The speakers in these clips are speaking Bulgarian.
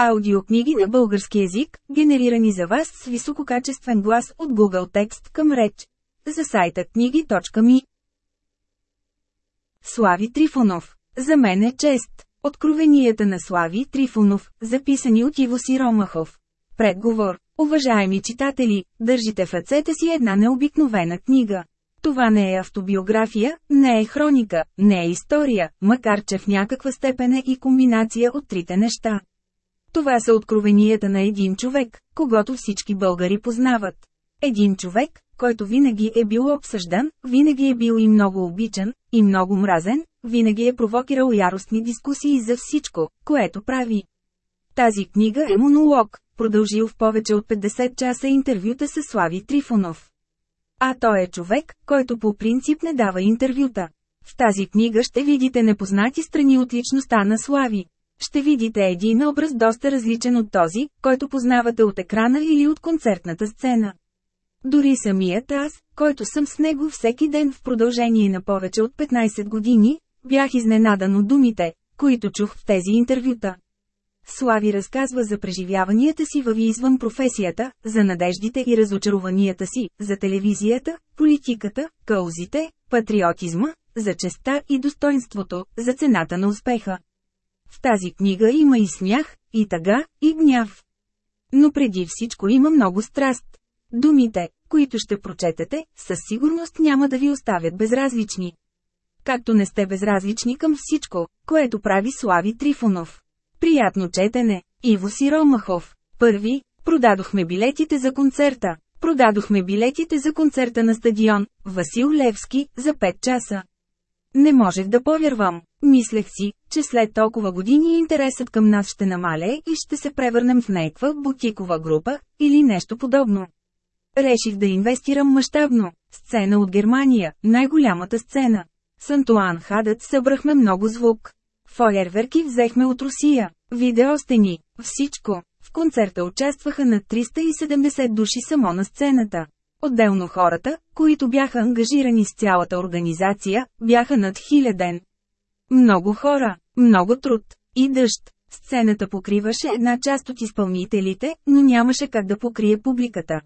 Аудиокниги на български език, генерирани за вас с висококачествен глас от Google Текст към реч. За сайта книги.ми Слави Трифонов. За мен е чест. Откровенията на Слави Трифонов, записани от Иво Сиромахов. Предговор. Уважаеми читатели, държите в ръцете си една необикновена книга. Това не е автобиография, не е хроника, не е история, макар че в някаква степен е и комбинация от трите неща. Това са откровенията на един човек, когато всички българи познават. Един човек, който винаги е бил обсъждан, винаги е бил и много обичан, и много мразен, винаги е провокирал яростни дискусии за всичко, което прави. Тази книга е монолог, продължил в повече от 50 часа интервюта с Слави Трифонов. А той е човек, който по принцип не дава интервюта. В тази книга ще видите непознати страни от личността на Слави. Ще видите един образ доста различен от този, който познавате от екрана или от концертната сцена. Дори самият аз, който съм с него всеки ден в продължение на повече от 15 години, бях изненадан от думите, които чух в тези интервюта. Слави разказва за преживяванията си във извън професията, за надеждите и разочарованията си, за телевизията, политиката, каузите, патриотизма, за честа и достоинството, за цената на успеха. В тази книга има и смях, и тъга, и гняв. Но преди всичко има много страст. Думите, които ще прочетете, със сигурност няма да ви оставят безразлични. Както не сте безразлични към всичко, което прави Слави Трифонов. Приятно четене, Иво Сиромахов. Първи, продадохме билетите за концерта. Продадохме билетите за концерта на стадион, Васил Левски, за 5 часа. Не можех да повярвам. Мислех си, че след толкова години интересът към нас ще намалее и ще се превърнем в някаква бутикова група, или нещо подобно. Реших да инвестирам мащабно. Сцена от Германия, най-голямата сцена. С Антуан Хадът събрахме много звук. Фойерверки взехме от Русия. Видеостени, всичко. В концерта участваха на 370 души само на сцената. Отделно хората, които бяха ангажирани с цялата организация, бяха над хиляден. Много хора, много труд и дъжд. Сцената покриваше една част от изпълнителите, но нямаше как да покрие публиката.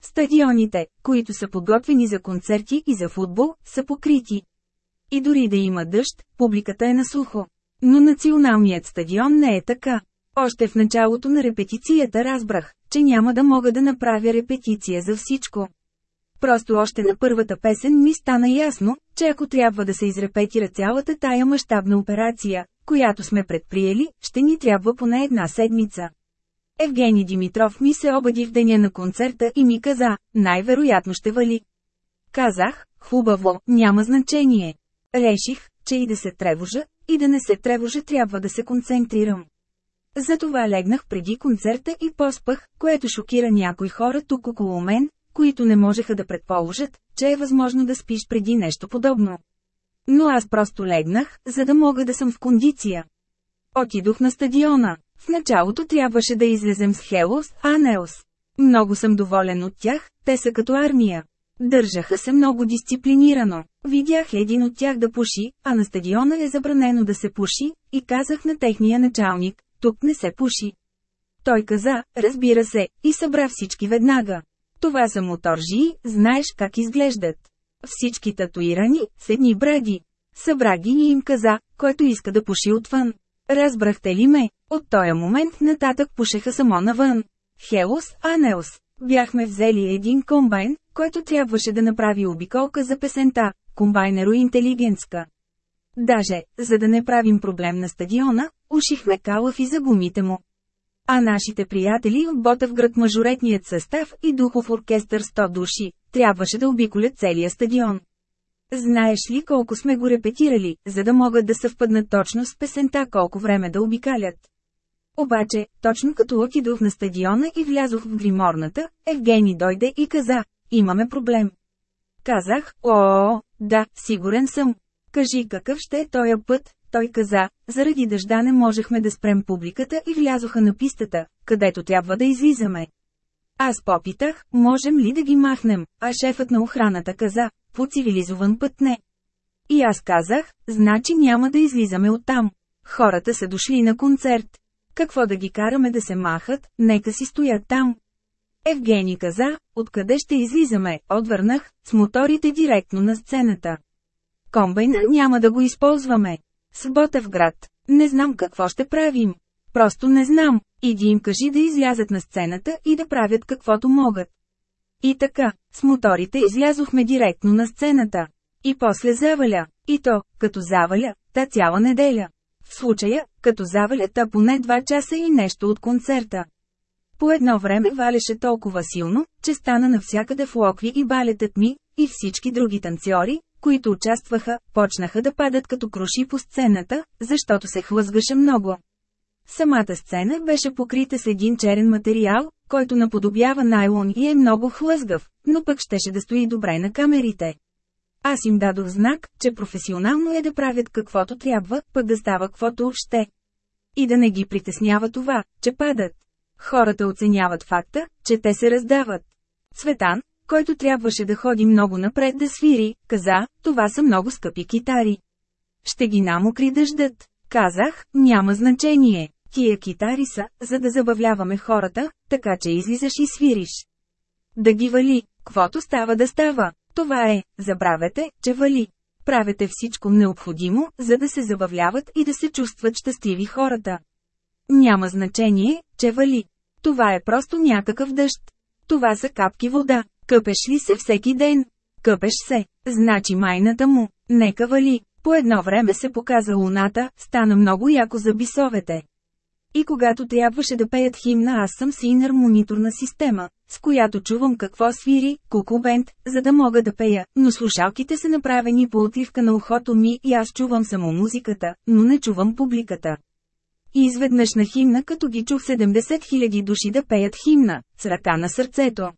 Стадионите, които са подготвени за концерти и за футбол, са покрити. И дори да има дъжд, публиката е на сухо. Но националният стадион не е така. Още в началото на репетицията разбрах, че няма да мога да направя репетиция за всичко. Просто още на първата песен ми стана ясно, че ако трябва да се изрепетира цялата тая мащабна операция, която сме предприели, ще ни трябва поне една седмица. Евгений Димитров ми се обади в деня на концерта и ми каза, най-вероятно ще вали. Казах, хубаво, няма значение. Реших, че и да се тревожа, и да не се тревожа трябва да се концентрирам. Затова легнах преди концерта и поспах, което шокира някои хора тук около мен, които не можеха да предположат, че е възможно да спиш преди нещо подобно. Но аз просто легнах, за да мога да съм в кондиция. Отидох на стадиона. В началото трябваше да излезем с Хелос, Анеос. Много съм доволен от тях, те са като армия. Държаха се много дисциплинирано. Видях един от тях да пуши, а на стадиона е забранено да се пуши, и казах на техния началник, тук не се пуши. Той каза, разбира се, и събра всички веднага. Това са моторжии, знаеш как изглеждат. Всички татуирани, с едни бради. Събра ги и им каза, който иска да пуши отвън. Разбрахте ли ме? От този момент нататък пушеха само навън. Хелос, Анеос. Бяхме взели един комбайн, който трябваше да направи обиколка за песента, комбайнеро интелигентска. Даже, за да не правим проблем на стадиона, ушихме калъв и за гумите му. А нашите приятели от Ботевград мажоретният състав и духов оркестър 100 души, трябваше да обиколят целия стадион. Знаеш ли колко сме го репетирали, за да могат да съвпаднат точно с песента колко време да обикалят? Обаче, точно като отидох на стадиона и влязох в гриморната, Евгений дойде и каза, имаме проблем. Казах, о, да, сигурен съм. Кажи какъв ще е този път, той каза, заради дъжда не можехме да спрем публиката и влязоха на пистата, където трябва да излизаме. Аз попитах, можем ли да ги махнем, а шефът на охраната каза, по цивилизован път не. И аз казах, значи няма да излизаме оттам. Хората са дошли на концерт. Какво да ги караме да се махат, нека си стоят там. Евгений каза, откъде ще излизаме, отвърнах, с моторите директно на сцената. Комбайна няма да го използваме. С в град. Не знам какво ще правим. Просто не знам. Иди им кажи да излязат на сцената и да правят каквото могат. И така, с моторите излязохме директно на сцената. И после заваля. И то, като заваля, та цяла неделя. В случая, като заваля та поне два часа и нещо от концерта. По едно време валеше толкова силно, че стана навсякъде в локви и балетът ми, и всички други танцори, които участваха, почнаха да падат като круши по сцената, защото се хлъзгаше много. Самата сцена беше покрита с един черен материал, който наподобява найлон и е много хлъзгав, но пък щеше да стои добре на камерите. Аз им дадох знак, че професионално е да правят каквото трябва, пък да става каквото ще. И да не ги притеснява това, че падат. Хората оценяват факта, че те се раздават. Цветан, който трябваше да ходи много напред да свири, каза, това са много скъпи китари. Ще ги намокри дъждът. Казах, няма значение. Тия китари са, за да забавляваме хората, така че излизаш и свириш. Да ги вали, квото става да става. Това е, забравете, че вали. Правете всичко необходимо, за да се забавляват и да се чувстват щастливи хората. Няма значение, че вали. Това е просто някакъв дъжд. Това са капки вода. Къпеш ли се всеки ден? Къпеш се. Значи майната му. Нека вали. По едно време се показа луната, стана много яко за бисовете. И когато трябваше да пеят химна аз съм инър мониторна система, с която чувам какво свири, кукубент, за да мога да пея, но слушалките са направени по отливка на ухото ми и аз чувам само музиката, но не чувам публиката. И изведнъж на химна като ги чух 70 000 души да пеят химна, с ръка на сърцето.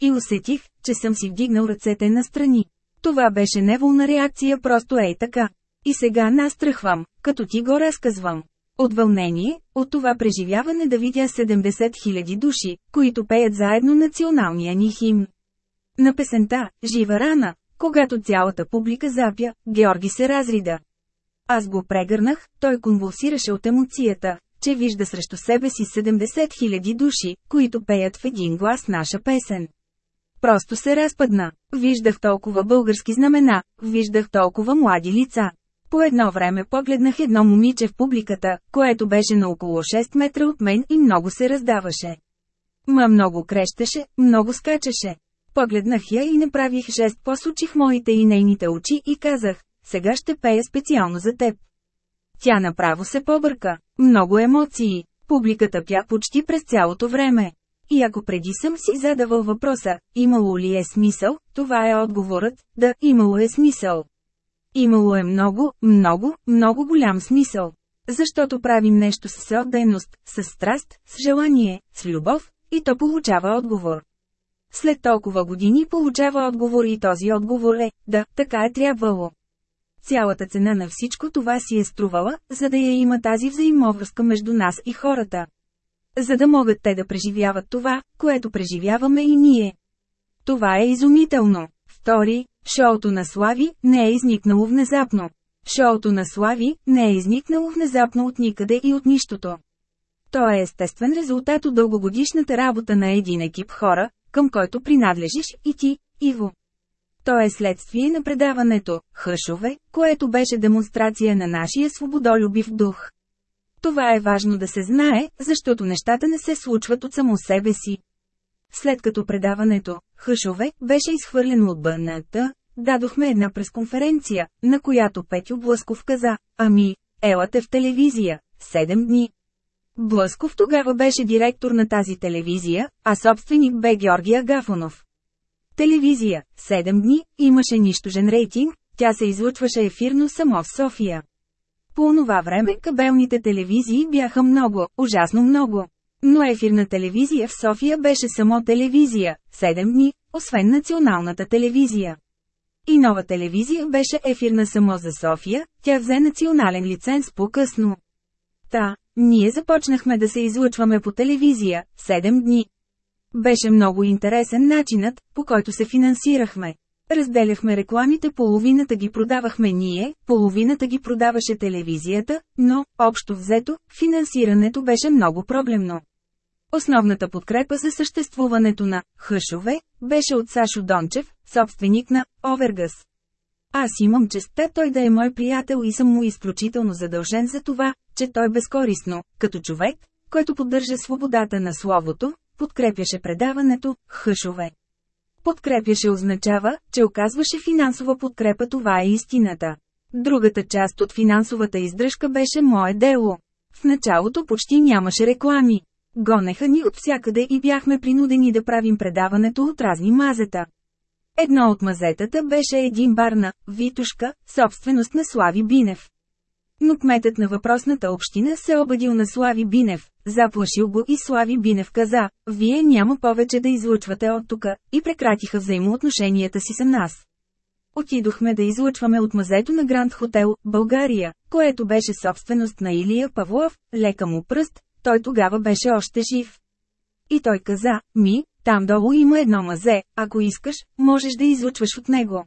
И усетих, че съм си вдигнал ръцете настрани. Това беше неволна реакция просто ей така. И сега настръхвам, като ти го разказвам. От вълнение, от това преживяване да видя 70 000 души, които пеят заедно националния ни химн. На песента «Жива рана», когато цялата публика запя, Георги се разрида. Аз го прегърнах, той конвулсираше от емоцията, че вижда срещу себе си 70 000 души, които пеят в един глас наша песен. Просто се разпадна. Виждах толкова български знамена, виждах толкова млади лица. По едно време погледнах едно момиче в публиката, което беше на около 6 метра от мен и много се раздаваше. Ма много крещеше, много скачаше. Погледнах я и направих жест, посочих моите и нейните очи и казах, сега ще пея специално за теб. Тя направо се побърка. Много емоции. Публиката пя почти през цялото време. И ако преди съм си задавал въпроса, имало ли е смисъл, това е отговорът, да, имало е смисъл. Имало е много, много, много голям смисъл. Защото правим нещо с отдайност, с страст, с желание, с любов, и то получава отговор. След толкова години получава отговор и този отговор е, да, така е трябвало. Цялата цена на всичко това си е струвала, за да я има тази взаимовръзка между нас и хората. За да могат те да преживяват това, което преживяваме и ние. Това е изумително. Втори, шоуто на Слави не е изникнало внезапно. Шоуто на Слави не е изникнало внезапно от никъде и от нищото. То е естествен резултат от дългогодишната работа на един екип хора, към който принадлежиш и ти, Иво. То е следствие на предаването «Хъшове», което беше демонстрация на нашия свободолюбив дух. Това е важно да се знае, защото нещата не се случват от само себе си. След като предаването «Хъшове» беше изхвърлено от БНТ, дадохме една пресконференция, на която Петю Блъсков каза, ами, елате в телевизия, 7 дни. Блъсков тогава беше директор на тази телевизия, а собственик бе Георгия Гафонов. Телевизия, 7 дни, имаше нищожен рейтинг, тя се излъчваше ефирно само в София. По онова време кабелните телевизии бяха много, ужасно много. Но ефирна телевизия в София беше само телевизия, 7 дни, освен националната телевизия. И нова телевизия беше ефирна само за София, тя взе национален лиценз по-късно. Та, ние започнахме да се излъчваме по телевизия, 7 дни. Беше много интересен начинът, по който се финансирахме. Разделяхме рекламите, половината ги продавахме ние, половината ги продаваше телевизията, но, общо взето, финансирането беше много проблемно. Основната подкрепа за съществуването на «хъшове» беше от Сашо Дончев, собственик на «Овергас». Аз имам честа той да е мой приятел и съм му изключително задължен за това, че той безкористно, като човек, който поддържа свободата на словото, подкрепяше предаването «Хъшове». Подкрепяше означава, че оказваше финансова подкрепа това е истината. Другата част от финансовата издръжка беше мое дело. В началото почти нямаше реклами. Гонеха ни от всякъде и бяхме принудени да правим предаването от разни мазета. Едно от мазетата беше един бар на Витушка, собственост на Слави Бинев. Но кметът на въпросната община се обадил на Слави Бинев, заплашил го и Слави Бинев каза, вие няма повече да излучвате от тука, и прекратиха взаимоотношенията си с нас. Отидохме да излъчваме от мазето на Гранд Хотел, България, което беше собственост на Илия Павлов, лека му пръст, той тогава беше още жив. И той каза, ми, там долу има едно мазе, ако искаш, можеш да излъчваш от него.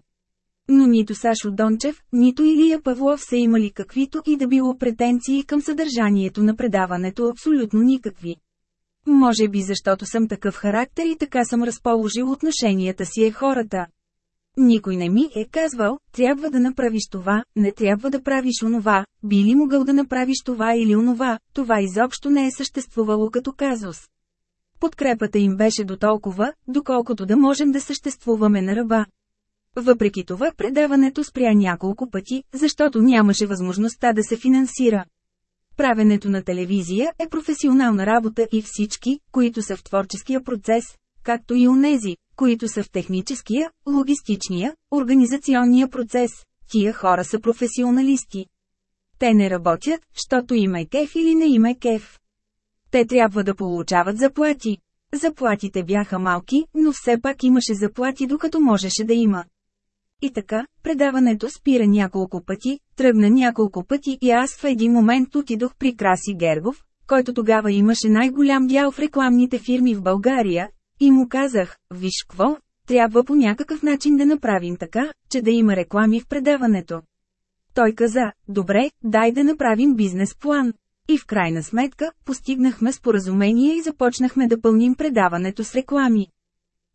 Но нито Сашо Дончев, нито Илия Павлов са имали каквито и да било претенции към съдържанието на предаването абсолютно никакви. Може би защото съм такъв характер и така съм разположил отношенията си е хората. Никой не ми е казвал, трябва да направиш това, не трябва да правиш онова, би ли могъл да направиш това или онова, това изобщо не е съществувало като казус. Подкрепата им беше до толкова, доколкото да можем да съществуваме на ръба. Въпреки това предаването спря няколко пъти, защото нямаше възможността да се финансира. Правенето на телевизия е професионална работа и всички, които са в творческия процес, както и онези, които са в техническия, логистичния, организационния процес, тия хора са професионалисти. Те не работят, защото има кеф или не има кеф. Те трябва да получават заплати. Заплатите бяха малки, но все пак имаше заплати докато можеше да има. И така, предаването спира няколко пъти, тръгна няколко пъти и аз в един момент отидох при Краси Гергов, който тогава имаше най-голям дял в рекламните фирми в България, и му казах, виж какво, трябва по някакъв начин да направим така, че да има реклами в предаването. Той каза, добре, дай да направим бизнес план. И в крайна сметка, постигнахме споразумение и започнахме да пълним предаването с реклами.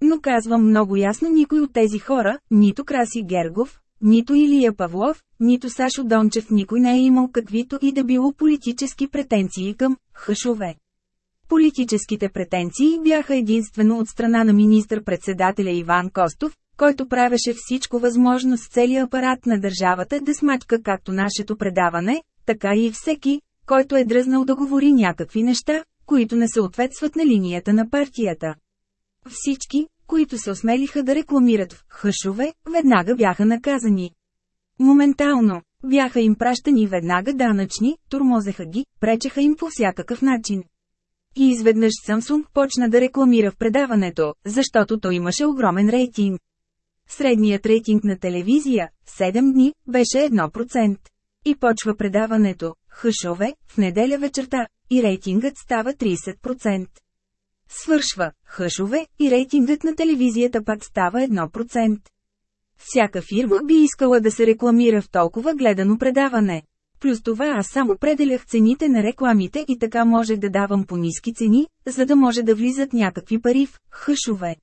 Но казвам много ясно никой от тези хора, нито Краси Гергов, нито Илия Павлов, нито Сашо Дончев никой не е имал каквито и да било политически претенции към «хъшове». Политическите претенции бяха единствено от страна на министър-председателя Иван Костов, който правеше всичко възможно с целия апарат на държавата да смачка както нашето предаване, така и всеки, който е дръзнал да говори някакви неща, които не съответстват на линията на партията. Всички, които се осмелиха да рекламират в хъшове, веднага бяха наказани. Моментално, бяха им пращани веднага данъчни, турмозеха ги, пречеха им по всякакъв начин. И изведнъж Samsung почна да рекламира в предаването, защото то имаше огромен рейтинг. Средният рейтинг на телевизия, 7 дни, беше 1%. И почва предаването, хъшове, в неделя вечерта, и рейтингът става 30%. Свършва, хъшове, и рейтингът на телевизията пак става 1%. Всяка фирма би искала да се рекламира в толкова гледано предаване. Плюс това аз само определях цените на рекламите и така можех да давам по ниски цени, за да може да влизат някакви пари в хъшове.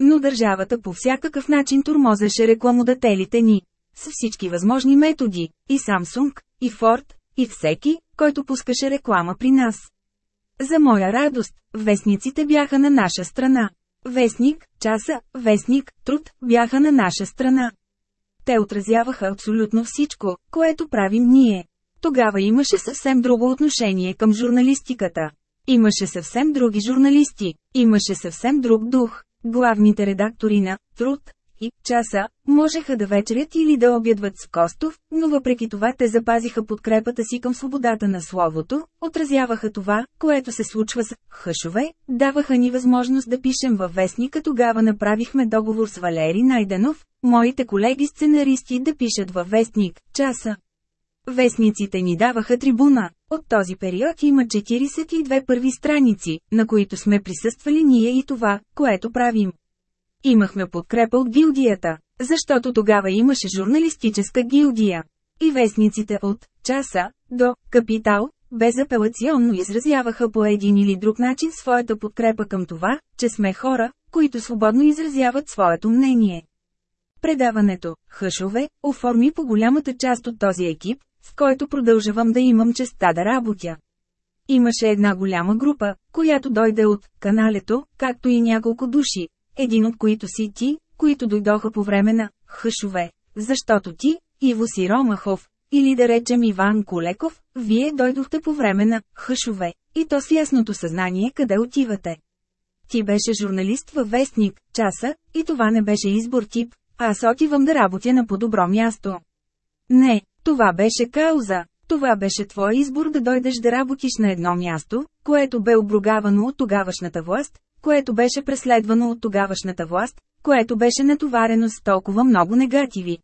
Но държавата по всякакъв начин турмозеше рекламодателите ни. С всички възможни методи, и Samsung, и Ford, и всеки, който пускаше реклама при нас. За моя радост, вестниците бяха на наша страна. Вестник, часа, вестник, труд бяха на наша страна. Те отразяваха абсолютно всичко, което правим ние. Тогава имаше съвсем друго отношение към журналистиката. Имаше съвсем други журналисти, имаше съвсем друг дух. Главните редактори на «Труд» и «Часа» можеха да вечерят или да обядват с Костов, но въпреки това те запазиха подкрепата си към свободата на словото, отразяваха това, което се случва с «Хъшове», даваха ни възможност да пишем във вестника тогава направихме договор с Валери Найденов, моите колеги сценаристи да пишат във вестник «Часа». Вестниците ни даваха трибуна. От този период има 42 първи страници, на които сме присъствали ние и това, което правим. Имахме подкрепа от гилдията. Защото тогава имаше журналистическа гилдия. И вестниците от «Часа» до «Капитал» безапелационно изразяваха по един или друг начин своята подкрепа към това, че сме хора, които свободно изразяват своето мнение. Предаването «Хъшове» оформи по голямата част от този екип, с който продължавам да имам честа да работя. Имаше една голяма група, която дойде от каналето, както и няколко души, един от които си ти, които дойдоха по време на «Хъшове», защото ти, Иво Сиромахов, или да речем Иван Колеков, вие дойдохте по време на «Хъшове», и то с ясното съзнание къде отивате. Ти беше журналист във вестник, часа, и това не беше избор тип, аз отивам да работя на по-добро място. Не, това беше кауза. Това беше твой избор да дойдеш да работиш на едно място, което бе обругавано от тогавашната власт, което беше преследвано от тогавашната власт, което беше натоварено с толкова много негативи.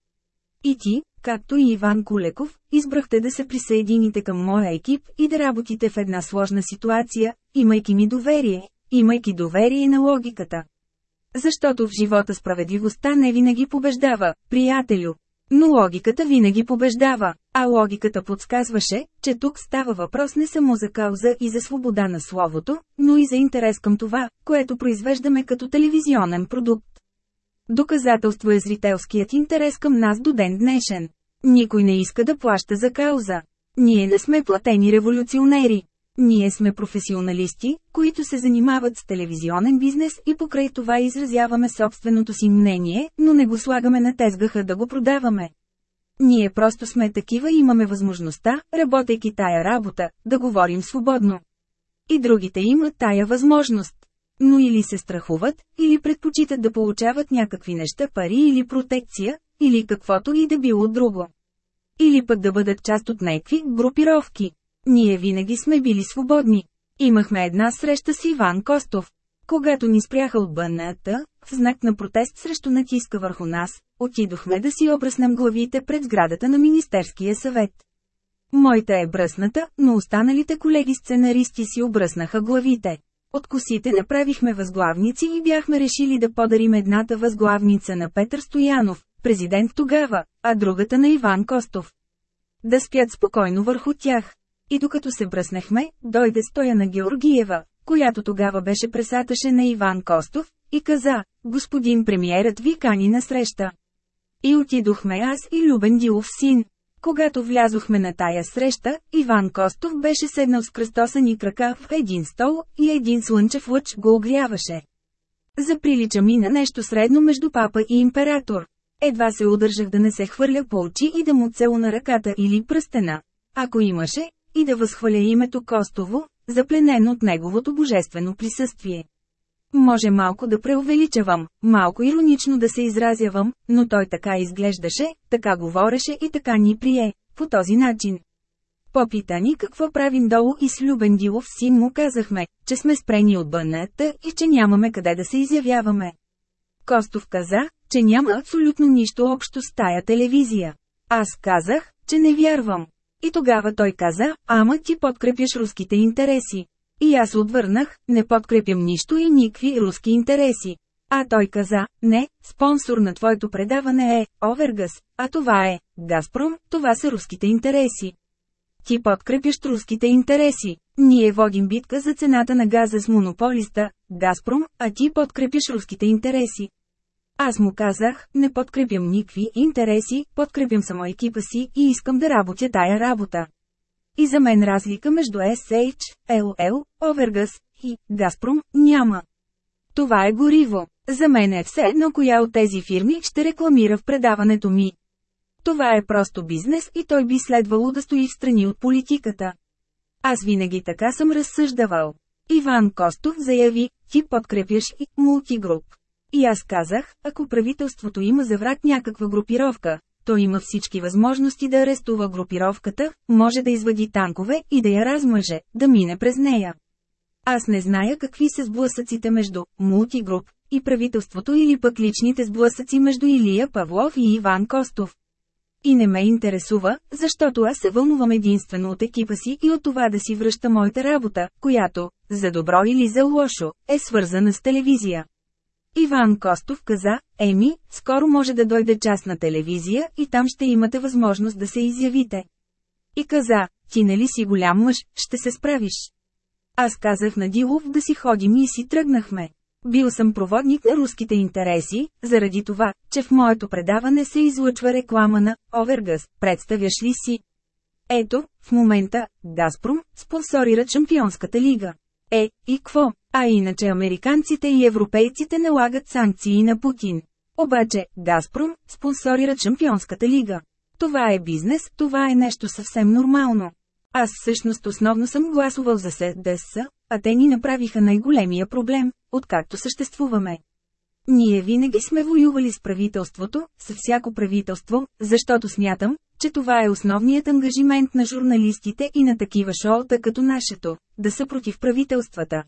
И ти, както и Иван Кулеков, избрахте да се присъедините към моя екип и да работите в една сложна ситуация, имайки ми доверие, имайки доверие на логиката. Защото в живота справедливостта не винаги побеждава, приятелю. Но логиката винаги побеждава, а логиката подсказваше, че тук става въпрос не само за кауза и за свобода на словото, но и за интерес към това, което произвеждаме като телевизионен продукт. Доказателство е зрителският интерес към нас до ден днешен. Никой не иска да плаща за кауза. Ние не сме платени революционери. Ние сме професионалисти, които се занимават с телевизионен бизнес и покрай това изразяваме собственото си мнение, но не го слагаме на тезгаха да го продаваме. Ние просто сме такива и имаме възможността, работейки тая работа, да говорим свободно. И другите имат тая възможност. Но или се страхуват, или предпочитат да получават някакви неща пари или протекция, или каквото и да било друго. Или пък да бъдат част от някакви групировки. Ние винаги сме били свободни. Имахме една среща с Иван Костов. Когато ни спряха от бънната, в знак на протест срещу натиска върху нас, отидохме да си обръснем главите пред сградата на Министерския съвет. Моята е бръсната, но останалите колеги сценаристи си обръснаха главите. От косите направихме възглавници и бяхме решили да подарим едната възглавница на Петър Стоянов, президент тогава, а другата на Иван Костов. Да спят спокойно върху тях. И докато се бръснахме, дойде Стояна Георгиева, която тогава беше пресаташе на Иван Костов, и каза, господин премиерът ви кани на среща. И отидохме аз и Любен Дилов син. Когато влязохме на тая среща, Иван Костов беше седнал с кръстосани крака в един стол и един слънчев лъч го огряваше. Заприлича ми на нещо средно между папа и император. Едва се удържах да не се хвърля по очи и да му цело на ръката или пръстена. Ако имаше, и да възхваля името Костово, запленен от неговото божествено присъствие. Може малко да преувеличавам, малко иронично да се изразявам, но той така изглеждаше, така говореше и така ни прие, по този начин. Попита ни какво правим долу и с Любен Дилов син му казахме, че сме спрени от бънната и че нямаме къде да се изявяваме. Костов каза, че няма абсолютно нищо общо с тая телевизия. Аз казах, че не вярвам. И тогава той каза, ама ти подкрепяш руските интереси. И аз отвърнах, не подкрепям нищо и никакви руски интереси. А той каза, не, спонсор на твоето предаване е Овергас, а това е Газпром, това са руските интереси. Ти подкрепяш руските интереси. Ние водим битка за цената на газа с монополиста, Газпром, а ти подкрепяш руските интереси. Аз му казах, не подкрепям никакви интереси, подкрепям само екипа си и искам да работя тая работа. И за мен разлика между SH, LL, Овергас и Газпром няма. Това е гориво. За мен е все едно коя от тези фирми ще рекламира в предаването ми. Това е просто бизнес и той би следвало да стои в страни от политиката. Аз винаги така съм разсъждавал. Иван Костов заяви, ти подкрепяш и мултигруп. И аз казах, ако правителството има за враг някаква групировка, то има всички възможности да арестува групировката, може да извади танкове и да я размъже, да мине през нея. Аз не зная какви са сблъсъците между мултигруп и правителството или пък личните сблъсъци между Илия Павлов и Иван Костов. И не ме интересува, защото аз се вълнувам единствено от екипа си и от това да си връща моята работа, която, за добро или за лошо, е свързана с телевизия. Иван Костов каза, Еми, скоро може да дойде частна телевизия и там ще имате възможност да се изявите. И каза, ти нали си голям мъж, ще се справиш. Аз казах на Дилов да си ходим и си тръгнахме. Бил съм проводник на руските интереси, заради това, че в моето предаване се излъчва реклама на Овергаз, представяш ли си? Ето, в момента, Газпром, спонсорира Шампионската лига. Е, и кво? А иначе американците и европейците налагат санкции на Путин. Обаче, Газпром, спонсорира Шампионската лига. Това е бизнес, това е нещо съвсем нормално. Аз всъщност основно съм гласувал за СДС, а те ни направиха най-големия проблем, откакто съществуваме. Ние винаги сме воювали с правителството, с всяко правителство, защото смятам, че това е основният ангажимент на журналистите и на такива шоута като нашето – да са против правителствата.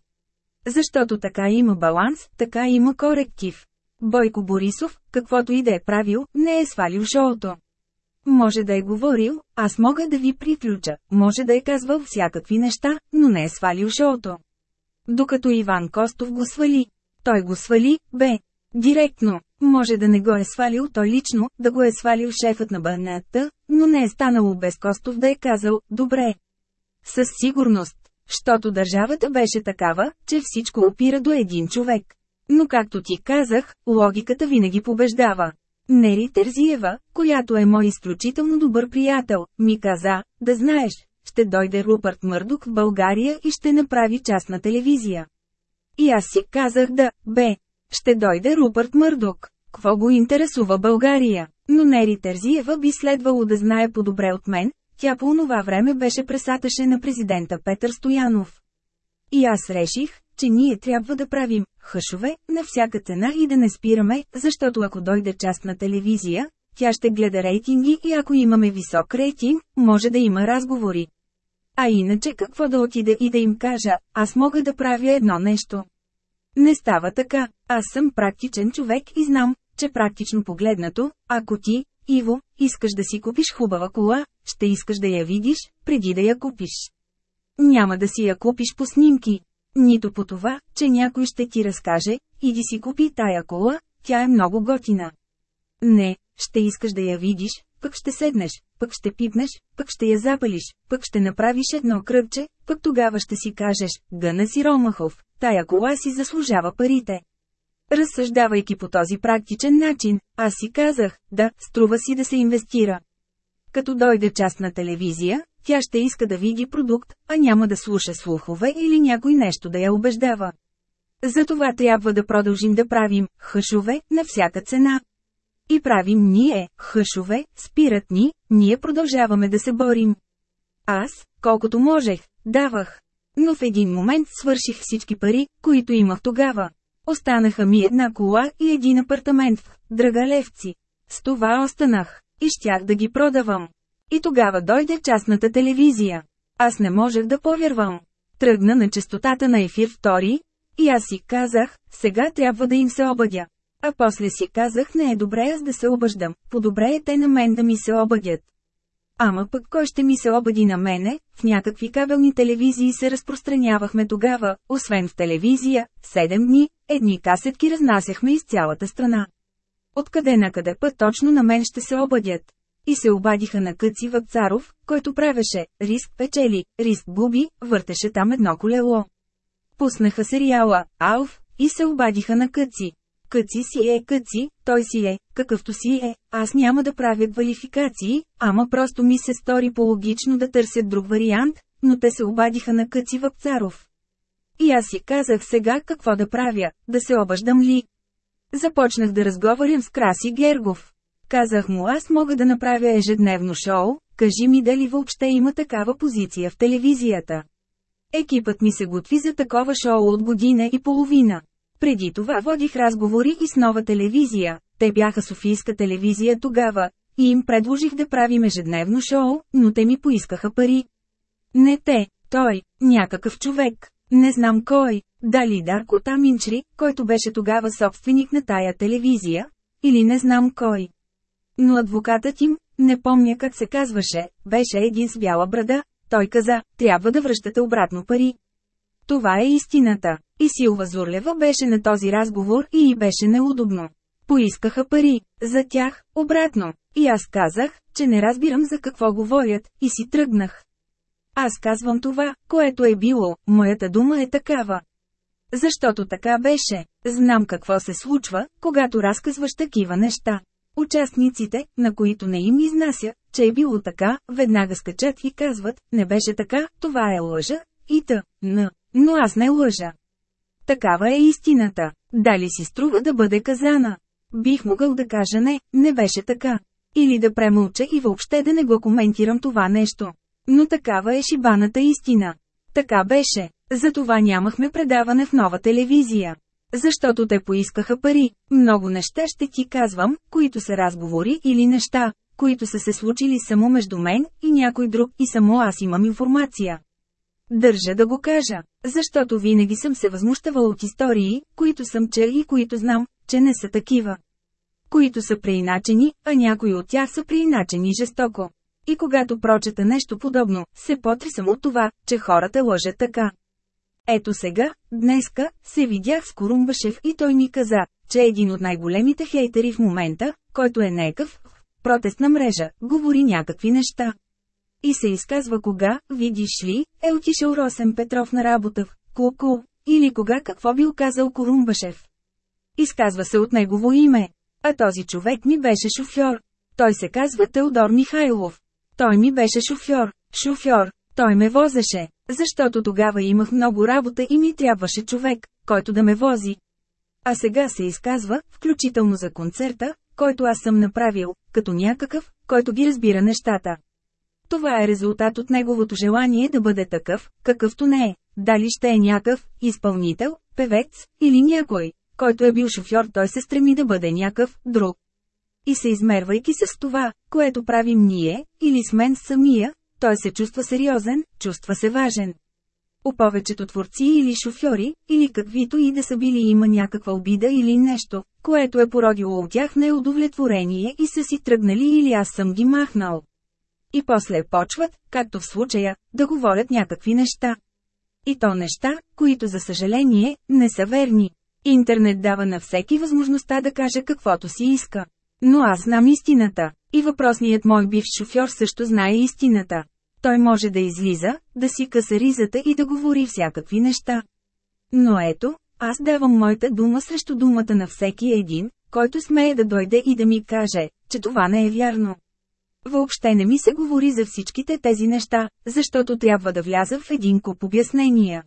Защото така има баланс, така има коректив. Бойко Борисов, каквото и да е правил, не е свалил шоуто. Може да е говорил, аз мога да ви приключа, може да е казвал всякакви неща, но не е свалил шоуто. Докато Иван Костов го свали. Той го свали, бе. Директно. Може да не го е свалил той лично, да го е свалил шефът на БНТ, но не е станало без Костов да е казал, добре. Със сигурност, щото държавата беше такава, че всичко опира до един човек. Но както ти казах, логиката винаги побеждава. Нери Терзиева, която е мой изключително добър приятел, ми каза, да знаеш, ще дойде Рупърт Мърдок в България и ще направи частна телевизия. И аз си казах да, бе, ще дойде Рупърт Мърдок. Кво го интересува България? Но Нери Терзиева би следвало да знае по-добре от мен, тя по онова време беше пресаташе на президента Петър Стоянов. И аз реших, че ние трябва да правим хъшове на всяка цена и да не спираме, защото ако дойде част на телевизия, тя ще гледа рейтинги и ако имаме висок рейтинг, може да има разговори. А иначе какво да отида и да им кажа, аз мога да правя едно нещо. Не става така, аз съм практичен човек и знам, че практично погледнато, ако ти, Иво, искаш да си купиш хубава кола, ще искаш да я видиш, преди да я купиш. Няма да си я купиш по снимки. Нито по това, че някой ще ти разкаже, иди си купи тая кола, тя е много готина. Не, ще искаш да я видиш, пък ще седнеш, пък ще пипнеш, пък ще я запалиш, пък ще направиш едно кръгче, пък тогава ще си кажеш, гъна си Ромахов, тая кола си заслужава парите. Разсъждавайки по този практичен начин, аз си казах, да, струва си да се инвестира. Като дойде част на телевизия, тя ще иска да види продукт, а няма да слуша слухове или някой нещо да я убеждава. Затова трябва да продължим да правим хъшове на всяка цена. И правим ние, хъшове, спират ни, ние продължаваме да се борим. Аз, колкото можех, давах. Но в един момент свърших всички пари, които имах тогава. Останаха ми една кола и един апартамент в Драгалевци. С това останах. И щях да ги продавам. И тогава дойде частната телевизия. Аз не можех да повярвам. Тръгна на частотата на ефир втори, и аз си казах, сега трябва да им се обадя. А после си казах не е добре аз да се обаждам, по-добре е те на мен да ми се обадят. Ама пък кой ще ми се обади на мене, в някакви кабелни телевизии се разпространявахме тогава, освен в телевизия, седем дни, едни касетки разнасяхме из цялата страна. Откъде накъде път точно на мен ще се обадят. И се обадиха на Къци Вапцаров, който правеше «Риск печели», «Риск губи», въртеше там едно колело. Пуснаха сериала «Алф» и се обадиха на Къци. Къци си е къци, той си е, какъвто си е, аз няма да правя квалификации, ама просто ми се стори по-логично да търсят друг вариант, но те се обадиха на Къци Вапцаров. И аз си казах сега какво да правя, да се обаждам ли. Започнах да разговарям с Краси Гергов. Казах му аз мога да направя ежедневно шоу, кажи ми дали въобще има такава позиция в телевизията. Екипът ми се готви за такова шоу от година и половина. Преди това водих разговори и с нова телевизия, те бяха Софийска телевизия тогава, и им предложих да правим ежедневно шоу, но те ми поискаха пари. Не те, той, някакъв човек, не знам кой, дали Дарко Таминчри, който беше тогава собственик на тая телевизия, или не знам кой. Но адвокатът им, не помня как се казваше, беше един с бяла брада, той каза, трябва да връщате обратно пари. Това е истината. И Силва Зурлева беше на този разговор и й беше неудобно. Поискаха пари. За тях, обратно. И аз казах, че не разбирам за какво говорят, и си тръгнах. Аз казвам това, което е било, моята дума е такава. Защото така беше. Знам какво се случва, когато разказваш такива неща. Участниците, на които не им изнася, че е било така, веднага скачат и казват, не беше така, това е лъжа, и та, н. Но аз не лъжа. Такава е истината. Дали си струва да бъде казана? Бих могъл да кажа не, не беше така. Или да премълча и въобще да не го коментирам това нещо. Но такава е шибаната истина. Така беше. Затова нямахме предаване в нова телевизия. Защото те поискаха пари. Много неща ще ти казвам, които са разговори или неща, които са се случили само между мен и някой друг и само аз имам информация. Държа да го кажа, защото винаги съм се възмущавал от истории, които съм чел и които знам, че не са такива. Които са преиначени, а някои от тях са преиначени жестоко. И когато прочета нещо подобно, се потрисам от това, че хората лъжат така. Ето сега, днеска, се видях с Корумбашев и той ми каза, че един от най-големите хейтери в момента, който е некъв, протестна мрежа, говори някакви неща. И се изказва кога, видиш ли, е отишъл Росен Петров на работа в Куку, или кога какво бил казал Корумбашев. Изказва се от негово име. А този човек ми беше шофьор. Той се казва Теодор Михайлов. Той ми беше шофьор. Шофьор. Той ме возеше. Защото тогава имах много работа и ми трябваше човек, който да ме вози. А сега се изказва, включително за концерта, който аз съм направил, като някакъв, който ги разбира нещата. Това е резултат от неговото желание да бъде такъв, какъвто не е. Дали ще е някакъв изпълнител, певец или някой, който е бил шофьор, той се стреми да бъде някакъв друг. И се измервайки с това, което правим ние, или с мен самия, той се чувства сериозен, чувства се важен. У повечето творци или шофьори, или каквито и да са били има някаква обида или нещо, което е породило от тях неудовлетворение и са си тръгнали или аз съм ги махнал. И после почват, както в случая, да говорят някакви неща. И то неща, които за съжаление, не са верни. Интернет дава на всеки възможността да каже каквото си иска. Но аз знам истината. И въпросният мой бивш шофьор също знае истината. Той може да излиза, да си къса ризата и да говори всякакви неща. Но ето, аз давам моята дума срещу думата на всеки един, който смее да дойде и да ми каже, че това не е вярно. Въобще не ми се говори за всичките тези неща, защото трябва да вляза в един куп обяснения.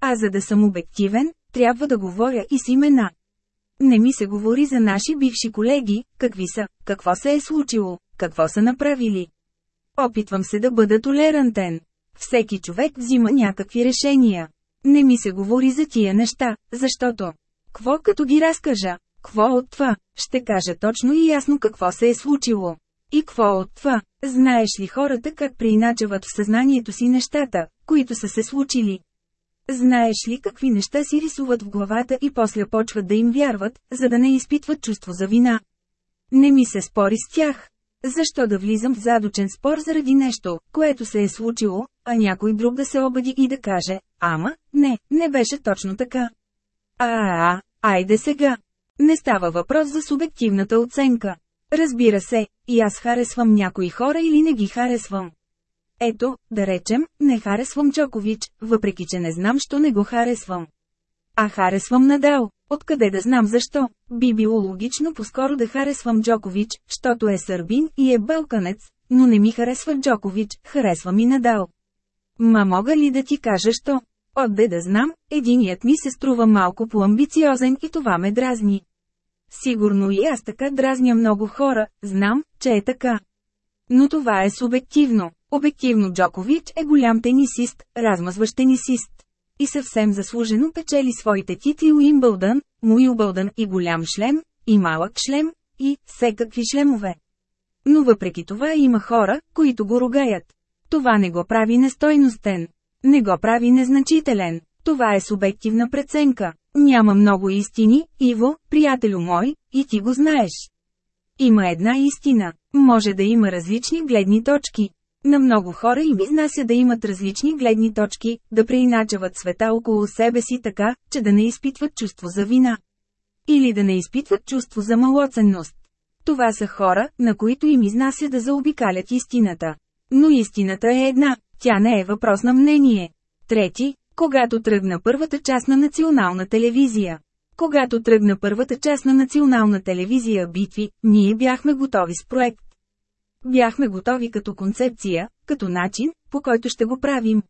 А за да съм обективен, трябва да говоря и с имена. Не ми се говори за наши бивши колеги, какви са, какво се е случило, какво са направили. Опитвам се да бъда толерантен. Всеки човек взима някакви решения. Не ми се говори за тия неща, защото... Кво като ги разкажа? Кво от това? Ще кажа точно и ясно какво се е случило. И какво от това? Знаеш ли хората как прииначават в съзнанието си нещата, които са се случили? Знаеш ли какви неща си рисуват в главата и после почват да им вярват, за да не изпитват чувство за вина? Не ми се спори с тях. Защо да влизам в задочен спор заради нещо, което се е случило, а някой друг да се обади и да каже, ама, не, не беше точно така. А, а, а, айде сега. Не става въпрос за субективната оценка. Разбира се, и аз харесвам някои хора или не ги харесвам. Ето, да речем, не харесвам Джокович, въпреки че не знам, що не го харесвам. А харесвам Надал. Откъде да знам защо? Би било логично по-скоро да харесвам Джокович, защото е сърбин и е балканец, но не ми харесва Джокович, харесва ми Надал. Ма мога ли да ти кажа що? Отде да знам, единият ми се струва малко по-амбициозен и това ме дразни. Сигурно и аз така дразня много хора, знам, че е така. Но това е субективно. Обективно Джокович е голям тенисист, размазващ тенисист. И съвсем заслужено печели своите титли Уимбълдън, Муилбълдън и голям шлем, и малък шлем, и всекакви шлемове. Но въпреки това има хора, които го ругаят. Това не го прави нестойностен. Не го прави незначителен. Това е субективна преценка. Няма много истини, Иво, приятелю мой, и ти го знаеш. Има една истина. Може да има различни гледни точки. На много хора им изнася да имат различни гледни точки, да преиначават света около себе си така, че да не изпитват чувство за вина. Или да не изпитват чувство за малоценност. Това са хора, на които им изнася да заобикалят истината. Но истината е една, тя не е въпрос на мнение. Трети, когато тръгна първата част на национална телевизия. Когато тръгна първата част на национална телевизия битви, ние бяхме готови с проект. Бяхме готови като концепция, като начин, по който ще го правим.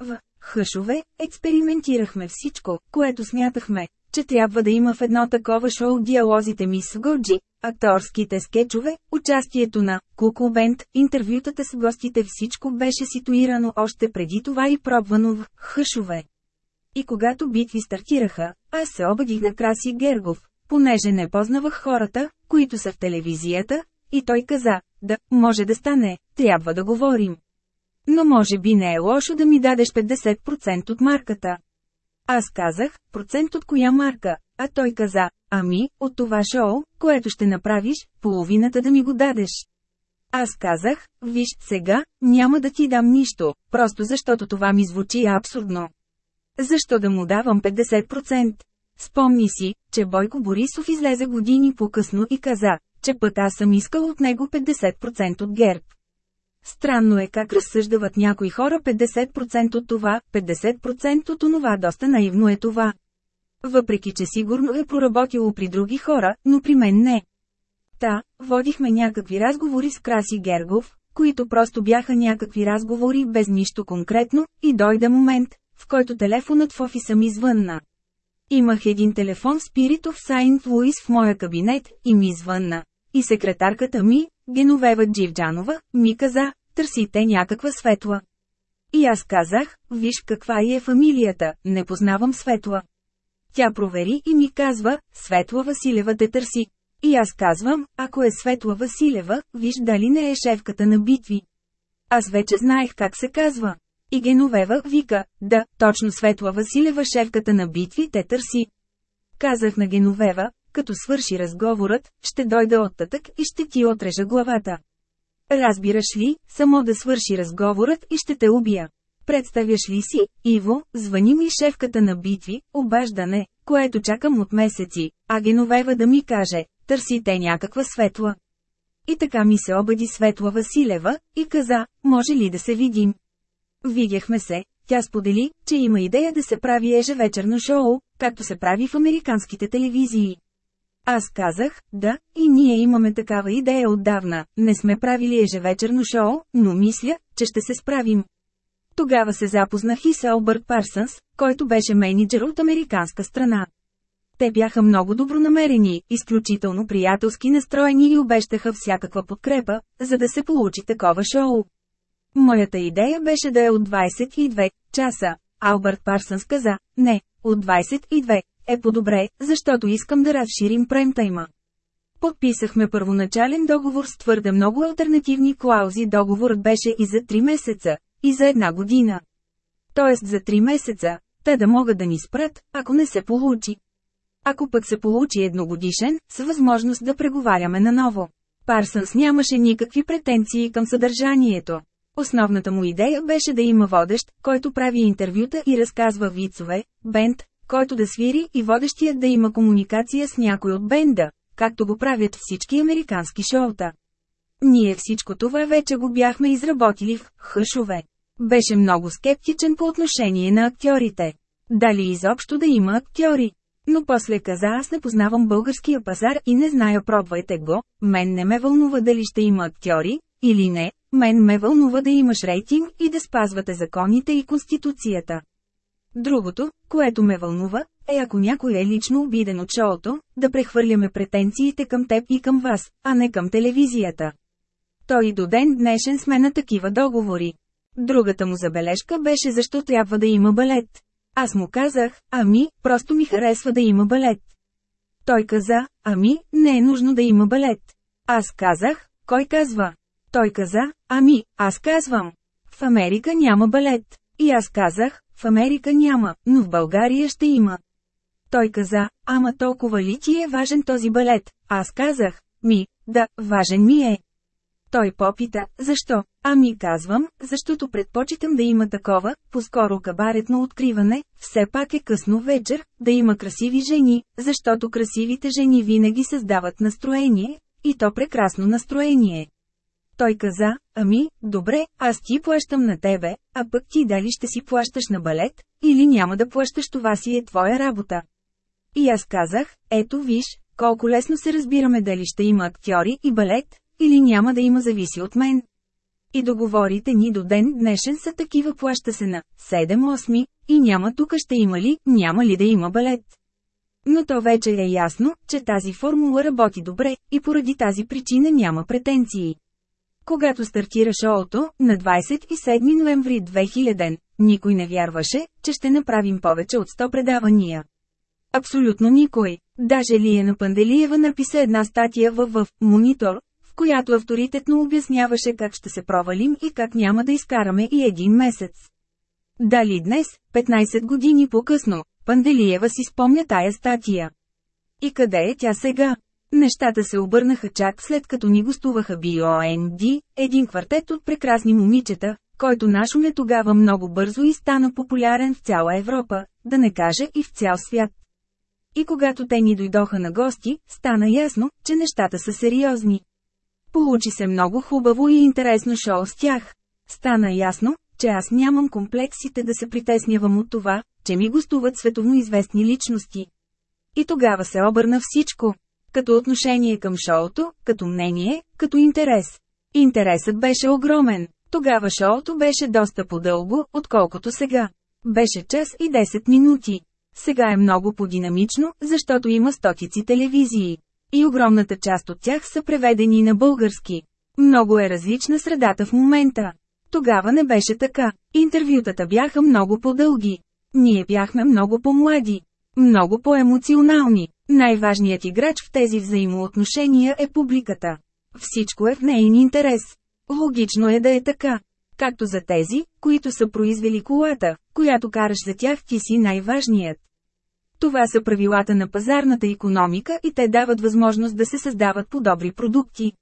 В Хъшове експериментирахме всичко, което смятахме, че трябва да има в едно такова шоу диалозите ми с Годжи, акторските скетчове, участието на Куку Бенд, интервютата с гостите всичко беше ситуирано още преди това и пробвано в Хъшове. И когато битви стартираха, аз се обадих на Краси Гергов, понеже не познавах хората, които са в телевизията, и той каза, да, може да стане, трябва да говорим. Но може би не е лошо да ми дадеш 50% от марката. Аз казах, процент от коя марка, а той каза, ами, от това шоу, което ще направиш, половината да ми го дадеш. Аз казах, виж, сега, няма да ти дам нищо, просто защото това ми звучи абсурдно. Защо да му давам 50%? Спомни си, че Бойко Борисов излезе години по-късно и каза, че път аз съм искал от него 50% от герб. Странно е как разсъждават някои хора 50% от това, 50% от онова доста наивно е това. Въпреки че сигурно е проработило при други хора, но при мен не. Та, водихме някакви разговори с Краси Гергов, които просто бяха някакви разговори без нищо конкретно, и дойде момент, в който телефонът в офиса ми звънна. Имах един телефон Spirit of Saint Louis в моя кабинет и ми звънна. И секретарката ми, Геновева Дживджанова, ми каза, търсите някаква светла. И аз казах, виж каква е фамилията, не познавам светла. Тя провери и ми казва, Светла Василева те търси. И аз казвам, ако е Светла Василева, виж дали не е шефката на битви. Аз вече знаех как се казва. И Геновева вика, да, точно Светла Василева шефката на битви те търси. Казах на Геновева, като свърши разговорът, ще дойда оттатък и ще ти отрежа главата. Разбираш ли, само да свърши разговорът и ще те убия. Представяш ли си, Иво, звъни ми шефката на битви, обаждане, което чакам от месеци, а Геновева да ми каже, търсите някаква светла. И така ми се обади Светла Василева, и каза, може ли да се видим. Видяхме се, тя сподели, че има идея да се прави ежевечерно шоу, както се прави в американските телевизии. Аз казах, да, и ние имаме такава идея отдавна, не сме правили ежевечерно шоу, но мисля, че ще се справим. Тогава се запознах и с Албърт Парсънс, който беше менеджер от американска страна. Те бяха много добронамерени, изключително приятелски настроени и обещаха всякаква подкрепа, за да се получи такова шоу. Моята идея беше да е от 22 часа. Албърт Парсънс каза, не, от 22 е по-добре, защото искам да разширим праймтайма. Подписахме първоначален договор с твърде много альтернативни клаузи. Договорът беше и за 3 месеца, и за една година. Тоест за 3 месеца, те да могат да ни спрат, ако не се получи. Ако пък се получи едногодишен, с възможност да преговаряме наново. Парсънс нямаше никакви претенции към съдържанието. Основната му идея беше да има водещ, който прави интервюта и разказва вицове, бенд, който да свири и водещият да има комуникация с някой от бенда, както го правят всички американски шоута. Ние всичко това вече го бяхме изработили в хъшове. Беше много скептичен по отношение на актьорите. Дали изобщо да има актьори? Но после каза аз не познавам българския пазар и не зная пробвайте го, мен не ме вълнува дали ще има актьори, или не, мен ме вълнува да имаш рейтинг и да спазвате законите и конституцията. Другото, което ме вълнува, е ако някой е лично обиден от шоуто, да прехвърляме претенциите към теб и към вас, а не към телевизията. Той и до ден днешен сме на такива договори. Другата му забележка беше защо трябва да има балет. Аз му казах, ами, просто ми харесва да има балет. Той каза, ами, не е нужно да има балет. Аз казах, кой казва? Той каза, ами, аз казвам. В Америка няма балет. И аз казах, в Америка няма, но в България ще има. Той каза, ама толкова ли ти е важен този балет? Аз казах, ми, да, важен ми е. Той попита, защо? Ами казвам, защото предпочитам да има такова, по-скоро кабаретно откриване, все пак е късно вечер, да има красиви жени, защото красивите жени винаги създават настроение, и то прекрасно настроение. Той каза, ами, добре, аз ти плащам на тебе, а пък ти дали ще си плащаш на балет, или няма да плащаш това си е твоя работа. И аз казах, ето виж, колко лесно се разбираме дали ще има актьори и балет, или няма да има зависи от мен. И договорите ни до ден днешен са такива плаща се на 7-8, и няма тук ще има ли, няма ли да има балет. Но то вече е ясно, че тази формула работи добре, и поради тази причина няма претенции. Когато стартира шоуто, на 27 ноември 2000, никой не вярваше, че ще направим повече от 100 предавания. Абсолютно никой. Даже Лиена Панделиева написа една статия във в «Монитор», в която авторитетно обясняваше как ще се провалим и как няма да изкараме и един месец. Дали днес, 15 години по-късно, Панделиева си спомня тая статия. И къде е тя сега? Нещата се обърнаха чак след като ни гостуваха BOND, един квартет от прекрасни момичета, който нашуме тогава много бързо и стана популярен в цяла Европа, да не каже и в цял свят. И когато те ни дойдоха на гости, стана ясно, че нещата са сериозни. Получи се много хубаво и интересно шоу с тях. Стана ясно, че аз нямам комплексите да се притеснявам от това, че ми гостуват световно известни личности. И тогава се обърна всичко. Като отношение към шоуто, като мнение, като интерес. Интересът беше огромен. Тогава шоуто беше доста по-дълго, отколкото сега. Беше час и 10 минути. Сега е много по-динамично, защото има стотици телевизии. И огромната част от тях са преведени на български. Много е различна средата в момента. Тогава не беше така. Интервютата бяха много по-дълги. Ние бяхме много по-млади. Много по-емоционални. Най-важният играч в тези взаимоотношения е публиката. Всичко е в нейн интерес. Логично е да е така. Както за тези, които са произвели колата, която караш за тях ти си най-важният. Това са правилата на пазарната економика и те дават възможност да се създават подобри продукти.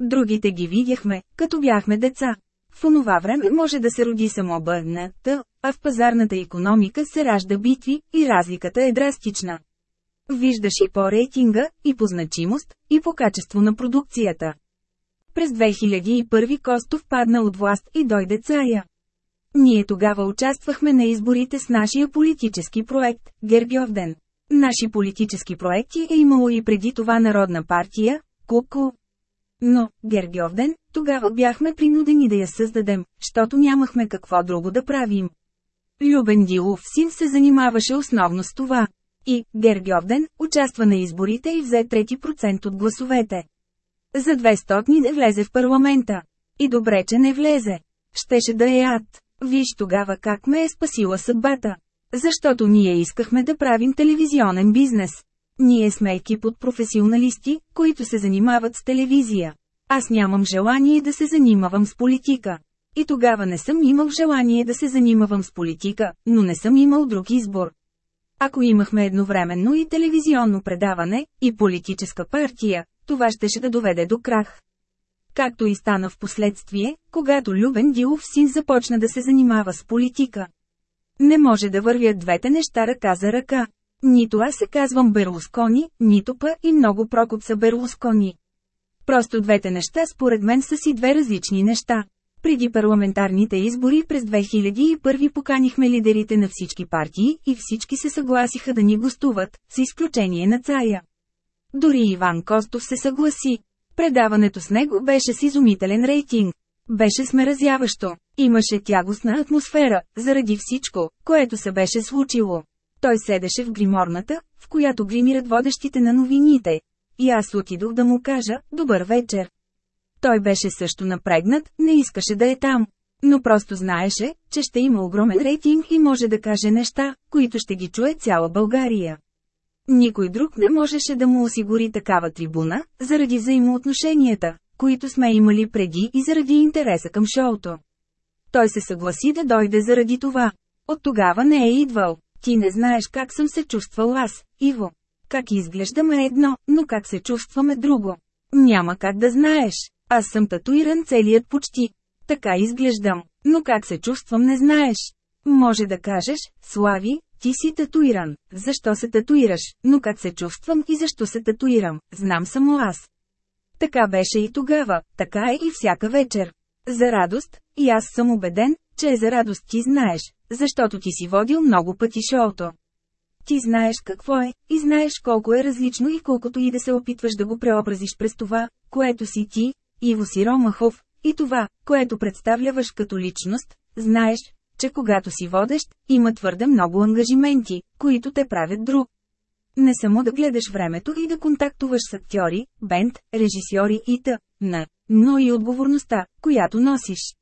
Другите ги видяхме, като бяхме деца. В онова време може да се роди само БНТ, а в пазарната економика се ражда битви, и разликата е драстична. Виждаш и по рейтинга, и по значимост, и по качество на продукцията. През 2001 Костов падна от власт и дойде цая. Ние тогава участвахме на изборите с нашия политически проект, Гергьовден. Наши политически проекти е имало и преди това Народна партия, Куку. Но, Гергьовден, тогава бяхме принудени да я създадем, защото нямахме какво друго да правим. Любен Дилов син се занимаваше основно с това. И, Гергьовден, участва на изборите и взе трети процент от гласовете. За 200 не влезе в парламента. И добре, че не влезе. Щеше да е ад. Виж тогава как ме е спасила съдбата. Защото ние искахме да правим телевизионен бизнес. Ние сме екип от професионалисти, които се занимават с телевизия. Аз нямам желание да се занимавам с политика. И тогава не съм имал желание да се занимавам с политика, но не съм имал друг избор. Ако имахме едновременно и телевизионно предаване, и политическа партия, това щеше да доведе до крах. Както и стана в последствие, когато Любен Дилов син започна да се занимава с политика. Не може да вървят двете неща ръка за ръка. Нито аз се казвам Берлускони, нито па и много Прокоп са Берлускони. Просто двете неща според мен са си две различни неща. Преди парламентарните избори през 2001 поканихме лидерите на всички партии и всички се съгласиха да ни гостуват, с изключение на Цая. Дори Иван Костов се съгласи. Предаването с него беше с изумителен рейтинг. Беше смеразяващо. Имаше тягостна атмосфера, заради всичко, което се беше случило. Той седеше в гриморната, в която гримират водещите на новините. И аз отидох да му кажа, добър вечер. Той беше също напрегнат, не искаше да е там. Но просто знаеше, че ще има огромен рейтинг и може да каже неща, които ще ги чуе цяла България. Никой друг не можеше да му осигури такава трибуна, заради взаимоотношенията, които сме имали преди и заради интереса към шоуто. Той се съгласи да дойде заради това. От тогава не е идвал. Ти не знаеш как съм се чувствал аз, Иво. Как изглеждаме едно, но как се чувстваме друго. Няма как да знаеш. Аз съм татуиран целият почти. Така изглеждам. Но как се чувствам не знаеш. Може да кажеш, Слави, ти си татуиран. Защо се татуираш, но как се чувствам и защо се татуирам, знам само аз. Така беше и тогава, така е и всяка вечер. За радост, и аз съм убеден, че е за радост ти знаеш, защото ти си водил много пъти шоуто. Ти знаеш какво е, и знаеш колко е различно и колкото и да се опитваш да го преобразиш през това, което си ти, Иво Сиромахов, и това, което представляваш като личност, знаеш, че когато си водещ, има твърде много ангажименти, които те правят друг. Не само да гледаш времето и да контактуваш с актьори, бенд, режисьори и т.н., но и отговорността, която носиш.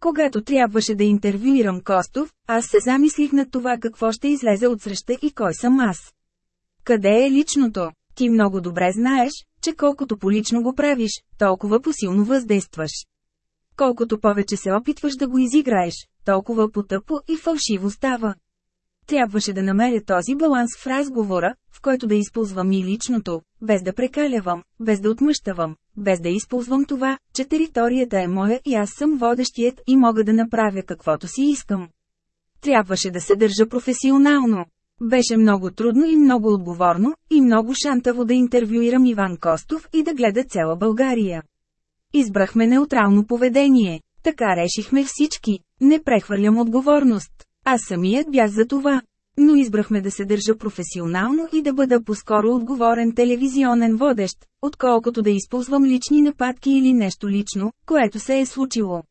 Когато трябваше да интервюирам Костов, аз се замислих над това какво ще излезе от среща и кой съм аз. Къде е личното? Ти много добре знаеш, че колкото полично го правиш, толкова посилно въздействаш. Колкото повече се опитваш да го изиграеш, толкова потъпо и фалшиво става. Трябваше да намеря този баланс в разговора, в който да използвам и личното, без да прекалявам, без да отмъщавам, без да използвам това, че територията е моя и аз съм водещият и мога да направя каквото си искам. Трябваше да се държа професионално. Беше много трудно и много отговорно, и много шантаво да интервюирам Иван Костов и да гледа цяла България. Избрахме неутрално поведение. Така решихме всички. Не прехвърлям отговорност. Аз самият бях за това. Но избрахме да се държа професионално и да бъда по-скоро отговорен телевизионен водещ, отколкото да използвам лични нападки или нещо лично, което се е случило.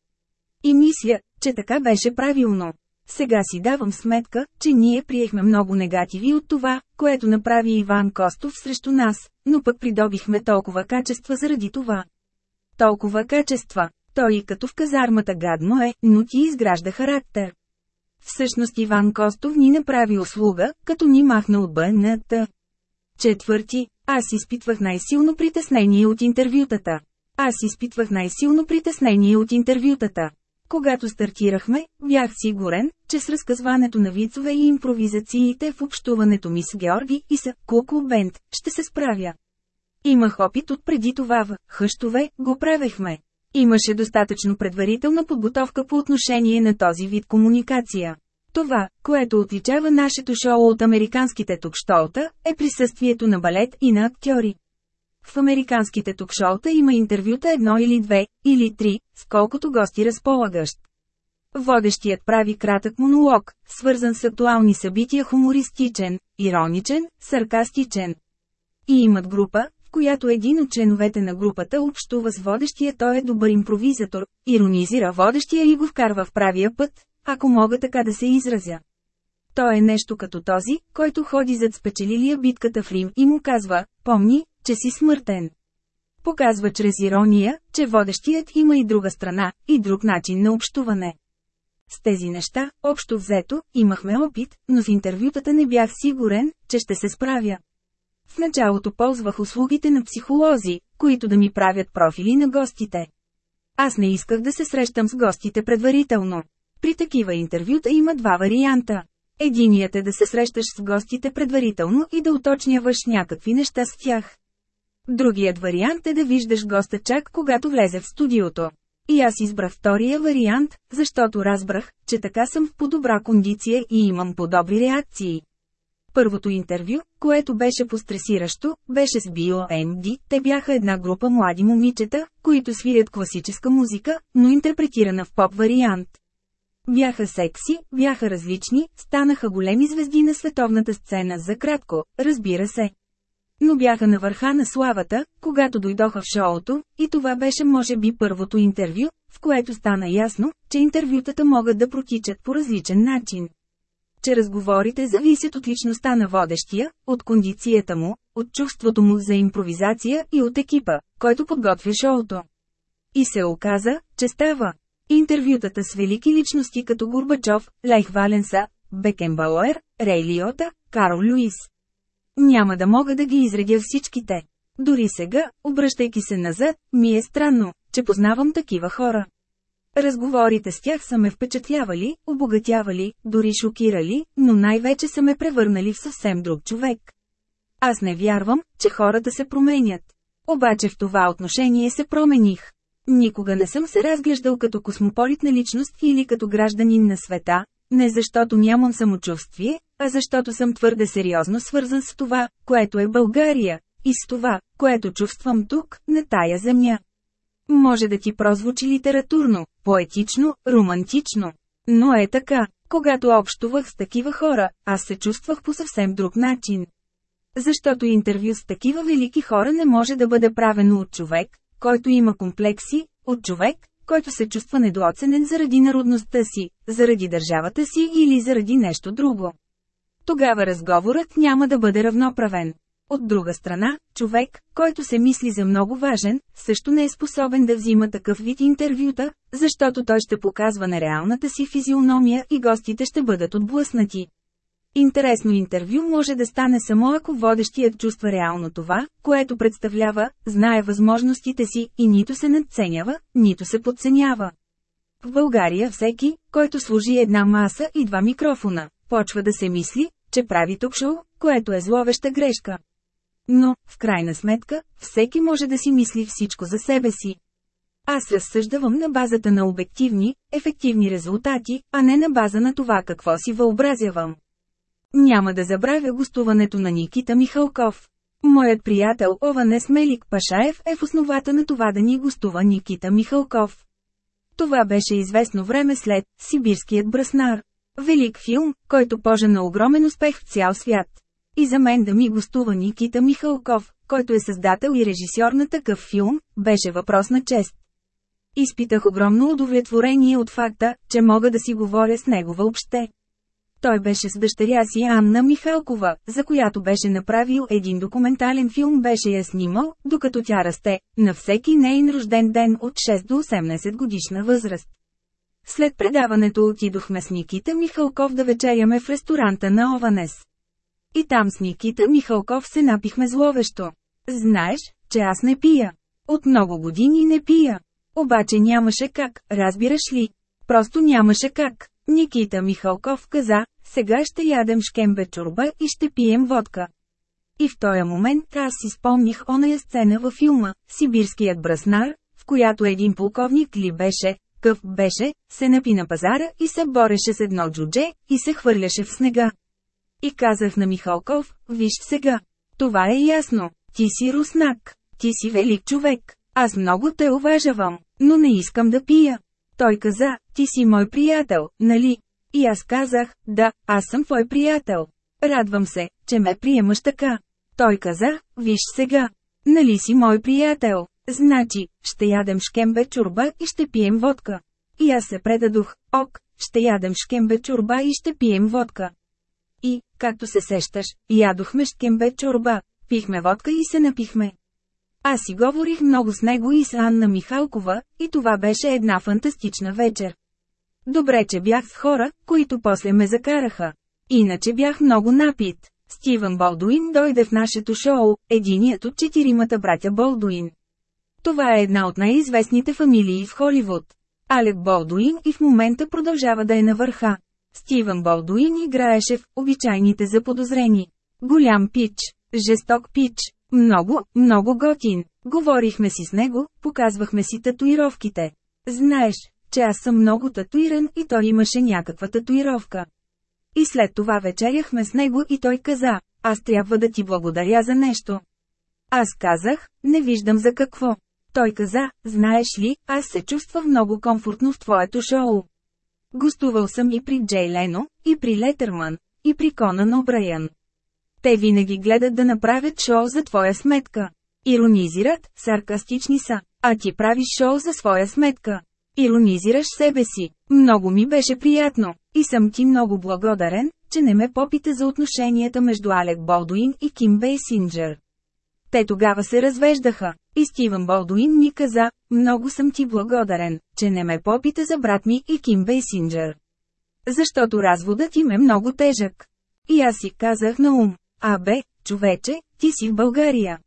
И мисля, че така беше правилно. Сега си давам сметка, че ние приехме много негативи от това, което направи Иван Костов срещу нас, но пък придобихме толкова качества заради това. Толкова качества. Той и като в казармата гадно е, но ти изгражда характер. Всъщност Иван Костов ни направи услуга, като ни махна от БНТ. Четвърти, аз изпитвах най-силно притеснение от интервютата. Аз изпитвах най-силно притеснение от интервютата. Когато стартирахме, бях сигурен, че с разказването на вицове и импровизациите в общуването ми с Георги и с Куку Бенд, ще се справя. Имах опит от преди това в хъщове, го правехме. Имаше достатъчно предварителна подготовка по отношение на този вид комуникация. Това, което отличава нашето шоу от американските ток-шоута, е присъствието на балет и на актьори. В американските ток-шоута има интервюта едно или две, или три, с колкото гости разполагащ. Водещият прави кратък монолог, свързан с актуални събития хумористичен, ироничен, саркастичен. И имат група, която един от членовете на групата общува с водещия, той е добър импровизатор, иронизира водещия и го вкарва в правия път, ако мога така да се изразя. Той е нещо като този, който ходи зад спечелилия битката в Рим и му казва, помни, че си смъртен. Показва чрез ирония, че водещият има и друга страна, и друг начин на общуване. С тези неща, общо взето, имахме опит, но в интервютата не бях сигурен, че ще се справя. В началото ползвах услугите на психолози, които да ми правят профили на гостите. Аз не исках да се срещам с гостите предварително. При такива интервюта има два варианта. Единият е да се срещаш с гостите предварително и да уточняваш някакви неща с тях. Другият вариант е да виждаш госта чак когато влезе в студиото. И аз избрах втория вариант, защото разбрах, че така съм в по-добра кондиция и имам по-добри реакции. Първото интервю, което беше постресиращо, беше с BOMD. Те бяха една група млади момичета, които свирят класическа музика, но интерпретирана в поп вариант. Бяха секси, бяха различни, станаха големи звезди на световната сцена за кратко, разбира се. Но бяха на върха на славата, когато дойдоха в шоуто, и това беше може би първото интервю, в което стана ясно, че интервютата могат да протичат по различен начин че разговорите зависят от личността на водещия, от кондицията му, от чувството му за импровизация и от екипа, който подготвя шоуто. И се оказа, че става. Интервютата с велики личности като Горбачов, Лейх Валенса, Бекенбауер, Рей Лиота, Карл Луис. Няма да мога да ги изредя всичките. Дори сега, обръщайки се назад, ми е странно, че познавам такива хора. Разговорите с тях са ме впечатлявали, обогатявали, дори шокирали, но най-вече са ме превърнали в съвсем друг човек. Аз не вярвам, че хората се променят. Обаче в това отношение се промених. Никога не съм се разглеждал като космополитна личност или като гражданин на света, не защото нямам самочувствие, а защото съм твърде сериозно свързан с това, което е България, и с това, което чувствам тук, на тая земя. Може да ти прозвучи литературно, поетично, романтично. Но е така, когато общувах с такива хора, аз се чувствах по съвсем друг начин. Защото интервю с такива велики хора не може да бъде правено от човек, който има комплекси, от човек, който се чувства недооценен заради народността си, заради държавата си или заради нещо друго. Тогава разговорът няма да бъде равноправен. От друга страна, човек, който се мисли за много важен, също не е способен да взима такъв вид интервюта, защото той ще показва нереалната си физиономия и гостите ще бъдат отблъснати. Интересно интервю може да стане само ако водещият чувства реално това, което представлява, знае възможностите си и нито се надценява, нито се подценява. В България всеки, който служи една маса и два микрофона, почва да се мисли, че прави ток-шоу, което е зловеща грешка. Но, в крайна сметка, всеки може да си мисли всичко за себе си. Аз разсъждавам на базата на обективни, ефективни резултати, а не на база на това какво си въобразявам. Няма да забравя гостуването на Никита Михалков. Моят приятел Ованес Мелик Пашаев е в основата на това да ни гостува Никита Михалков. Това беше известно време след «Сибирският браснар». Велик филм, който пожена огромен успех в цял свят. И за мен да ми гостува Никита Михалков, който е създател и режисьор на такъв филм, беше въпрос на чест. Изпитах огромно удовлетворение от факта, че мога да си говоря с него въобще. Той беше с дъщеря си Анна Михалкова, за която беше направил един документален филм беше я снимал, докато тя расте, на всеки нейн рожден ден от 6 до 18 годишна възраст. След предаването отидохме с Никита Михалков да вечеряме в ресторанта на Ованес. И там с Никита Михалков се напихме зловещо. Знаеш, че аз не пия. От много години не пия. Обаче нямаше как, разбираш ли? Просто нямаше как. Никита Михалков каза, сега ще ядем шкембе чорба и ще пием водка. И в този момент аз си спомних оная сцена във филма «Сибирският браснар», в която един полковник ли беше, къв беше, се напи на пазара и се бореше с едно джудже и се хвърляше в снега. И казах на Михалков, виж сега. Това е ясно. Ти си руснак. Ти си велик човек. Аз много те уважавам, но не искам да пия. Той каза, ти си мой приятел, нали? И аз казах, да, аз съм твой приятел. Радвам се, че ме приемаш така. Той каза, виж сега. Нали си мой приятел? Значи, ще ядем шкембе чурба и ще пием водка. И аз се предадох, ок, ще ядем шкембе чурба и ще пием водка. И, както се сещаш, ядохме шкембе чорба, пихме водка и се напихме. Аз си говорих много с него и с Анна Михалкова, и това беше една фантастична вечер. Добре, че бях с хора, които после ме закараха. Иначе бях много напит. Стивън Болдуин дойде в нашето шоу, единият от четиримата братя Болдуин. Това е една от най-известните фамилии в Холивуд. Алек Болдуин и в момента продължава да е на върха. Стивън Болдуин играеше в обичайните заподозрени. Голям пич, жесток пич, много, много готин. Говорихме си с него, показвахме си татуировките. Знаеш, че аз съм много татуиран и той имаше някаква татуировка. И след това вечеряхме с него и той каза, аз трябва да ти благодаря за нещо. Аз казах, не виждам за какво. Той каза, знаеш ли, аз се чувствах много комфортно в твоето шоу. Гостувал съм и при Джей Лено, и при Летърман, и при Конан О'Брайан. Те винаги гледат да направят шоу за твоя сметка. Иронизират, саркастични са, а ти правиш шоу за своя сметка. Иронизираш себе си. Много ми беше приятно. И съм ти много благодарен, че не ме попита за отношенията между Алек Болдуин и Ким Бейсинджер. Те тогава се развеждаха. И Стивън Болдуин ми каза, много съм ти благодарен, че не ме попита за брат ми и Ким Бейсинджер. Защото разводът им е много тежък. И аз си казах на ум, а бе, човече, ти си в България.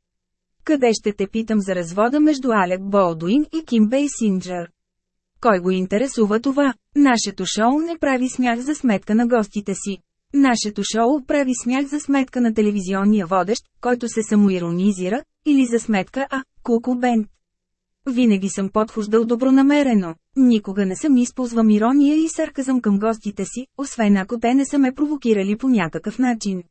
Къде ще те питам за развода между Алек Болдуин и Ким Бейсинджер? Кой го интересува това? Нашето шоу не прави смях за сметка на гостите си. Нашето шоу прави смях за сметка на телевизионния водещ, който се самоиронизира, или за сметка А, Куку Бенд. Винаги съм подхождал добронамерено. Никога не съм използвам ирония и сарказъм към гостите си, освен ако те не са ме провокирали по някакъв начин.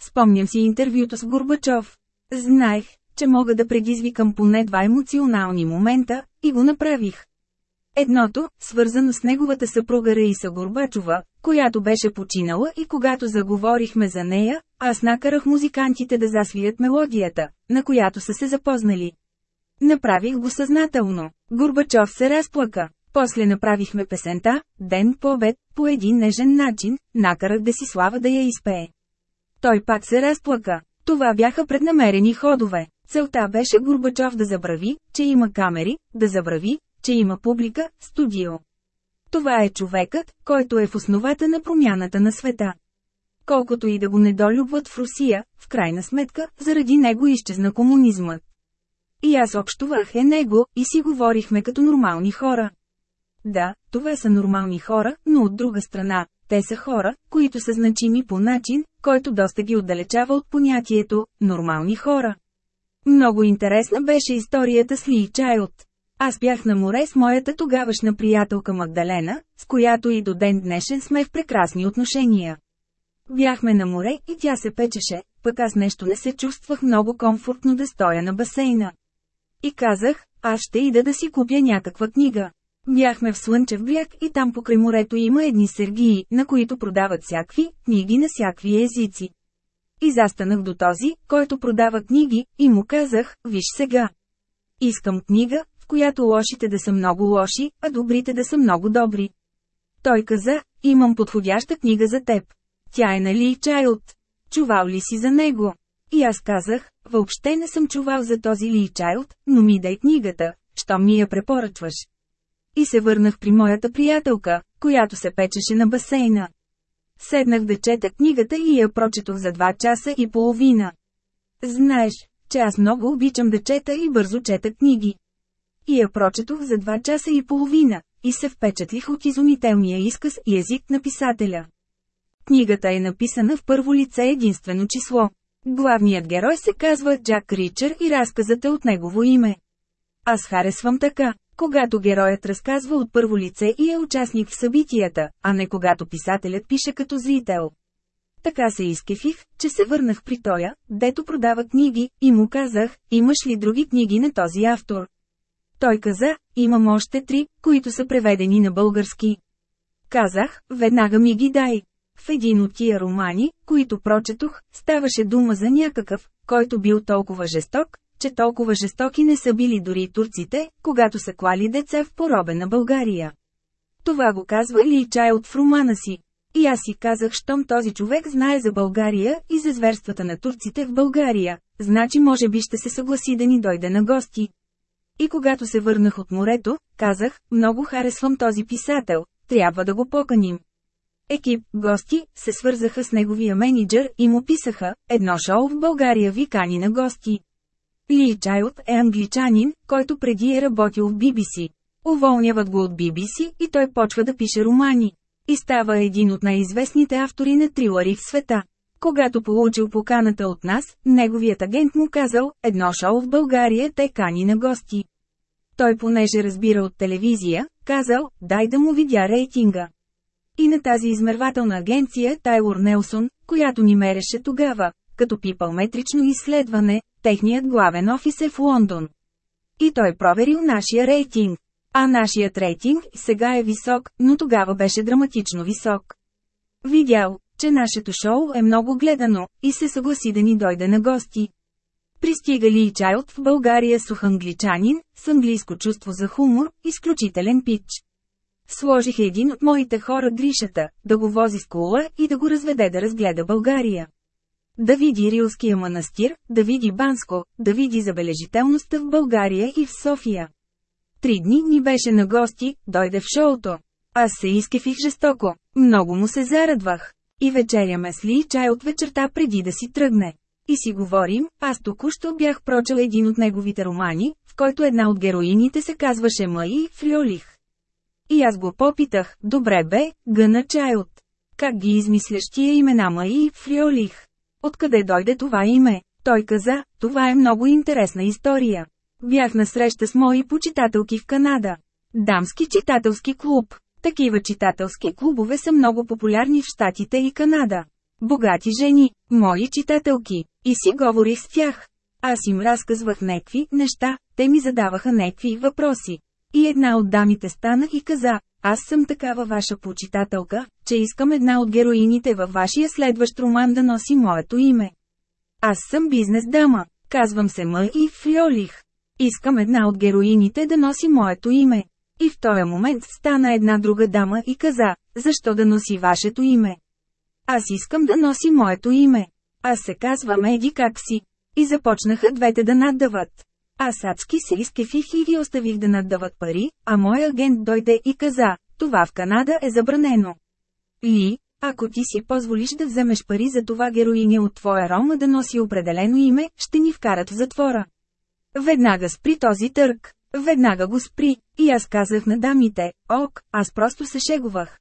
Спомням си интервюто с Горбачов. Знаех, че мога да предизвикам поне два емоционални момента, и го направих. Едното, свързано с неговата съпруга Раиса Горбачова, която беше починала и когато заговорихме за нея, аз накарах музикантите да засвият мелодията, на която са се запознали. Направих го съзнателно. Горбачов се разплака. После направихме песента, Ден по обед, по един нежен начин, накарах да си слава да я изпее. Той пак се разплака. Това бяха преднамерени ходове. Целта беше Горбачов да забрави, че има камери, да забрави, че има публика, студио. Това е човекът, който е в основата на промяната на света. Колкото и да го недолюбват в Русия, в крайна сметка, заради него изчезна комунизмът. И аз общувах е него, и си говорихме като нормални хора. Да, това са нормални хора, но от друга страна, те са хора, които са значими по начин, който доста ги отдалечава от понятието «нормални хора». Много интересна беше историята с Ли Чайлд. Аз бях на море с моята тогавашна приятелка Магдалена, с която и до ден днешен сме в прекрасни отношения. Бяхме на море и тя се печеше, пък аз нещо не се чувствах много комфортно да стоя на басейна. И казах, аз ще ида да си купя някаква книга. Бяхме в Слънчев бряг и там покрай морето има едни сергии, на които продават всякакви книги на всякакви езици. И застанах до този, който продава книги, и му казах, виж сега. Искам книга, в която лошите да са много лоши, а добрите да са много добри. Той каза, имам подходяща книга за теб. Тя е нали Чайлд. Чувал ли си за него? И аз казах, въобще не съм чувал за този Ли Чайлд, но ми дай книгата, що ми я препоръчваш. И се върнах при моята приятелка, която се печеше на басейна. Седнах да чета книгата и я прочетох за два часа и половина. Знаеш, че аз много обичам да чета и бързо чета книги. И я прочетох за два часа и половина, и се впечатлих от изумителния изказ и език на писателя. Книгата е написана в първо лице единствено число. Главният герой се казва Джак Ричър и разказът е от негово име. Аз харесвам така, когато героят разказва от първо лице и е участник в събитията, а не когато писателят пише като зрител. Така се изкефих, че се върнах при тоя, дето продава книги, и му казах, имаш ли други книги на този автор? Той каза, имам още три, които са преведени на български. Казах, веднага ми ги дай. В един от тия романи, които прочетох, ставаше дума за някакъв, който бил толкова жесток, че толкова жестоки не са били дори турците, когато са клали деца в поробена България. Това го казва Ли Чайлд в романа си. И аз си казах, щом този човек знае за България и за зверствата на турците в България, значи може би ще се съгласи да ни дойде на гости. И когато се върнах от морето, казах, много харесвам този писател, трябва да го поканим. Екип, гости, се свързаха с неговия менеджер и му писаха, едно шоу в България ви кани на гости. Ли Чайлд е англичанин, който преди е работил в BBC. Уволняват го от BBC и той почва да пише романи. И става един от най-известните автори на трилъри в света. Когато получил поканата от нас, неговият агент му казал, едно шоу в България те кани на гости. Той понеже разбира от телевизия, казал, дай да му видя рейтинга. И на тази измервателна агенция Тайлор Нелсон, която ни мереше тогава, като пипал метрично изследване, техният главен офис е в Лондон. И той проверил нашия рейтинг. А нашият рейтинг сега е висок, но тогава беше драматично висок. Видял, че нашето шоу е много гледано, и се съгласи да ни дойде на гости. Пристигали и Чайлд в България сух англичанин, с английско чувство за хумор, изключителен пич. Сложих един от моите хора гришата, да го вози с кола и да го разведе да разгледа България. Да види Рилския манастир, да види Банско, да види забележителността в България и в София. Три дни ни беше на гости, дойде в шоуто. Аз се изкефих жестоко, много му се зарадвах. И вечеряме с Ли чай от вечерта преди да си тръгне. И си говорим, аз току-що бях прочел един от неговите романи, в който една от героините се казваше Маи Фрюлих. И аз го попитах, добре бе, Гъна Чайлд. Как ги измисляш тия имена Маи Фрюлих? Откъде дойде това име? Той каза, това е много интересна история. бях на среща с мои почитателки в Канада. Дамски читателски клуб. Такива читателски клубове са много популярни в Штатите и Канада. Богати жени, мои читателки, и си говорих с тях. Аз им разказвах некви неща, те ми задаваха некви въпроси. И една от дамите стана и каза, аз съм такава ваша почитателка, че искам една от героините във вашия следващ роман да носи моето име. Аз съм бизнес дама, казвам се М. и Фриолих. Искам една от героините да носи моето име. И в този момент стана една друга дама и каза, защо да носи вашето име? Аз искам да носи моето име. Аз се казвам Еди как си. И започнаха двете да наддават. Аз адски се изкефих и ги оставих да наддават пари, а мой агент дойде и каза, това в Канада е забранено. Ли, ако ти си позволиш да вземеш пари за това героиня от твоя рома да носи определено име, ще ни вкарат в затвора. Веднага спри този търг. Веднага го спри. И аз казах на дамите, ок, аз просто се шегувах.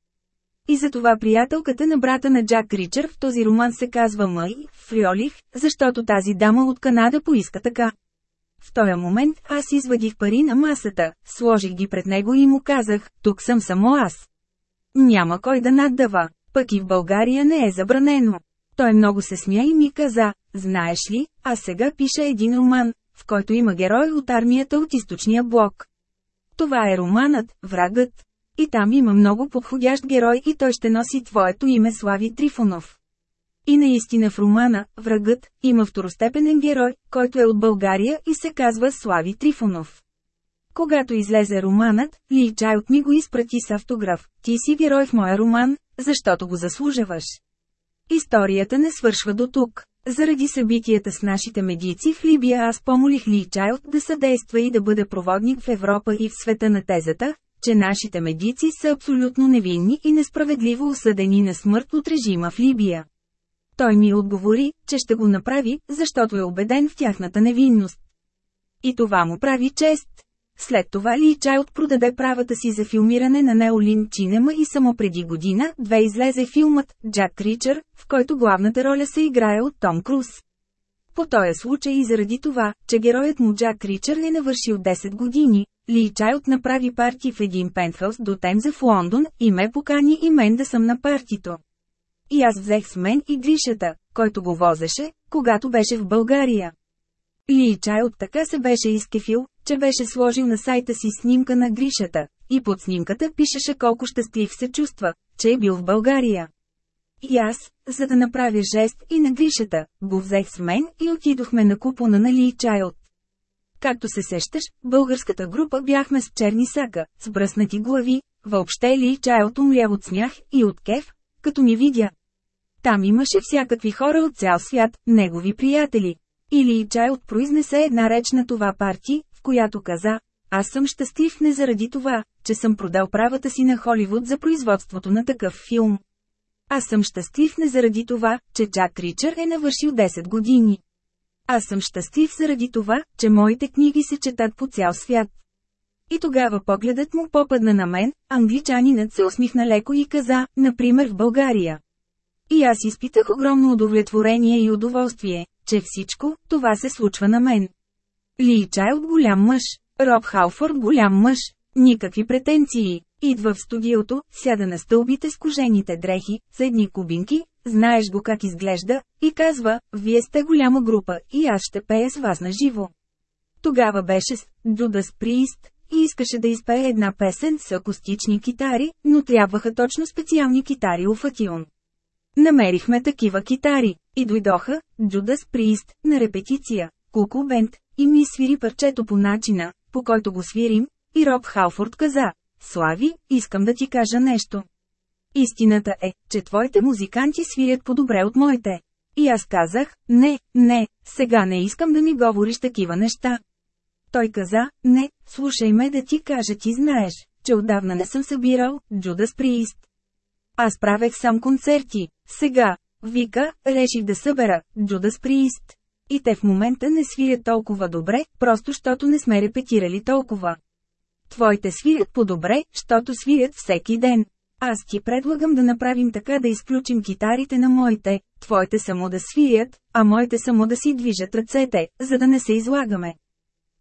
И затова приятелката на брата на Джак Ричър в този роман се казва Мъй, Фриолих, защото тази дама от Канада поиска така. В този момент аз извадих пари на масата, сложих ги пред него и му казах, тук съм само аз. Няма кой да наддава, пък и в България не е забранено. Той много се смя и ми каза, знаеш ли, аз сега пиша един роман, в който има герой от армията от източния блок. Това е романът, врагът. И там има много подходящ герой и той ще носи твоето име Слави Трифонов. И наистина в романа, врагът, има второстепенен герой, който е от България и се казва Слави Трифонов. Когато излезе романът, Ли Чайлд ми го изпрати с автограф. Ти си герой в моя роман, защото го заслужаваш. Историята не свършва до тук. Заради събитията с нашите медици в Либия аз помолих Ли Чайлд да съдейства и да бъде проводник в Европа и в света на тезата, че нашите медици са абсолютно невинни и несправедливо осъдени на смърт от режима в Либия. Той ми отговори, че ще го направи, защото е убеден в тяхната невинност. И това му прави чест. След това Ли Чайлд продаде правата си за филмиране на Неолин Чинема и само преди година, две излезе филмът «Джак Ричър», в който главната роля се играе от Том Круз. По този случай и заради това, че героят му Джак Ричър е навършил 10 години, Ли Чайлд направи парти в един пентхаус до Темза в Лондон и ме покани и мен да съм на партито. И аз взех с мен и Гришата, който го возеше, когато беше в България. Ли Чайлд така се беше изкефил, че беше сложил на сайта си снимка на Гришата, и под снимката пишеше колко щастлив се чувства, че е бил в България. И аз, за да направя жест и на Гришата, го взех с мен и отидохме на купона на Ли Чайлд. Както се сещаш, българската група бяхме с черни сака, с бръснати глави, въобще Ли Чайлд умря от смях и от кеф, като ни видя. Там имаше всякакви хора от цял свят, негови приятели. Или Чайлд произнесе една реч на това парти, в която каза, аз съм щастлив не заради това, че съм продал правата си на Холивуд за производството на такъв филм. Аз съм щастлив не заради това, че Джак Ричър е навършил 10 години. Аз съм щастлив заради това, че моите книги се четат по цял свят. И тогава погледът му попадна на мен, англичанинът се усмихна леко и каза, например в България. И аз изпитах огромно удовлетворение и удоволствие, че всичко, това се случва на мен. Ли Чайлд голям мъж, Роб Халфорд голям мъж, никакви претенции. Идва в студиото, сяда на стълбите с кожените дрехи, с едни кубинки, знаеш го как изглежда, и казва, вие сте голяма група и аз ще пея с вас на живо. Тогава беше с Джудас Приист и искаше да изпее една песен с акустични китари, но трябваха точно специални китари у Фатион. Намерихме такива китари, и дойдоха, Джудас Приист, на репетиция, Куку Бент, и ми свири парчето по начина, по който го свирим, и Роб Халфорд каза, Слави, искам да ти кажа нещо. Истината е, че твоите музиканти свирят по-добре от моите. И аз казах, не, не, сега не искам да ми говориш такива неща. Той каза, не, слушай ме да ти кажа ти знаеш, че отдавна не съм събирал Джудас Приист. Аз правех сам концерти. Сега, вика, реших да събера Джудас Приист. И те в момента не свирят толкова добре, просто защото не сме репетирали толкова. Твоите свирят по-добре, защото свирят всеки ден. Аз ти предлагам да направим така да изключим китарите на моите, твоите само да свият, а моите само да си движат ръцете, за да не се излагаме.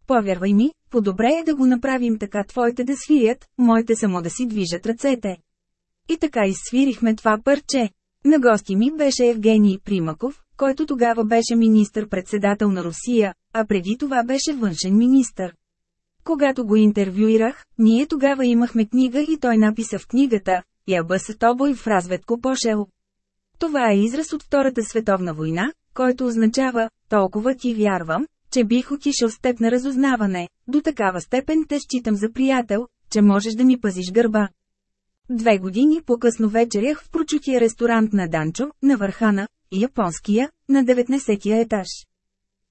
Повярвай ми, по-добре е да го направим така твоите да свият, моите само да си движат ръцете. И така изсвирихме това парче. На гости ми беше Евгений Примаков, който тогава беше министър-председател на Русия, а преди това беше външен министър. Когато го интервюирах, ние тогава имахме книга и той написа в книгата «Яба с тобой в разведко пошел». Това е израз от Втората световна война, който означава «толкова ти вярвам, че бих отишъл с теб на разузнаване, до такава степен те считам за приятел, че можеш да ми пазиш гърба». Две години по-късно вечерях в прочутия ресторант на Данчо, на върхана, японския, на 19-я етаж.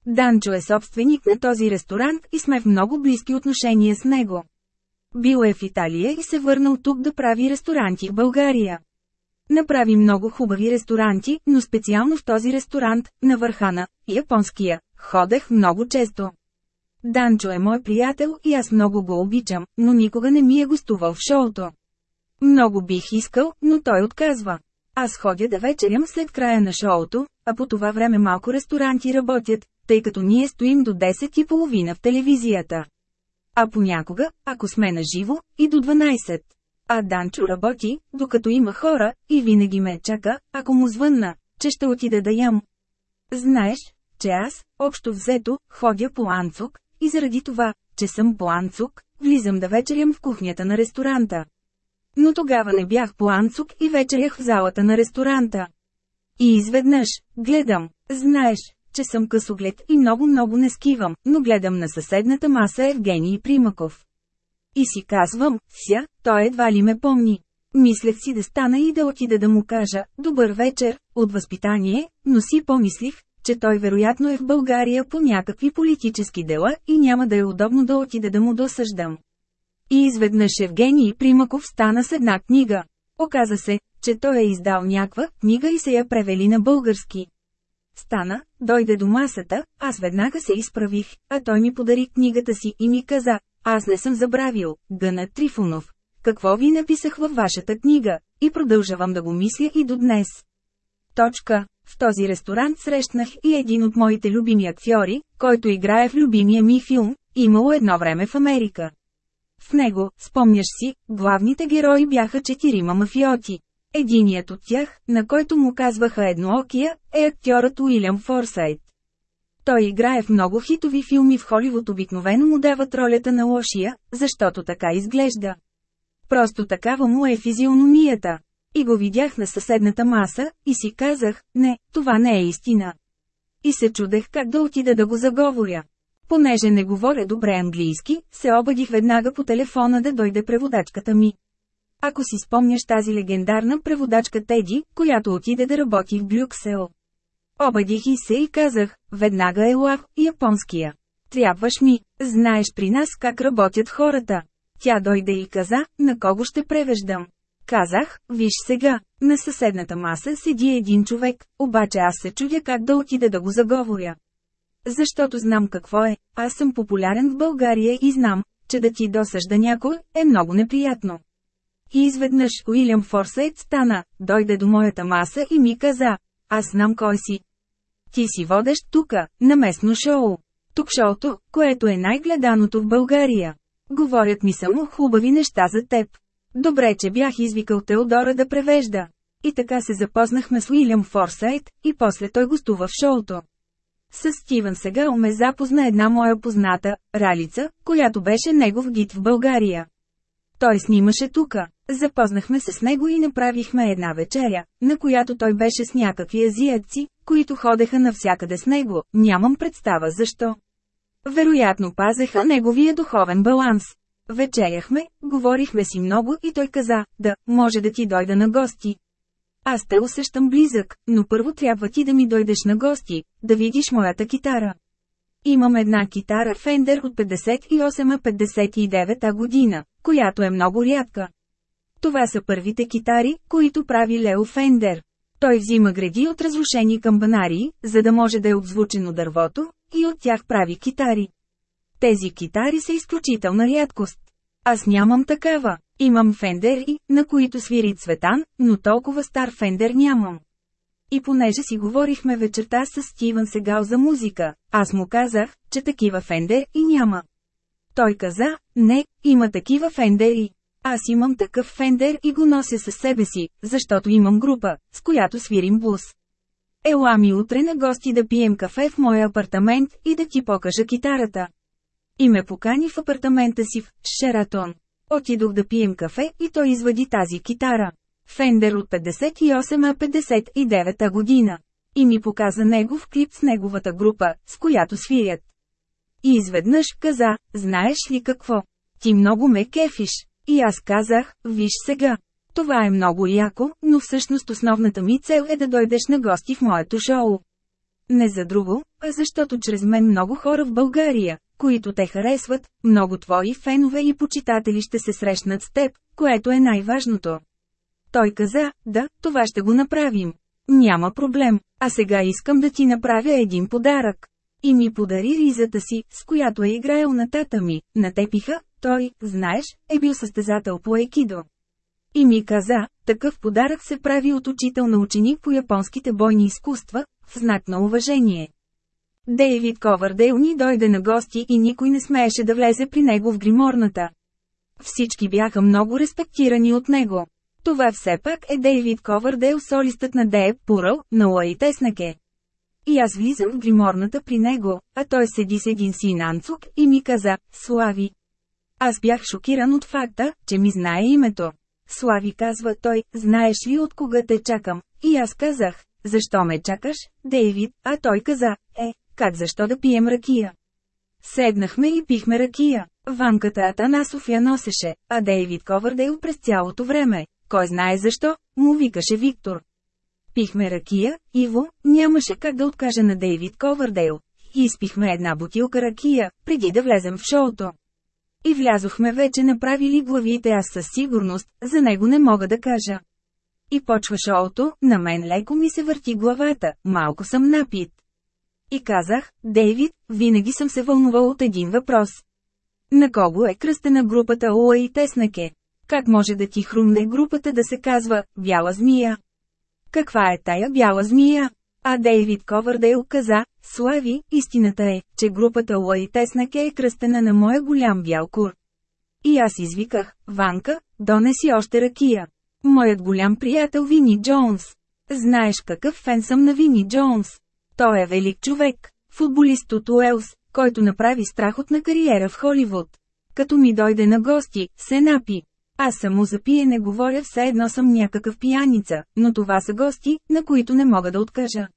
Данчо е собственик на този ресторант и сме в много близки отношения с него. Бил е в Италия и се върнал тук да прави ресторанти в България. Направи много хубави ресторанти, но специално в този ресторант, на върхана, японския, ходех много често. Данчо е мой приятел и аз много го обичам, но никога не ми е гостувал в шоуто. Много бих искал, но той отказва. Аз ходя да вечерям след края на шоуто, а по това време малко ресторанти работят, тъй като ние стоим до 10 и половина в телевизията. А понякога, ако сме на живо, и до 12. А Данчо работи, докато има хора, и винаги ме чака, ако му звънна, че ще отида да ям. Знаеш, че аз, общо взето, ходя по анцук, и заради това, че съм по анцук, влизам да вечерям в кухнята на ресторанта. Но тогава не бях по анцук и вечерях в залата на ресторанта. И изведнъж, гледам, знаеш, че съм късоглед и много-много не скивам, но гледам на съседната маса Евгений Примаков. И си казвам, ся, той едва ли ме помни. Мислех си да стана и да отида да му кажа, добър вечер, от възпитание, но си помислих, че той вероятно е в България по някакви политически дела и няма да е удобно да отида да му досъждам. И изведнъж Евгений Примаков стана с една книга. Оказа се, че той е издал някаква книга и се я превели на български. Стана, дойде до масата, аз веднага се изправих, а той ми подари книгата си и ми каза, аз не съм забравил, Гъна Трифонов. Какво ви написах във вашата книга, и продължавам да го мисля и до днес. Точка. В този ресторант срещнах и един от моите любими актьори, който играе в любимия ми филм, имало едно време в Америка. В него, спомняш си, главните герои бяха четирима мафиоти. Единият от тях, на който му казваха едноокия, е актьорът Уилям Форсайт. Той играе в много хитови филми в Холивуд обикновено му дават ролята на лошия, защото така изглежда. Просто такава му е физиономията. И го видях на съседната маса, и си казах, не, това не е истина. И се чудех как да отида да го заговоря. Понеже не говоря добре английски, се обадих веднага по телефона да дойде преводачката ми. Ако си спомняш тази легендарна преводачка Теди, която отиде да работи в Брюксел. Обадих и се и казах, веднага е лав, японския. Трябваш ми, знаеш при нас как работят хората. Тя дойде и каза, на кого ще превеждам. Казах, виж сега, на съседната маса седи един човек, обаче аз се чудя как да отида да го заговоря. Защото знам какво е, аз съм популярен в България и знам, че да ти досъжда някой, е много неприятно. И изведнъж Уилям Форсейт стана, дойде до моята маса и ми каза, аз знам кой си. Ти си водещ тука, на местно шоу. Тук шоуто, което е най-гледаното в България. Говорят ми само хубави неща за теб. Добре, че бях извикал Теодора да превежда. И така се запознахме с Уилям Форсайт, и после той гостува в шоуто. С Стивън сега ме запозна една моя позната, Ралица, която беше негов гид в България. Той снимаше тука. Запознахме се с него и направихме една вечеря, на която той беше с някакви азиатци, които ходеха навсякъде с него, нямам представа защо. Вероятно пазеха неговия духовен баланс. Вечеряхме, говорихме си много и той каза, да, може да ти дойда на гости. Аз те усещам близък, но първо трябва ти да ми дойдеш на гости, да видиш моята китара. Имам една китара Fender от 58-59 година, която е много рядка. Това са първите китари, които прави Лео Фендер. Той взима гради от разрушени камбанари, за да може да е обзвучено дървото, и от тях прави китари. Тези китари са изключителна рядкост. Аз нямам такава. Имам фендери, на които свири Цветан, но толкова стар фендер нямам. И понеже си говорихме вечерта с Стивън Сегал за музика, аз му казах, че такива фендер и няма. Той каза, не, има такива фендери. Аз имам такъв фендер и го нося със себе си, защото имам група, с която свирим блуз. Ела ми утре на гости да пием кафе в моя апартамент и да ти покажа китарата. И ме покани в апартамента си в Шератон. Отидох да пием кафе и той извади тази китара. Фендер от 58 а 59 година. И ми показа негов клип с неговата група, с която свирят. И изведнъж каза, знаеш ли какво? Ти много ме кефиш. И аз казах, виж сега. Това е много яко, но всъщност основната ми цел е да дойдеш на гости в моето шоу. Не за друго, а защото чрез мен много хора в България, които те харесват, много твои фенове и почитатели ще се срещнат с теб, което е най-важното. Той каза, да, това ще го направим. Няма проблем, а сега искам да ти направя един подарък. И ми подари ризата си, с която е играел на тата ми, на тепиха, той, знаеш, е бил състезател по екидо. И ми каза, такъв подарък се прави от учител на ученик по японските бойни изкуства, в знак на уважение. Дейвид Ковардейл ни дойде на гости и никой не смееше да влезе при него в гриморната. Всички бяха много респектирани от него. Това все пак е Дейвид Ковардейл солистът на Дейб Пуръл, на Лаи Теснаке. И аз влизам в гриморната при него, а той седи с един си Нанцук и ми каза, Слави. Аз бях шокиран от факта, че ми знае името. Слави казва той, знаеш ли от кога те чакам? И аз казах, защо ме чакаш, Дейвид, а той каза, е, как защо да пием ракия? Седнахме и пихме ракия. Ванката Атанасов я носеше, а Дейвид Ковърдейл през цялото време. Кой знае защо, му викаше Виктор. Пихме ракия, Иво, нямаше как да откаже на Дейвид Ковърдейл. Изпихме една бутилка ракия, преди да влезем в шоуто. И влязохме вече направили главите аз със сигурност, за него не мога да кажа. И почва шоуто, на мен леко ми се върти главата, малко съм напит. И казах, Дейвид, винаги съм се вълнувал от един въпрос. На кого е кръстена групата Уа и Теснаке? Как може да ти хрумне групата да се казва «Бяла змия»? Каква е тая бяла змия? А Дейвид Ковърдейл каза, Слави, истината е, че групата Уа и Теснаке е кръстена на моя голям бял кур. И аз извиках, Ванка, донеси още ракия. Моят голям приятел Вини Джонс. Знаеш какъв фен съм на Вини Джонс. Той е велик човек, футболист от Уелс, който направи страхотна кариера в Холивуд. Като ми дойде на гости, се напи. Аз само за пиене говоря все едно съм някакъв пияница, но това са гости, на които не мога да откажа.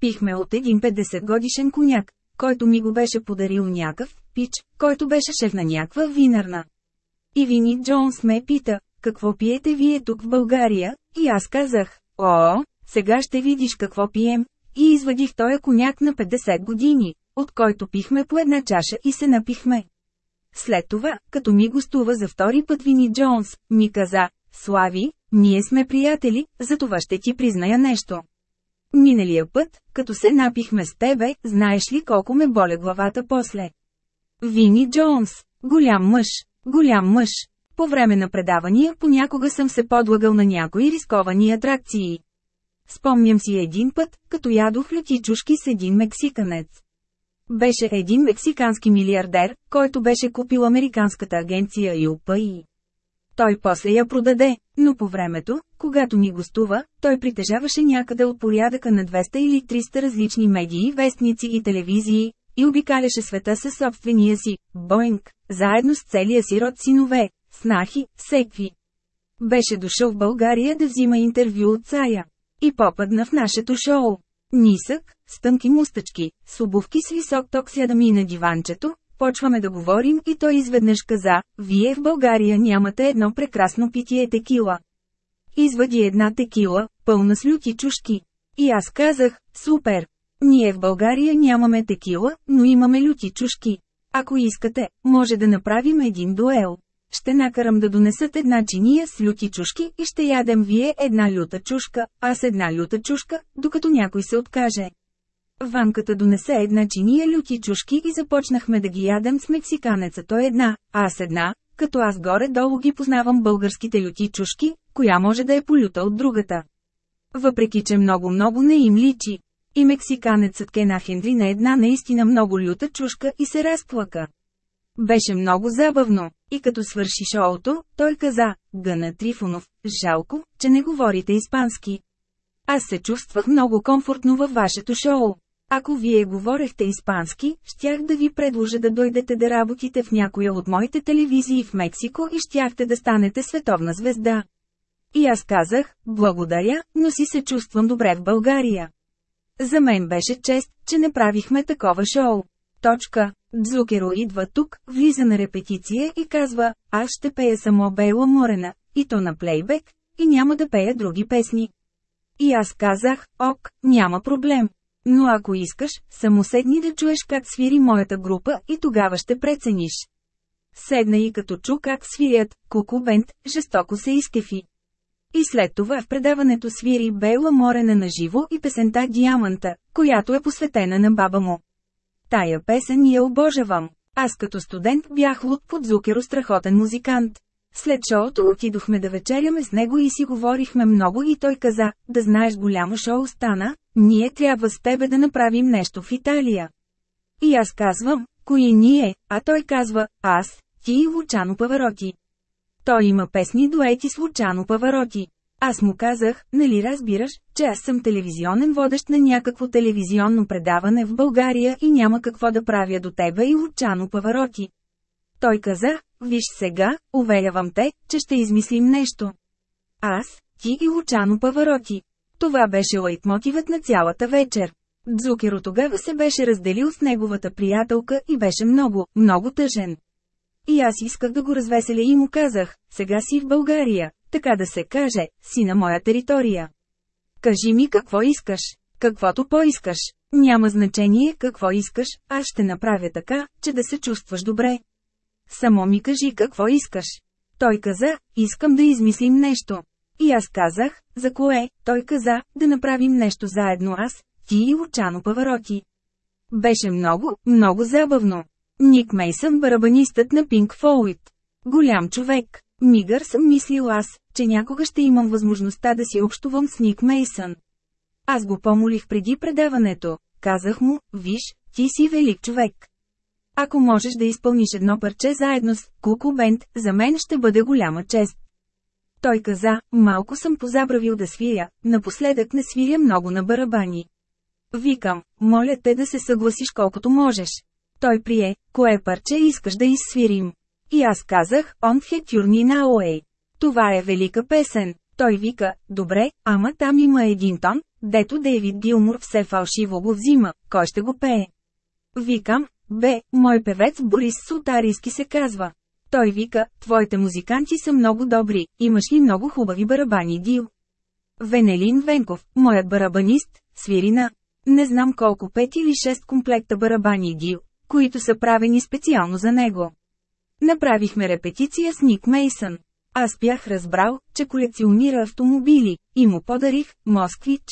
Пихме от един 50 годишен коняк, който ми го беше подарил някакъв пич, който беше шеф на някаква винарна. И Вини Джонс ме пита, какво пиете вие тук в България, и аз казах, о, сега ще видиш какво пием, и извадих тоя коняк на 50 години, от който пихме по една чаша и се напихме. След това, като ми гостува за втори път Вини Джонс, ми каза, Слави, ние сме приятели, за това ще ти призная нещо. Миналия път, като се напихме с тебе, знаеш ли колко ме боля главата после? Вини Джонс, голям мъж, голям мъж. По време на предавания понякога съм се подлагал на някои рисковани атракции. Спомням си един път, като ядох летичушки с един мексиканец. Беше един мексикански милиардер, който беше купил американската агенция UPI. Той после я продаде, но по времето, когато ни гостува, той притежаваше някъде от порядъка на 200 или 300 различни медии, вестници и телевизии, и обикаляше света със собствения си, Боинг, заедно с целия си род синове, снахи, секви. Беше дошъл в България да взима интервю от Цая. И попадна в нашето шоу. Нисък, с тънки мустачки, с обувки с висок ток сядаме на диванчето, почваме да говорим и той изведнъж каза, вие в България нямате едно прекрасно питие текила. Извади една текила, пълна с люти чушки. И аз казах, супер. Ние в България нямаме текила, но имаме люти чушки. Ако искате, може да направим един дуел. Ще накарам да донесат една чиния с люти чушки и ще ядем вие една люта чушка, аз една люта чушка, докато някой се откаже. Ванката донесе една чиния люти чушки и започнахме да ги ядем с мексиканеца той една, аз една, като аз горе-долу ги познавам българските люти чушки, коя може да е полюта от другата. Въпреки, че много-много не им личи. И мексиканецът Кена Хендри на една наистина много люта чушка и се разплака. Беше много забавно. И като свърши шоуто, той каза, Гъна Трифонов, жалко, че не говорите испански. Аз се чувствах много комфортно във вашето шоу. Ако вие говорехте испански, щях да ви предложа да дойдете да работите в някоя от моите телевизии в Мексико и щяхте да станете световна звезда. И аз казах, благодаря, но си се чувствам добре в България. За мен беше чест, че не правихме такова шоу. Точка. Дзукеро идва тук, влиза на репетиция и казва, аз ще пея само Бейла Морена, и то на плейбек, и няма да пея други песни. И аз казах, ок, няма проблем. Но ако искаш, само седни да чуеш как свири моята група и тогава ще прецениш. Седна и като чу как свирят, Куку Бент, жестоко се изкефи. И след това в предаването свири Бейла Морена на живо и песента Диаманта, която е посветена на баба му. Тая песен я обожавам. Аз като студент бях луд под Зукеро страхотен музикант. След шоуто отидохме да вечеряме с него и си говорихме много и той каза, да знаеш голямо шоу стана, ние трябва с тебе да направим нещо в Италия. И аз казвам, кои ние, а той казва, аз, ти и Лучано Павароти. Той има песни дуети с Лучано Павароти. Аз му казах, нали разбираш, че аз съм телевизионен водещ на някакво телевизионно предаване в България и няма какво да правя до тебе и Лучано Павароти. Той каза, виж сега, уверявам те, че ще измислим нещо. Аз, ти и Лучано Павароти. Това беше лайтмотивът на цялата вечер. Дзукеро тогава се беше разделил с неговата приятелка и беше много, много тъжен. И аз исках да го развеселя и му казах, сега си в България, така да се каже, си на моя територия. Кажи ми какво искаш, каквото поискаш. Няма значение какво искаш, аз ще направя така, че да се чувстваш добре. Само ми кажи какво искаш. Той каза, искам да измислим нещо. И аз казах, за кое, той каза, да направим нещо заедно аз, ти и Лучано Павароти. Беше много, много забавно. Ник Мейсън барабанистът на Пинк Фолуит. Голям човек. Мигър съм мислил аз, че някога ще имам възможността да си общувам с Ник Мейсън. Аз го помолих преди предаването. Казах му, виж, ти си велик човек. Ако можеш да изпълниш едно парче заедно с Куку Бенд, за мен ще бъде голяма чест. Той каза, малко съм позабравил да свиря, напоследък не свиря много на барабани. Викам, моля те да се съгласиш колкото можеш. Той прие, кое парче искаш да изсвирим. И аз казах, он фетюрни на Оей. Това е велика песен. Той вика, добре, ама там има един тон, дето Дейвид Гилмур все фалшиво го взима, кой ще го пее? Викам, бе, мой певец Борис Сутарийски се казва. Той вика, твоите музиканти са много добри, имаш ли много хубави барабани Дил? Венелин Венков, моят барабанист, свири на. Не знам колко пет или шест комплекта барабани Дил, които са правени специално за него. Направихме репетиция с Ник Мейсън. Аз бях разбрал, че колекционира автомобили, и му подарих «Москвич».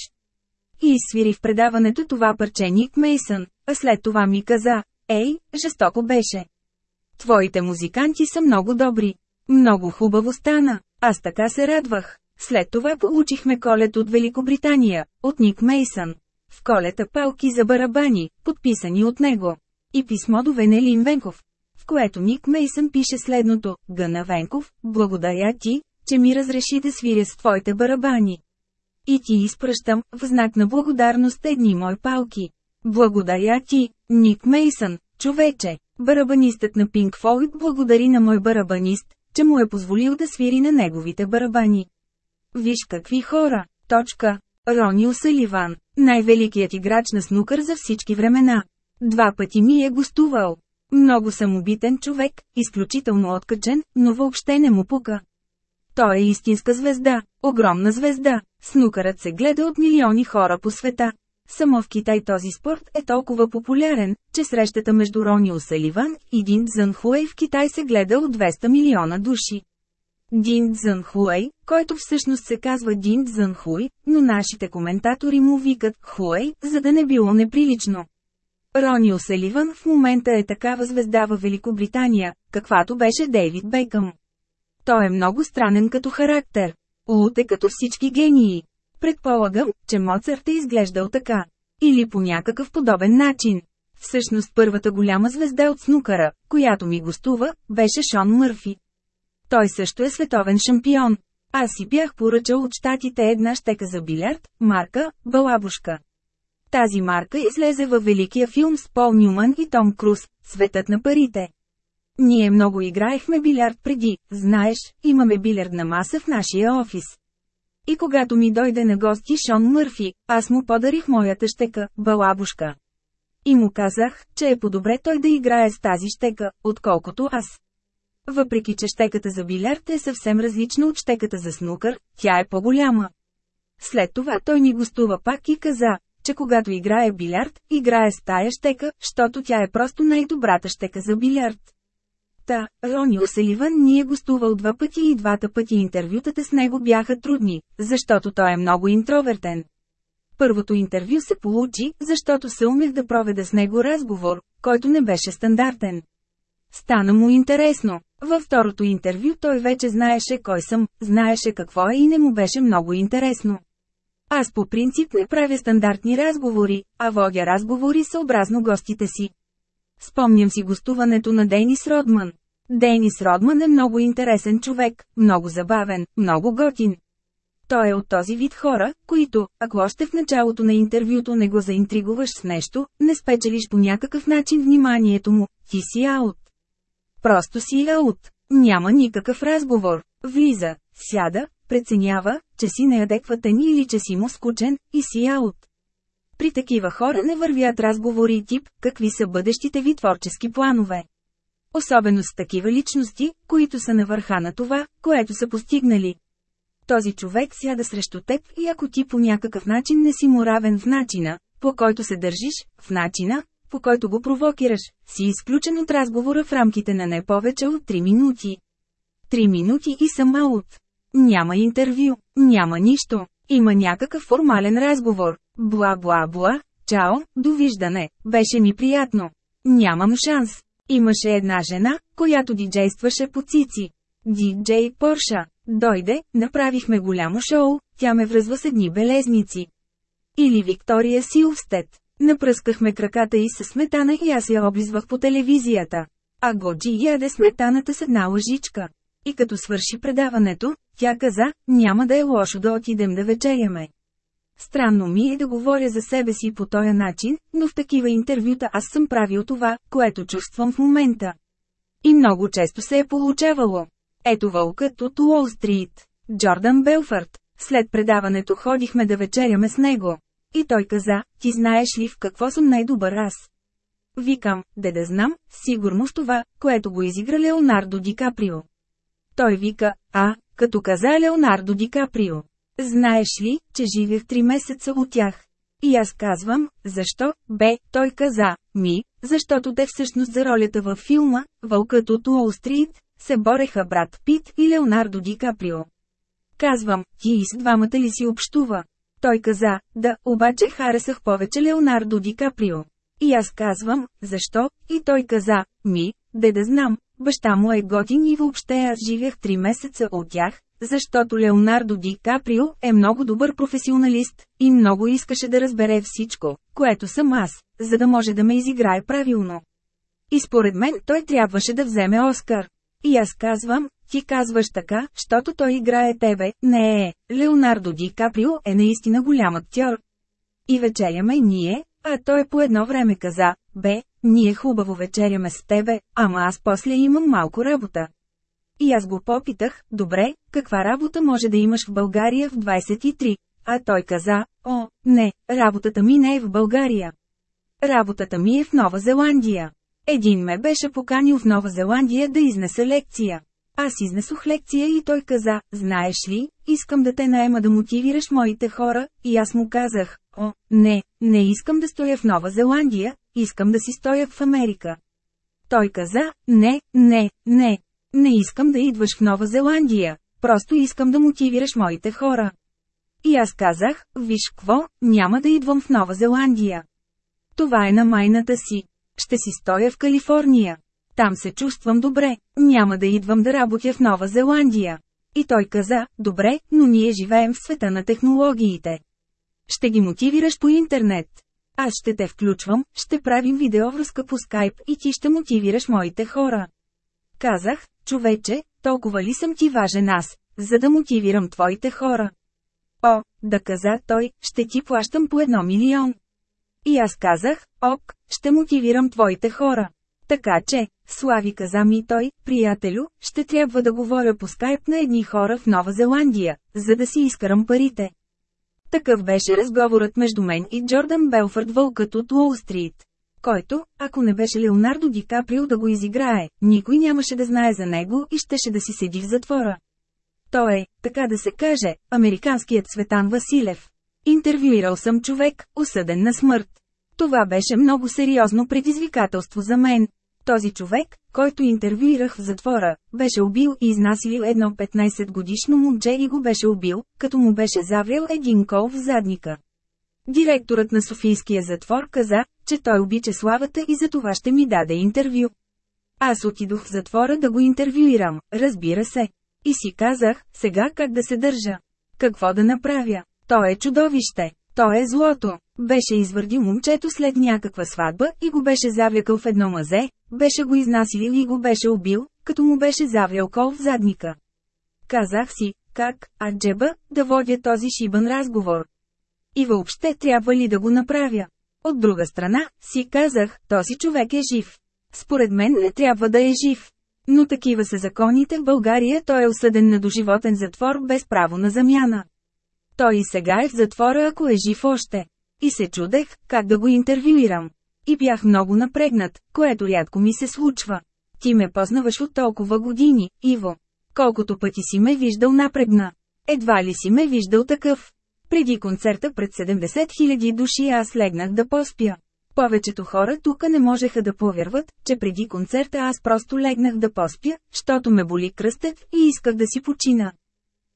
И изсвири в предаването това парче Ник Мейсън, а след това ми каза, «Ей, жестоко беше. Твоите музиканти са много добри. Много хубаво стана, аз така се радвах». След това получихме колет от Великобритания, от Ник Мейсън. В колета палки за барабани, подписани от него. И писмо до Венелин Венков, в което Ник Мейсън пише следното «Гъна Венков, благодаря ти, че ми разреши да свиря с твоите барабани. И ти изпръщам, в знак на благодарност едни мои палки. Благодаря ти, Ник Мейсън, човече. Барабанистът на Пинк Флойд благодари на мой барабанист, че му е позволил да свири на неговите барабани. Виж какви хора. Точка. Рони Осаливан, най-великият играч на снукър за всички времена. Два пъти ми е гостувал. Много самобитен човек, изключително откачен, но въобще не му пука. Той е истинска звезда, огромна звезда. Снукърът се гледа от милиони хора по света. Само в Китай този спорт е толкова популярен, че срещата между Рони Осаливан и Дин Цзънхуей в Китай се гледа от 200 милиона души. Дин Цзънхуей, който всъщност се казва Дин Цзънхуй, но нашите коментатори му викат Хуей, за да не било неприлично. Рони Оселиван в момента е такава звезда в Великобритания, каквато беше Дейвид Бейкъм. Той е много странен като характер. Лут е като всички гении. Предполагам, че Моцарт е изглеждал така. Или по някакъв подобен начин. Всъщност първата голяма звезда от снукъра, която ми гостува, беше Шон Мърфи. Той също е световен шампион. Аз си бях поръчал от щатите една щека за билярд, марка «Балабушка». Тази марка излезе във великия филм с Пол Нюман и Том Круз «Светът на парите». Ние много играехме билярд преди, знаеш, имаме билярдна маса в нашия офис. И когато ми дойде на гости Шон Мърфи, аз му подарих моята щека, балабушка. И му казах, че е по-добре той да играе с тази щека, отколкото аз. Въпреки че щеката за билярд е съвсем различна от щеката за снукър, тя е по-голяма. След това той ми гостува пак и каза, че когато играе билярд, играе с тая щека, защото тя е просто най-добрата щека за билярд. Та, Рони Оселиван ни е гостувал два пъти и двата пъти интервютата с него бяха трудни, защото той е много интровертен. Първото интервю се получи, защото се умех да проведа с него разговор, който не беше стандартен. Стана му интересно. Във второто интервю той вече знаеше кой съм, знаеше какво е и не му беше много интересно. Аз по принцип не правя стандартни разговори, а водя разговори съобразно гостите си. Спомням си гостуването на Денис Родман. Денис Родман е много интересен човек, много забавен, много готин. Той е от този вид хора, които, ако още в началото на интервюто не го заинтригуваш с нещо, не спечелиш по някакъв начин вниманието му, ти си аут. Просто си аут. Няма никакъв разговор. Влиза, сяда, преценява, че си неадекватен или че си му скучен, и си аут. При такива хора не вървят разговори тип, какви са бъдещите ви творчески планове. Особено с такива личности, които са на върха на това, което са постигнали. Този човек сяда срещу теб и ако ти по някакъв начин не си му равен в начина, по който се държиш, в начина, по който го провокираш, си изключен от разговора в рамките на не повече от 3 минути. 3 минути и съм аут. Няма интервю, няма нищо, има някакъв формален разговор. Бла-бла-бла, чао, довиждане, беше ми приятно. Нямам шанс. Имаше една жена, която диджействаше по цици. Диджей Порша. Дойде, направихме голямо шоу, тя ме връзва с едни белезници. Или Виктория Силвстед. Напръскахме краката и със сметана и аз я облизвах по телевизията. А Годжи яде сметаната с една лъжичка. И като свърши предаването, тя каза, няма да е лошо да отидем да вечеряме. Странно ми е да говоря за себе си по този начин, но в такива интервюта аз съм правил това, което чувствам в момента. И много често се е получавало. Ето вълкът от Уолл Стрит. Джордан Белфърд. След предаването ходихме да вечеряме с него. И той каза, ти знаеш ли в какво съм най-добър аз? Викам, де да знам, сигурно в това, което го изигра Леонардо Ди Каприо. Той вика, а, като каза Леонардо Ди Каприо. Знаеш ли, че живех три месеца от тях? И аз казвам, защо, бе, той каза, ми, защото те всъщност за ролята във филма, Вълкът от Уолл Стрит, се бореха брат Пит и Леонардо Ди Каприо. Казвам, ти и с двамата ли си общува? Той каза, да, обаче харесах повече Леонардо Ди Каприо. И аз казвам, защо? И той каза, ми, де да знам, баща му е готин и въобще аз живях три месеца от тях, защото Леонардо Ди Каприо е много добър професионалист и много искаше да разбере всичко, което съм аз, за да може да ме изиграе правилно. И според мен той трябваше да вземе Оскар. И аз казвам, ти казваш така, щото той играе тебе, не е, Леонардо Ди Каприо е наистина голям актьор. И вечеряме ние, а той по едно време каза, бе, ние хубаво вечеряме с тебе, ама аз после имам малко работа. И аз го попитах, добре, каква работа може да имаш в България в 23? А той каза, о, не, работата ми не е в България. Работата ми е в Нова Зеландия. Един ме беше поканил в Нова Зеландия да изнесе лекция. Аз изнесох лекция и той каза, знаеш ли, искам да те наема да мотивираш моите хора, и аз му казах, о, не, не искам да стоя в Нова Зеландия, искам да си стоя в Америка. Той каза, не, не, не, не искам да идваш в Нова Зеландия, просто искам да мотивираш моите хора. И аз казах, виж какво, няма да идвам в Нова Зеландия. Това е на майната си. Ще си стоя в Калифорния. Там се чувствам добре, няма да идвам да работя в Нова Зеландия. И той каза, добре, но ние живеем в света на технологиите. Ще ги мотивираш по интернет. Аз ще те включвам, ще правим видеовръзка по скайп и ти ще мотивираш моите хора. Казах, човече, толкова ли съм ти важен аз, за да мотивирам твоите хора? О, да каза той, ще ти плащам по едно милион. И аз казах, ок, ще мотивирам твоите хора. Така че, Слави каза ми той, приятелю, ще трябва да говоря по скайп на едни хора в Нова Зеландия, за да си изкарам парите. Такъв беше разговорът между мен и Джордан Белфърд вълкът от Уолл Стрит. Който, ако не беше Леонардо Ди Каприо да го изиграе, никой нямаше да знае за него и щеше да си седи в затвора. Той е, така да се каже, американският Светан Василев. Интервюирал съм човек, осъден на смърт. Това беше много сериозно предизвикателство за мен. Този човек, който интервюирах в затвора, беше убил и изнасилил едно 15 годишно момче и го беше убил, като му беше заврял един кол в задника. Директорът на Софийския затвор каза, че той обича славата и за това ще ми даде интервю. Аз отидох в затвора да го интервюирам, разбира се. И си казах, сега как да се държа. Какво да направя? То е чудовище. То е злото. Беше извърдил момчето след някаква сватба и го беше завякал в едно мазе, беше го изнасилил и го беше убил, като му беше завял кол в задника. Казах си, как, а джеба, да водя този шибан разговор. И въобще трябва ли да го направя? От друга страна, си казах, този човек е жив. Според мен не трябва да е жив. Но такива са законите в България, той е осъден на доживотен затвор без право на замяна. Той и сега е в затвора, ако е жив още. И се чудех, как да го интервюирам. И бях много напрегнат, което рядко ми се случва. Ти ме познаваш от толкова години, Иво. Колкото пъти си ме виждал напрегна. Едва ли си ме виждал такъв. Преди концерта пред 70 000 души аз легнах да поспя. Повечето хора тука не можеха да повярват, че преди концерта аз просто легнах да поспя, щото ме боли кръстът и исках да си почина.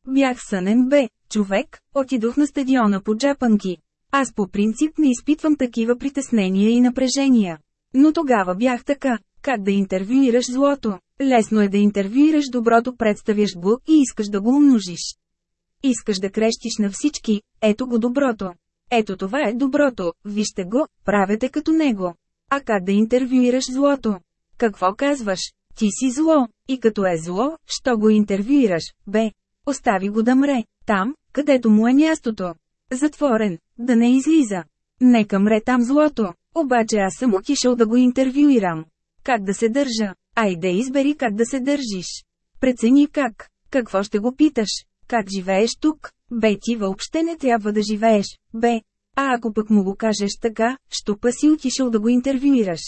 Бях сънен бе, човек, отидох на стадиона по джапанки. Аз по принцип не изпитвам такива притеснения и напрежения. Но тогава бях така, как да интервюираш злото. Лесно е да интервюираш доброто, представяш го и искаш да го умножиш. Искаш да крещиш на всички, ето го доброто. Ето това е доброто, вижте го, правете като него. А как да интервюираш злото? Какво казваш? Ти си зло, и като е зло, що го интервюираш, бе? Остави го да мре, там, където му е мястото. Затворен, да не излиза. Нека мре там злото, обаче аз съм отишъл да го интервюирам. Как да се държа? Айде избери как да се държиш. Прецени как. Какво ще го питаш? Как живееш тук? Бе, ти въобще не трябва да живееш. Бе, а ако пък му го кажеш така, що па си отишъл да го интервюираш.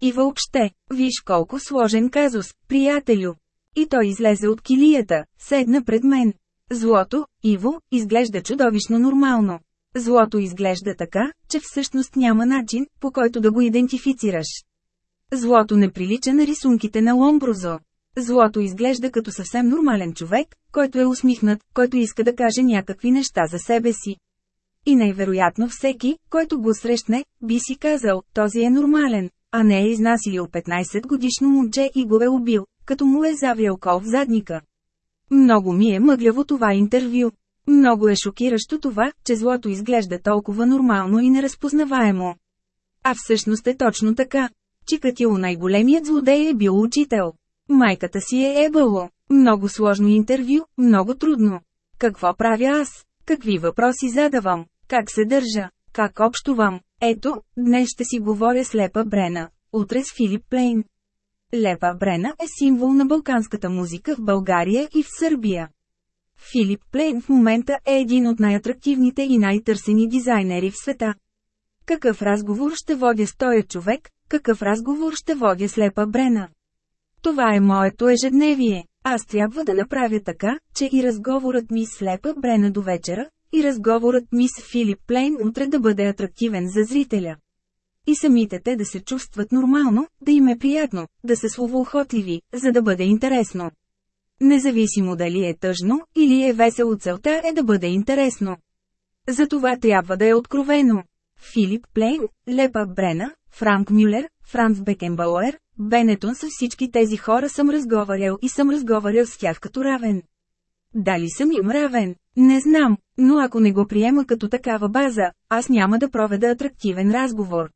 И въобще, виж колко сложен казус, приятелю. И той излезе от килията, седна пред мен. Злото, Иво, изглежда чудовищно нормално. Злото изглежда така, че всъщност няма начин, по който да го идентифицираш. Злото не прилича на рисунките на Ломброзо. Злото изглежда като съвсем нормален човек, който е усмихнат, който иска да каже някакви неща за себе си. И най-вероятно всеки, който го срещне, би си казал, този е нормален, а не е изнасилил 15 годишно момче и го е убил, като му е завял кол в задника. Много ми е мъгляво това интервю. Много е шокиращо това, че злото изглежда толкова нормално и неразпознаваемо. А всъщност е точно така. Чикатило най-големият злодей е бил учител. Майката си е ебало. Много сложно интервю, много трудно. Какво правя аз? Какви въпроси задавам? Как се държа? Как общувам? Ето, днес ще си говоря с Лепа Брена, утре с Филип Плейн. Лепа Брена е символ на балканската музика в България и в Сърбия. Филип Плейн в момента е един от най-атрактивните и най-търсени дизайнери в света. Какъв разговор ще водя с този човек, какъв разговор ще водя с Лепа Брена? Това е моето ежедневие. Аз трябва да направя така, че и разговорът ми с Лепа Брена до вечера, и разговорът ми с Филип Плейн утре да бъде атрактивен за зрителя. И самите те да се чувстват нормално, да им е приятно, да са словоохотливи, за да бъде интересно. Независимо дали е тъжно, или е весело целта е да бъде интересно. Затова трябва да е откровено. Филип Плейн, Лепа Брена, Франк Мюлер, Франц Бекенбауер, Бенетон с всички тези хора съм разговарял и съм разговарял с тях като равен. Дали съм им равен? Не знам, но ако не го приема като такава база, аз няма да проведа атрактивен разговор.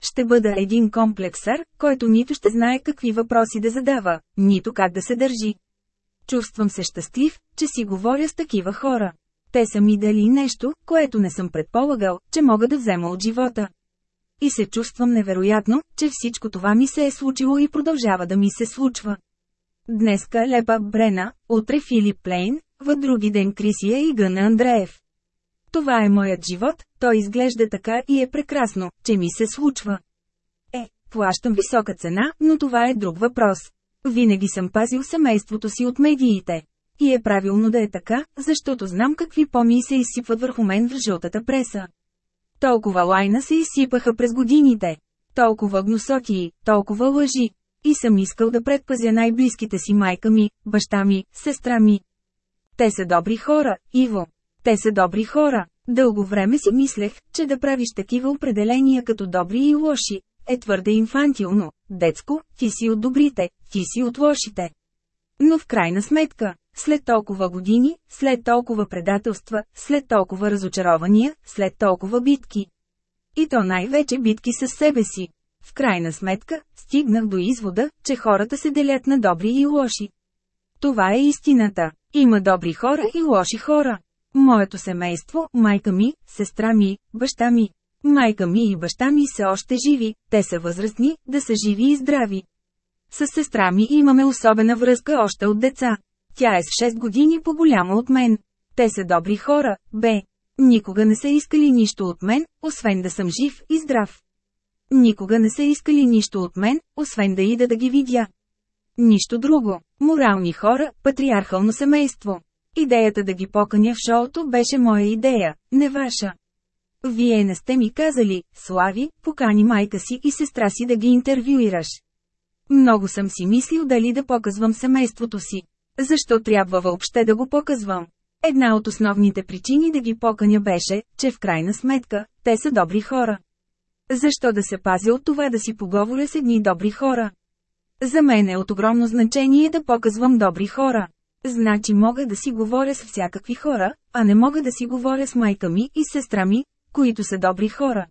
Ще бъда един комплексар, който нито ще знае какви въпроси да задава, нито как да се държи. Чувствам се щастлив, че си говоря с такива хора. Те са ми дали нещо, което не съм предполагал, че мога да взема от живота. И се чувствам невероятно, че всичко това ми се е случило и продължава да ми се случва. Днеска Лепа Брена, утре Филип Плейн, в други ден Крисия и Гъна Андреев. Това е моят живот, той изглежда така и е прекрасно, че ми се случва. Е, плащам висока цена, но това е друг въпрос. Винаги съм пазил семейството си от медиите. И е правилно да е така, защото знам какви поми се изсипват върху мен в жълтата преса. Толкова лайна се изсипаха през годините. Толкова гносотии, толкова лъжи. И съм искал да предпазя най-близките си майка ми, баща ми, сестра ми. Те са добри хора, Иво. Те са добри хора. Дълго време си мислех, че да правиш такива определения като добри и лоши, е твърде инфантилно. Детско, ти си от добрите, ти си от лошите. Но в крайна сметка, след толкова години, след толкова предателства, след толкова разочарования, след толкова битки. И то най-вече битки с себе си. В крайна сметка, стигнах до извода, че хората се делят на добри и лоши. Това е истината. Има добри хора и лоши хора. Моето семейство, майка ми, сестра ми, баща ми. Майка ми и баща ми са още живи, те са възрастни, да са живи и здрави. С сестра ми имаме особена връзка още от деца. Тя е с 6 години по-голяма от мен. Те са добри хора, бе. Никога не са искали нищо от мен, освен да съм жив и здрав. Никога не са искали нищо от мен, освен да ида да ги видя. Нищо друго. Морални хора, патриархално семейство. Идеята да ги поканя в шоуто беше моя идея, не ваша. Вие не сте ми казали, Слави, покани майка си и сестра си да ги интервюираш. Много съм си мислил дали да показвам семейството си. Защо трябва въобще да го показвам? Една от основните причини да ги поканя беше, че в крайна сметка, те са добри хора. Защо да се пазя от това да си поговоря с едни добри хора? За мен е от огромно значение да показвам добри хора. Значи мога да си говоря с всякакви хора, а не мога да си говоря с майка ми и сестра ми, които са добри хора.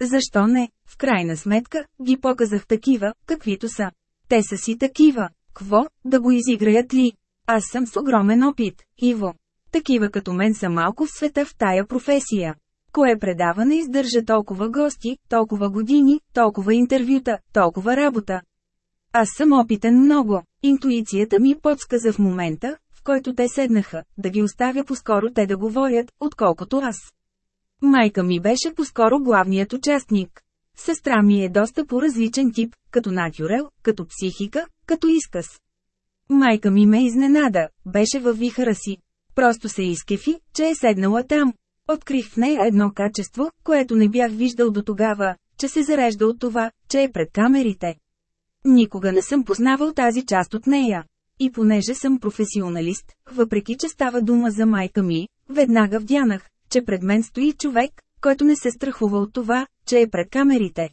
Защо не? В крайна сметка, ги показах такива, каквито са. Те са си такива. Кво, да го изиграят ли? Аз съм с огромен опит, Иво. Такива като мен са малко в света в тая професия. Кое предаване издържа толкова гости, толкова години, толкова интервюта, толкова работа? Аз съм опитен много. Интуицията ми подсказа в момента, в който те седнаха, да ги оставя по-скоро те да говорят, отколкото аз. Майка ми беше по-скоро главният участник. Сестра ми е доста по-различен тип, като натюрел, като психика, като изказ. Майка ми ме изненада, беше във вихара си. Просто се изкефи, че е седнала там. Открих в нея едно качество, което не бях виждал до тогава, че се зарежда от това, че е пред камерите. Никога не съм познавал тази част от нея. И понеже съм професионалист, въпреки че става дума за майка ми, веднага вдянах, че пред мен стои човек, който не се страхува от това, че е пред камерите.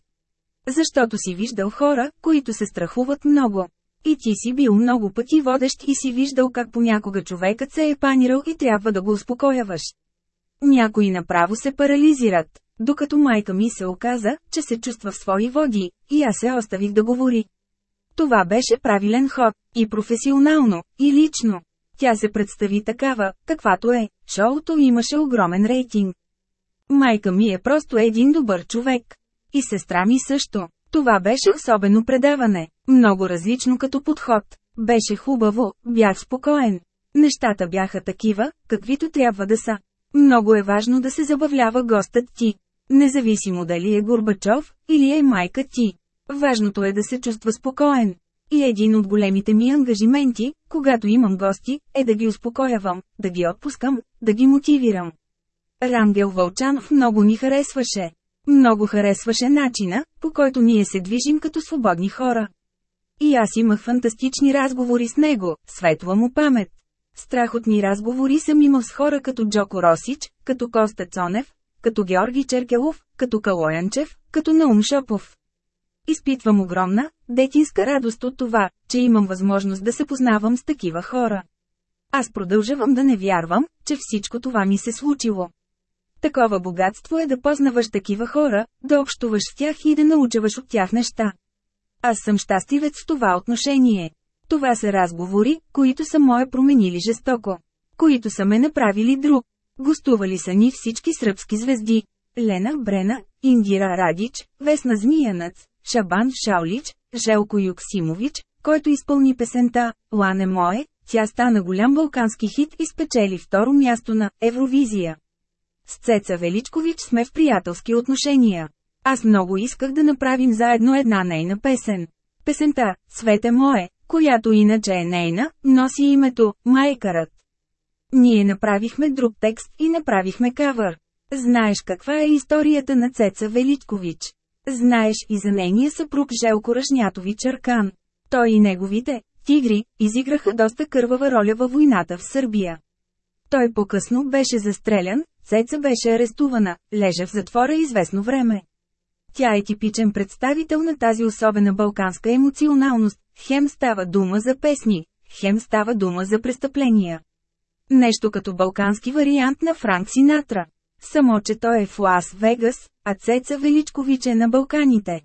Защото си виждал хора, които се страхуват много. И ти си бил много пъти водещ и си виждал как понякога човекът се е панирал и трябва да го успокояваш. Някои направо се парализират, докато майка ми се оказа, че се чувства в свои води, и аз се оставих да говори. Това беше правилен ход, и професионално, и лично. Тя се представи такава, каквато е, шоуто имаше огромен рейтинг. Майка ми е просто един добър човек. И сестра ми също. Това беше особено предаване. Много различно като подход. Беше хубаво, бях спокоен. Нещата бяха такива, каквито трябва да са. Много е важно да се забавлява гостът ти. Независимо дали е Горбачов, или е майка ти. Важното е да се чувства спокоен. И един от големите ми ангажименти, когато имам гости, е да ги успокоявам, да ги отпускам, да ги мотивирам. Рангел Вълчанов много ни харесваше. Много харесваше начина, по който ние се движим като свободни хора. И аз имах фантастични разговори с него, светла му памет. Страхотни разговори съм имал с хора като Джоко Росич, като Коста Цонев, като Георги Черкелов, като Калоянчев, като Наум Шопов. Изпитвам огромна, детинска радост от това, че имам възможност да се познавам с такива хора. Аз продължавам да не вярвам, че всичко това ми се случило. Такова богатство е да познаваш такива хора, да общуваш с тях и да научаваш от тях неща. Аз съм щастивец в това отношение. Това са разговори, които са моя променили жестоко. Които са ме направили друг. Гостували са ни всички сръбски звезди. Лена Брена, Индира Радич, Весна Змиянац, Шабан Шаулич, Желко Юксимович, който изпълни песента «Лане мое», тя стана голям балкански хит и спечели второ място на Евровизия. С Цеца Величкович сме в приятелски отношения. Аз много исках да направим заедно една нейна песен. Песента «Свете мое», която иначе е нейна, носи името «Майкарът». Ние направихме друг текст и направихме кавър. Знаеш каква е историята на Цеца Величкович. Знаеш и за нейния съпруг Желко Ръжнятович Аркан. Той и неговите «Тигри» изиграха доста кървава роля във войната в Сърбия. Той по-късно беше застрелян, Цеца беше арестувана, лежа в затвора известно време. Тя е типичен представител на тази особена балканска емоционалност, хем става дума за песни, хем става дума за престъпления. Нещо като балкански вариант на Франк Синатра. Само, че той е в Лас Вегас, а Цеца Величкович е на Балканите.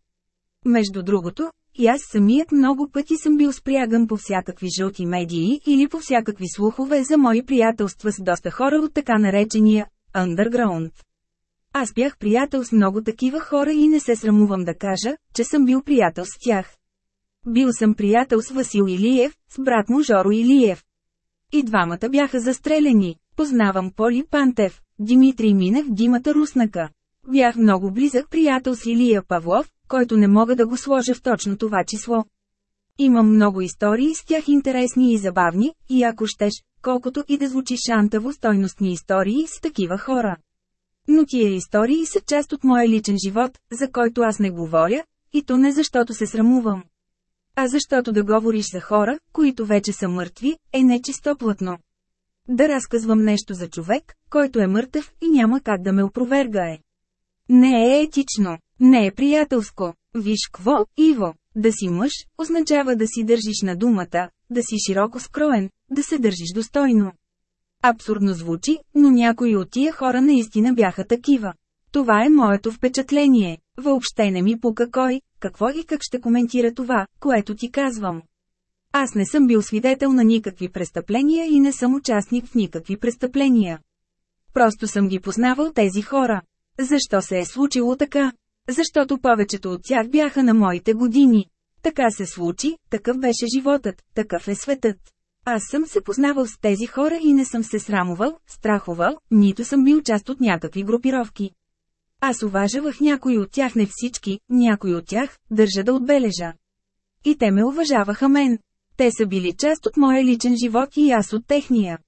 Между другото, и аз самият много пъти съм бил спряган по всякакви жълти медии или по всякакви слухове за мои приятелства с доста хора от така наречения «underground». Аз бях приятел с много такива хора и не се срамувам да кажа, че съм бил приятел с тях. Бил съм приятел с Васил Илиев, с брат му Жоро Илиев. И двамата бяха застрелени. Познавам Поли Пантев, Димитрий Минев Димата Руснака. Бях много близък приятел с Илия Павлов, който не мога да го сложа в точно това число. Имам много истории с тях интересни и забавни, и ако щеш, колкото и да звучи шантаво стойностни истории с такива хора. Но тия истории са част от моя личен живот, за който аз не говоря, и то не защото се срамувам. А защото да говориш за хора, които вече са мъртви, е нечистоплътно. Да разказвам нещо за човек, който е мъртъв и няма как да ме опровергае. Не е етично, не е приятелско. Виж кво, Иво, да си мъж, означава да си държиш на думата, да си широко скроен, да се държиш достойно. Абсурдно звучи, но някои от тия хора наистина бяха такива. Това е моето впечатление. Въобще не ми пука кой, какво и как ще коментира това, което ти казвам. Аз не съм бил свидетел на никакви престъпления и не съм участник в никакви престъпления. Просто съм ги познавал тези хора. Защо се е случило така? Защото повечето от тях бяха на моите години. Така се случи, такъв беше животът, такъв е светът. Аз съм се познавал с тези хора и не съм се срамувал, страхувал, нито съм бил част от някакви групировки. Аз уважавах някои от тях не всички, някои от тях, държа да отбележа. И те ме уважаваха мен. Те са били част от моя личен живот и аз от техния.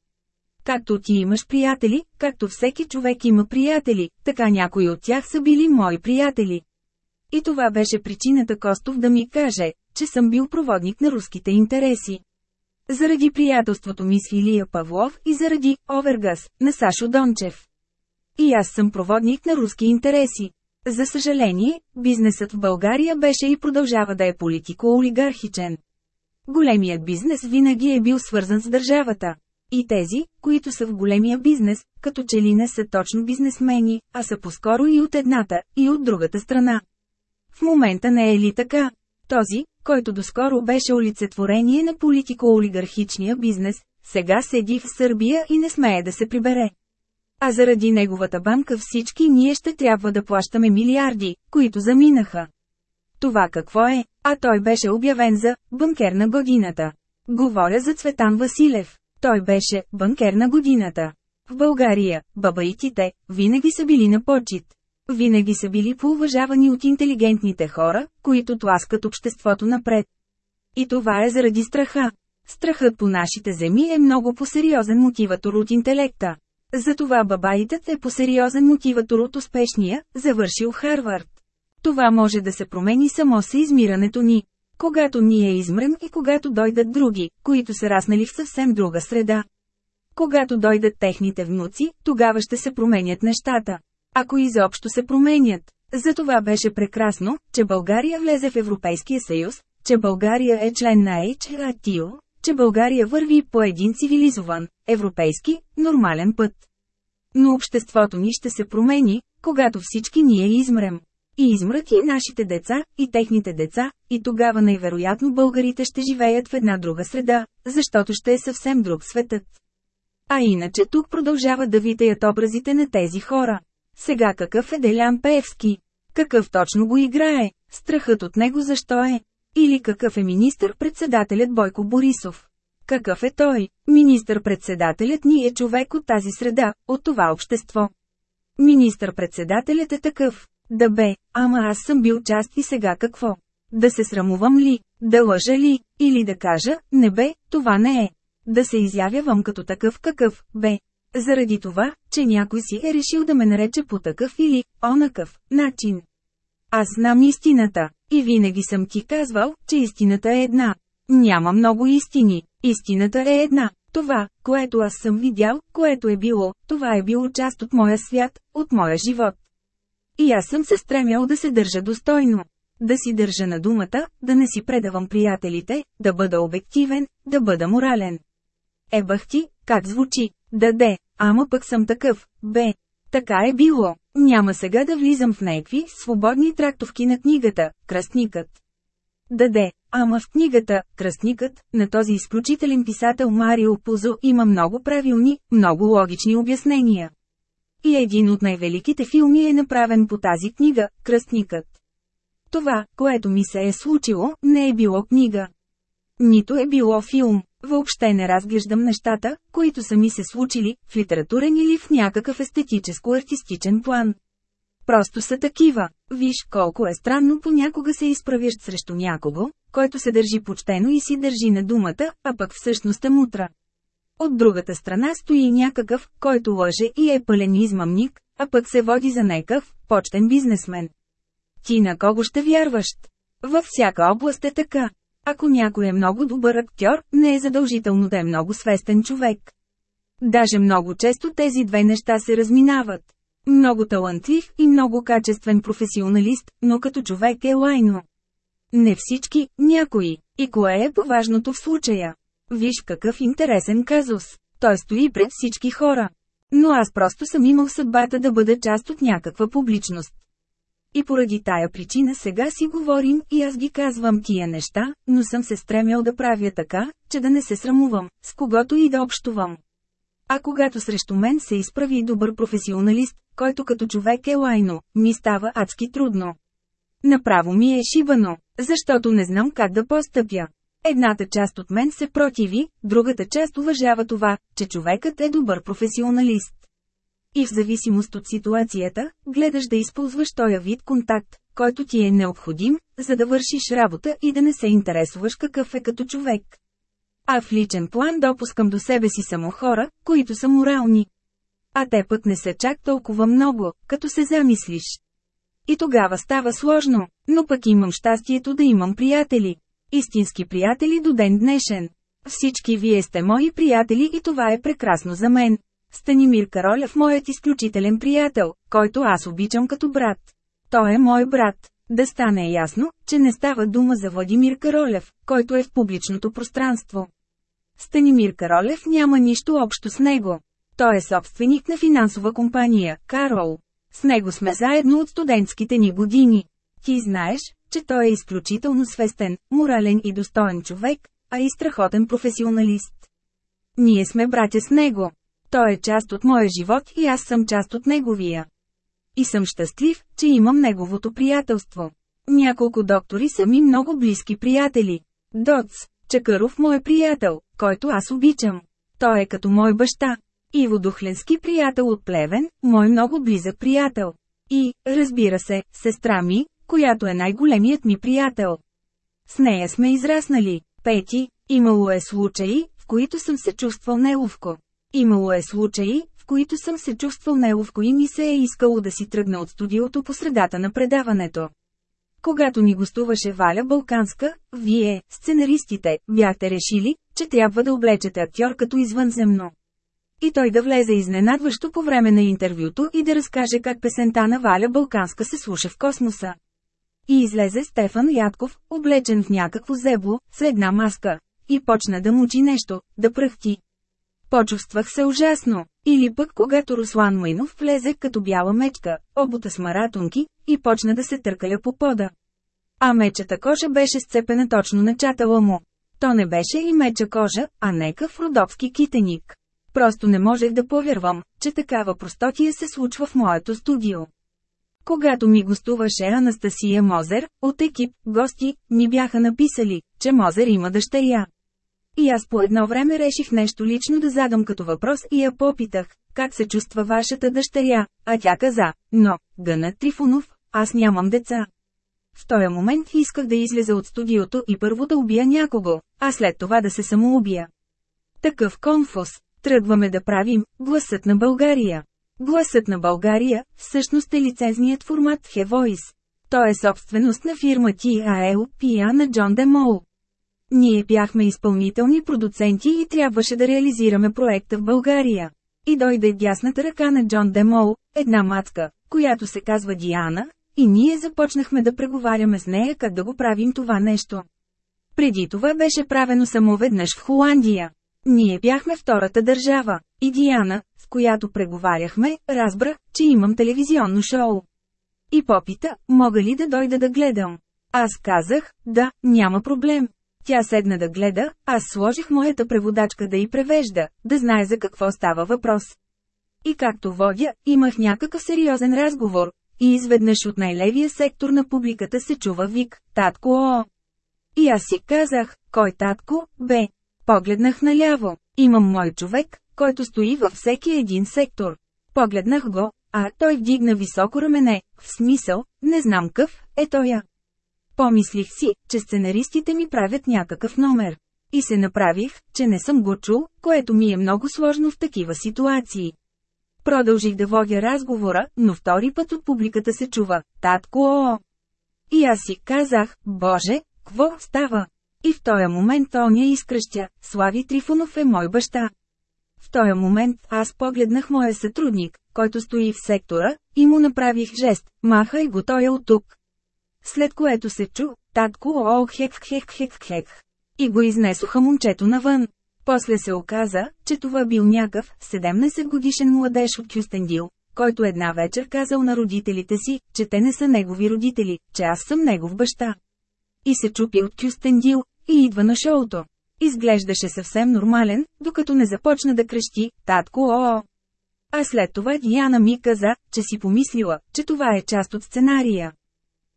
Както ти имаш приятели, както всеки човек има приятели, така някои от тях са били мои приятели. И това беше причината Костов да ми каже, че съм бил проводник на руските интереси. Заради приятелството ми с Илия Павлов и заради Овергас на Сашо Дончев. И аз съм проводник на руски интереси. За съжаление, бизнесът в България беше и продължава да е политико-олигархичен. Големият бизнес винаги е бил свързан с държавата. И тези, които са в големия бизнес, като че ли не са точно бизнесмени, а са по-скоро и от едната, и от другата страна. В момента не е ли така? Този, който доскоро беше олицетворение на политико-олигархичния бизнес, сега седи в Сърбия и не смее да се прибере. А заради неговата банка всички ние ще трябва да плащаме милиарди, които заминаха. Това какво е? А той беше обявен за «банкер на годината». Говоря за Цветан Василев. Той беше «банкер на годината». В България, бабаитите, винаги са били на почет. Винаги са били поуважавани от интелигентните хора, които тласкат обществото напред. И това е заради страха. Страхът по нашите земи е много по-сериозен мотиватор от интелекта. Затова бабаитът е по-сериозен мотиватор от успешния, завършил Харвард. Това може да се промени само с измирането ни. Когато ние измрем и когато дойдат други, които са раснали в съвсем друга среда. Когато дойдат техните внуци, тогава ще се променят нещата. Ако изобщо се променят. Затова беше прекрасно, че България влезе в Европейския съюз, че България е член на HRTO, че България върви по един цивилизован, европейски, нормален път. Но обществото ни ще се промени, когато всички ние измрем. И измрат и нашите деца, и техните деца, и тогава най-вероятно българите ще живеят в една друга среда, защото ще е съвсем друг светът. А иначе тук продължава да витаят образите на тези хора. Сега какъв е Делян Пеевски? Какъв точно го играе? Страхът от него защо е? Или какъв е министър-председателят Бойко Борисов? Какъв е той? Министър-председателят ни е човек от тази среда, от това общество. Министър-председателят е такъв. Да бе, ама аз съм бил част и сега какво? Да се срамувам ли? Да лъжа ли? Или да кажа, не бе, това не е. Да се изявявам като такъв какъв, бе. Заради това, че някой си е решил да ме нарече по такъв или онакъв начин. Аз знам истината, и винаги съм ти казвал, че истината е една. Няма много истини, истината е една. Това, което аз съм видял, което е било, това е било част от моя свят, от моя живот. И аз съм се стремял да се държа достойно. Да си държа на думата, да не си предавам приятелите, да бъда обективен, да бъда морален. Ебах ти, как звучи, да ама пък съм такъв, бе. Така е било. Няма сега да влизам в някакви свободни трактовки на книгата, кръстникът. Даде, ама в книгата, кръстникът, на този изключителен писател Марио Пузо има много правилни, много логични обяснения. И един от най-великите филми е направен по тази книга, Кръстникът. Това, което ми се е случило, не е било книга. Нито е било филм. Въобще не разглеждам нещата, които са ми се случили, в литературен или в някакъв естетическо-артистичен план. Просто са такива. Виж колко е странно понякога се изправяш срещу някого, който се държи почтено и си държи на думата, а пък всъщност е мутра. От другата страна стои някакъв, който лъже и е пълен измамник, а пък се води за некъв, почтен бизнесмен. Ти на кого ще вярваш? Във всяка област е така. Ако някой е много добър актьор, не е задължително да е много свестен човек. Даже много често тези две неща се разминават. Много талантлив и много качествен професионалист, но като човек е лайно. Не всички, някои. И кое е по-важното в случая? Виж какъв интересен казус. Той стои пред всички хора. Но аз просто съм имал съдбата да бъда част от някаква публичност. И поради тая причина сега си говорим и аз ги казвам тия неща, но съм се стремял да правя така, че да не се срамувам, с когото и да общувам. А когато срещу мен се изправи добър професионалист, който като човек е лайно, ми става адски трудно. Направо ми е шибано, защото не знам как да постъпя. Едната част от мен се противи, другата част уважава това, че човекът е добър професионалист. И в зависимост от ситуацията, гледаш да използваш този вид контакт, който ти е необходим, за да вършиш работа и да не се интересуваш какъв е като човек. А в личен план допускам до себе си само хора, които са морални. А те пък не са чак толкова много, като се замислиш. И тогава става сложно, но пък имам щастието да имам приятели. Истински приятели до ден днешен. Всички вие сте мои приятели и това е прекрасно за мен. Станимир Каролев моят изключителен приятел, който аз обичам като брат. Той е мой брат. Да стане ясно, че не става дума за Владимир Каролев, който е в публичното пространство. Станимир Каролев няма нищо общо с него. Той е собственик на финансова компания, Карол. С него сме заедно от студентските ни години. Ти знаеш, че той е изключително свестен, морален и достоен човек, а и страхотен професионалист. Ние сме братя с него. Той е част от моя живот и аз съм част от неговия. И съм щастлив, че имам неговото приятелство. Няколко доктори са ми много близки приятели. Доц, Чакаров мой приятел, който аз обичам. Той е като мой баща. Иво Духленски приятел от Плевен, мой много близък приятел. И, разбира се, сестра ми, която е най-големият ми приятел. С нея сме израснали. Пети, имало е случаи, в които съм се чувствал неловко. Имало е случаи, в които съм се чувствал неловко и ми се е искало да си тръгна от студиото по средата на предаването. Когато ни гостуваше Валя Балканска, вие, сценаристите, бяхте решили, че трябва да облечете актьор като извънземно. И той да влезе изненадващо по време на интервюто и да разкаже как песента на Валя Балканска се слуша в космоса. И излезе Стефан Ядков, облечен в някакво зебло, с една маска. и почна да мучи нещо, да пръхти. Почувствах се ужасно. Или пък когато Руслан Майнов влезе като бяла мечка, обута с маратонки, и почна да се търкаля по пода. А мечата кожа беше сцепена точно на чатала му. То не беше и меча кожа, а некъв родовски китеник. Просто не можех да повярвам, че такава простотия се случва в моето студио. Когато ми гостуваше Анастасия Мозер, от екип гости, ми бяха написали, че Мозер има дъщеря. И аз по едно време реших нещо лично да задам като въпрос и я попитах, как се чувства вашата дъщеря, а тя каза, но, Гъна Трифонов, аз нямам деца. В този момент исках да излеза от студиото и първо да убия някого, а след това да се самоубия. Такъв конфус. Тръгваме да правим гласът на България. Гласът на България всъщност е лицензният формат The Voice. Той е собственост на фирма TALPA на Джон Демол. Ние бяхме изпълнителни продуценти и трябваше да реализираме проекта в България. И дойде дясната ръка на Джон Демол, една матка, която се казва Диана, и ние започнахме да преговаряме с нея как да го правим това нещо. Преди това беше правено само веднъж в Холандия. Ние бяхме втората държава, и Диана, която преговаряхме, разбра, че имам телевизионно шоу. И попита, мога ли да дойда да гледам. Аз казах, да, няма проблем. Тя седна да гледа, аз сложих моята преводачка да й превежда, да знае за какво става въпрос. И както водя, имах някакъв сериозен разговор, и изведнъж от най-левия сектор на публиката се чува вик, татко о. И аз си казах, кой татко, бе. Погледнах наляво, имам мой човек, който стои във всеки един сектор. Погледнах го, а той вдигна високо рамене, в смисъл, не знам къв, е тоя. Помислих си, че сценаристите ми правят някакъв номер. И се направих, че не съм го чул, което ми е много сложно в такива ситуации. Продължих да водя разговора, но втори път от публиката се чува «Татко ОО». И аз си казах, Боже, какво става? И в този момент оня изкръщя, Слави Трифонов е мой баща. В този момент аз погледнах моя сътрудник, който стои в сектора, и му направих жест, махай го той е от тук. След което се чу, татко о хек хек хек хек. И го изнесоха момчето навън. После се оказа, че това бил някакъв 17 годишен младеж от Кюстендил, който една вечер казал на родителите си, че те не са негови родители, че аз съм негов баща. И се чупи от Кюстендил, и идва на шоуто. Изглеждаше съвсем нормален, докато не започна да крещи «Татко ОО». А след това Диана ми каза, че си помислила, че това е част от сценария.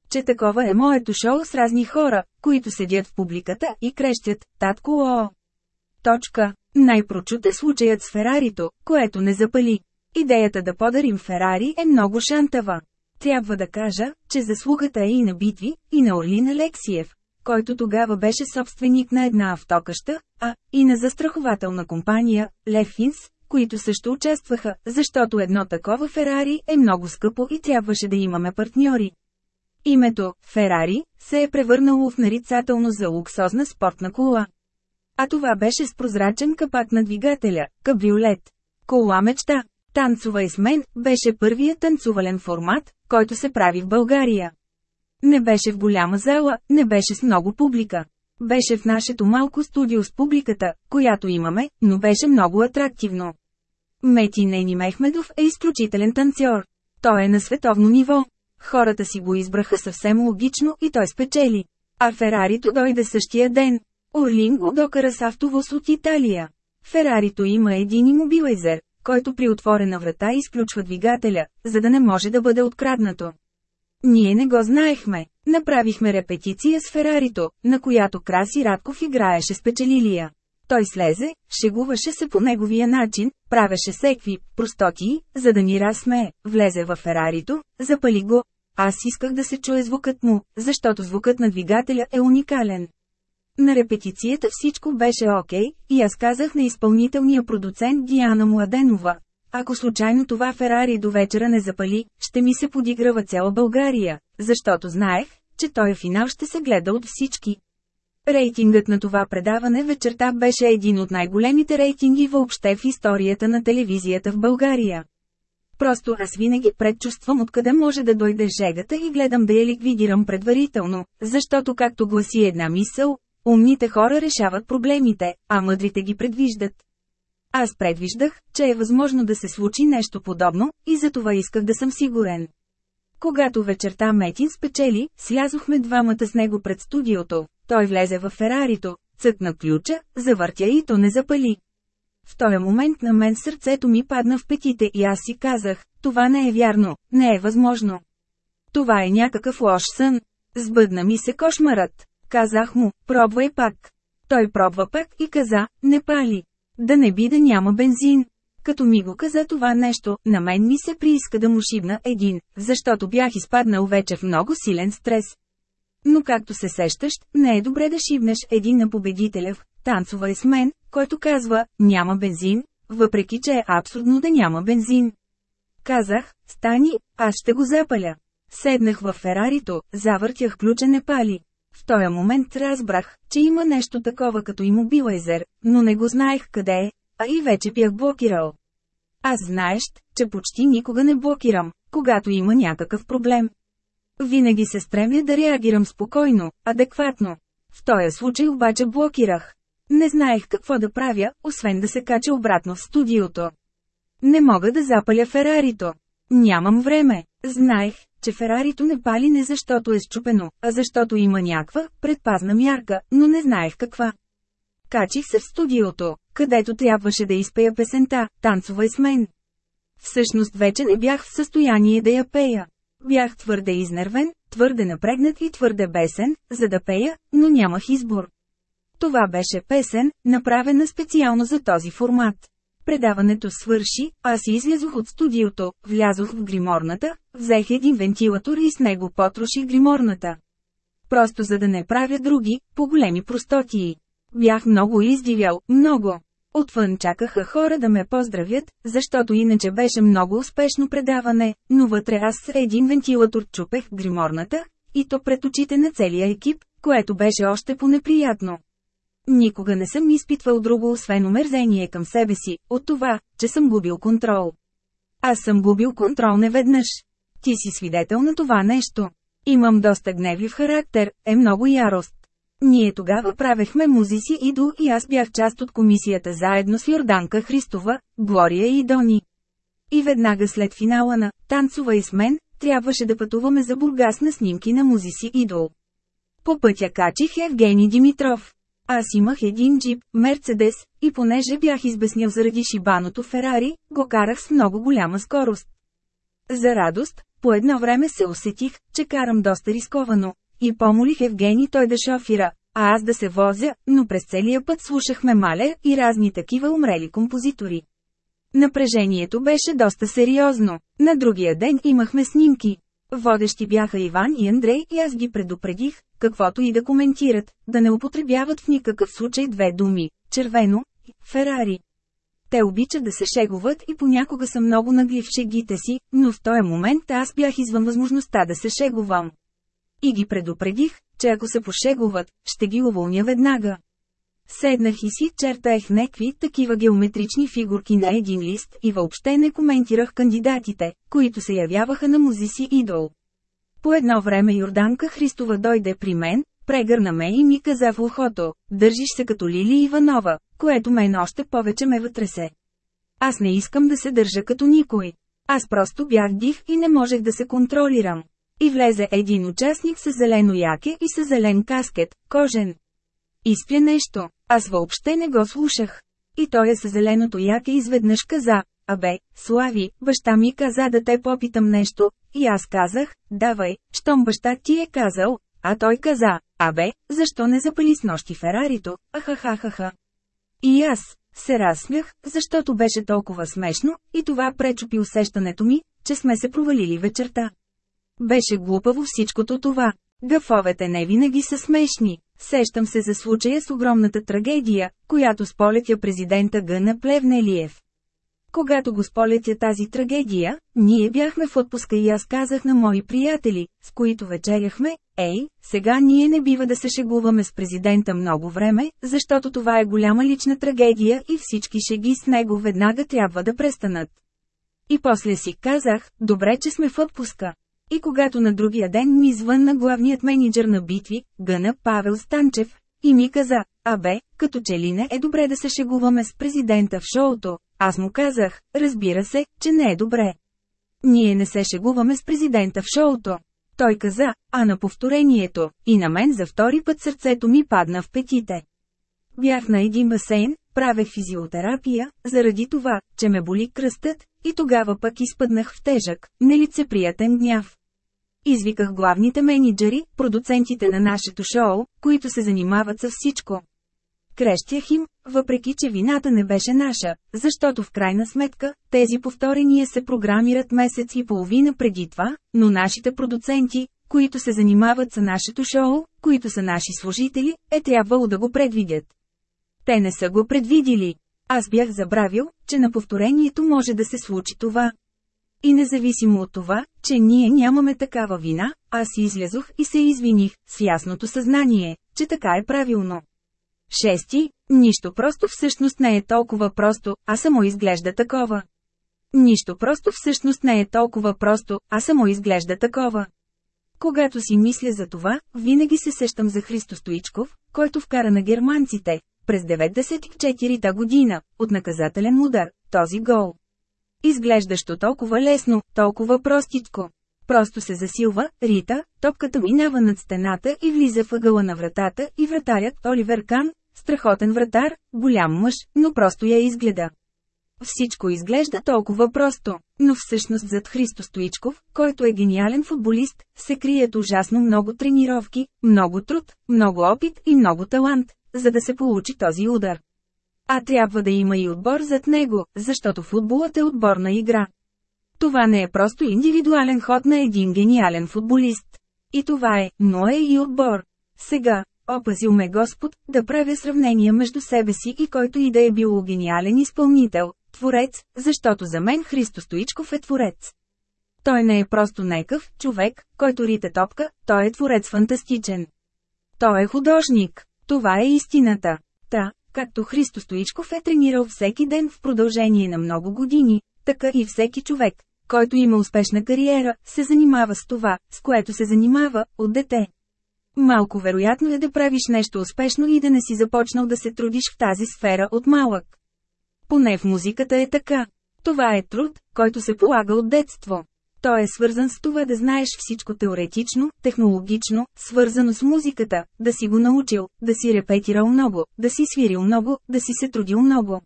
Че такова е моето шоу с разни хора, които седят в публиката и крещят «Татко ОО». Точка. Най-прочут е случаят с Ферарито, което не запали. Идеята да подарим Ферари е много шантава. Трябва да кажа, че заслугата е и на Битви, и на Орлин Алексиев, който тогава беше собственик на една автокъща, а и на застрахователна компания, Лефинс, които също участваха, защото едно такова Ферари е много скъпо и трябваше да имаме партньори. Името «Ферари» се е превърнало в нарицателно за луксозна спортна кола. А това беше с прозрачен капак на двигателя, кабриолет. Кола мечта. Танцувай с мен беше първият танцувален формат, който се прави в България. Не беше в голяма зала, не беше с много публика. Беше в нашето малко студио с публиката, която имаме, но беше много атрактивно. Мети Нени Мехмедов е изключителен танцор. Той е на световно ниво. Хората си го избраха съвсем логично и той спечели. А Ферарито дойде същия ден. Орлин го докара с автовоз от Италия. Ферарито има един имобилайзер, който при отворена врата изключва двигателя, за да не може да бъде откраднато. Ние не го знаехме. Направихме репетиция с Ферарито, на която Краси Радков играеше спечелилия. Той слезе, шегуваше се по неговия начин, правеше секви, простотии, за да ни разсмее, влезе в Ферарито, запали го. Аз исках да се чуе звукът му, защото звукът на двигателя е уникален. На репетицията всичко беше окей, и аз казах на изпълнителния продуцент Диана Младенова. Ако случайно това Ферари до вечера не запали, ще ми се подиграва цяла България, защото знаех, че този финал ще се гледа от всички. Рейтингът на това предаване вечерта беше един от най-големите рейтинги въобще в историята на телевизията в България. Просто аз винаги предчувствам откъде може да дойде жегата и гледам да я ликвидирам предварително, защото както гласи една мисъл, Умните хора решават проблемите, а мъдрите ги предвиждат. Аз предвиждах, че е възможно да се случи нещо подобно, и затова исках да съм сигурен. Когато вечерта Метин спечели, слязохме двамата с него пред студиото. Той влезе в Ферарито, цъкна ключа, завъртя и то не запали. В този момент на мен сърцето ми падна в петите и аз си казах, това не е вярно, не е възможно. Това е някакъв лош сън. Сбъдна ми се кошмарът. Казах му, пробвай пак. Той пробва пак и каза, не пали. Да не би да няма бензин. Като ми го каза това нещо, на мен ми се прииска да му шибна един, защото бях изпаднал вече в много силен стрес. Но както се сещаш, не е добре да шибнеш един на победителя в «Танцувай с мен», който казва «Няма бензин», въпреки че е абсурдно да няма бензин. Казах, стани, аз ще го запаля. Седнах в Ферарито, завъртях ключа не пали. В този момент разбрах, че има нещо такова като имобилайзер, но не го знаех къде е, а и вече бях блокирал. Аз знаеш, че почти никога не блокирам, когато има някакъв проблем. Винаги се стремя да реагирам спокойно, адекватно. В този случай обаче блокирах. Не знаех какво да правя, освен да се кача обратно в студиото. Не мога да запаля Ферарито. Нямам време. Знаех, че Ферарито не пали не защото е щупено, а защото има някаква предпазна мярка, но не знаех каква. Качих се в студиото, където трябваше да изпея песента «Танцувай с мен». Всъщност вече не бях в състояние да я пея. Бях твърде изнервен, твърде напрегнат и твърде бесен, за да пея, но нямах избор. Това беше песен, направена специално за този формат. Предаването свърши, аз излязох от студиото, влязох в гриморната, взех един вентилатор и с него потроших гриморната. Просто за да не правя други, по-големи простотии. Бях много издивял, много. Отвън чакаха хора да ме поздравят, защото иначе беше много успешно предаване, но вътре аз с един вентилатор чупех гриморната, и то пред очите на целия екип, което беше още по-неприятно. Никога не съм изпитвал друго освен омерзение към себе си, от това, че съм губил контрол. Аз съм губил контрол неведнъж. Ти си свидетел на това нещо. Имам доста гневлив характер, е много ярост. Ние тогава правехме музици Идол и аз бях част от комисията заедно с Йорданка Христова, Глория и Дони. И веднага след финала на «Танцувай с мен», трябваше да пътуваме за Бургас на снимки на музици Идол. По пътя качих Евгений Димитров. Аз имах един джип, Мерцедес, и понеже бях избеснил заради шибаното Ферари, го карах с много голяма скорост. За радост, по едно време се усетих, че карам доста рисковано, и помолих Евгений той да шофира, а аз да се возя, но през целия път слушахме Мале и разни такива умрели композитори. Напрежението беше доста сериозно. На другия ден имахме снимки. Водещи бяха Иван и Андрей и аз ги предупредих, каквото и да коментират, да не употребяват в никакъв случай две думи – червено и Ферари. Те обичат да се шегуват и понякога са много нагли в шегите си, но в този момент аз бях извън възможността да се шегувам. И ги предупредих, че ако се пошегуват, ще ги уволня веднага. Седнах и си чертаех некви такива геометрични фигурки на един лист и въобще не коментирах кандидатите, които се явяваха на музици идол. По едно време Йорданка Христова дойде при мен, прегърна ме и ми каза в ухото, държиш се като Лили Иванова, което мен още повече ме вътресе. Аз не искам да се държа като никой. Аз просто бях див и не можех да се контролирам. И влезе един участник с зелено яке и с зелен каскет, кожен. Изпя нещо, аз въобще не го слушах. И той е с зеленото яке изведнъж каза, Абе, Слави, баща ми каза да те попитам нещо, и аз казах, давай, щом баща ти е казал, а той каза, абе, защо не запали с нощи Ферарито, ахахахаха. И аз се разсмях, защото беше толкова смешно, и това пречупи усещането ми, че сме се провалили вечерта. Беше глупаво всичкото това. Гафовете не винаги са смешни. Сещам се за случая с огромната трагедия, която сполетя президента Гъна Плевнелиев. Когато го сполетя тази трагедия, ние бяхме в отпуска и аз казах на мои приятели, с които вечеряхме, ей, сега ние не бива да се шегуваме с президента много време, защото това е голяма лична трагедия и всички шеги с него веднага трябва да престанат. И после си казах, добре, че сме в отпуска. И когато на другия ден ми звънна главният менеджер на битви, Гъна Павел Станчев, и ми каза, абе, като че ли не е добре да се шегуваме с президента в шоуто. Аз му казах, разбира се, че не е добре. Ние не се шегуваме с президента в шоуто. Той каза, а на повторението, и на мен за втори път сърцето ми падна в петите. Бях на един басейн, правех физиотерапия, заради това, че ме боли кръстът, и тогава пък изпъднах в тежък, нелицеприятен гняв. Извиках главните менеджери, продуцентите на нашето шоу, които се занимават с всичко. Крещях им, въпреки че вината не беше наша, защото в крайна сметка, тези повторения се програмират месец и половина преди това, но нашите продуценти, които се занимават с нашето шоу, които са наши служители, е трябвало да го предвидят. Те не са го предвидили. Аз бях забравил, че на повторението може да се случи това. И независимо от това, че ние нямаме такава вина, аз излязох и се извиних, с ясното съзнание, че така е правилно. Шести, нищо просто всъщност не е толкова просто, а само изглежда такова. Нищо просто всъщност не е толкова просто, а само изглежда такова. Когато си мисля за това, винаги се сещам за Христо Стоичков, който вкара на германците, през 94-та година, от наказателен удар, този гол. Изглеждащо толкова лесно, толкова простичко. Просто се засилва, рита, топката минава над стената и влиза в ъгъла на вратата и вратарят Оливер Кан, страхотен вратар, голям мъж, но просто я изгледа. Всичко изглежда толкова просто, но всъщност зад Христо Стоичков, който е гениален футболист, се крият ужасно много тренировки, много труд, много опит и много талант, за да се получи този удар. А трябва да има и отбор зад него, защото футболът е отборна игра. Това не е просто индивидуален ход на един гениален футболист. И това е, но е и отбор. Сега, опазил ме Господ, да правя сравнения между себе си и който и да е бил гениален изпълнител, творец, защото за мен Христо Стоичков е творец. Той не е просто некъв човек, който рита топка, той е творец фантастичен. Той е художник. Това е истината. Та, както Христо Стоичков е тренирал всеки ден в продължение на много години, така и всеки човек, който има успешна кариера, се занимава с това, с което се занимава, от дете. Малко вероятно е да правиш нещо успешно и да не си започнал да се трудиш в тази сфера от малък. Поне в музиката е така. Това е труд, който се полага от детство. Той е свързан с това да знаеш всичко теоретично, технологично, свързано с музиката, да си го научил, да си репетирал много, да си свирил много, да си се трудил много.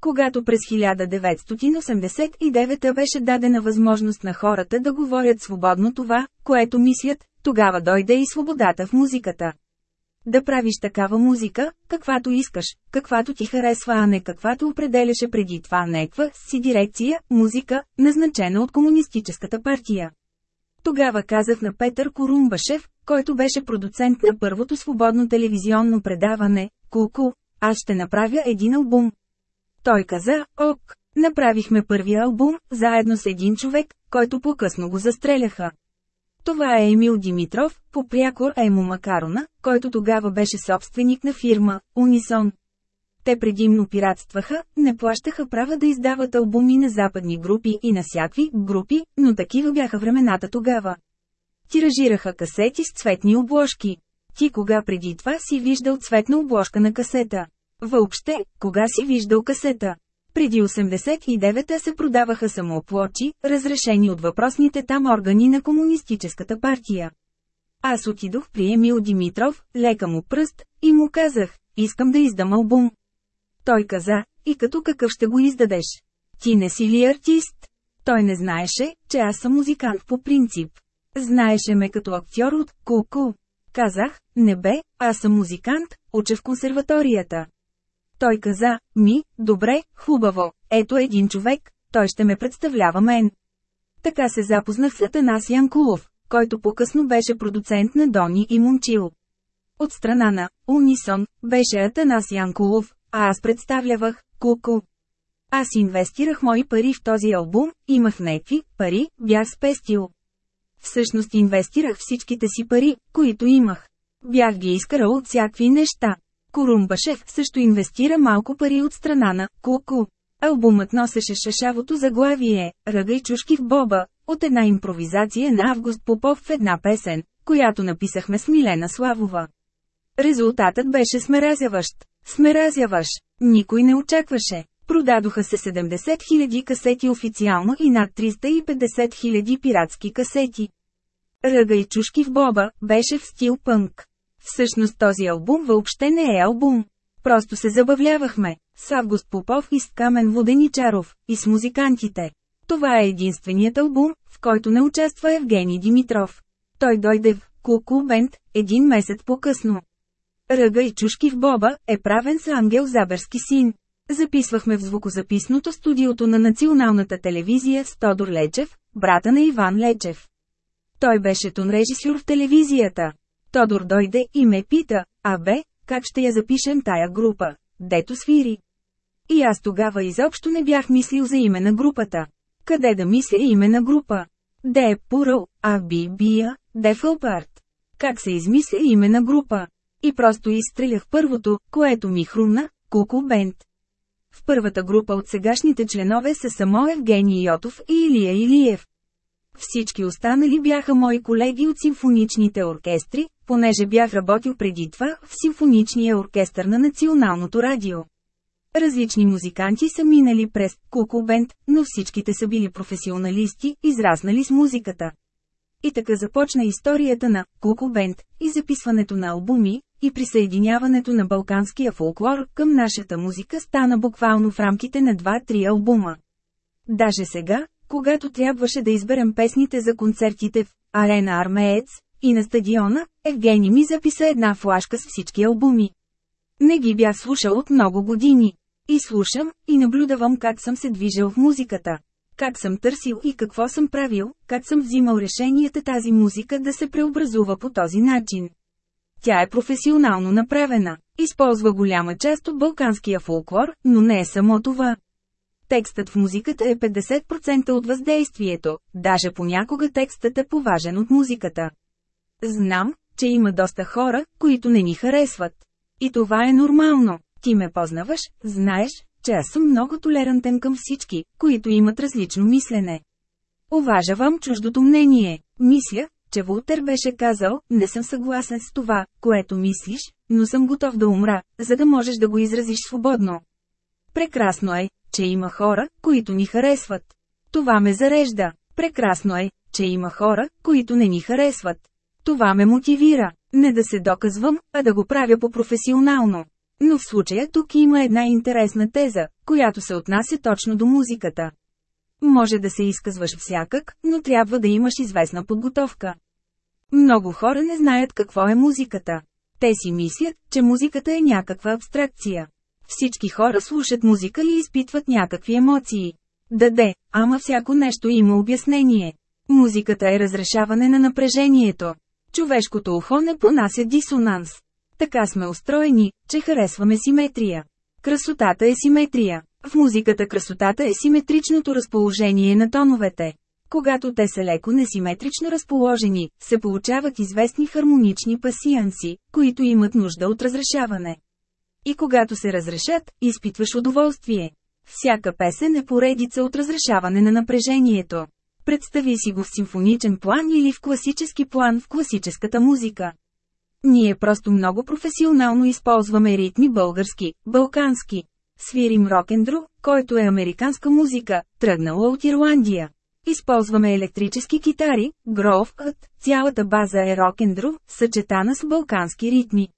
Когато през 1989 беше дадена възможност на хората да говорят свободно това, което мислят, тогава дойде и свободата в музиката. Да правиш такава музика, каквато искаш, каквато ти харесва, а не каквато определяше преди това неква си дирекция, музика, назначена от Комунистическата партия. Тогава казах на Петър Корумбашев, който беше продуцент на първото свободно телевизионно предаване, Куку, аз ще направя един албум. Той каза, ок, направихме първия албум, заедно с един човек, който по-късно го застреляха. Това е Емил Димитров, по прякор Емо Макарона, който тогава беше собственик на фирма Унисон. Те предимно пиратстваха, не плащаха права да издават албуми на западни групи и на всякакви групи, но такива бяха времената тогава. Тиражираха касети с цветни обложки. Ти кога преди това си виждал цветна обложка на касета? Въобще, кога си виждал касета? Преди 89-та се продаваха самооплочи, разрешени от въпросните там органи на Комунистическата партия. Аз отидох при Емил Димитров, лека му пръст, и му казах, искам да издам албум. Той каза, и като какъв ще го издадеш? Ти не си ли артист? Той не знаеше, че аз съм музикант по принцип. Знаеше ме като актьор от Куку. Казах, не бе, аз съм музикант, уча в консерваторията. Той каза, ми, добре, хубаво, ето един човек, той ще ме представлява мен. Така се запознах с Атанас Янкулов, който по-късно беше продуцент на Дони и Момчил. От страна на Унисон беше Атанас Янкулов, а аз представлявах Куку. Аз инвестирах мои пари в този албум, имах некви пари, бях спестил. Всъщност инвестирах всичките си пари, които имах. Бях ги изкарал от всякакви неща. Корумбашев също инвестира малко пари от страна на Куку. Албумът носеше шашавото заглавие «Ръга и чушки в Боба», от една импровизация на Август Попов в една песен, която написахме с Милена Славова. Резултатът беше смеразяващ. Смеразяваш. Никой не очакваше. Продадоха се 70 000 касети официално и над 350 000 пиратски касети. Ръга и чушки в Боба беше в стил пънк. Всъщност този албум въобще не е албум. Просто се забавлявахме. С Август Попов и с Камен Воденичаров, и с музикантите. Това е единственият албум, в който не участва Евгений Димитров. Той дойде в Куку Бенд един месец по-късно. Ръга и чушки в Боба е правен с Ангел Заберски син. Записвахме в звукозаписното студиото на националната телевизия с Тодор Лечев, брата на Иван Лечев. Той беше тон режисюр в телевизията. Тодор дойде и ме пита, а бе, как ще я запишем тая група, дето свири. И аз тогава изобщо не бях мислил за име на групата. Къде да мисля име на група? Де е Пуръл, а би бия, де Фълпарт. Как се измисля име на група? И просто изстрелях първото, което ми хрумна, Куку Бенд. В първата група от сегашните членове са само Евгений Йотов и Илия Илиев. Всички останали бяха мои колеги от симфоничните оркестри, понеже бях работил преди това в симфоничния оркестър на Националното радио. Различни музиканти са минали през Куку Бенд, но всичките са били професионалисти, израснали с музиката. И така започна историята на Куку Бенд и записването на албуми, и присъединяването на балканския фолклор към нашата музика стана буквално в рамките на 2-3 албума. Даже сега, когато трябваше да изберем песните за концертите в Арена Армеец и на стадиона, Евгений ми записа една флашка с всички албуми. Не ги бях слушал от много години. И слушам, и наблюдавам как съм се движил в музиката. Как съм търсил и какво съм правил, как съм взимал решенията тази музика да се преобразува по този начин. Тя е професионално направена. Използва голяма част от балканския фолклор, но не е само това. Текстът в музиката е 50% от въздействието, даже понякога текстът е поважен от музиката. Знам, че има доста хора, които не ни харесват. И това е нормално. Ти ме познаваш, знаеш, че аз съм много толерантен към всички, които имат различно мислене. Уважавам чуждото мнение. Мисля, че Волтер беше казал, не съм съгласен с това, което мислиш, но съм готов да умра, за да можеш да го изразиш свободно. Прекрасно е, че има хора, които ни харесват. Това ме зарежда. Прекрасно е, че има хора, които не ни харесват. Това ме мотивира. Не да се доказвам, а да го правя по-професионално. Но в случая тук има една интересна теза, която се отнася точно до музиката. Може да се изказваш всякак, но трябва да имаш известна подготовка. Много хора не знаят какво е музиката. Те си мислят, че музиката е някаква абстракция. Всички хора слушат музика и изпитват някакви емоции. Даде, ама всяко нещо има обяснение. Музиката е разрешаване на напрежението. Човешкото ухо не понася дисонанс. Така сме устроени, че харесваме симетрия. Красотата е симетрия. В музиката красотата е симетричното разположение на тоновете. Когато те са леко несиметрично разположени, се получават известни хармонични пасианси, които имат нужда от разрешаване. И когато се разрешат, изпитваш удоволствие. Всяка песен е поредица от разрешаване на напрежението. Представи си го в симфоничен план или в класически план в класическата музика. Ние просто много професионално използваме ритми български, балкански. Свирим рок-н-дру, който е американска музика, тръгнала от Ирландия. Използваме електрически китари, гров, ът, цялата база е рок-н-дру, съчетана с балкански ритми.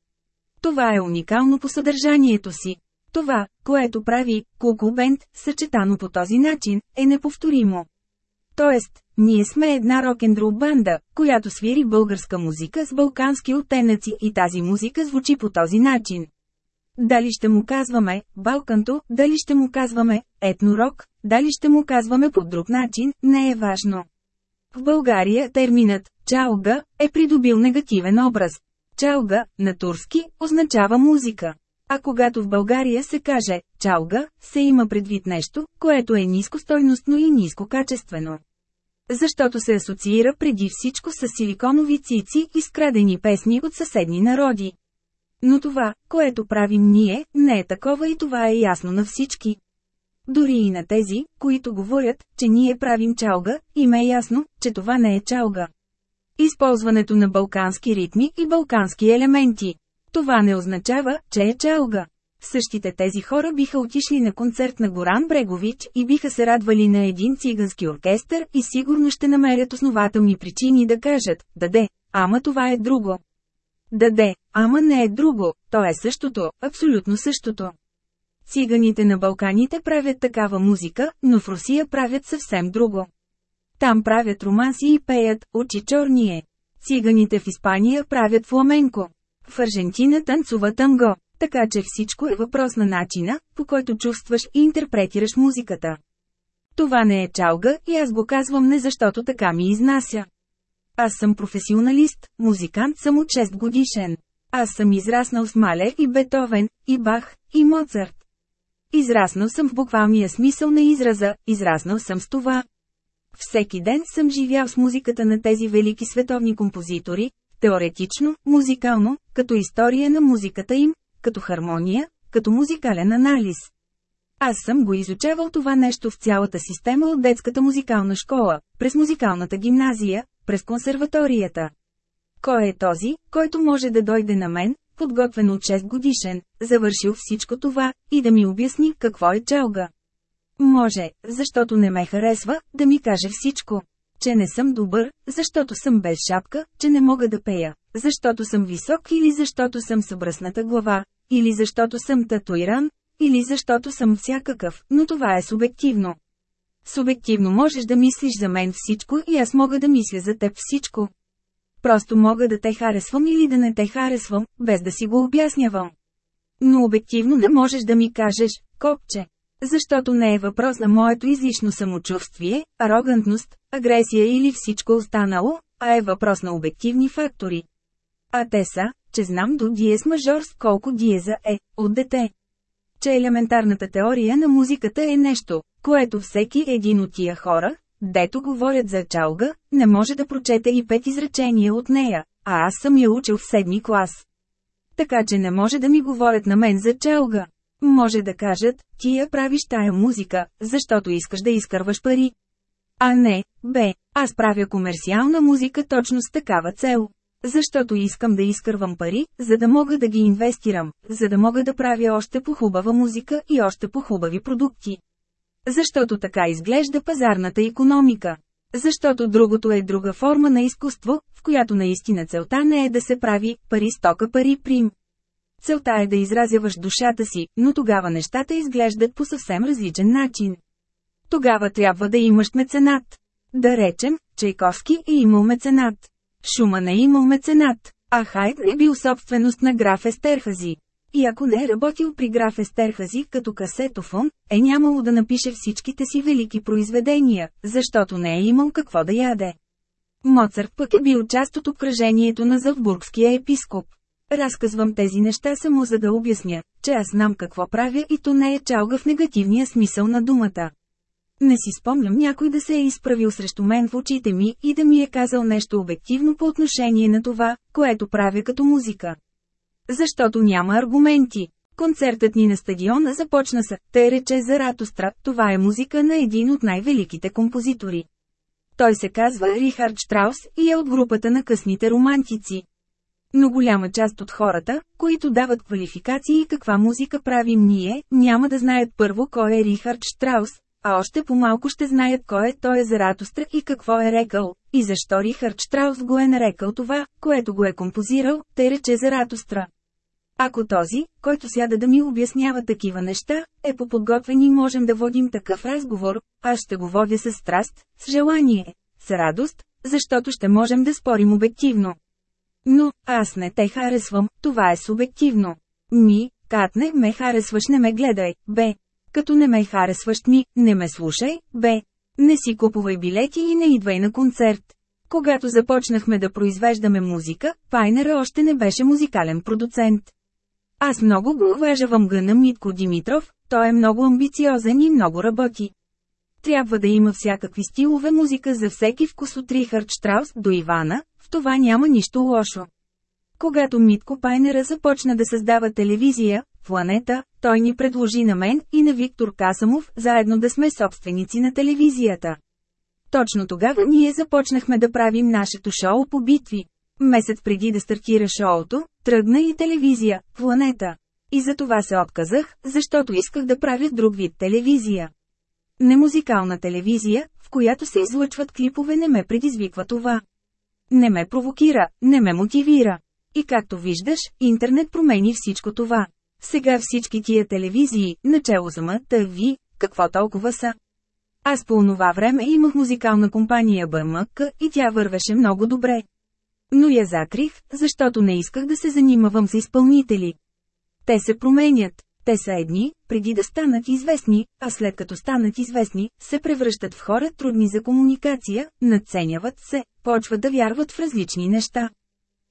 Това е уникално по съдържанието си. Това, което прави Куку Бенд, съчетано по този начин, е неповторимо. Тоест, ние сме една рок-н-рол банда, която свири българска музика с балкански оттенъци и тази музика звучи по този начин. Дали ще му казваме «Балканто», дали ще му казваме «Етнорок», дали ще му казваме по друг начин, не е важно. В България терминът «чалга» е придобил негативен образ. Чалга, на турски, означава музика. А когато в България се каже «чалга», се има предвид нещо, което е нискостойностно и нискокачествено. Защото се асоциира преди всичко с силиконови цици и скрадени песни от съседни народи. Но това, което правим ние, не е такова и това е ясно на всички. Дори и на тези, които говорят, че ние правим чалга, им е ясно, че това не е чалга. Използването на балкански ритми и балкански елементи. Това не означава, че е чалга. Същите тези хора биха отишли на концерт на Горан Брегович и биха се радвали на един цигански оркестър и сигурно ще намерят основателни причини да кажат, даде, ама това е друго. Даде, ама не е друго, то е същото, абсолютно същото. Циганите на Балканите правят такава музика, но в Русия правят съвсем друго. Там правят романси и пеят «Очи черние». Циганите в Испания правят фламенко. В Аржентина танцува танго, така че всичко е въпрос на начина, по който чувстваш и интерпретираш музиката. Това не е чалга и аз го казвам не защото така ми изнася. Аз съм професионалист, музикант съм от 6 годишен. Аз съм израснал с Малер и Бетовен, и Бах, и Моцарт. Израснал съм в буквалния смисъл на израза, израснал съм с това. Всеки ден съм живял с музиката на тези велики световни композитори, теоретично, музикално, като история на музиката им, като хармония, като музикален анализ. Аз съм го изучавал това нещо в цялата система от детската музикална школа, през музикалната гимназия, през консерваторията. Кой е този, който може да дойде на мен, подготвен от 6 годишен, завършил всичко това, и да ми обясни какво е чалга? Може, защото не ме харесва, да ми каже всичко. Че не съм добър, защото съм без шапка, че не мога да пея, защото съм висок или защото съм събръсната глава, или защото съм татуиран, или защото съм всякакъв, но това е субективно. Субективно можеш да мислиш за мен всичко и аз мога да мисля за теб всичко. Просто мога да те харесвам или да не те харесвам, без да си го обяснявам. Но обективно не можеш да ми кажеш, копче. Защото не е въпрос на моето излишно самочувствие, арогантност, агресия или всичко останало, а е въпрос на обективни фактори. А те са, че знам до диез мажор с колко диеза е, от дете. Че елементарната теория на музиката е нещо, което всеки един от тия хора, дето говорят за чалга, не може да прочете и пет изречения от нея, а аз съм я учил в седми клас. Така че не може да ми говорят на мен за чалга. Може да кажат, ти я правиш тая музика, защото искаш да изкърваш пари. А не, бе, аз правя комерциална музика точно с такава цел. Защото искам да изкървам пари, за да мога да ги инвестирам, за да мога да правя още по-хубава музика и още по-хубави продукти. Защото така изглежда пазарната економика. Защото другото е друга форма на изкуство, в която наистина целта не е да се прави пари стока пари прим. Целта е да изразяваш душата си, но тогава нещата изглеждат по съвсем различен начин. Тогава трябва да имаш меценат. Да речем, Чайковски е имал меценат. Шуман е имал меценат, а Хайд е бил собственост на граф Естерхази. И ако не е работил при граф Естерхази като касетофон, е нямало да напише всичките си велики произведения, защото не е имал какво да яде. Моцарт пък е бил част от обкръжението на Завбургския епископ. Разказвам тези неща само за да обясня, че аз знам какво правя и то не е чалга в негативния смисъл на думата. Не си спомням някой да се е изправил срещу мен в очите ми и да ми е казал нещо обективно по отношение на това, което правя като музика. Защото няма аргументи. Концертът ни на стадиона започна с «Те рече за Ратостра», това е музика на един от най-великите композитори. Той се казва Рихард Штраус и е от групата на късните романтици. Но голяма част от хората, които дават квалификации и каква музика правим ние, няма да знаят първо кой е Рихард Штраус, а още по-малко ще знаят кой е той е Заратостра и какво е рекал, и защо Рихард Штраус го е нарекал това, което го е композирал, те рече Заратостра. Ако този, който сяда да ми обяснява такива неща, е по-подготвен и можем да водим такъв разговор, аз ще го водя с страст, с желание, с радост, защото ще можем да спорим обективно. Но, аз не те харесвам, това е субективно. Ми, кат не ме харесваш не ме гледай, бе. Като не ме харесваш ми, не ме слушай, бе. Не си купувай билети и не идвай на концерт. Когато започнахме да произвеждаме музика, Пайнер още не беше музикален продуцент. Аз много го уважавам гъна Митко Димитров, той е много амбициозен и много работи. Трябва да има всякакви стилове музика за всеки вкус от Рихард Штраус до Ивана, това няма нищо лошо. Когато Митко Пайнера започна да създава телевизия, Планета, той ни предложи на мен и на Виктор Касамов, заедно да сме собственици на телевизията. Точно тогава ние започнахме да правим нашето шоу по битви. Месец преди да стартира шоуто, Тръгна и телевизия, планета. И за това се отказах, защото исках да правя друг вид телевизия. Не музикална телевизия, в която се излъчват клипове не ме предизвиква това. Не ме провокира, не ме мотивира. И както виждаш, интернет промени всичко това. Сега всички тия телевизии, начало за МТВ, какво толкова са. Аз по онова време имах музикална компания БМК и тя вървеше много добре. Но я закрих, защото не исках да се занимавам с изпълнители. Те се променят. Те са едни, преди да станат известни, а след като станат известни, се превръщат в хора трудни за комуникация, надценяват се, почват да вярват в различни неща.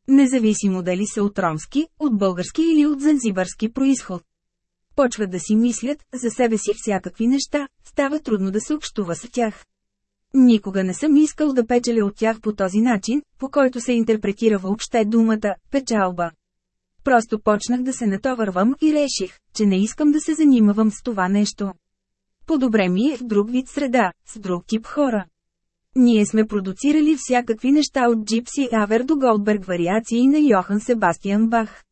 Независимо дали са от ромски, от български или от занзибарски происход. Почват да си мислят за себе си всякакви неща, става трудно да се общува с тях. Никога не съм искал да печеля от тях по този начин, по който се интерпретира въобще думата «печалба». Просто почнах да се натовървам и реших, че не искам да се занимавам с това нещо. По-добре ми е в друг вид среда, с друг тип хора. Ние сме продуцирали всякакви неща от Джипси Авер до Голдберг вариации на Йохан Себастиан Бах.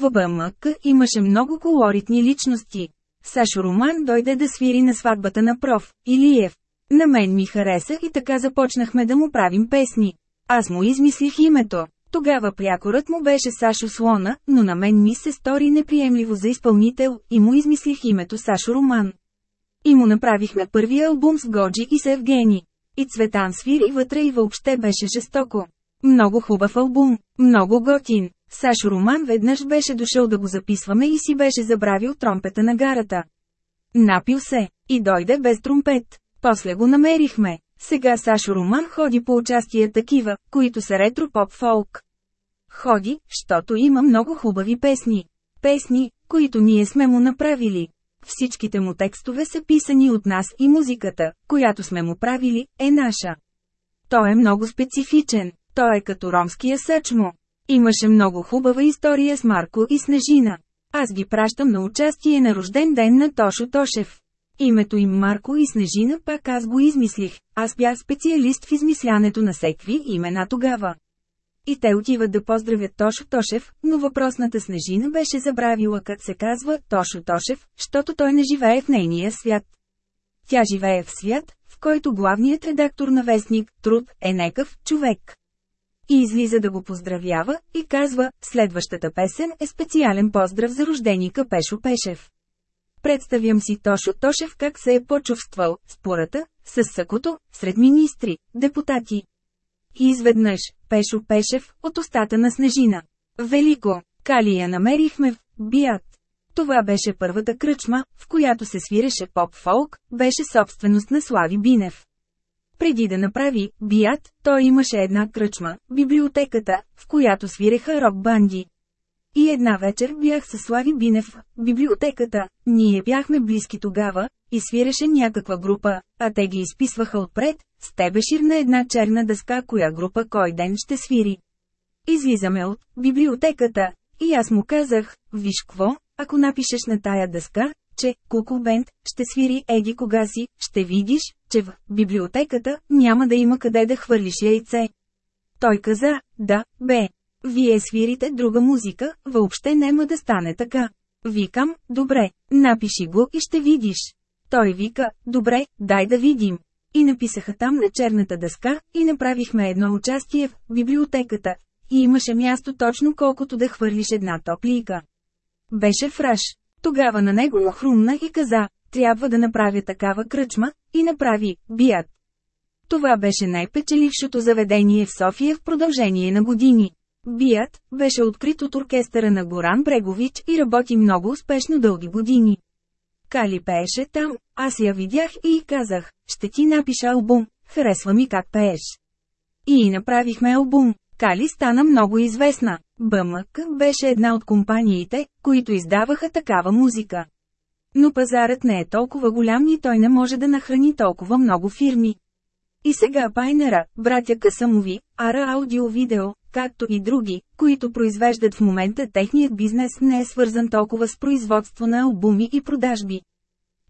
В БМК имаше много колоритни личности. Сашо Роман дойде да свири на сватбата на проф. Илиев. На мен ми хареса и така започнахме да му правим песни. Аз му измислих името. Тогава прякорът му беше Сашо Слона, но на мен ми се стори неприемливо за изпълнител и му измислих името Сашо Роман. И му направихме първия албум с Годжи и с Евгени. И Цветан свири вътре и въобще беше жестоко. Много хубав албум, много готин. Сашо Роман веднъж беше дошъл да го записваме и си беше забравил тромпета на гарата. Напил се, и дойде без тромпет. После го намерихме. Сега Сашо Роман ходи по участия такива, които са ретро-поп-фолк. Ходи, щото има много хубави песни. Песни, които ние сме му направили. Всичките му текстове са писани от нас и музиката, която сме му правили, е наша. Той е много специфичен, той е като ромския съчмо. Имаше много хубава история с Марко и Снежина. Аз ги пращам на участие на рожден ден на Тошо Тошев. Името им Марко и Снежина пак аз го измислих, аз бях специалист в измислянето на секви имена тогава. И те отиват да поздравят Тошо Тошев, но въпросната Снежина беше забравила как се казва Тошо Тошев, защото той не живее в нейния свят. Тя живее в свят, в който главният редактор на вестник, Труд, е некъв човек. И излиза да го поздравява, и казва, следващата песен е специален поздрав за рожденика Пешо Пешев. Представям си Тошо Тошев как се е почувствал, спората, с съкото, сред министри, депутати. И изведнъж, Пешо Пешев, от устата на Снежина. Велико, калия намерихме в Бият. Това беше първата кръчма, в която се свиреше поп-фолк, беше собственост на Слави Бинев. Преди да направи Бият, той имаше една кръчма, библиотеката, в която свиреха рок-банди. И една вечер бях със Слави Бинев в библиотеката, ние бяхме близки тогава, и свиреше някаква група, а те ги изписваха отпред, с тебе ширна една черна дъска коя група кой ден ще свири. Излизаме от библиотеката, и аз му казах, виж кво, ако напишеш на тая дъска, че Куку Бенд ще свири еди кога си, ще видиш, че в библиотеката няма да има къде да хвърлиш яйце. Той каза, да, бе. Вие свирите друга музика, въобще няма да стане така. Викам, добре, напиши го и ще видиш. Той вика, добре, дай да видим. И написаха там на черната дъска, и направихме едно участие в библиотеката. И имаше място точно колкото да хвърлиш една топлика. Беше фраш. Тогава на него му хрумна и каза, трябва да направя такава кръчма, и направи, бият. Това беше най-печелившото заведение в София в продължение на години. Бият беше открит от оркестъра на Горан Брегович и работи много успешно дълги години. Кали пееше там, аз я видях и казах, ще ти напиша албум, харесва ми как пееш. И направихме албум. Кали стана много известна. БМК беше една от компаниите, които издаваха такава музика. Но пазарът не е толкова голям и той не може да нахрани толкова много фирми. И сега Пайнера, братя Касамови, Ара Аудио Видео, както и други, които произвеждат в момента техният бизнес не е свързан толкова с производство на албуми и продажби.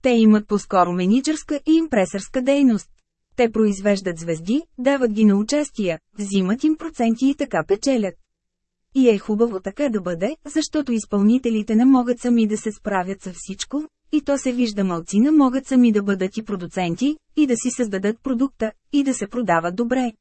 Те имат по-скоро менеджерска и импресърска дейност. Те произвеждат звезди, дават ги на участия, взимат им проценти и така печелят. И е хубаво така да бъде, защото изпълнителите не могат сами да се справят с всичко, и то се вижда малцина могат сами да бъдат и продуценти, и да си създадат продукта, и да се продават добре.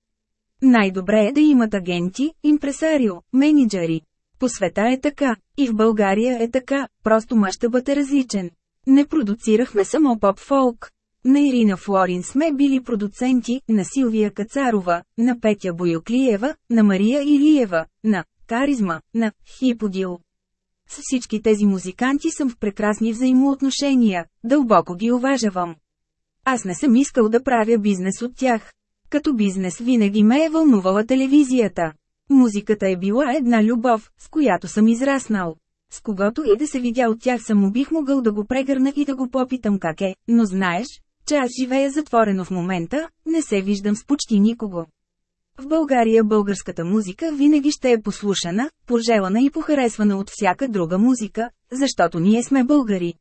Най-добре е да имат агенти, импресарио, менеджери. По света е така, и в България е така, просто мащабът е различен. Не продуцирахме само поп-фолк. На Ирина Флорин сме били продуценти, на Силвия Кацарова, на Петя Бойоклиева, на Мария Илиева, на Каризма, на Хиподил. С всички тези музиканти съм в прекрасни взаимоотношения, дълбоко ги уважавам. Аз не съм искал да правя бизнес от тях. Като бизнес винаги ме е вълнувала телевизията. Музиката е била една любов, с която съм израснал. С когото и да се видя от тях само бих могъл да го прегърна и да го попитам как е, но знаеш, че аз живея затворено в момента, не се виждам с почти никого. В България българската музика винаги ще е послушана, пожелана и похаресвана от всяка друга музика, защото ние сме българи.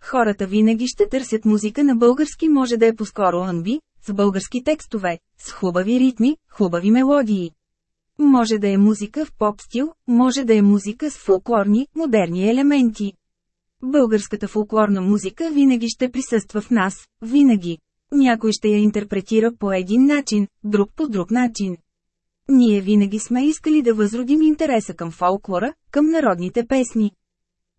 Хората винаги ще търсят музика на български може да е по-скоро анби, с български текстове, с хубави ритми, хубави мелодии. Може да е музика в поп стил, може да е музика с фолклорни, модерни елементи. Българската фолклорна музика винаги ще присъства в нас, винаги. Някой ще я интерпретира по един начин, друг по друг начин. Ние винаги сме искали да възродим интереса към фолклора, към народните песни.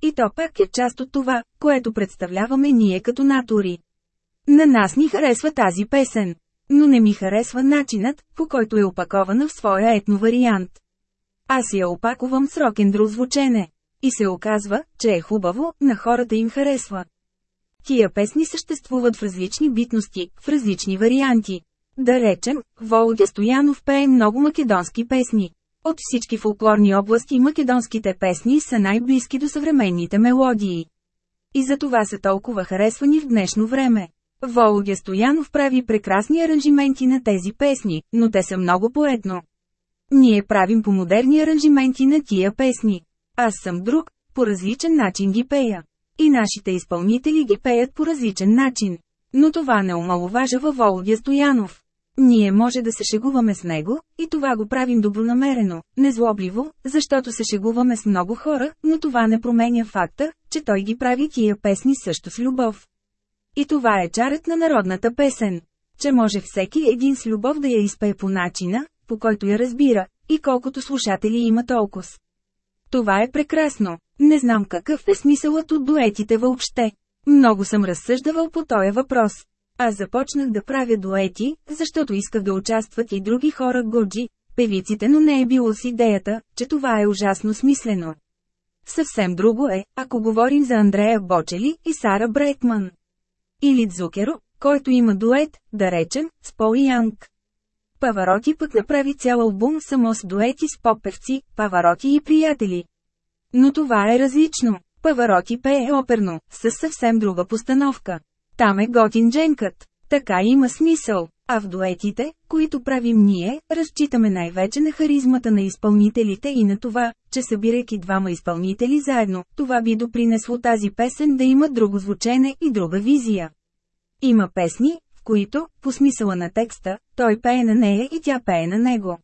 И то пак е част от това, което представляваме ние като натури. На нас ни харесва тази песен. Но не ми харесва начинът, по който е опакована в своя етно вариант. Аз я опакувам с рок-н звучене. И се оказва, че е хубаво, на хората им харесва. Тия песни съществуват в различни битности, в различни варианти. Да речем, Володя Стоянов пее много македонски песни. От всички фолклорни области македонските песни са най-близки до съвременните мелодии. И за това са толкова харесвани в днешно време. Володя Стоянов прави прекрасни аранжименти на тези песни, но те са много поетно. Ние правим по модерни аранжименти на тия песни. Аз съм друг, по различен начин ги пея. И нашите изпълнители ги пеят по различен начин. Но това не омаловажава Володя Стоянов. Ние може да се шегуваме с него, и това го правим добронамерено, незлобливо, защото се шегуваме с много хора, но това не променя факта, че той ги прави тия песни също с любов. И това е чарът на народната песен. Че може всеки един с любов да я изпее по начина, по който я разбира, и колкото слушатели има толкова. Това е прекрасно. Не знам какъв е смисълът от дуетите въобще. Много съм разсъждавал по този въпрос. Аз започнах да правя дуети, защото исках да участват и други хора годжи, певиците, но не е било с идеята, че това е ужасно смислено. Съвсем друго е, ако говорим за Андрея Бочели и Сара Брейтман. Или Дзукеро, който има дует, да речем, с Пол Янг. Павароти пък направи цял албум само с дуети с попевци, Павароти и приятели. Но това е различно. Павароти пее оперно, с съвсем друга постановка. Там е готин дженкът. Така има смисъл. А в дуетите, които правим ние, разчитаме най-вече на харизмата на изпълнителите и на това, че събирайки двама изпълнители заедно, това би допринесло тази песен да има друго звучене и друга визия. Има песни, в които, по смисъла на текста, той пее на нея и тя пее на него.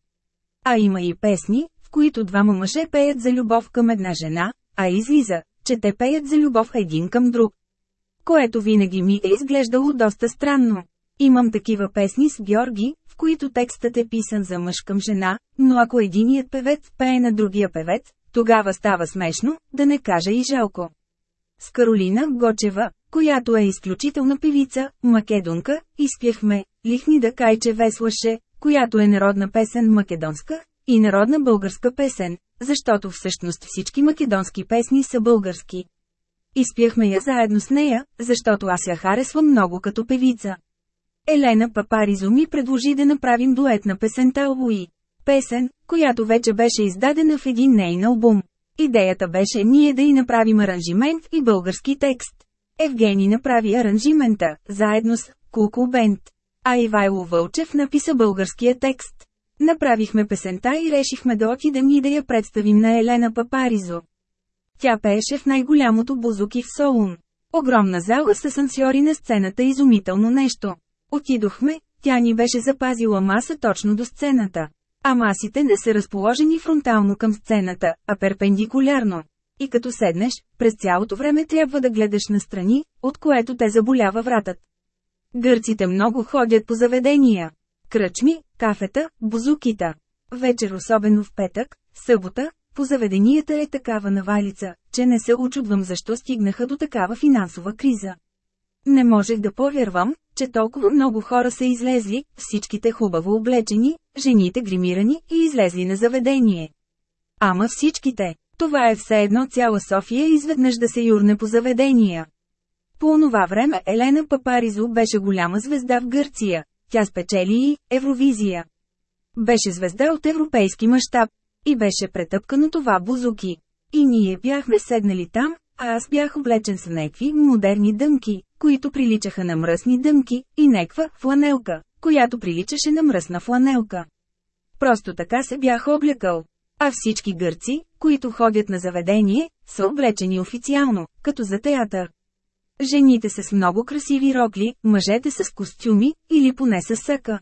А има и песни, които двама мъже пеят за любов към една жена, а излиза, че те пеят за любов един към друг. Което винаги ми е изглеждало доста странно. Имам такива песни с Георги, в които текстът е писан за мъж към жена, но ако единият певец пее на другия певец, тогава става смешно, да не кажа и жалко. С Каролина Гочева, която е изключителна певица, македонка, изпяхме «Лихни да кайче веслаше», която е народна песен македонска, и народна българска песен, защото всъщност всички македонски песни са български. Изпяхме я заедно с нея, защото аз я харесвам много като певица. Елена Папаризо ми предложи да направим дует на песента Луи. Песен, която вече беше издадена в един нейн албум. Идеята беше ние да й направим аранжимент и български текст. Евгений направи аранжимента, заедно с Куку Бент. А Ивайло Вълчев написа българския текст. Направихме песента и решихме да отидем и да я представим на Елена Папаризо. Тя пееше в най-голямото бузуки в Солун. Огромна зала с асансьори на сцената изумително нещо. Отидохме, тя ни беше запазила маса точно до сцената. А масите не са разположени фронтално към сцената, а перпендикулярно. И като седнеш, през цялото време трябва да гледаш настрани, от което те заболява вратът. Гърците много ходят по заведения. Кръчми, кафета, бузукита. Вечер особено в петък, събота, по заведенията е такава навалица, че не се очудвам защо стигнаха до такава финансова криза. Не можех да повярвам, че толкова много хора са излезли, всичките хубаво облечени, жените гримирани и излезли на заведение. Ама всичките, това е все едно цяла София изведнъж да се юрне по заведения. По онова време Елена Папаризо беше голяма звезда в Гърция, тя спечели и Евровизия. Беше звезда от европейски мащаб. И беше претъпкано това бузуки. И ние бяхме седнали там, а аз бях облечен с некви модерни дъмки, които приличаха на мръсни дъмки, и неква фланелка, която приличаше на мръсна фланелка. Просто така се бях облекал. А всички гърци, които ходят на заведение, са облечени официално, като за театър. Жените са с много красиви рокли, мъжете с костюми, или поне с съка.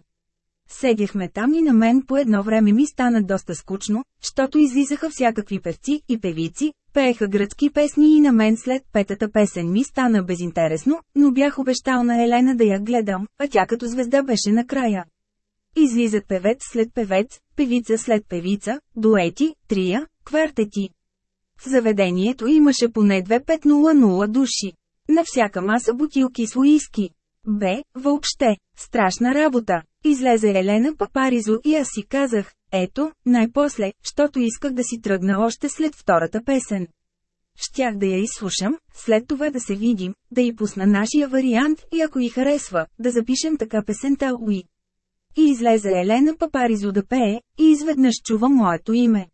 Седяхме там и на мен по едно време ми стана доста скучно, защото излизаха всякакви певци и певици, пееха гръцки песни и на мен след петата песен ми стана безинтересно, но бях обещал на Елена да я гледам, а тя като звезда беше накрая. Излизат певец след певец, певица след певица, дуети, трия, квартети. В заведението имаше поне 2500 души. На всяка маса бутилки с уиски. Бе, въобще, страшна работа. Излезе Елена Папаризо и аз си казах, ето, най-после, щото исках да си тръгна още след втората песен. Щях да я изслушам, след това да се видим, да й пусна нашия вариант и ако й харесва, да запишем така песента Уи. И излезе Елена Папаризо да пее, и изведнъж чувам моето име.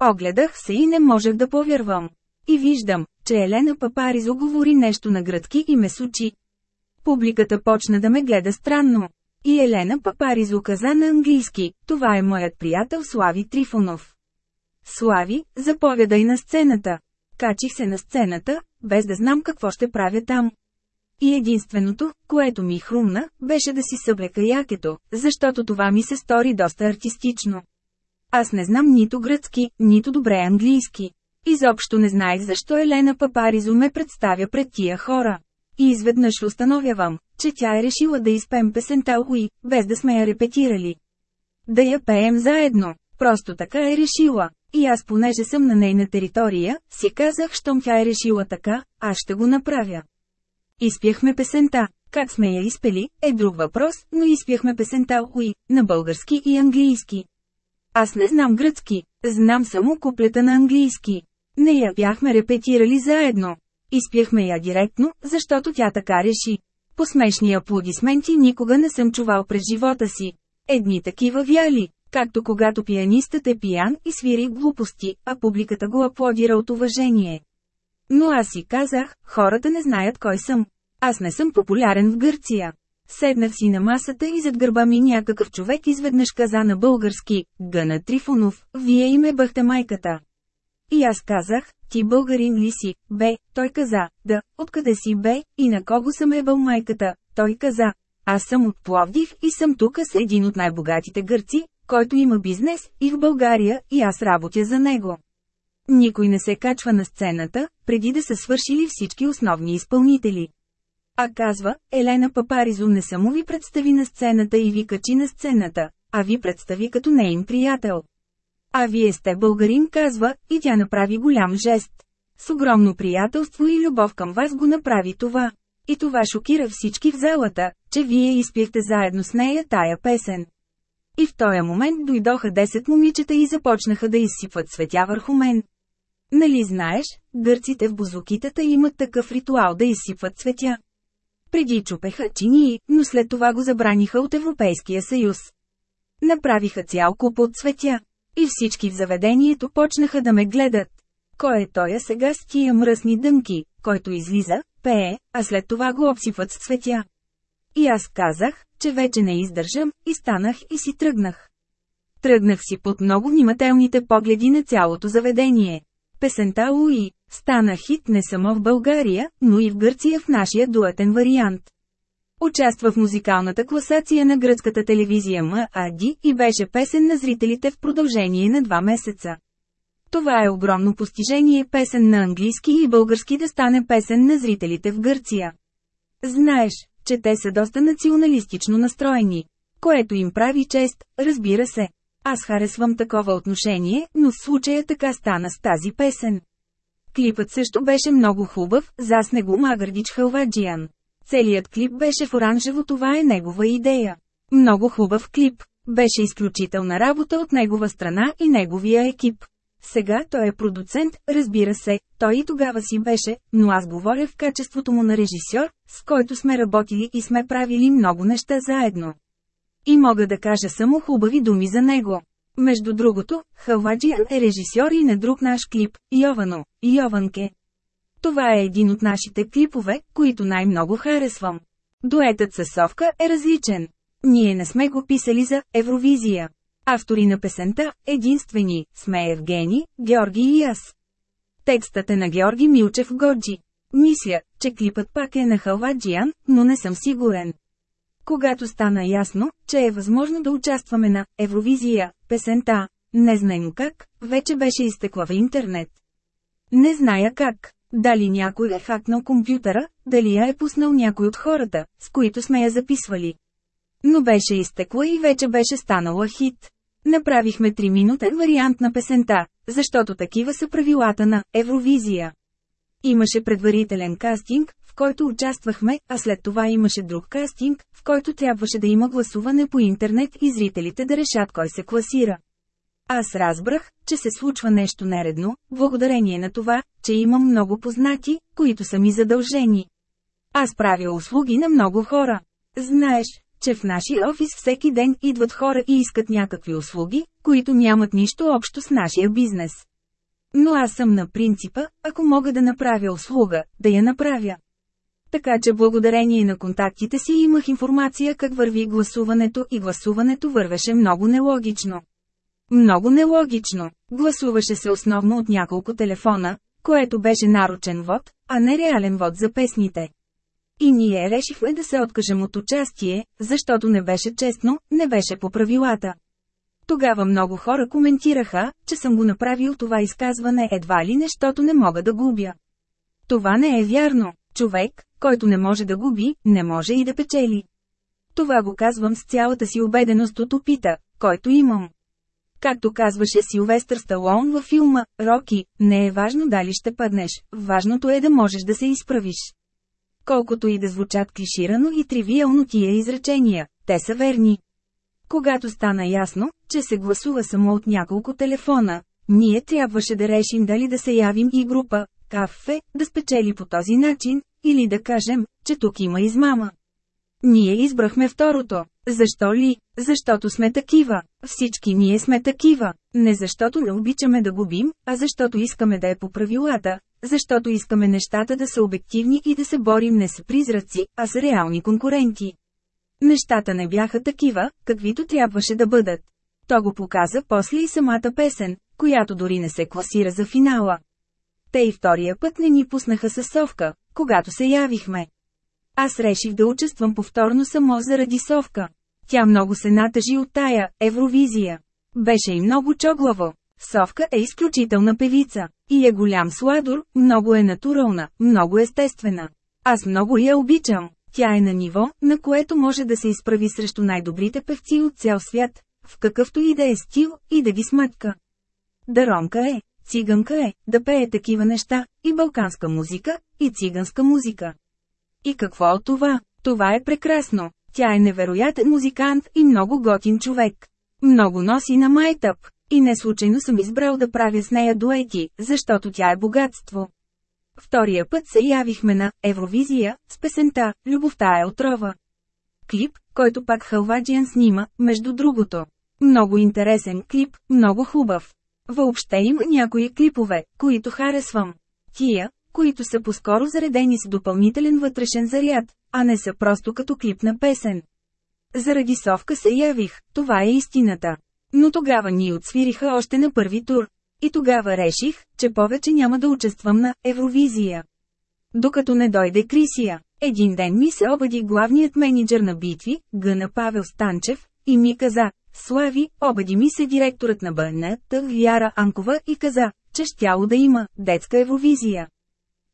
Огледах се и не можех да повярвам. И виждам, че Елена Папаризо говори нещо на гръцки и ме сучи. Публиката почна да ме гледа странно. И Елена Папаризо каза на английски, това е моят приятел Слави Трифонов. Слави, заповядай на сцената. Качих се на сцената, без да знам какво ще правя там. И единственото, което ми хрумна, беше да си съблека якето, защото това ми се стори доста артистично. Аз не знам нито гръцки, нито добре английски. Изобщо не знаех защо Елена Папаризо ме представя пред тия хора. И изведнъж установявам, че тя е решила да изпем песента Уи, без да сме я репетирали. Да я пеем заедно. Просто така е решила. И аз понеже съм на нейна територия, си казах, щом тя е решила така, аз ще го направя. Изпяхме песента. Как сме я изпели, е друг въпрос, но изпяхме песента Уи, на български и английски. Аз не знам гръцки, знам само куплета на английски. Не я бяхме репетирали заедно. Изпяхме я директно, защото тя така реши. Посмешни аплодисменти никога не съм чувал през живота си. Едни такива вяли, както когато пианистът е пиян и свири глупости, а публиката го аплодира от уважение. Но аз си казах, хората не знаят кой съм. Аз не съм популярен в Гърция. Седнах си на масата и зад гърба ми някакъв човек изведнъж каза на български, Гъна Трифонов, вие име бъхте майката. И аз казах, ти българин ли си, бе, той каза, да, откъде си бе, и на кого съм ебал майката, той каза, аз съм от Пловдив и съм тук с един от най-богатите гърци, който има бизнес, и в България, и аз работя за него. Никой не се качва на сцената, преди да са свършили всички основни изпълнители. А казва, Елена Папаризо не само ви представи на сцената и ви качи на сцената, а ви представи като нейн приятел. А вие сте българин, казва, и тя направи голям жест. С огромно приятелство и любов към вас го направи това. И това шокира всички в залата, че вие изпихте заедно с нея тая песен. И в този момент дойдоха 10 момичета и започнаха да изсипват светя върху мен. Нали знаеш, гърците в бузукитата имат такъв ритуал да изсипват цветя. Преди чупеха чинии, но след това го забраниха от Европейския съюз. Направиха цял куп от цветя. И всички в заведението почнаха да ме гледат. Кой е тоя сега с тия мръсни дъмки, който излиза, пее, а след това го обсипват с цветя. И аз казах, че вече не издържам, и станах и си тръгнах. Тръгнах си под много внимателните погледи на цялото заведение. Песента Луи стана хит не само в България, но и в Гърция в нашия дуетен вариант. Участва в музикалната класация на гръцката телевизия МАД и беше песен на зрителите в продължение на два месеца. Това е огромно постижение песен на английски и български да стане песен на зрителите в Гърция. Знаеш, че те са доста националистично настроени. Което им прави чест, разбира се. Аз харесвам такова отношение, но в случая така стана с тази песен. Клипът също беше много хубав, засне Магърдич Халваджиян. Целият клип беше в оранжево, това е негова идея. Много хубав клип. Беше изключителна работа от негова страна и неговия екип. Сега той е продуцент, разбира се, той и тогава си беше, но аз говоря в качеството му на режисьор, с който сме работили и сме правили много неща заедно. И мога да кажа само хубави думи за него. Между другото, Халваджиян е режисьор и на друг наш клип, Йовано, Йованке. Това е един от нашите клипове, които най-много харесвам. Дуетът с Совка е различен. Ние не сме го писали за Евровизия. Автори на песента, единствени, сме Евгени, Георги и аз. Текстът е на Георги Милчев Годжи. Мисля, че клипът пак е на Халваджиян, но не съм сигурен. Когато стана ясно, че е възможно да участваме на Евровизия, песента, не знаем как, вече беше изтекла в интернет. Не зная как, дали някой е хакнал компютъра, дали я е пуснал някой от хората, с които сме я записвали. Но беше изтекла и вече беше станала хит. Направихме 3-минутен вариант на песента, защото такива са правилата на Евровизия. Имаше предварителен кастинг, в който участвахме, а след това имаше друг кастинг, в който трябваше да има гласуване по интернет и зрителите да решат кой се класира. Аз разбрах, че се случва нещо нередно, благодарение на това, че имам много познати, които са ми задължени. Аз правя услуги на много хора. Знаеш, че в нашия офис всеки ден идват хора и искат някакви услуги, които нямат нищо общо с нашия бизнес. Но аз съм на принципа, ако мога да направя услуга, да я направя. Така че благодарение на контактите си имах информация как върви гласуването и гласуването вървеше много нелогично. Много нелогично. Гласуваше се основно от няколко телефона, което беше нарочен вод, а не реален вод за песните. И ние решихме да се откажем от участие, защото не беше честно, не беше по правилата. Тогава много хора коментираха, че съм го направил това изказване едва ли нещото не мога да губя. Това не е вярно. Човек, който не може да губи, не може и да печели. Това го казвам с цялата си убеденост от опита, който имам. Както казваше Силвестър Сталон във филма «Роки», не е важно дали ще паднеш, важното е да можеш да се изправиш. Колкото и да звучат клиширано и тривиално тия изречения, те са верни. Когато стана ясно, че се гласува само от няколко телефона, ние трябваше да решим дали да се явим и група, кафе, да спечели по този начин, или да кажем, че тук има измама. Ние избрахме второто. Защо ли? Защото сме такива. Всички ние сме такива. Не защото не обичаме да губим, а защото искаме да е по правилата, защото искаме нещата да са обективни и да се борим не с призраци, а с реални конкуренти. Нещата не бяха такива, каквито трябваше да бъдат. То го показа после и самата песен, която дори не се класира за финала. Те и втория път не ни пуснаха със совка, когато се явихме. Аз реших да участвам повторно само заради совка. Тя много се натъжи от тая Евровизия. Беше и много чоглаво. Совка е изключителна певица. И е голям сладор, много е натурална, много естествена. Аз много я обичам. Тя е на ниво, на което може да се изправи срещу най-добрите певци от цял свят, в какъвто и да е стил, и да ги смътка. Даронка е, циганка е, да пее такива неща, и балканска музика, и циганска музика. И какво от това? Това е прекрасно. Тя е невероятен музикант и много готин човек. Много носи на майтъп. И не случайно съм избрал да правя с нея дуети, защото тя е богатство. Втория път се явихме на Евровизия с песента «Любовта е отрова». Клип, който пак Халваджиан снима, между другото. Много интересен клип, много хубав. Въобще има някои клипове, които харесвам. Тия, които са по-скоро заредени с допълнителен вътрешен заряд, а не са просто като клип на песен. Заради совка се явих, това е истината. Но тогава ни отсвириха още на първи тур. И тогава реших, че повече няма да участвам на Евровизия. Докато не дойде Крисия, един ден ми се обади главният менеджер на битви, Гъна Павел Станчев, и ми каза, Слави, обади ми се директорът на БНТ Вяра Анкова и каза, че щяло да има детска евровизия.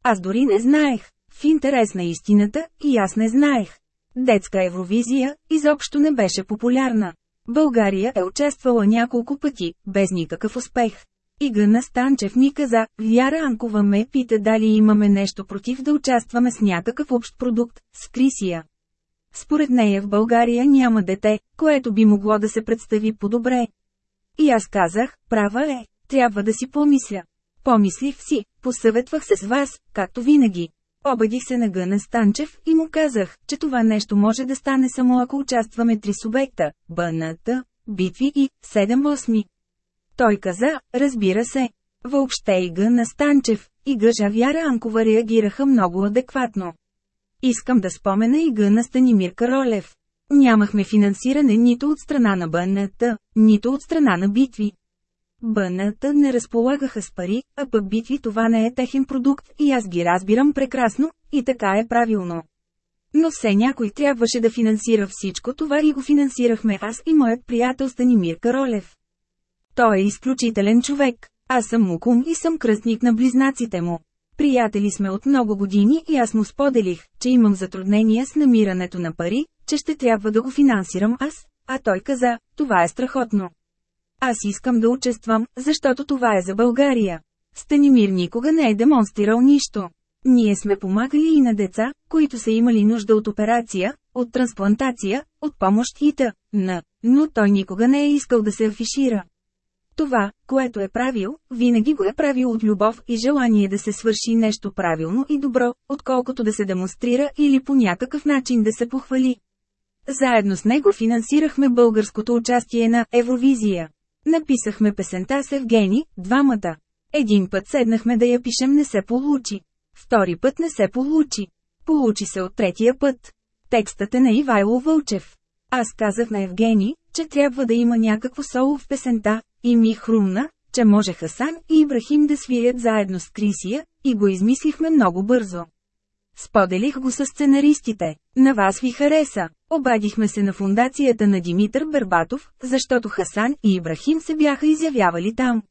Аз дори не знаех, в интерес на истината, и аз не знаех. Детска евровизия изобщо не беше популярна. България е участвала няколко пъти, без никакъв успех. И Гъна Станчев ми каза, Вяра Анкова ме пита дали имаме нещо против да участваме с някакъв общ продукт, с Крисия. Според нея в България няма дете, което би могло да се представи по-добре. И аз казах, права е, трябва да си помисля. Помислих си, посъветвах се с вас, както винаги. Обадих се на Гъна Станчев и му казах, че това нещо може да стане само ако участваме три субекта – БНТ, битви и 7-8. Той каза, разбира се. Въобще и Гъна Станчев, и Гъжа Вяра Анкова реагираха много адекватно. Искам да спомена и Гъна Станимир Каролев. Нямахме финансиране нито от страна на БНТ, нито от страна на битви. БНТ не разполагаха с пари, а пък битви това не е техен продукт и аз ги разбирам прекрасно, и така е правилно. Но все някой трябваше да финансира всичко това и го финансирахме аз и моят приятел Станимир Каролев. Той е изключителен човек. Аз съм мукум и съм кръстник на близнаците му. Приятели сме от много години и аз му споделих, че имам затруднения с намирането на пари, че ще трябва да го финансирам аз, а той каза, това е страхотно. Аз искам да участвам, защото това е за България. Станимир никога не е демонстрирал нищо. Ние сме помагали и на деца, които са имали нужда от операция, от трансплантация, от помощ и т.н., но той никога не е искал да се афишира. Това, което е правил, винаги го е правил от любов и желание да се свърши нещо правилно и добро, отколкото да се демонстрира или по някакъв начин да се похвали. Заедно с него финансирахме българското участие на Евровизия. Написахме песента с Евгений, двамата. Един път седнахме да я пишем не се получи. Втори път не се получи. Получи се от третия път. Текстът е на Ивайло Вълчев. Аз казах на Евгений, че трябва да има някакво соло в песента, и ми хрумна, че може Хасан и Ибрахим да свирят заедно с Крисия, и го измислихме много бързо. Споделих го с сценаристите. На вас ви хареса. Обадихме се на фундацията на Димитър Бербатов, защото Хасан и Ибрахим се бяха изявявали там.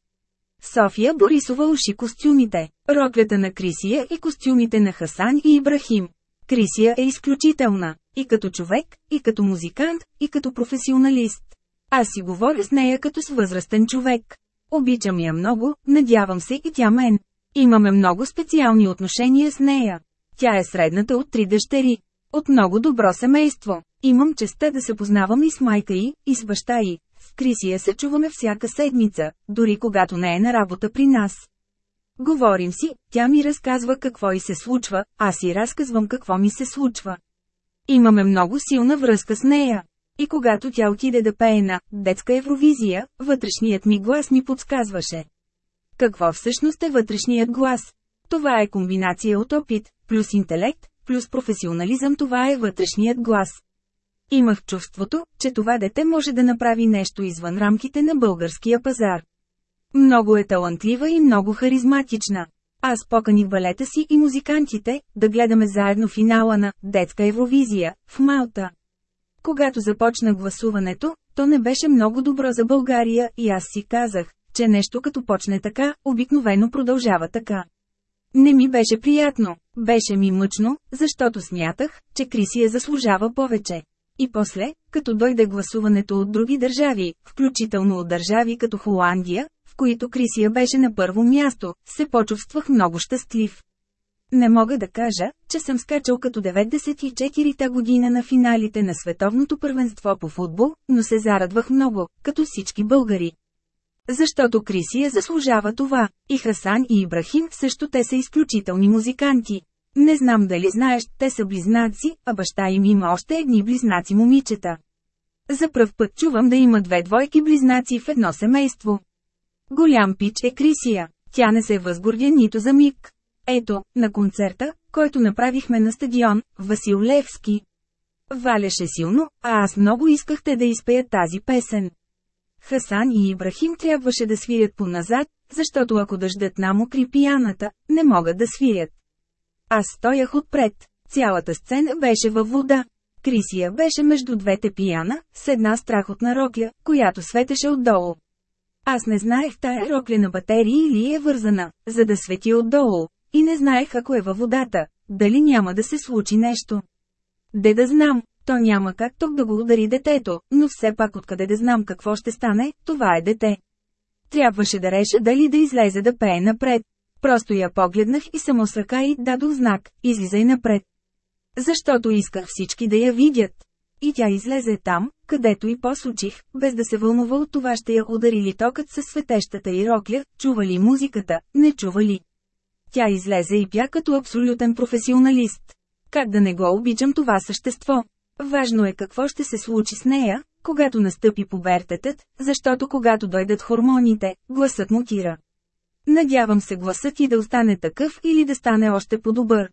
София Борисова уши костюмите, роклята на Крисия и костюмите на Хасан и Ибрахим. Крисия е изключителна, и като човек, и като музикант, и като професионалист. Аз си говоря с нея като с възрастен човек. Обичам я много, надявам се и тя мен. Имаме много специални отношения с нея. Тя е средната от три дъщери. От много добро семейство. Имам честа да се познавам и с майка й, и с баща й. С Крисия се чуваме всяка седмица, дори когато не е на работа при нас. Говорим си, тя ми разказва какво и се случва, аз си разказвам какво ми се случва. Имаме много силна връзка с нея. И когато тя отиде да пее на детска евровизия, вътрешният ми глас ми подсказваше. Какво всъщност е вътрешният глас? Това е комбинация от опит, плюс интелект, плюс професионализъм това е вътрешният глас. Имах чувството, че това дете може да направи нещо извън рамките на българския пазар. Много е талантлива и много харизматична. Аз поканих балета си и музикантите, да гледаме заедно финала на «Детска Евровизия» в Малта. Когато започна гласуването, то не беше много добро за България и аз си казах, че нещо като почне така, обикновено продължава така. Не ми беше приятно, беше ми мъчно, защото смятах, че Крисия заслужава повече. И после, като дойде гласуването от други държави, включително от държави като Холандия, в които Крисия беше на първо място, се почувствах много щастлив. Не мога да кажа, че съм скачал като 94-та година на финалите на световното първенство по футбол, но се зарадвах много, като всички българи. Защото Крисия заслужава това, и Хасан и Ибрахим също те са изключителни музиканти. Не знам дали знаеш, те са близнаци, а баща им има още едни близнаци момичета. За пръв път чувам да има две двойки близнаци в едно семейство. Голям пич е Крисия. Тя не се възгордя нито за миг. Ето, на концерта, който направихме на стадион, Васил Левски. Валеше силно, а аз много искахте да изпеят тази песен. Хасан и Ибрахим трябваше да свирят по-назад, защото ако дъждът намокри пияната, не могат да свирят. Аз стоях отпред. Цялата сцена беше във вода. Крисия беше между двете пияна, с една страхотна рокля, която светеше отдолу. Аз не знаех тая рокля на батерии или е вързана, за да свети отдолу, и не знаех ако е във водата, дали няма да се случи нещо. Де да знам, то няма как тук да го удари детето, но все пак откъде да знам какво ще стане, това е дете. Трябваше да реша дали да излезе да пее напред. Просто я погледнах и само с ръка и дадох знак, излизай напред. Защото исках всички да я видят. И тя излезе там, където и посочих, без да се вълнува от това ще я удари ли токът със светещата и рокля, чува ли музиката, не чува ли. Тя излезе и пя като абсолютен професионалист. Как да не го обичам това същество? Важно е какво ще се случи с нея, когато настъпи побертетът, защото когато дойдат хормоните, гласът мутира. Надявам се гласът и да остане такъв или да стане още по-добър.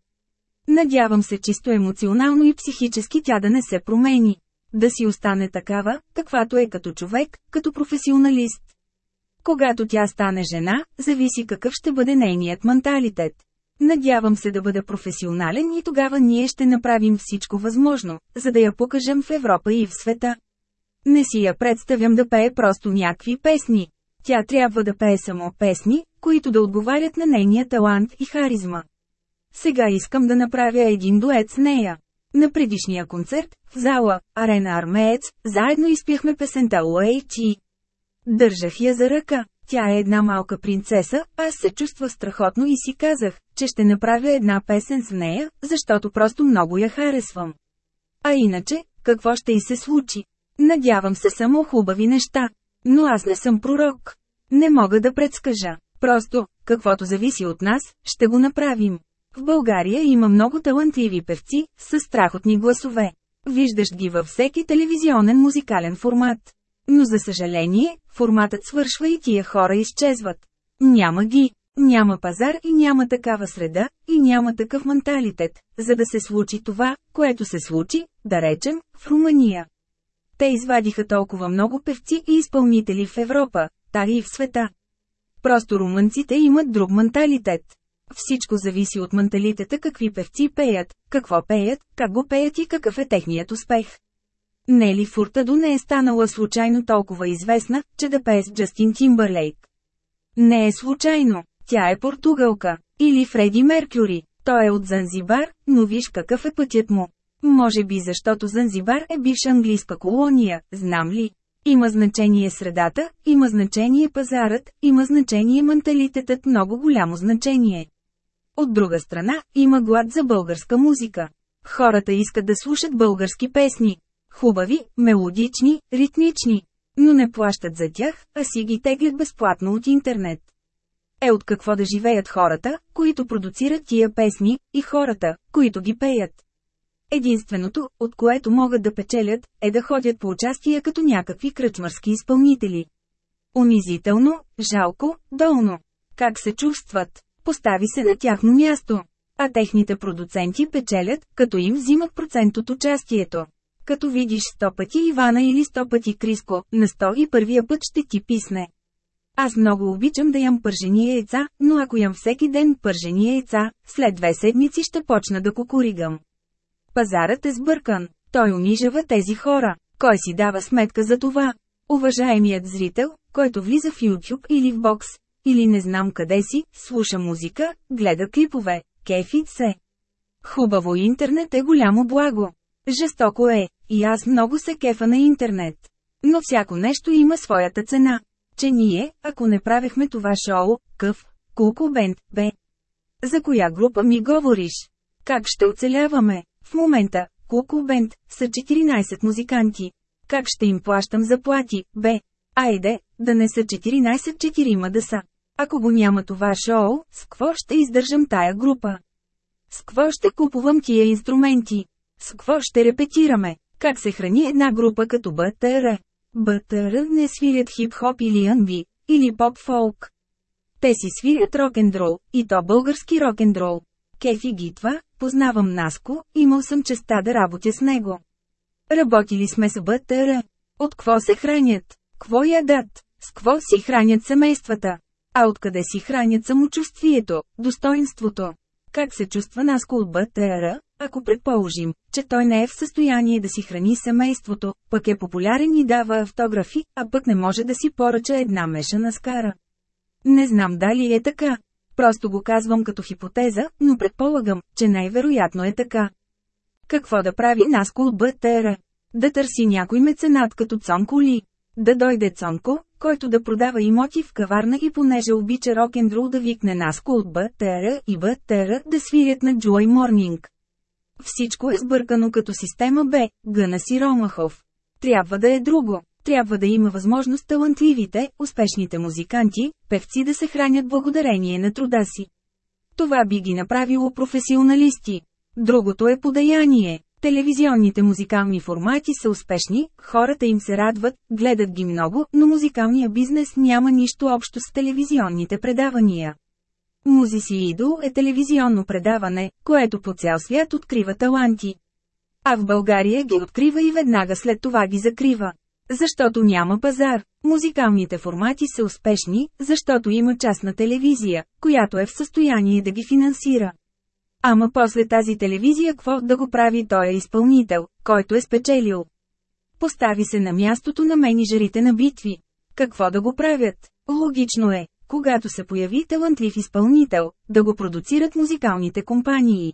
Надявам се чисто емоционално и психически тя да не се промени. Да си остане такава, каквато е като човек, като професионалист. Когато тя стане жена, зависи какъв ще бъде нейният менталитет. Надявам се да бъда професионален и тогава ние ще направим всичко възможно, за да я покажем в Европа и в света. Не си я представям да пее просто някакви песни. Тя трябва да пее само песни, които да отговарят на нейния талант и харизма. Сега искам да направя един дует с нея. На предишния концерт, в зала, Арена Армеец, заедно изпяхме песента Уейчи. Държах я за ръка. Тя е една малка принцеса, аз се чувства страхотно и си казах, че ще направя една песен с нея, защото просто много я харесвам. А иначе, какво ще й се случи? Надявам се само хубави неща. Но аз не съм пророк. Не мога да предскажа. Просто, каквото зависи от нас, ще го направим. В България има много талантливи певци, с страхотни гласове. Виждаш ги във всеки телевизионен музикален формат. Но за съжаление, форматът свършва и тия хора изчезват. Няма ги, няма пазар и няма такава среда, и няма такъв менталитет, за да се случи това, което се случи, да речем, в Румъния. Те извадиха толкова много певци и изпълнители в Европа, та и в света. Просто румънците имат друг менталитет. Всичко зависи от менталитета какви певци пеят, какво пеят, как го пеят и какъв е техният успех. Нели Фуртадо не е станала случайно толкова известна, че да пее с Джастин Тимбърлейк. Не е случайно, тя е португалка. Или Фреди Меркюри. Той е от Занзибар, но виж какъв е пътят му. Може би защото Занзибар е бивша английска колония, знам ли. Има значение средата, има значение пазарът, има значение менталитетът много голямо значение. От друга страна, има глад за българска музика. Хората искат да слушат български песни. Хубави, мелодични, ритмични. Но не плащат за тях, а си ги теглят безплатно от интернет. Е от какво да живеят хората, които продуцират тия песни, и хората, които ги пеят. Единственото, от което могат да печелят, е да ходят по участия като някакви кръчмарски изпълнители. Унизително, жалко, долно. Как се чувстват? Постави се на тяхно място. А техните продуценти печелят, като им взимат процент от участието. Като видиш сто пъти Ивана или сто пъти Криско, на сто и първия път ще ти писне. Аз много обичам да ям пържени яйца, но ако ям всеки ден пържени яйца, след две седмици ще почна да кукуригам. Пазарът е сбъркан. Той унижава тези хора. Кой си дава сметка за това? Уважаемият зрител, който влиза в YouTube или в бокс, или не знам къде си, слуша музика, гледа клипове, кефи се. Хубаво интернет е голямо благо. Жестоко е, и аз много се кефа на интернет. Но всяко нещо има своята цена. Че ние, ако не правехме това шоу, къв, кулко бенд, бе. За коя група ми говориш? Как ще оцеляваме? В момента, Куку Бенд, са 14 музиканти. Как ще им плащам заплати, бе? Айде, да не са 14 четирима да са. Ако го няма това шоу, с какво ще издържам тая група? С какво ще купувам тия инструменти? С какво ще репетираме? Как се храни една група като БТР? БТР не свирят хип-хоп или анби, или поп-фолк. Те си свирят рок-н-рол, и то български рок-н-рол. Кефи ги това, познавам Наско, имал съм честа да работя с него. Работили сме с БТР. От кво се хранят? Кво ядат? С кво си хранят семействата? А откъде си хранят самочувствието, достоинството? Как се чувства Наско от БТР, ако предположим, че той не е в състояние да си храни семейството, пък е популярен и дава автографи, а пък не може да си поръча една мешана скара. Не знам дали е така. Просто го казвам като хипотеза, но предполагам, че най-вероятно е така. Какво да прави Наско от БТР? Да търси някой меценат като Цонко ли? Да дойде Цонко, който да продава имоти в каварна и понеже обича рок-н-рол да викне Наско от БТР и БТР да свирят на Joy Morning. Всичко е сбъркано като система Б, Гъна си Ромахов. Трябва да е друго. Трябва да има възможност талантливите, успешните музиканти, певци да се хранят благодарение на труда си. Това би ги направило професионалисти. Другото е подаяние. Телевизионните музикални формати са успешни, хората им се радват, гледат ги много, но музикалния бизнес няма нищо общо с телевизионните предавания. Музиси Идол е телевизионно предаване, което по цял свят открива таланти. А в България ги открива и веднага след това ги закрива. Защото няма пазар. Музикалните формати са успешни, защото има частна телевизия, която е в състояние да ги финансира. Ама после тази телевизия какво да го прави той е изпълнител, който е спечелил. Постави се на мястото на менеджерите на битви. Какво да го правят? Логично е, когато се появи талантлив изпълнител, да го продуцират музикалните компании.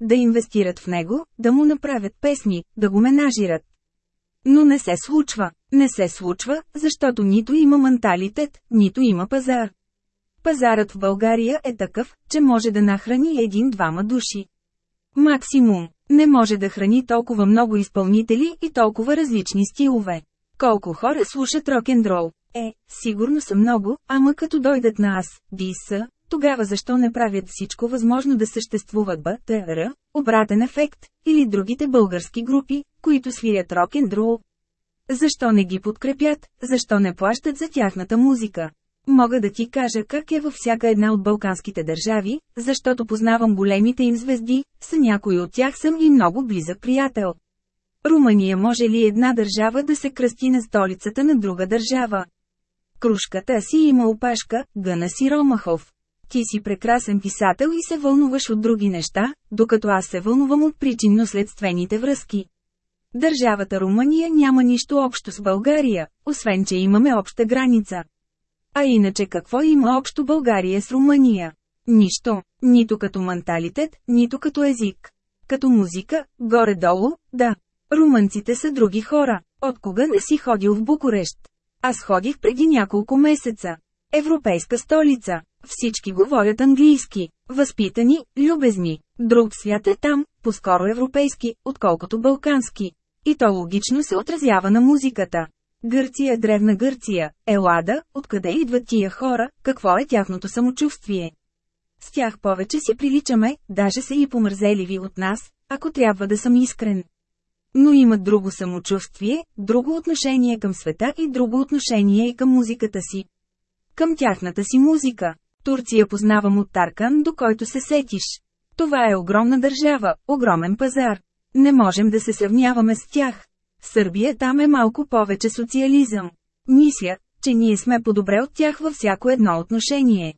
Да инвестират в него, да му направят песни, да го менажират. Но не се случва. Не се случва, защото нито има менталитет, нито има пазар. Пазарът в България е такъв, че може да нахрани един-двама души. Максимум. Не може да храни толкова много изпълнители и толкова различни стилове. Колко хора слушат рок-н-рол? Е, сигурно са много, ама като дойдат на аз, ДИС, тогава защо не правят всичко възможно да съществуват БТР, обратен ефект, или другите български групи, които свирят рок-н-рол? Защо не ги подкрепят, защо не плащат за тяхната музика? Мога да ти кажа как е във всяка една от балканските държави, защото познавам големите им звезди, с някои от тях съм и много близък приятел. Румъния може ли една държава да се кръсти на столицата на друга държава? Кружката си има опашка, гъна си Ромахов. Ти си прекрасен писател и се вълнуваш от други неща, докато аз се вълнувам от причинно-следствените връзки. Държавата Румъния няма нищо общо с България, освен че имаме обща граница. А иначе какво има общо България с Румъния? Нищо, нито като менталитет, нито като език. Като музика, горе-долу, да. Румънците са други хора. От кога не си ходил в Букурещ? Аз ходих преди няколко месеца. Европейска столица. Всички говорят английски. Възпитани, любезни. Друг свят е там, по-скоро европейски, отколкото балкански. И то логично се отразява на музиката. Гърция, древна Гърция, Елада, откъде идват тия хора, какво е тяхното самочувствие. С тях повече си приличаме, даже са и помързеливи от нас, ако трябва да съм искрен. Но имат друго самочувствие, друго отношение към света и друго отношение и към музиката си. Към тяхната си музика. Турция познавам от Таркан, до който се сетиш. Това е огромна държава, огромен пазар. Не можем да се сравняваме с тях. Сърбия там е малко повече социализъм. Мисля, че ние сме по-добре от тях във всяко едно отношение.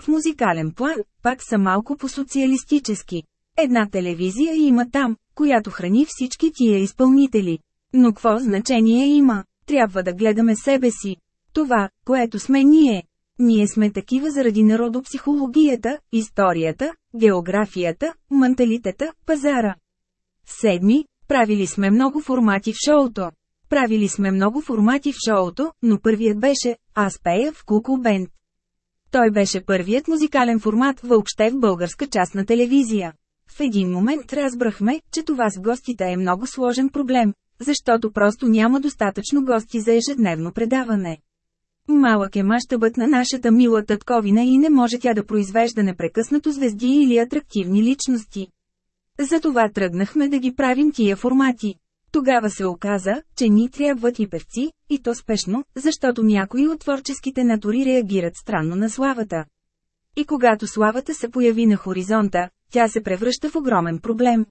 В музикален план, пак са малко по-социалистически. Една телевизия има там, която храни всички тия изпълнители. Но какво значение има? Трябва да гледаме себе си. Това, което сме ние. Ние сме такива заради народопсихологията, историята, географията, менталитета, пазара. Седми, правили сме много формати в шоуто. Правили сме много формати в шоуто, но първият беше «Аз пея в Куку Бенд». Той беше първият музикален формат въобще в българска част на телевизия. В един момент разбрахме, че това с гостите е много сложен проблем, защото просто няма достатъчно гости за ежедневно предаване. Малък е мащабът на нашата мила татковина и не може тя да произвежда непрекъснато звезди или атрактивни личности. Затова тръгнахме да ги правим тия формати. Тогава се оказа, че ни трябват и певци, и то спешно, защото някои от творческите натури реагират странно на славата. И когато славата се появи на хоризонта, тя се превръща в огромен проблем.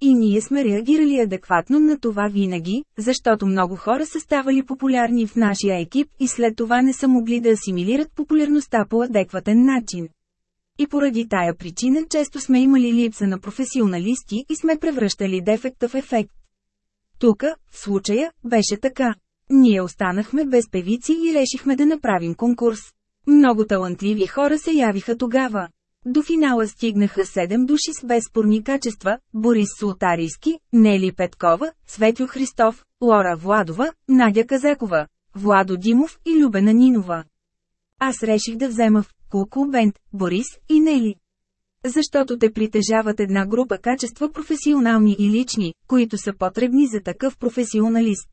И ние сме реагирали адекватно на това винаги, защото много хора са ставали популярни в нашия екип и след това не са могли да асимилират популярността по адекватен начин. И поради тая причина често сме имали липса на професионалисти и сме превръщали дефекта в ефект. Тука, в случая, беше така. Ние останахме без певици и решихме да направим конкурс. Много талантливи хора се явиха тогава. До финала стигнаха 7 души с безспорни качества – Борис Султарийски, Нели Петкова, Светло Христов, Лора Владова, Надя Казакова, Владо Димов и Любена Нинова. Аз реших да взема в Куку Бенд, Борис и Нели. Защото те притежават една група качества професионални и лични, които са потребни за такъв професионалист.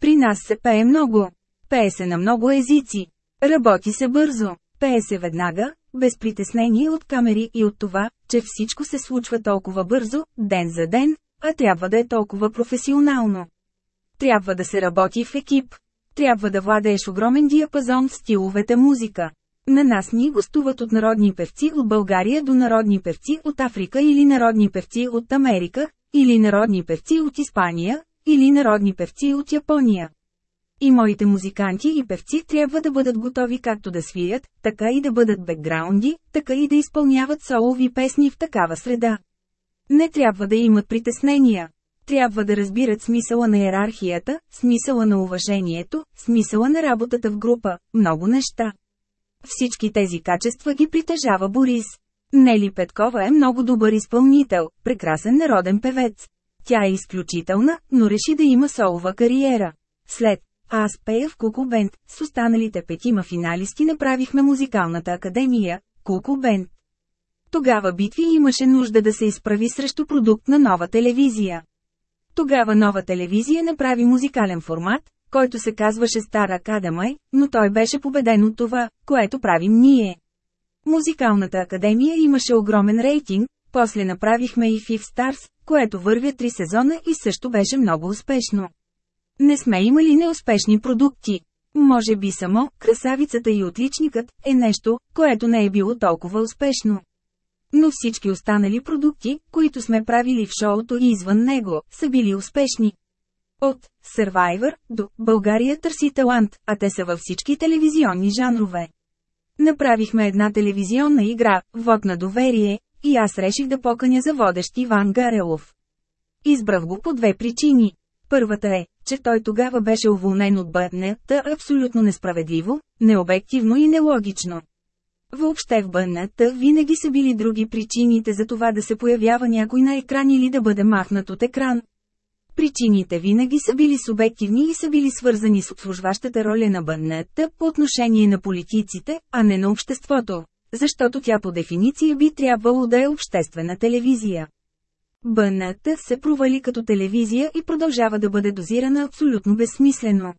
При нас се пее много. Пее се на много езици. Работи се бързо. Пее се веднага, без притеснение от камери и от това, че всичко се случва толкова бързо, ден за ден, а трябва да е толкова професионално. Трябва да се работи в екип. Трябва да владееш огромен диапазон в стиловете музика. На нас ни гостуват от народни певци от България до народни певци от Африка или народни певци от Америка, или народни певци от Испания, или народни певци от Япония. И моите музиканти и певци трябва да бъдат готови както да свият, така и да бъдат бекграунди, така и да изпълняват солови песни в такава среда. Не трябва да имат притеснения. Трябва да разбират смисъла на иерархията, смисъла на уважението, смисъла на работата в група, много неща. Всички тези качества ги притежава Борис. Нели Петкова е много добър изпълнител, прекрасен народен певец. Тя е изключителна, но реши да има солова кариера. След аз пея в Куку Бенд, с останалите петима финалисти направихме музикалната академия, Куку Бенд. Тогава битви имаше нужда да се изправи срещу продукт на нова телевизия. Тогава нова телевизия направи музикален формат, който се казваше Стара Академай, но той беше победен от това, което правим ние. Музикалната академия имаше огромен рейтинг, после направихме и Fifth Stars, което вървя три сезона и също беше много успешно. Не сме имали неуспешни продукти. Може би само «Красавицата и отличникът» е нещо, което не е било толкова успешно. Но всички останали продукти, които сме правили в шоуто и извън него, са били успешни. От Survivor до България търси талант, а те са във всички телевизионни жанрове. Направихме една телевизионна игра, вод на доверие, и аз реших да поканя за водещ Иван Гарелов. Избрах го по две причини. Първата е, че той тогава беше уволнен от БНТ абсолютно несправедливо, необективно и нелогично. Въобще в БНТ винаги са били други причините за това да се появява някой на екран или да бъде махнат от екран. Причините винаги са били субективни и са били свързани с обслужващата роля на БНТ по отношение на политиците, а не на обществото, защото тя по дефиниция би трябвало да е обществена телевизия. БНТ се провали като телевизия и продължава да бъде дозирана абсолютно безсмислено.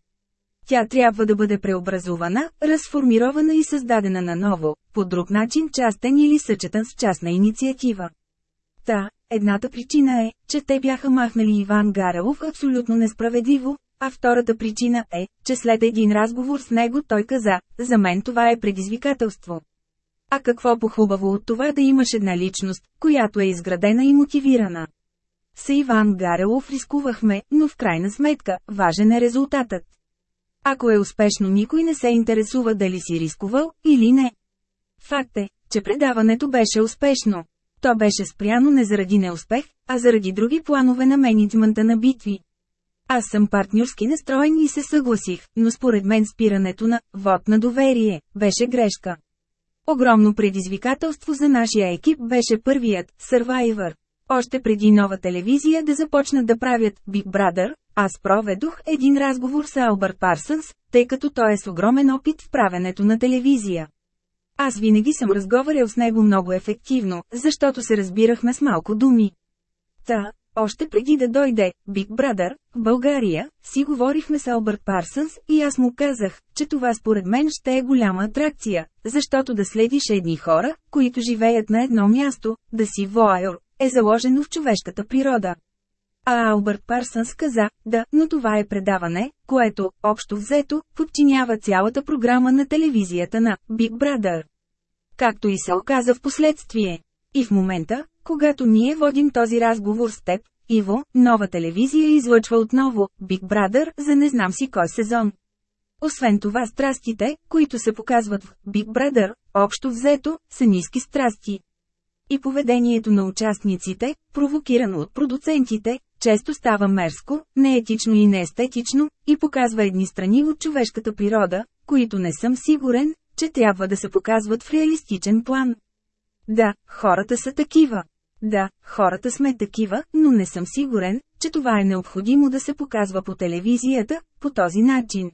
Тя трябва да бъде преобразувана, разформирована и създадена наново, по друг начин частен или съчетан с частна инициатива. Та, едната причина е, че те бяха махнали Иван Гарелов абсолютно несправедливо, а втората причина е, че след един разговор с него той каза, за мен това е предизвикателство. А какво похубаво от това да имаш една личност, която е изградена и мотивирана. С Иван Гарелов рискувахме, но в крайна сметка, важен е резултатът. Ако е успешно никой не се интересува дали си рискувал, или не. Факт е, че предаването беше успешно. То беше спряно не заради неуспех, а заради други планове на менеджмента на битви. Аз съм партньорски настроен и се съгласих, но според мен спирането на «вод на доверие» беше грешка. Огромно предизвикателство за нашия екип беше първият Survivor. Още преди нова телевизия да започнат да правят Big Brother, аз проведох един разговор с Албърт Парсънс, тъй като той е с огромен опит в правенето на телевизия. Аз винаги съм разговарял с него много ефективно, защото се разбирахме с малко думи. Та, още преди да дойде Big Brother в България, си говорихме с Албърт Парсънс и аз му казах, че това според мен ще е голяма атракция, защото да следиш едни хора, които живеят на едно място, да си воайор, е заложено в човешката природа. А Албърт Парсънс каза, да, но това е предаване, което, общо взето, подчинява цялата програма на телевизията на Big Brother. Както и се оказа в последствие. И в момента, когато ние водим този разговор с теб, Иво, нова телевизия излъчва отново Big Brother за не знам си кой сезон. Освен това страстите, които се показват в Big Brother, общо взето, са ниски страсти. И поведението на участниците, провокирано от продуцентите, често става мерзко, неетично и неестетично, и показва едни страни от човешката природа, които не съм сигурен, че трябва да се показват в реалистичен план. Да, хората са такива. Да, хората сме такива, но не съм сигурен, че това е необходимо да се показва по телевизията, по този начин.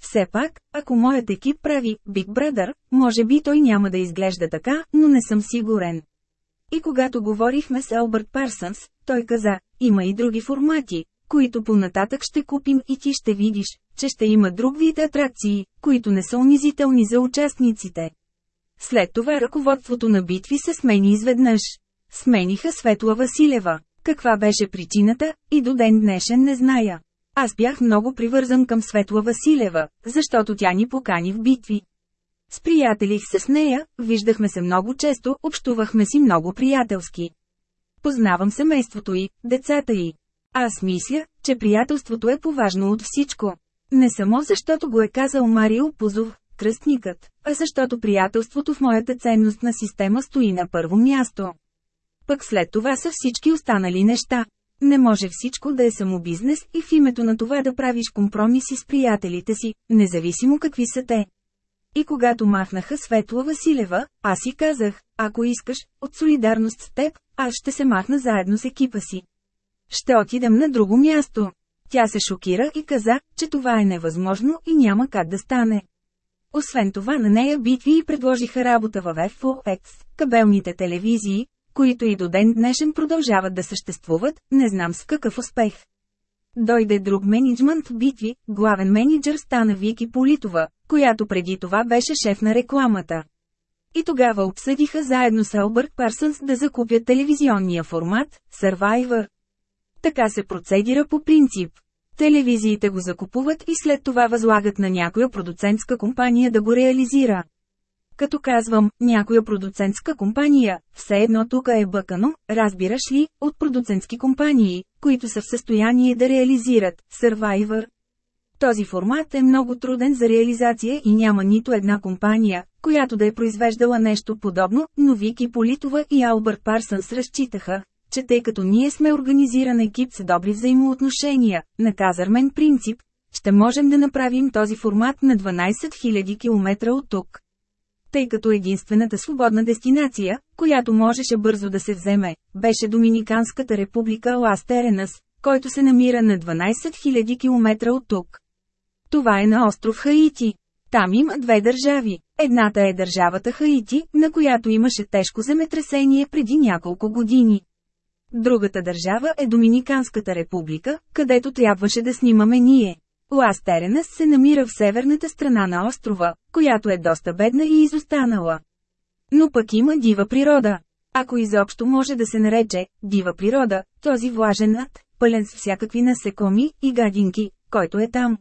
Все пак, ако моят екип прави Big Brother, може би той няма да изглежда така, но не съм сигурен. И когато говорихме с Елбърт Парсънс, той каза, има и други формати, които понататък ще купим и ти ще видиш, че ще има друг вид атракции, които не са унизителни за участниците. След това ръководството на битви се смени изведнъж. Смениха Светла Василева. Каква беше причината, и до ден днешен не зная. Аз бях много привързан към Светла Василева, защото тя ни покани в битви. Сприятелих се с нея, виждахме се много често, общувахме си много приятелски. Познавам семейството й, децата й. Аз мисля, че приятелството е поважно от всичко. Не само защото го е казал Марио Пузов, кръстникът, а защото приятелството в моята ценностна система стои на първо място. Пък след това са всички останали неща. Не може всичко да е само бизнес и в името на това да правиш компромиси с приятелите си, независимо какви са те. И когато махнаха Светла Василева, аз си казах, ако искаш, от солидарност с теб, аз ще се махна заедно с екипа си. Ще отидем на друго място. Тя се шокира и каза, че това е невъзможно и няма как да стане. Освен това на нея битви и предложиха работа в FOX, кабелните телевизии, които и до ден днешен продължават да съществуват, не знам с какъв успех. Дойде друг менеджмент битви, главен менеджер стана Вики Политова, която преди това беше шеф на рекламата. И тогава обсъдиха заедно с Албърт Парсънс да закупят телевизионния формат Survivor. Така се процедира по принцип. Телевизиите го закупуват и след това възлагат на някоя продуцентска компания да го реализира. Като казвам, някоя продуцентска компания, все едно тук е бъкано, разбираш ли, от продуцентски компании, които са в състояние да реализират Survivor. Този формат е много труден за реализация и няма нито една компания, която да е произвеждала нещо подобно, но Вики Политова и Албърт Парсънс разчитаха, че тъй като ние сме организиран екип с добри взаимоотношения, на казармен принцип, ще можем да направим този формат на 12 000 км от тук. Тъй като единствената свободна дестинация, която можеше бързо да се вземе, беше Доминиканската република Лас Теренас, който се намира на 12 000 км от тук. Това е на остров Хаити. Там има две държави. Едната е държавата Хаити, на която имаше тежко земетресение преди няколко години. Другата държава е Доминиканската република, където трябваше да снимаме ние. Лас Теренас се намира в северната страна на острова, която е доста бедна и изостанала. Но пък има дива природа. Ако изобщо може да се нарече дива природа, този влажен ад, пълен с всякакви насекоми и гадинки, който е там.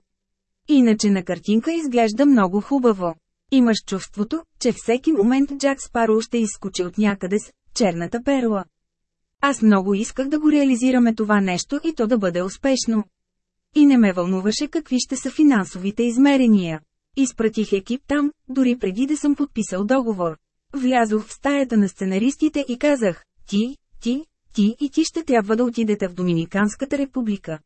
Иначе на картинка изглежда много хубаво. Имаш чувството, че всеки момент Джак Спаро ще изскочи от някъде с черната перла. Аз много исках да го реализираме това нещо и то да бъде успешно. И не ме вълнуваше какви ще са финансовите измерения. Изпратих екип там, дори преди да съм подписал договор. Влязох в стаята на сценаристите и казах, ти, ти, ти и ти ще трябва да отидете в Доминиканската република.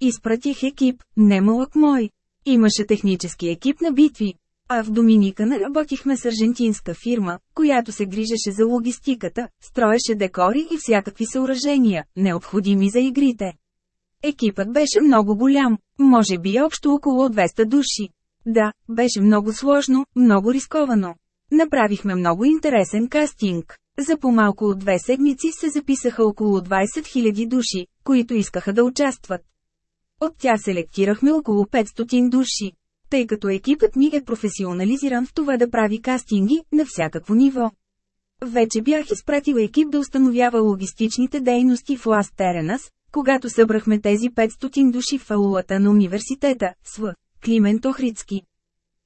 Изпратих екип, немалък мой. Имаше технически екип на битви. А в Доминикана работихме с аржентинска фирма, която се грижеше за логистиката, строеше декори и всякакви съоръжения, необходими за игрите. Екипът беше много голям, може би общо около 200 души. Да, беше много сложно, много рисковано. Направихме много интересен кастинг. За по-малко от две седмици се записаха около 20 000 души, които искаха да участват. От тях селектирахме около 500 души. Тъй като екипът ми е професионализиран в това да прави кастинги на всякакво ниво. Вече бях изпратил екип да установява логистичните дейности в Лас Теренас, когато събрахме тези 500 души в аулата на университета, с Климент Охридски.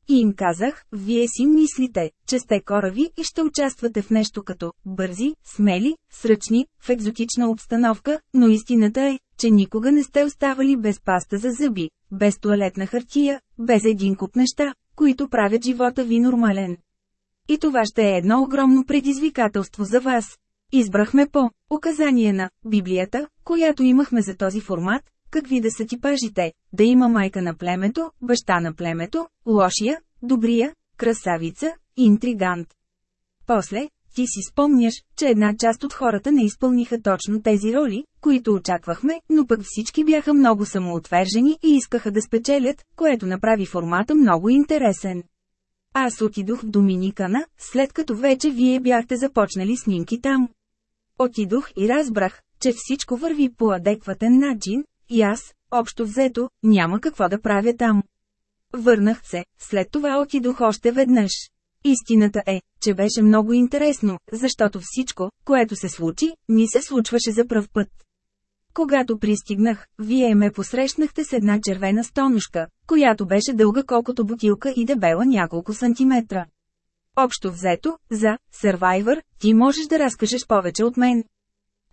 И им казах, вие си мислите, че сте корави и ще участвате в нещо като бързи, смели, сръчни, в екзотична обстановка, но истината е, че никога не сте оставали без паста за зъби, без туалетна хартия, без един куп неща, които правят живота ви нормален. И това ще е едно огромно предизвикателство за вас. Избрахме по указание на Библията, която имахме за този формат, какви да са типажите, да има майка на племето, баща на племето, лошия, добрия, красавица, интригант. После, ти си спомняш, че една част от хората не изпълниха точно тези роли, които очаквахме, но пък всички бяха много самоотвержени и искаха да спечелят, което направи формата много интересен. Аз отидох в Доминикана, след като вече вие бяхте започнали снимки там. Отидох и разбрах, че всичко върви по адекватен начин, и аз, общо взето, няма какво да правя там. Върнах се, след това отидох още веднъж. Истината е, че беше много интересно, защото всичко, което се случи, ни се случваше за пръв път. Когато пристигнах, вие ме посрещнахте с една червена стонушка, която беше дълга колкото бутилка и дебела няколко сантиметра. Общо взето, за Survivor, ти можеш да разкажеш повече от мен.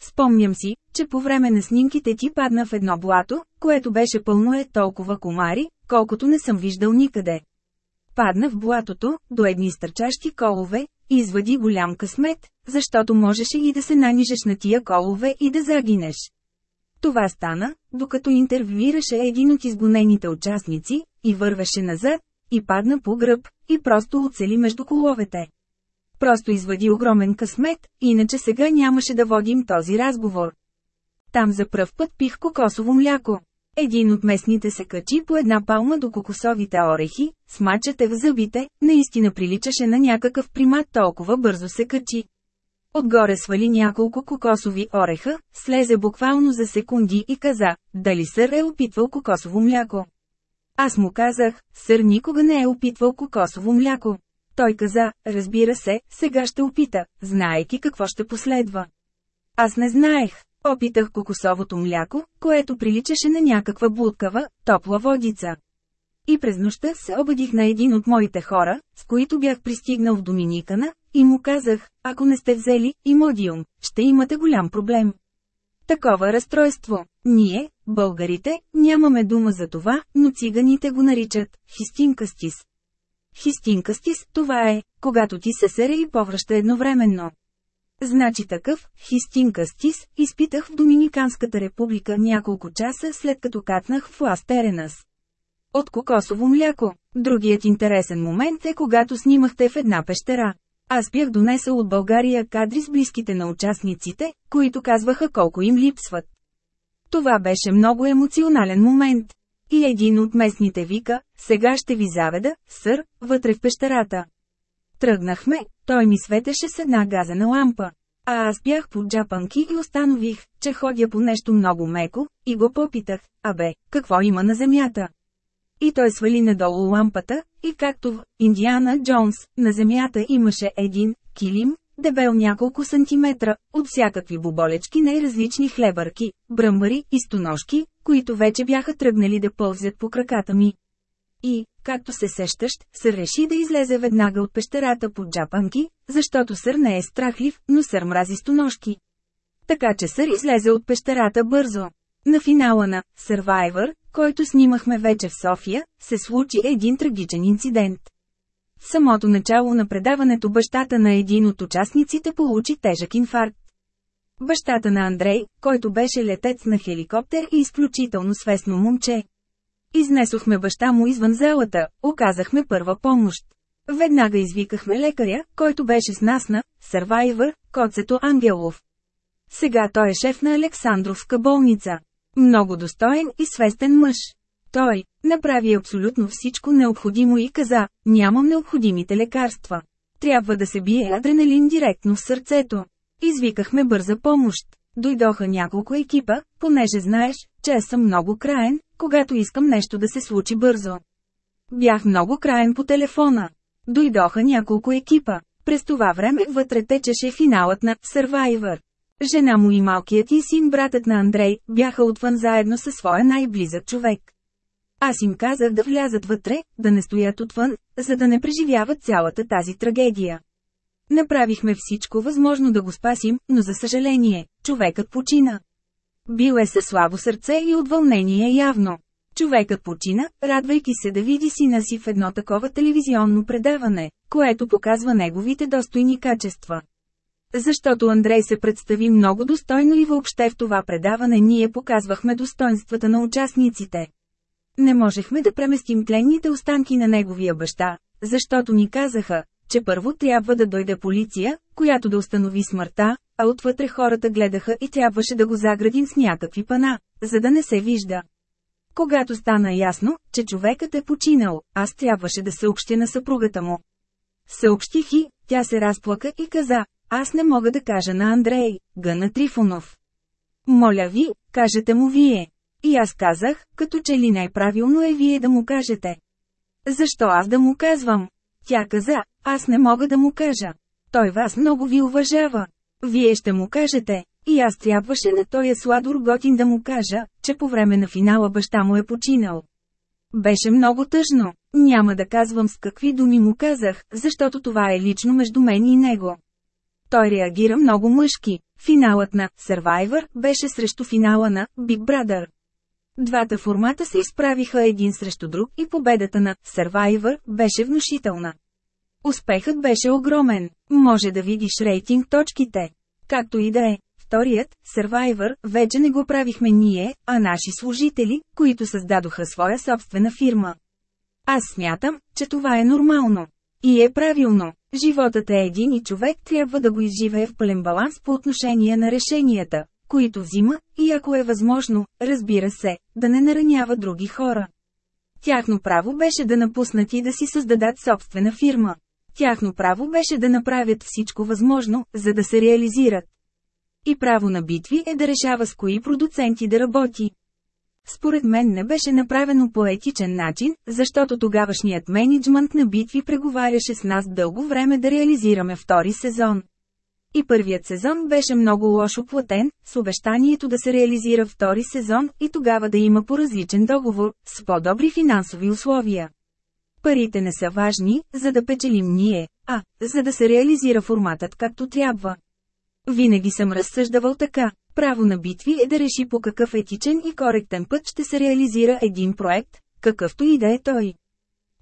Спомням си, че по време на снимките ти падна в едно блато, което беше пълно е толкова комари, колкото не съм виждал никъде. Падна в блатото, до едни стърчащи колове, и извади голям късмет, защото можеше и да се нанижеш на тия колове и да загинеш. Това стана, докато интервюираше един от изгонените участници, и вървеше назад, и падна по гръб, и просто оцели между коловете. Просто извади огромен късмет, иначе сега нямаше да водим този разговор. Там за пръв път пих кокосово мляко. Един от местните се качи по една палма до кокосовите орехи, с мачете в зъбите, наистина приличаше на някакъв примат толкова бързо се качи. Отгоре свали няколко кокосови ореха, слезе буквално за секунди и каза, дали сър е опитвал кокосово мляко. Аз му казах, сър никога не е опитвал кокосово мляко. Той каза, разбира се, сега ще опита, знаеки какво ще последва. Аз не знаех. Опитах кокосовото мляко, което приличаше на някаква блудкава, топла водица. И през нощта се обадих на един от моите хора, с които бях пристигнал в Доминикана, и му казах, ако не сте взели имодиум, ще имате голям проблем. Такова разстройство. Ние, българите, нямаме дума за това, но циганите го наричат хистинкастис. Хистинкастис, това е, когато ти се сере и повръща едновременно. Значи такъв, хистинкастис, изпитах в Доминиканската република няколко часа след като катнах в Ластеренас. От кокосово мляко. Другият интересен момент е когато снимахте в една пещера. Аз бях донесъл от България кадри с близките на участниците, които казваха колко им липсват. Това беше много емоционален момент. И един от местните вика, сега ще ви заведа, сър, вътре в пещерата. Тръгнахме, той ми светеше с една газена лампа. А аз бях под джапанки и установих, че ходя по нещо много меко, и го попитах, абе, какво има на земята? И той свали надолу лампата, и както в Индиана Джонс, на земята имаше един килим, дебел няколко сантиметра, от всякакви боболечки най-различни хлебърки, бръмбари и стоножки, които вече бяха тръгнали да пълзят по краката ми. И, както се сещаш, Сър реши да излезе веднага от пещерата под джапанки, защото Сър не е страхлив, но Сър мрази стоножки. Така че Сър излезе от пещерата бързо. На финала на Survivor, който снимахме вече в София, се случи един трагичен инцидент. Самото начало на предаването бащата на един от участниците получи тежък инфаркт. Бащата на Андрей, който беше летец на хеликоптер и изключително свестно момче. Изнесохме баща му извън залата, оказахме първа помощ. Веднага извикахме лекаря, който беше с нас на Survivor, Коцето Ангелов. Сега той е шеф на Александровска болница. Много достоен и свестен мъж. Той направи абсолютно всичко необходимо и каза, нямам необходимите лекарства. Трябва да се бие адреналин директно в сърцето. Извикахме бърза помощ. Дойдоха няколко екипа, понеже знаеш, че съм много краен, когато искам нещо да се случи бързо. Бях много краен по телефона. Дойдоха няколко екипа. През това време вътре течеше финалът на Survivor. Жена му и малкият и син братът на Андрей бяха отвън заедно със своя най-близък човек. Аз им казах да влязат вътре, да не стоят отвън, за да не преживяват цялата тази трагедия. Направихме всичко възможно да го спасим, но за съжаление, човекът почина. Бил е със слабо сърце и от вълнение явно. Човекът почина, радвайки се да види сина си в едно такова телевизионно предаване, което показва неговите достойни качества. Защото Андрей се представи много достойно и въобще в това предаване ние показвахме достоинствата на участниците. Не можехме да преместим тленните останки на неговия баща, защото ни казаха, че първо трябва да дойде полиция, която да установи смъртта, а отвътре хората гледаха и трябваше да го заградим с някакви пана, за да не се вижда. Когато стана ясно, че човекът е починал, аз трябваше да съобщя на съпругата му. Съобщих и, тя се разплака и каза, аз не мога да кажа на Андрей, гъна Трифонов. Моля ви, кажете му вие. И аз казах, като че ли най-правилно е вие да му кажете. Защо аз да му казвам? Тя каза, аз не мога да му кажа. Той вас много ви уважава. Вие ще му кажете. И аз трябваше на този сладор готин да му кажа, че по време на финала баща му е починал. Беше много тъжно. Няма да казвам с какви думи му казах, защото това е лично между мен и него. Той реагира много мъжки. Финалът на Survivor беше срещу финала на Big Brother. Двата формата се изправиха един срещу друг и победата на Survivor беше внушителна. Успехът беше огромен. Може да видиш рейтинг точките. Както и да е, вторият, Survivor, вече не го правихме ние, а наши служители, които създадоха своя собствена фирма. Аз смятам, че това е нормално. И е правилно. Животът е един и човек трябва да го изживее в пълен баланс по отношение на решенията, които взима, и ако е възможно, разбира се, да не наранява други хора. Тяхно право беше да напуснат и да си създадат собствена фирма. Тяхно право беше да направят всичко възможно, за да се реализират. И право на битви е да решава с кои продуценти да работи. Според мен не беше направено по етичен начин, защото тогавашният менеджмент на битви преговаряше с нас дълго време да реализираме втори сезон. И първият сезон беше много лошо платен, с обещанието да се реализира втори сезон и тогава да има по-различен договор, с по-добри финансови условия. Парите не са важни, за да печелим ние, а, за да се реализира форматът както трябва. Винаги съм разсъждавал така. Право на битви е да реши по какъв етичен и коректен път ще се реализира един проект, какъвто и да е той.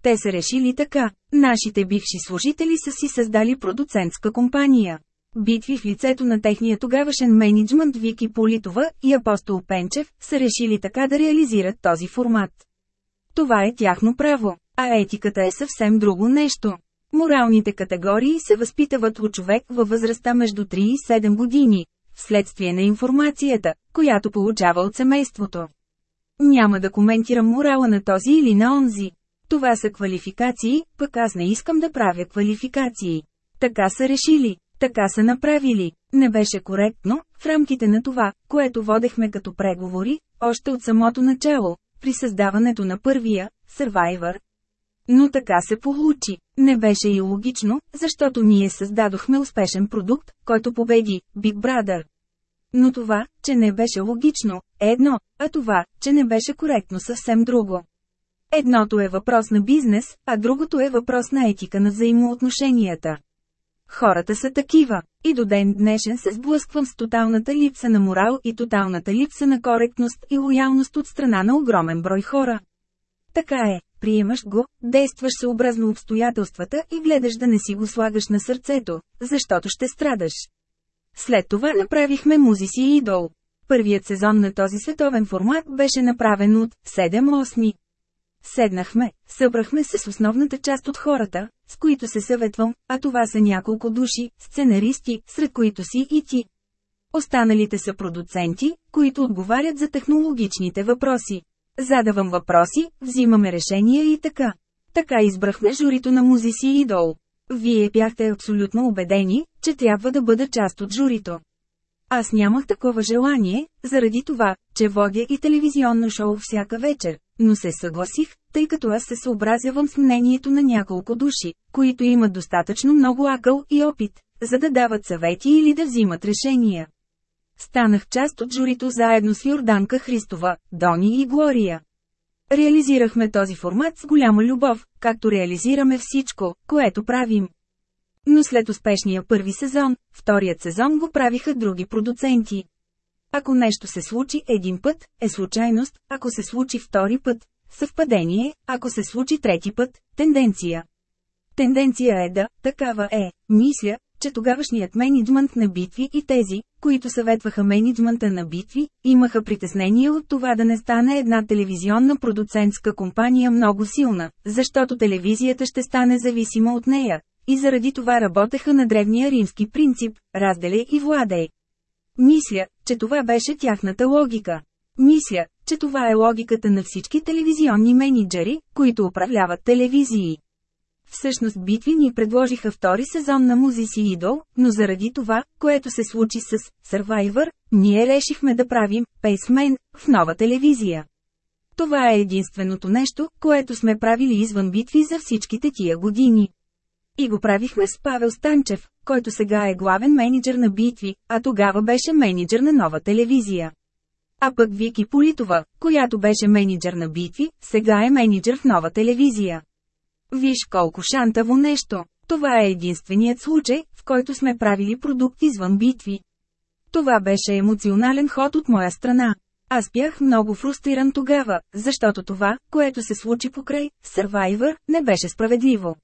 Те са решили така. Нашите бивши служители са си създали продуцентска компания. Битви в лицето на техния тогавашен менеджмент Вики Политова и Апостол Пенчев са решили така да реализират този формат. Това е тяхно право, а етиката е съвсем друго нещо. Моралните категории се възпитават у човек във възрастта между 3 и 7 години, вследствие на информацията, която получава от семейството. Няма да коментирам морала на този или на онзи. Това са квалификации, пък аз не искам да правя квалификации. Така са решили, така са направили. Не беше коректно, в рамките на това, което водехме като преговори, още от самото начало, при създаването на първия, Survivor, но така се получи. Не беше и логично, защото ние създадохме успешен продукт, който победи Big Brother. Но това, че не беше логично, е едно, а това, че не беше коректно съвсем друго. Едното е въпрос на бизнес, а другото е въпрос на етика на взаимоотношенията. Хората са такива. И до ден днешен се сблъсквам с тоталната липса на морал и тоталната липса на коректност и лоялност от страна на огромен брой хора. Така е, приемаш го, действаш съобразно обстоятелствата и гледаш да не си го слагаш на сърцето, защото ще страдаш. След това направихме Музиси и Идол. Първият сезон на този световен формат беше направен от 7-8. Седнахме, събрахме се с основната част от хората, с които се съветвам, а това са няколко души, сценаристи, сред които си и ти. Останалите са продуценти, които отговарят за технологичните въпроси. Задавам въпроси, взимаме решения и така. Така избрахме журито на Музиси и Идол. Вие бяхте абсолютно убедени, че трябва да бъда част от журито. Аз нямах такова желание, заради това, че водя и телевизионно шоу всяка вечер, но се съгласих, тъй като аз се съобразявам с мнението на няколко души, които имат достатъчно много акъл и опит, за да дават съвети или да взимат решения. Станах част от журито заедно с Йорданка Христова, Дони и Глория. Реализирахме този формат с голяма любов, както реализираме всичко, което правим. Но след успешния първи сезон, вторият сезон го правиха други продуценти. Ако нещо се случи един път, е случайност, ако се случи втори път, съвпадение, ако се случи трети път, тенденция. Тенденция е да, такава е, мисля, че тогавашният менеджмент на битви и тези, които съветваха менеджмента на битви, имаха притеснение от това да не стане една телевизионна продуцентска компания много силна, защото телевизията ще стане зависима от нея, и заради това работеха на древния римски принцип – разделяй и владей. Мисля, че това беше тяхната логика. Мисля, че това е логиката на всички телевизионни менеджери, които управляват телевизии. Всъщност битви ни предложиха втори сезон на Музиси Идол, но заради това, което се случи с Survivor, ние решихме да правим Пейсмен в нова телевизия. Това е единственото нещо, което сме правили извън битви за всичките тия години. И го правихме с Павел Станчев, който сега е главен менеджер на битви, а тогава беше менеджер на нова телевизия. А пък Вики Политова, която беше менеджер на битви, сега е менеджер в нова телевизия. Виж колко шантаво нещо. Това е единственият случай, в който сме правили продукт извън битви. Това беше емоционален ход от моя страна. Аз бях много фрустриран тогава, защото това, което се случи покрай Survivor, не беше справедливо.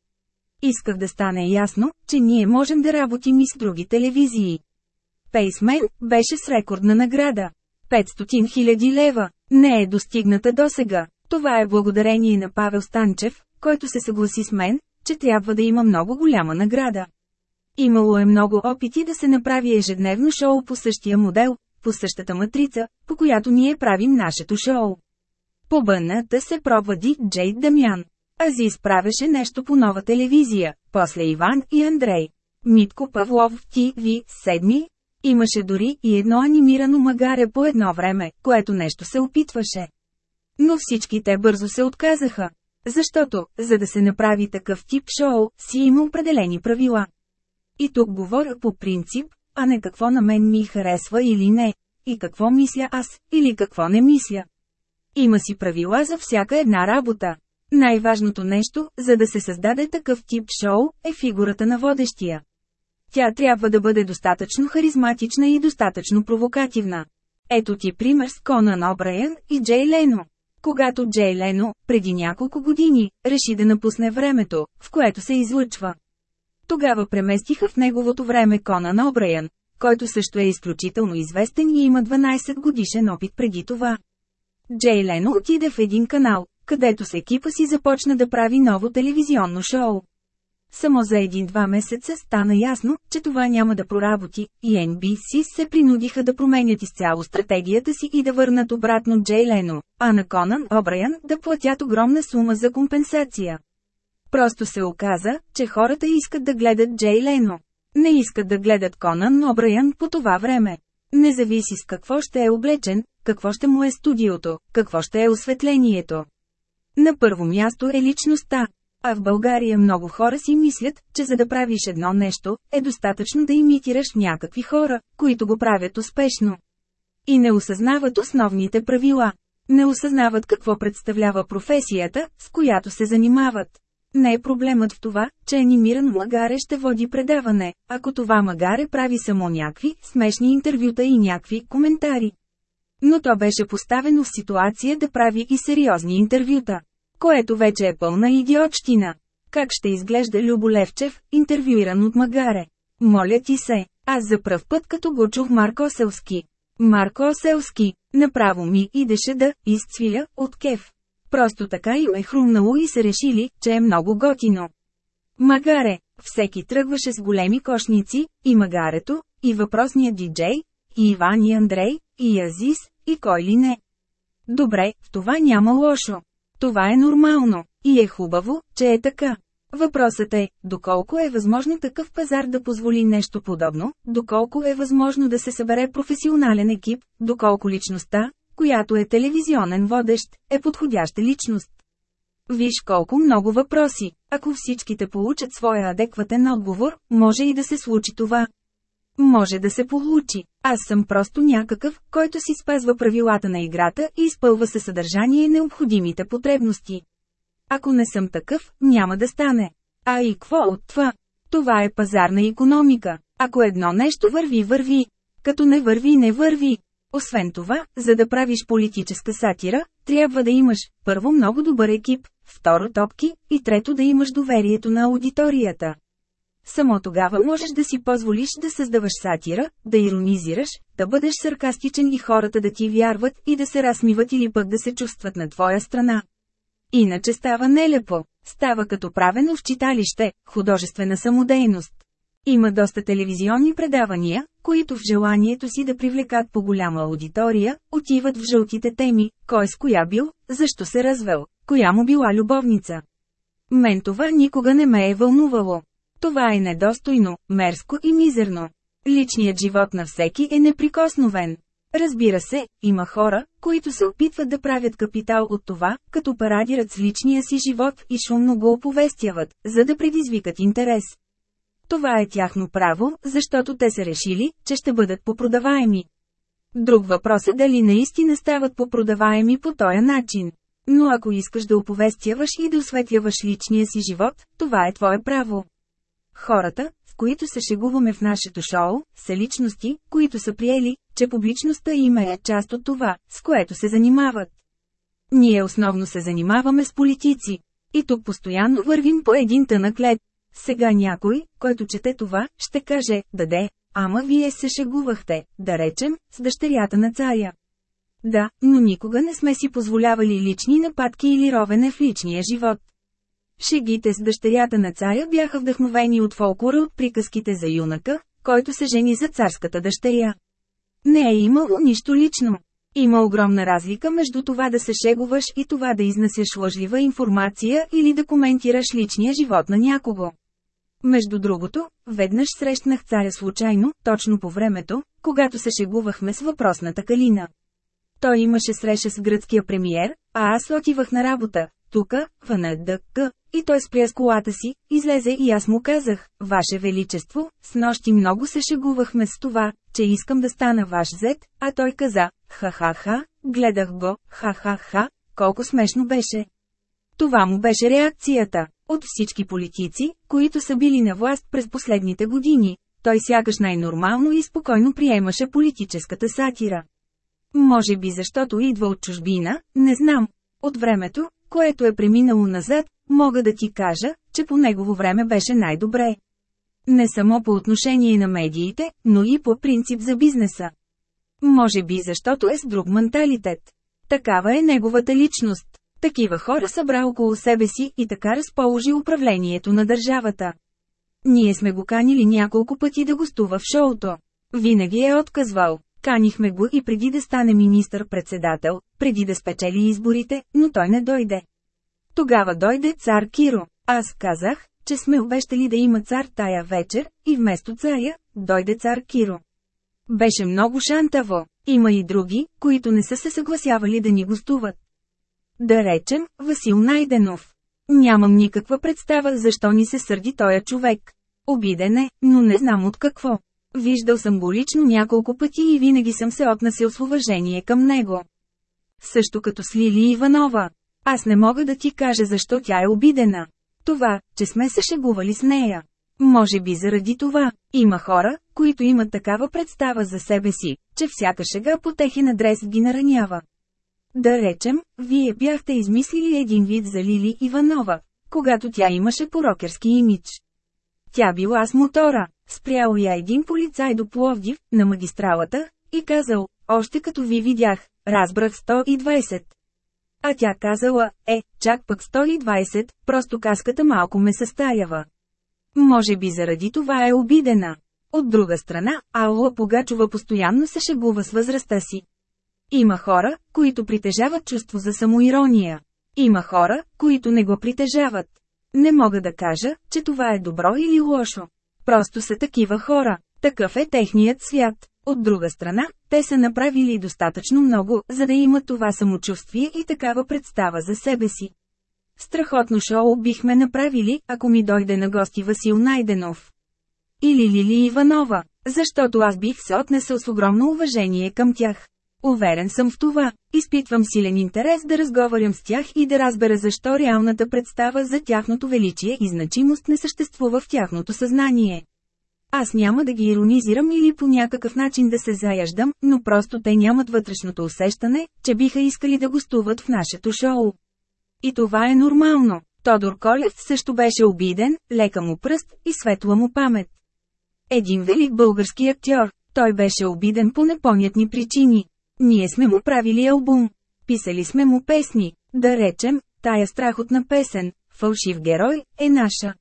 Исках да стане ясно, че ние можем да работим и с други телевизии. Пейсмен беше с рекордна награда. 500 000 лева. Не е достигната досега. Това е благодарение на Павел Станчев, който се съгласи с мен, че трябва да има много голяма награда. Имало е много опити да се направи ежедневно шоу по същия модел, по същата матрица, по която ние правим нашето шоу. По бънната се пробва Джей Дамян. Ази изправеше нещо по нова телевизия, после Иван и Андрей. Митко Павлов в ТВ, седми. Имаше дори и едно анимирано магаре по едно време, което нещо се опитваше. Но всички те бързо се отказаха. Защото, за да се направи такъв тип шоу, си има определени правила. И тук говоря по принцип, а не какво на мен ми харесва или не, и какво мисля аз, или какво не мисля. Има си правила за всяка една работа. Най-важното нещо, за да се създаде такъв тип шоу, е фигурата на водещия. Тя трябва да бъде достатъчно харизматична и достатъчно провокативна. Ето ти пример с Конан Обрайан и Джей Лено. Когато Джей Лено, преди няколко години, реши да напусне времето, в което се излъчва. Тогава преместиха в неговото време Конан Обрайан, който също е изключително известен и има 12 годишен опит преди това. Джей Лено отиде в един канал, където с екипа си започна да прави ново телевизионно шоу. Само за един-два месеца стана ясно, че това няма да проработи, и NBC се принудиха да променят изцяло стратегията си и да върнат обратно Джей Лено, а на Конан Обраян да платят огромна сума за компенсация. Просто се оказа, че хората искат да гледат Джей Лено. Не искат да гледат Конан Обраян по това време. Не зависи с какво ще е облечен, какво ще му е студиото, какво ще е осветлението. На първо място е личността. А в България много хора си мислят, че за да правиш едно нещо, е достатъчно да имитираш някакви хора, които го правят успешно. И не осъзнават основните правила. Не осъзнават какво представлява професията, с която се занимават. Не е проблемът в това, че анимиран магаре ще води предаване, ако това магаре прави само някакви смешни интервюта и някакви коментари. Но то беше поставено в ситуация да прави и сериозни интервюта. Което вече е пълна идиотщина. Как ще изглежда Любо Левчев, интервюиран от Магаре? Моля ти се, аз за пръв път като го чух Марко Селски. Марко Селски, направо ми идеше да изцвиля от кеф. Просто така им е хрумнало и се решили, че е много готино. Магаре, всеки тръгваше с големи кошници, и магарето, и въпросният диджей, и Иван и Андрей, и Азис, и кой ли не. Добре, в това няма лошо. Това е нормално, и е хубаво, че е така. Въпросът е, доколко е възможно такъв пазар да позволи нещо подобно, доколко е възможно да се събере професионален екип, доколко личността, която е телевизионен водещ, е подходяща личност. Виж колко много въпроси. Ако всичките получат своя адекватен отговор, може и да се случи това. Може да се получи. Аз съм просто някакъв, който си спазва правилата на играта и изпълва се съдържание необходимите потребности. Ако не съм такъв, няма да стане. А и какво от това? Това е пазарна економика. Ако едно нещо върви, върви. Като не върви, не върви. Освен това, за да правиш политическа сатира, трябва да имаш, първо много добър екип, второ топки, и трето да имаш доверието на аудиторията. Само тогава можеш да си позволиш да създаваш сатира, да иронизираш, да бъдеш саркастичен и хората да ти вярват и да се размиват или пък да се чувстват на твоя страна. Иначе става нелепо. Става като правено в читалище, художествена самодейност. Има доста телевизионни предавания, които в желанието си да привлекат по голяма аудитория, отиват в жълтите теми, кой с коя бил, защо се развел, коя му била любовница. Мен това никога не ме е вълнувало. Това е недостойно, мерзко и мизерно. Личният живот на всеки е неприкосновен. Разбира се, има хора, които се опитват да правят капитал от това, като парадират с личния си живот и шумно го оповестяват, за да предизвикат интерес. Това е тяхно право, защото те са решили, че ще бъдат попродаваеми. Друг въпрос е дали наистина стават попродаваеми по този начин. Но ако искаш да оповестяваш и да осветляваш личния си живот, това е твое право. Хората, с които се шегуваме в нашето шоу, са личности, които са приели, че публичността им е част от това, с което се занимават. Ние основно се занимаваме с политици. И тук постоянно вървим по един тънък лед. Сега някой, който чете това, ще каже, даде, ама вие се шегувахте, да речем, с дъщерята на царя. Да, но никога не сме си позволявали лични нападки или ровене в личния живот. Шегите с дъщерята на царя бяха вдъхновени от фолклора от приказките за юнака, който се жени за царската дъщеря. Не е имало нищо лично. Има огромна разлика между това да се шегуваш и това да изнасяш лъжлива информация или да коментираш личния живот на някого. Между другото, веднъж срещнах царя случайно, точно по времето, когато се шегувахме с въпросната калина. Той имаше среща с гръцкия премиер, а аз отивах на работа, тука, в НДК, и той спря с колата си, излезе и аз му казах, Ваше Величество, с нощи много се шегувахме с това, че искам да стана ваш зет, а той каза, ха-ха-ха, гледах го, ха-ха-ха, колко смешно беше. Това му беше реакцията. От всички политици, които са били на власт през последните години, той сякаш най-нормално и спокойно приемаше политическата сатира. Може би защото идва от чужбина, не знам. От времето, което е преминало назад, мога да ти кажа, че по негово време беше най-добре. Не само по отношение на медиите, но и по принцип за бизнеса. Може би защото е с друг менталитет. Такава е неговата личност. Такива хора събра около себе си и така разположи управлението на държавата. Ние сме го канили няколко пъти да гостува в шоуто. Винаги е отказвал. Канихме го и преди да стане министър-председател, преди да спечели изборите, но той не дойде. Тогава дойде цар Киро. Аз казах, че сме обещали да има цар тая вечер, и вместо царя, дойде цар Киро. Беше много шантаво. Има и други, които не са се съгласявали да ни гостуват. Да речем, Васил Найденов. Нямам никаква представа защо ни се сърди тоя човек. Обиден е, но не знам от какво. Виждал съм го лично няколко пъти и винаги съм се отнасил с уважение към него. Също като с Лили Иванова. Аз не мога да ти кажа защо тя е обидена. Това, че сме се шегували с нея. Може би заради това, има хора, които имат такава представа за себе си, че всяка шега по техен адрес ги наранява. Да речем, вие бяхте измислили един вид за Лили Иванова, когато тя имаше порокерски имидж. Тя била с мотора, спрял я един полицай до Пловдив, на магистралата, и казал, още като ви видях, разбрах 120. А тя казала, е, чак пък 120, просто каската малко ме състаява. Може би заради това е обидена. От друга страна, Алла Погачова постоянно се шегува с възрастта си. Има хора, които притежават чувство за самоирония. Има хора, които не го притежават. Не мога да кажа, че това е добро или лошо. Просто са такива хора. Такъв е техният свят. От друга страна, те са направили достатъчно много, за да имат това самочувствие и такава представа за себе си. Страхотно шоу бихме направили, ако ми дойде на гости Васил Найденов. Или Лили Иванова, защото аз бих се отнесъл с огромно уважение към тях. Уверен съм в това. Изпитвам силен интерес да разговарям с тях и да разбера защо реалната представа за тяхното величие и значимост не съществува в тяхното съзнание. Аз няма да ги иронизирам или по някакъв начин да се заяждам, но просто те нямат вътрешното усещане, че биха искали да гостуват в нашето шоу. И това е нормално. Тодор Колев също беше обиден, лека му пръст и светла му памет. Един велик български актьор, той беше обиден по непонятни причини. Ние сме му правили албум. Писали сме му песни, да речем, тая страхотна песен, фалшив герой, е наша.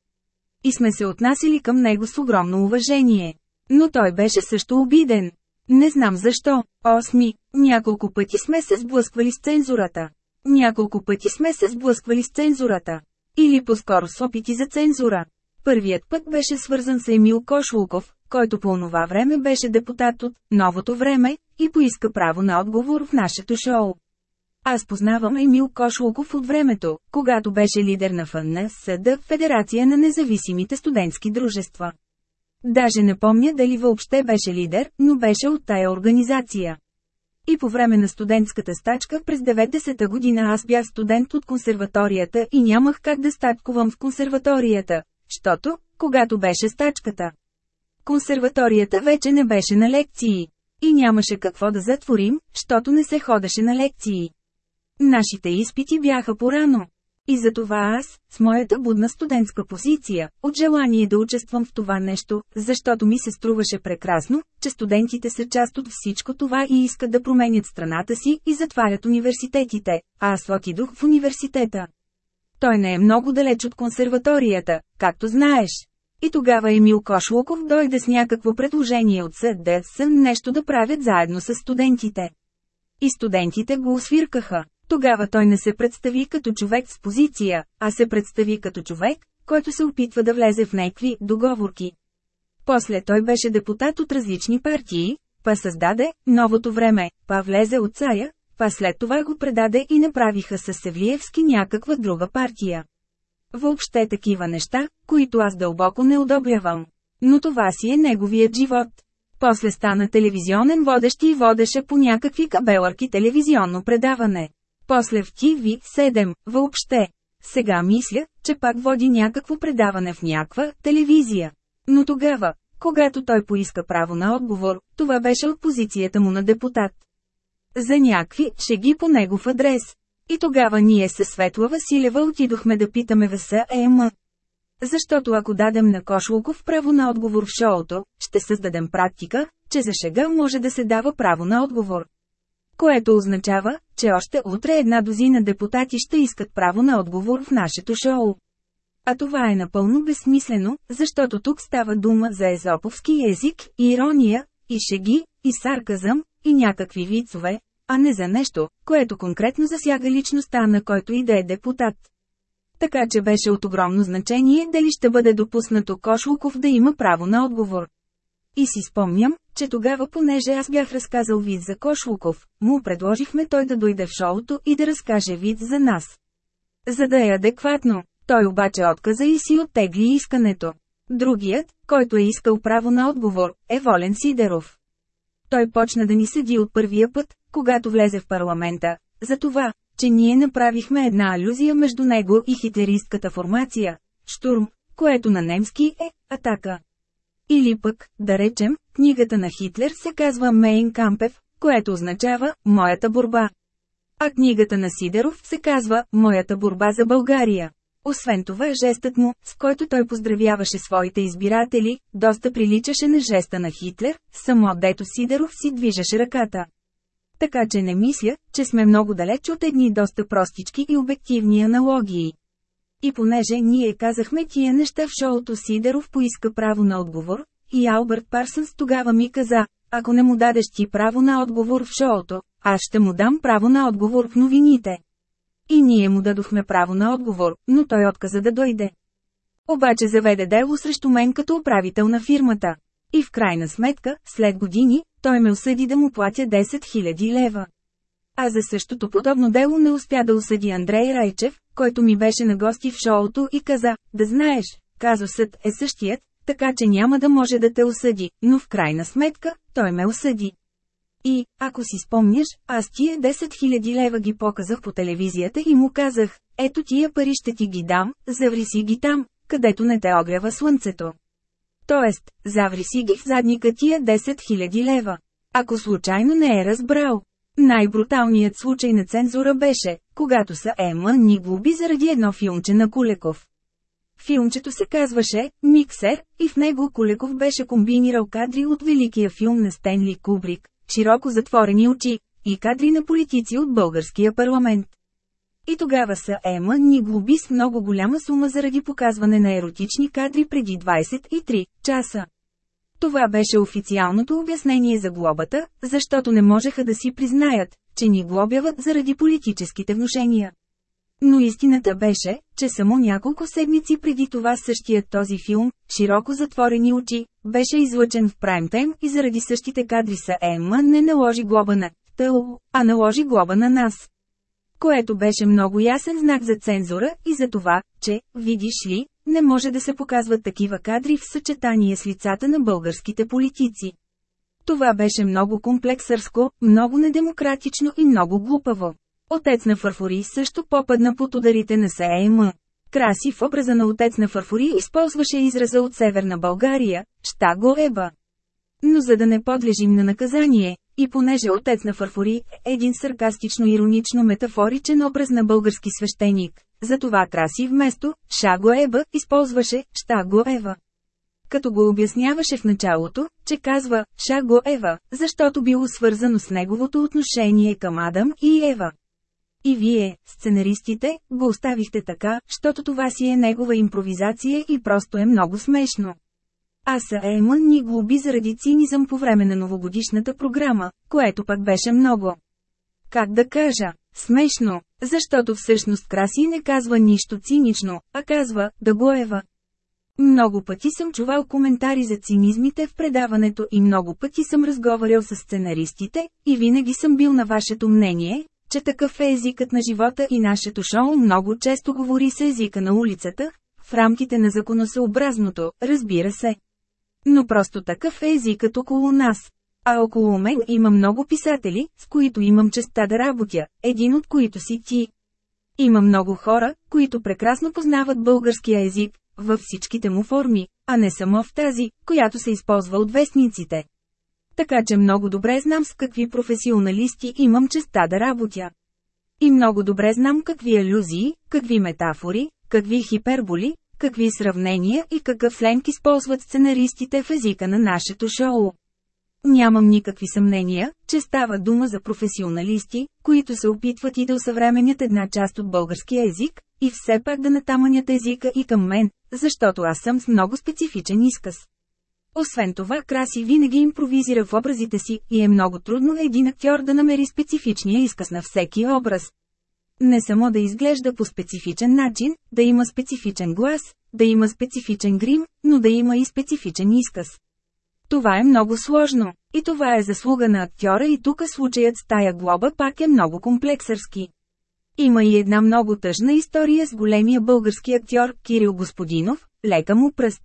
И сме се отнасили към него с огромно уважение. Но той беше също обиден. Не знам защо. Осми, няколко пъти сме се сблъсквали с цензурата. Няколко пъти сме се сблъсквали с цензурата. Или по-скоро с опити за цензура. Първият път беше свързан с Емил Кошлуков, който по онова време беше депутат от «Новото време» и поиска право на отговор в нашето шоу. Аз познавам Емил Кошлуков от времето, когато беше лидер на ФНСД, Федерация на независимите студентски дружества. Даже не помня дали въобще беше лидер, но беше от тая организация. И по време на студентската стачка през 90-та година аз бях студент от консерваторията и нямах как да стачкувам в консерваторията, защото, когато беше стачката, консерваторията вече не беше на лекции. И нямаше какво да затворим, защото не се ходеше на лекции. Нашите изпити бяха порано. И затова аз, с моята будна студентска позиция, от желание да участвам в това нещо, защото ми се струваше прекрасно, че студентите са част от всичко това и искат да променят страната си и затварят университетите, а аз отидох в университета. Той не е много далеч от консерваторията, както знаеш. И тогава Емил Кошлуков дойде с някакво предложение от СДС нещо да правят заедно с студентите. И студентите го освиркаха. Тогава той не се представи като човек с позиция, а се представи като човек, който се опитва да влезе в някакви договорки. После той беше депутат от различни партии, па създаде новото време, па влезе от царя, па след това го предаде и направиха с Севлиевски някаква друга партия. Въобще такива неща, които аз дълбоко не одобрявам. Но това си е неговият живот. После стана телевизионен водещ и водеше по някакви кабелърки телевизионно предаване. После в TV7, въобще. Сега мисля, че пак води някакво предаване в някаква телевизия. Но тогава, когато той поиска право на отговор, това беше от позицията му на депутат. За някакви шеги по негов адрес. И тогава ние със Светла Василева отидохме да питаме ВСЕМ. Защото ако дадем на Кошлуков право на отговор в шоуто, ще създадем практика, че за шега може да се дава право на отговор. Което означава, че още утре една дозина депутати ще искат право на отговор в нашето шоу. А това е напълно безсмислено, защото тук става дума за езоповски език, ирония, и шеги, и сарказъм, и някакви вицове, а не за нещо, което конкретно засяга личността на който и да е депутат. Така че беше от огромно значение дали ще бъде допуснато Кошлуков да има право на отговор. И си спомням, че тогава понеже аз бях разказал вид за Кошлуков, му предложихме той да дойде в шоуто и да разкаже вид за нас. За да е адекватно, той обаче отказа и си оттегли искането. Другият, който е искал право на отговор, е Волен Сидеров. Той почна да ни седи от първия път, когато влезе в парламента, за това, че ние направихме една алюзия между него и хитлеристката формация – Штурм, което на немски е «Атака». Или пък, да речем, книгата на Хитлер се казва Мейн Кампев, което означава «Моята борба». А книгата на Сидеров се казва «Моята борба за България». Освен това жестът му, с който той поздравяваше своите избиратели, доста приличаше на жеста на Хитлер, само дето Сидеров си движеше ръката. Така че не мисля, че сме много далеч от едни доста простички и обективни аналогии. И понеже ние казахме тия неща в шоуто Сидеров поиска право на отговор, и Алберт Парсънс тогава ми каза, ако не му дадеш ти право на отговор в шоуто, аз ще му дам право на отговор в новините. И ние му дадохме право на отговор, но той отказа да дойде. Обаче заведе дело срещу мен като управител на фирмата. И в крайна сметка, след години, той ме осъди да му платя 10 000 лева. А за същото подобно дело не успя да осъди Андрей Райчев, който ми беше на гости в шоуто и каза, да знаеш, казусът е същият, така че няма да може да те осъди, но в крайна сметка, той ме осъди. И, ако си спомняш, аз тия 10 000 лева ги показах по телевизията и му казах, ето тия пари ще ти ги дам, заври си ги там, където не те огрява слънцето. Тоест, заври си ги в задника тия 10 000 лева. Ако случайно не е разбрал. Най-бруталният случай на цензура беше, когато са Ема ни глуби заради едно филмче на Кулеков. Филмчето се казваше «Миксер» и в него Кулеков беше комбинирал кадри от великия филм на Стенли Кубрик, широко затворени очи, и кадри на политици от българския парламент. И тогава са Ема ни глуби с много голяма сума заради показване на еротични кадри преди 23 часа. Това беше официалното обяснение за глобата, защото не можеха да си признаят, че ни глобяват заради политическите внушения. Но истината беше, че само няколко седмици преди това същият този филм, широко затворени очи, беше излъчен в прайм-тайм и заради същите кадри са Емма не наложи глоба на ТЛ, а наложи глоба на нас. Което беше много ясен знак за цензура и за това, че, видиш ли, не може да се показват такива кадри в съчетание с лицата на българските политици. Това беше много комплексърско, много недемократично и много глупаво. Отец на Фарфори също попадна под ударите на СЕМ. Краси в образа на отец на Фарфори използваше израза от Северна България, ща го еба. Но за да не подлежим на наказание, и понеже отец на Фарфори е един саркастично-иронично метафоричен образ на български свещеник, затова Краси вместо «Шаго Еба» използваше «Щаго Ева». Като го обясняваше в началото, че казва «Шаго Ева», защото било свързано с неговото отношение към Адам и Ева. И вие, сценаристите, го оставихте така, защото това си е негова импровизация и просто е много смешно. А са Еймън ни глуби заради цинизъм по време на новогодишната програма, което пък беше много. Как да кажа, смешно, защото всъщност Краси не казва нищо цинично, а казва, да го ева. Много пъти съм чувал коментари за цинизмите в предаването и много пъти съм разговарял с сценаристите, и винаги съм бил на вашето мнение, че такъв е езикът на живота и нашето шоу много често говори с езика на улицата, в рамките на законосъобразното, разбира се. Но просто такъв е езикът около нас. А около мен има много писатели, с които имам честа да работя, един от които си ти. Има много хора, които прекрасно познават българския език, във всичките му форми, а не само в тази, която се използва от вестниците. Така че много добре знам с какви професионалисти имам честа да работя. И много добре знам какви алюзии, какви метафори, какви хиперболи, какви сравнения и какъв сленг използват сценаристите в езика на нашето шоу. Нямам никакви съмнения, че става дума за професионалисти, които се опитват и да усъвременят една част от българския език, и все пак да натаманят езика и към мен, защото аз съм с много специфичен изказ. Освен това, Краси винаги импровизира в образите си и е много трудно един актьор да намери специфичния изказ на всеки образ. Не само да изглежда по специфичен начин, да има специфичен глас, да има специфичен грим, но да има и специфичен изказ. Това е много сложно, и това е заслуга на актьора и тук случаят с тая глоба пак е много комплексърски. Има и една много тъжна история с големия български актьор Кирил Господинов, лека му пръст.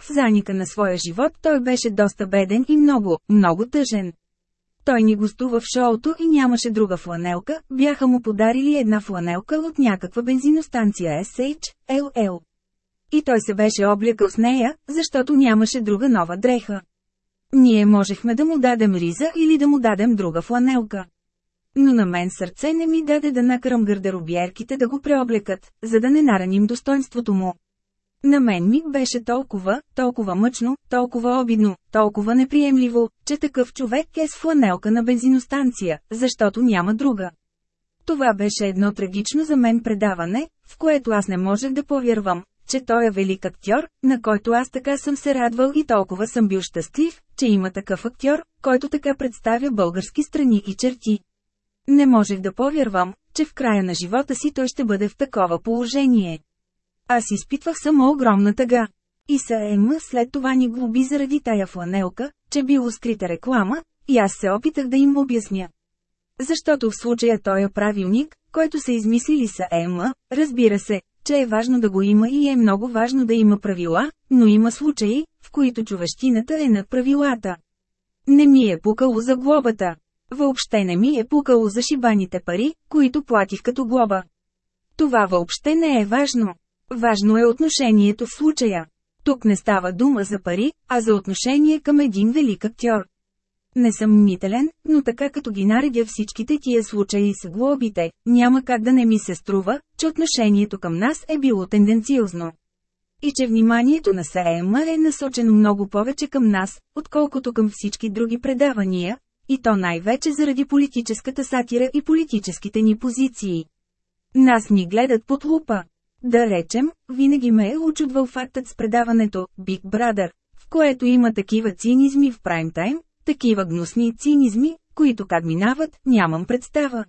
В заника на своя живот той беше доста беден и много, много тъжен. Той ни гостува в шоуто и нямаше друга фланелка, бяха му подарили една фланелка от някаква бензиностанция SH, LL. И той се беше облякал с нея, защото нямаше друга нова дреха. Ние можехме да му дадем риза или да му дадем друга фланелка. Но на мен сърце не ми даде да накарам гардеробиерките да го преоблекат, за да не нараним достоинството му. На мен ми беше толкова, толкова мъчно, толкова обидно, толкова неприемливо, че такъв човек е с фланелка на бензиностанция, защото няма друга. Това беше едно трагично за мен предаване, в което аз не можех да повярвам, че той е велик актьор, на който аз така съм се радвал и толкова съм бил щастлив, че има такъв актьор, който така представя български страни и черти. Не можех да повярвам, че в края на живота си той ще бъде в такова положение. Аз изпитвах само огромна тъга. И са Ема след това ни глуби заради тая фланелка, че било скрита реклама, и аз се опитах да им обясня. Защото в случая той е правилник, който са измислили са Ема, разбира се, че е важно да го има и е много важно да има правила, но има случаи, в които човещината е над правилата. Не ми е пукало за глобата. Въобще не ми е пукало за шибаните пари, които платих като глоба. Това въобще не е важно. Важно е отношението в случая. Тук не става дума за пари, а за отношение към един велик актьор. Не съм мнителен, но така като ги наредя всичките тия случаи с глобите, няма как да не ми се струва, че отношението към нас е било тенденциозно. И че вниманието на СЕМ е насочено много повече към нас, отколкото към всички други предавания, и то най-вече заради политическата сатира и политическите ни позиции. Нас ни гледат под лупа. Да речем, винаги ме е очудвал фактът с предаването Big Brother, в което има такива цинизми в прайм-тайм, такива гнусни цинизми, които как минават, нямам представа.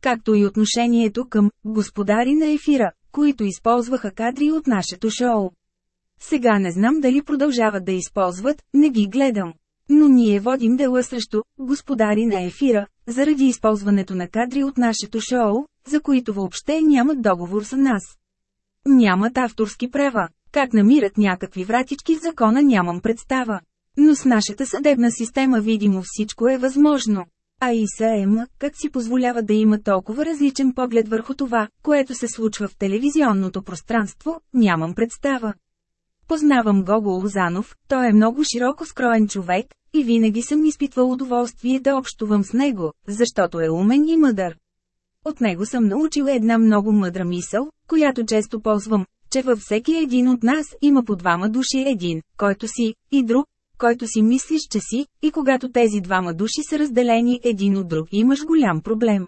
Както и отношението към «господари на ефира», които използваха кадри от нашето шоу. Сега не знам дали продължават да използват, не ги гледам. Но ние водим дела срещу «господари на ефира», заради използването на кадри от нашето шоу, за които въобще нямат договор с нас. Нямат авторски права. Как намират някакви вратички в закона нямам представа. Но с нашата съдебна система видимо всичко е възможно. А и САЕМ, как си позволява да има толкова различен поглед върху това, което се случва в телевизионното пространство, нямам представа. Познавам Гого Лозанов, той е много широко скроен човек, и винаги съм изпитвал удоволствие да общувам с него, защото е умен и мъдър. От него съм научил една много мъдра мисъл, която често ползвам, че във всеки един от нас има по двама души един, който си, и друг, който си мислиш, че си, и когато тези двама души са разделени един от друг имаш голям проблем.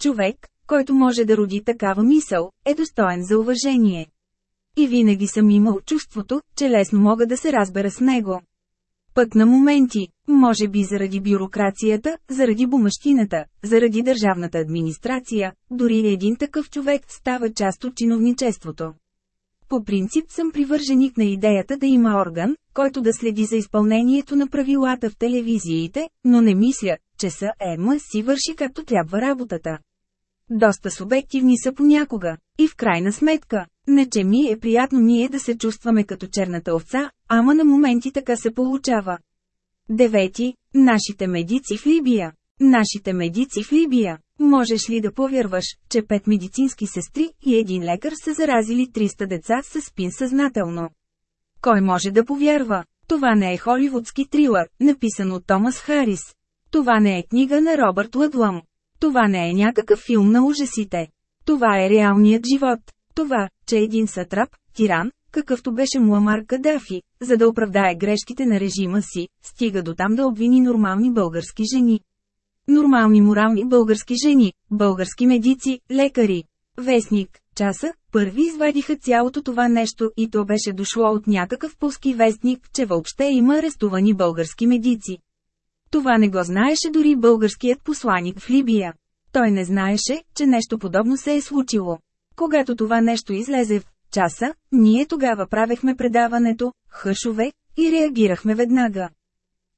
Човек, който може да роди такава мисъл, е достоен за уважение. И винаги съм имал чувството, че лесно мога да се разбера с него. Пък на моменти, може би заради бюрокрацията, заради бумащината, заради държавната администрация, дори един такъв човек става част от чиновничеството. По принцип съм привърженик на идеята да има орган, който да следи за изпълнението на правилата в телевизиите, но не мисля, че са ЕМА си върши както трябва работата. Доста субективни са понякога, и в крайна сметка, не че ми е приятно ние да се чувстваме като черната овца, ама на моменти така се получава. Девети. Нашите медици в Либия. Нашите медици в Либия. Можеш ли да повярваш, че пет медицински сестри и един лекар са заразили 300 деца с спин съзнателно? Кой може да повярва? Това не е холивудски трилър, написан от Томас Харис. Това не е книга на Робърт Ладлам. Това не е някакъв филм на ужасите. Това е реалният живот. Това, че един сатрап, тиран, какъвто беше Муамар Кадафи, за да оправдае грешките на режима си, стига до там да обвини нормални български жени. Нормални морални български жени, български медици, лекари. Вестник, часа, първи извадиха цялото това нещо и то беше дошло от някакъв пулски вестник, че въобще има арестувани български медици. Това не го знаеше дори българският посланик в Либия. Той не знаеше, че нещо подобно се е случило. Когато това нещо излезе в часа, ние тогава правехме предаването, хъшове, и реагирахме веднага.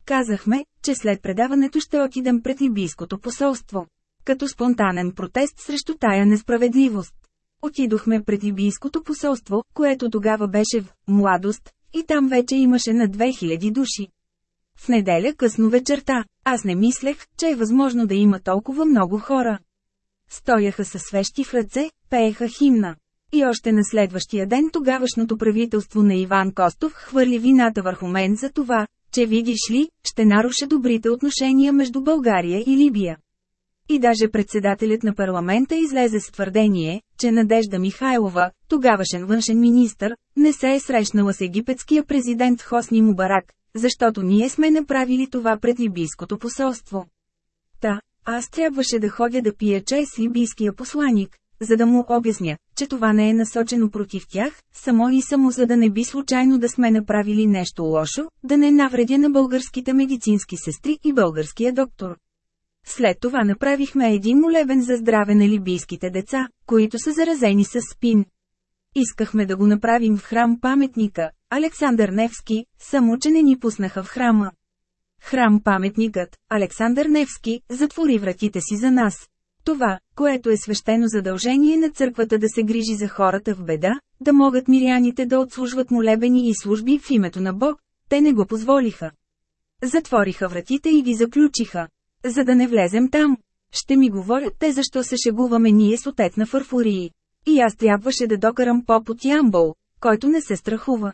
Казахме, че след предаването ще отидем пред Либийското посолство. Като спонтанен протест срещу тая несправедливост. Отидохме пред Либийското посолство, което тогава беше в «Младост», и там вече имаше на 2000 души. В неделя късно вечерта, аз не мислех, че е възможно да има толкова много хора. Стояха със свещи в ръце, пееха химна. И още на следващия ден тогавашното правителство на Иван Костов хвърли вината върху мен за това, че видиш ли, ще наруша добрите отношения между България и Либия. И даже председателят на парламента излезе с твърдение, че Надежда Михайлова, тогавашен външен министр, не се е срещнала с египетския президент Хосни Мубарак, защото ние сме направили това пред либийското посолство. Та, аз трябваше да ходя да пия чай с либийския посланик, за да му обясня, че това не е насочено против тях, само и само за да не би случайно да сме направили нещо лошо, да не навредя на българските медицински сестри и българския доктор. След това направихме един молебен за здраве на либийските деца, които са заразени с спин. Искахме да го направим в храм паметника, Александър Невски, само че не ни пуснаха в храма. Храм паметникът, Александър Невски, затвори вратите си за нас. Това, което е свещено задължение на църквата да се грижи за хората в беда, да могат миряните да отслужват молебени и служби в името на Бог, те не го позволиха. Затвориха вратите и ги заключиха. За да не влезем там. Ще ми говорят те защо се шегуваме ние с отец на фарфурии. И аз трябваше да докарам поп от Ямбол, който не се страхува.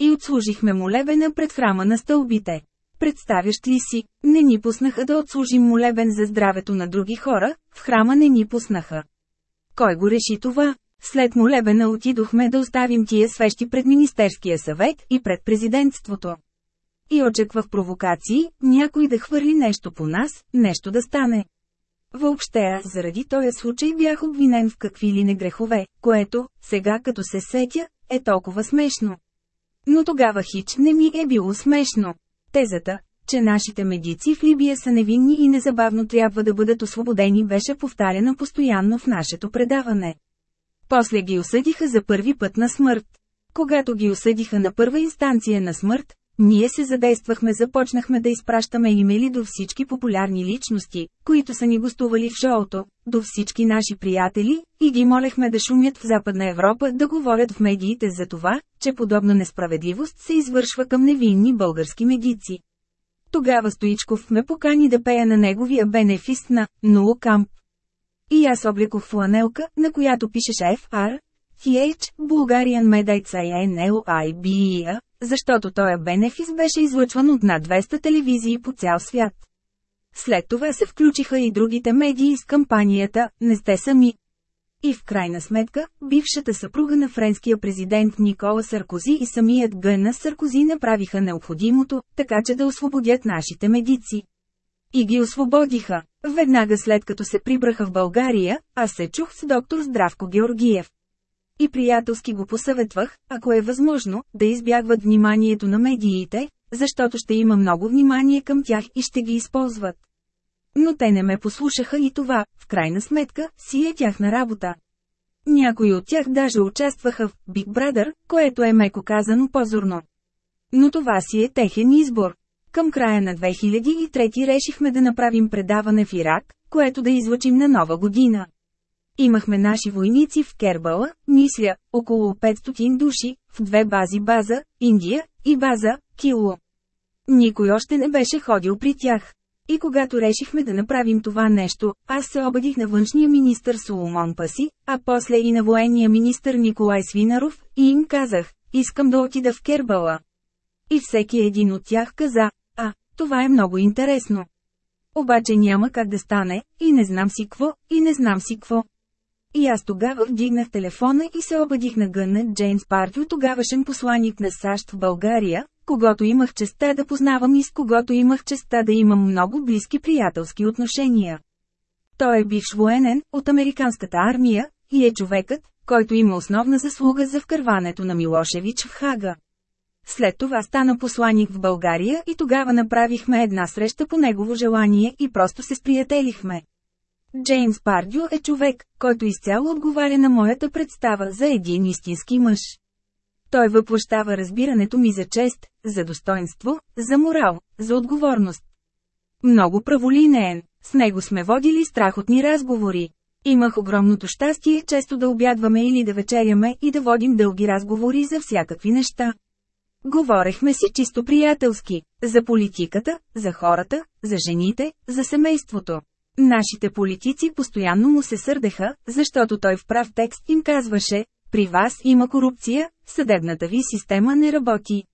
И отслужихме молебена пред храма на стълбите. Представяш ли си, не ни пуснаха да отслужим молебен за здравето на други хора, в храма не ни пуснаха. Кой го реши това? След молебена отидохме да оставим тия свещи пред Министерския съвет и пред президентството. И очаквах провокации, някой да хвърли нещо по нас, нещо да стане. Въобще аз заради този случай бях обвинен в какви ли не грехове, което, сега като се сетя, е толкова смешно. Но тогава хич не ми е било смешно. Тезата, че нашите медици в Либия са невинни и незабавно трябва да бъдат освободени беше повтаряна постоянно в нашето предаване. После ги осъдиха за първи път на смърт. Когато ги осъдиха на първа инстанция на смърт, ние се задействахме започнахме да изпращаме имейли до всички популярни личности, които са ни гостували в шоуто, до всички наши приятели, и ги молехме да шумят в Западна Европа да говорят в медиите за това, че подобна несправедливост се извършва към невинни български медици. Тогава Стоичков ме покани да пея на неговия бенефис на «Нуло камп». И аз облекох фланелка, на която пишеше FR, TH, Bulgarian Medica NLIBIA, защото този бенефис беше излъчван от над 200 телевизии по цял свят. След това се включиха и другите медии с кампанията «Не сте сами». И в крайна сметка, бившата съпруга на френския президент Никола Саркози и самият Гъна Саркози направиха необходимото, така че да освободят нашите медици. И ги освободиха. Веднага след като се прибраха в България, аз се чух с доктор Здравко Георгиев. И приятелски го посъветвах, ако е възможно, да избягват вниманието на медиите, защото ще има много внимание към тях и ще ги използват. Но те не ме послушаха и това, в крайна сметка, си е тяхна работа. Някои от тях даже участваха в Big Brother, което е меко казано позорно. Но това си е техен избор. Към края на 2003 решихме да направим предаване в Ирак, което да излучим на нова година. Имахме наши войници в Кербала, мисля, около 500 души, в две бази база, Индия, и база, Кило. Никой още не беше ходил при тях. И когато решихме да направим това нещо, аз се обадих на външния министр Соломон Паси, а после и на военния министр Николай Свинаров, и им казах, искам да отида в Кербала. И всеки един от тях каза, а, това е много интересно. Обаче няма как да стане, и не знам си какво, и не знам си какво. И аз тогава вдигнах телефона и се обадих на Гъннет Джеймс Партю, тогавашен посланник на САЩ в България, когато имах честа да познавам и с когото имах честа да имам много близки приятелски отношения. Той е бивш военен, от американската армия, и е човекът, който има основна заслуга за вкърването на Милошевич в Хага. След това стана посланик в България и тогава направихме една среща по негово желание и просто се сприятелихме. Джеймс Пардю е човек, който изцяло отговаря на моята представа за един истински мъж. Той въплощава разбирането ми за чест, за достоинство, за морал, за отговорност. Много праволинеен, с него сме водили страхотни разговори. Имах огромното щастие често да обядваме или да вечеряме и да водим дълги разговори за всякакви неща. Говорехме си чисто приятелски, за политиката, за хората, за жените, за семейството. Нашите политици постоянно му се сърдеха, защото той в прав текст им казваше, при вас има корупция, съдебната ви система не работи.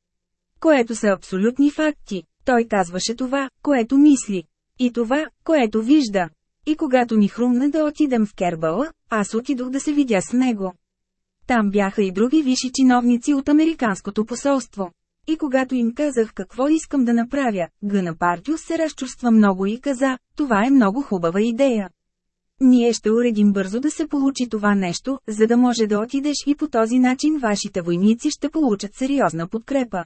Което са абсолютни факти. Той казваше това, което мисли. И това, което вижда. И когато ни хрумна да отидем в Кербала, аз отидох да се видя с него. Там бяха и други висши чиновници от Американското посолство. И когато им казах какво искам да направя, Гъна Партиус се разчувства много и каза, това е много хубава идея. Ние ще уредим бързо да се получи това нещо, за да може да отидеш и по този начин вашите войници ще получат сериозна подкрепа.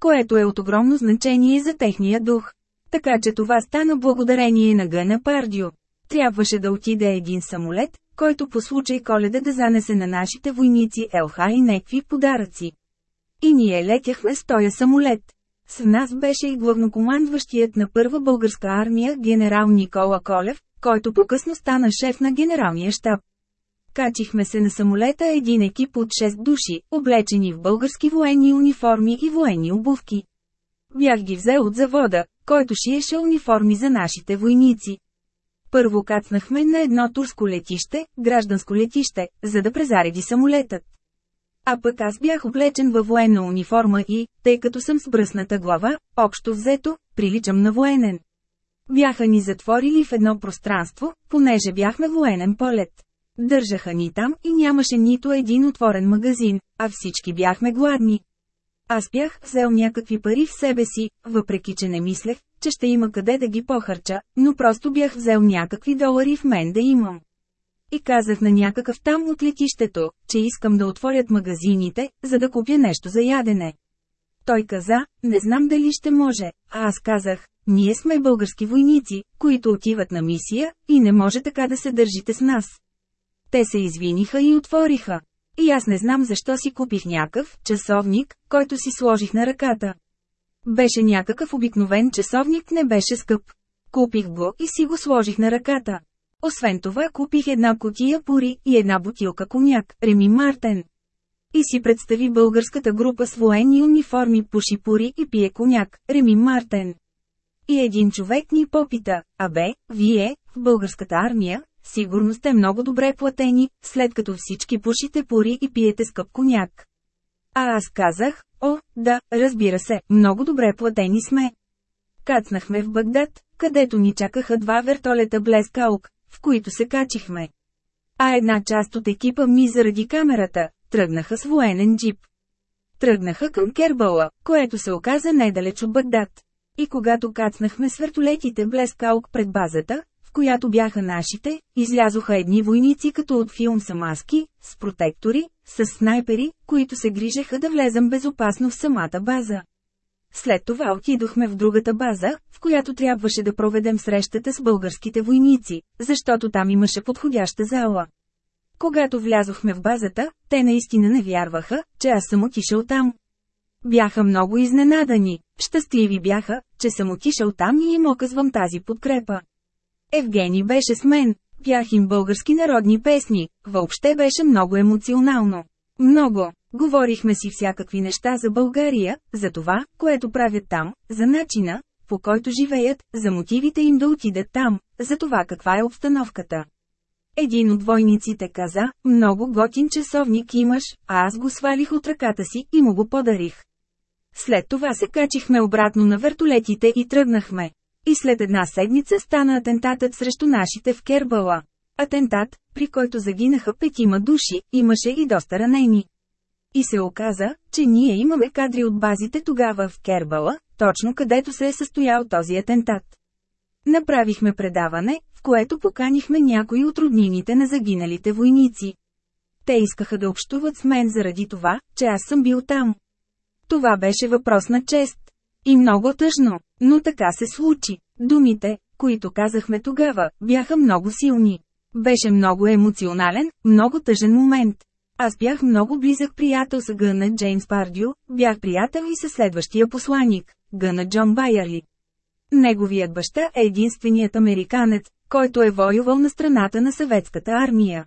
Което е от огромно значение за техния дух. Така че това стана благодарение на Гъна Пардио. Трябваше да отиде един самолет, който по случай коледа да занесе на нашите войници елха и некви подаръци. И ние летяхме с този самолет. С нас беше и главнокомандващият на първа българска армия генерал Никола Колев, който по-късно стана шеф на генералния щаб. Качихме се на самолета един екип от 6 души, облечени в български военни униформи и военни обувки. Бях ги взел от завода, който шиеше униформи за нашите войници. Първо кацнахме на едно турско летище, гражданско летище, за да презареди самолетът. А пък аз бях облечен във военна униформа и, тъй като съм с бръсната глава, общо взето, приличам на военен. Бяха ни затворили в едно пространство, понеже бяхме военен полет. Държаха ни там и нямаше нито един отворен магазин, а всички бяхме гладни. Аз бях взел някакви пари в себе си, въпреки че не мислех, че ще има къде да ги похарча, но просто бях взел някакви долари в мен да имам. И казах на някакъв там от летището, че искам да отворят магазините, за да купя нещо за ядене. Той каза, не знам дали ще може, а аз казах, ние сме български войници, които отиват на мисия, и не може така да се държите с нас. Те се извиниха и отвориха. И аз не знам защо си купих някакъв часовник, който си сложих на ръката. Беше някакъв обикновен часовник, не беше скъп. Купих го и си го сложих на ръката. Освен това купих една котия пури и една бутилка коняк, Реми Мартен. И си представи българската група с военни униформи пуши пури и пие коняк, Реми Мартен. И един човек ни попита, абе, вие, в българската армия, сигурно сте много добре платени, след като всички пушите пури и пиете скъп коняк. А аз казах, о, да, разбира се, много добре платени сме. Кацнахме в Багдад, където ни чакаха два вертолета Блескаук, в които се качихме. А една част от екипа ми заради камерата, тръгнаха с военен джип. Тръгнаха към Кербала, което се оказа недалеч от Багдад. И когато кацнахме с вертолетите Блескаук пред базата, в която бяха нашите, излязоха едни войници като от филм са маски, с протектори, с снайпери, които се грижеха да влезем безопасно в самата база. След това отидохме в другата база, в която трябваше да проведем срещата с българските войници, защото там имаше подходяща зала. Когато влязохме в базата, те наистина не вярваха, че аз съм отишъл там. Бяха много изненадани, щастливи бяха, че съм отишъл там и им оказвам тази подкрепа. Евгений беше с мен, пях им български народни песни, въобще беше много емоционално. Много. Говорихме си всякакви неща за България, за това, което правят там, за начина, по който живеят, за мотивите им да отидат там, за това каква е обстановката. Един от войниците каза, много готин часовник имаш, а аз го свалих от ръката си и му го подарих. След това се качихме обратно на вертолетите и тръгнахме. И след една седмица стана атентатът срещу нашите в Кербала. Атентат, при който загинаха петима души, имаше и доста ранени. И се оказа, че ние имаме кадри от базите тогава в Кербала, точно където се е състоял този атентат. Направихме предаване, в което поканихме някои от роднините на загиналите войници. Те искаха да общуват с мен заради това, че аз съм бил там. Това беше въпрос на чест. И много тъжно, но така се случи. Думите, които казахме тогава, бяха много силни. Беше много емоционален, много тъжен момент. Аз бях много близък приятел с Гъна Джеймс Пардю, бях приятел и със следващия посланник, Гъна Джон Байерли. Неговият баща е единственият американец, който е воювал на страната на съветската армия.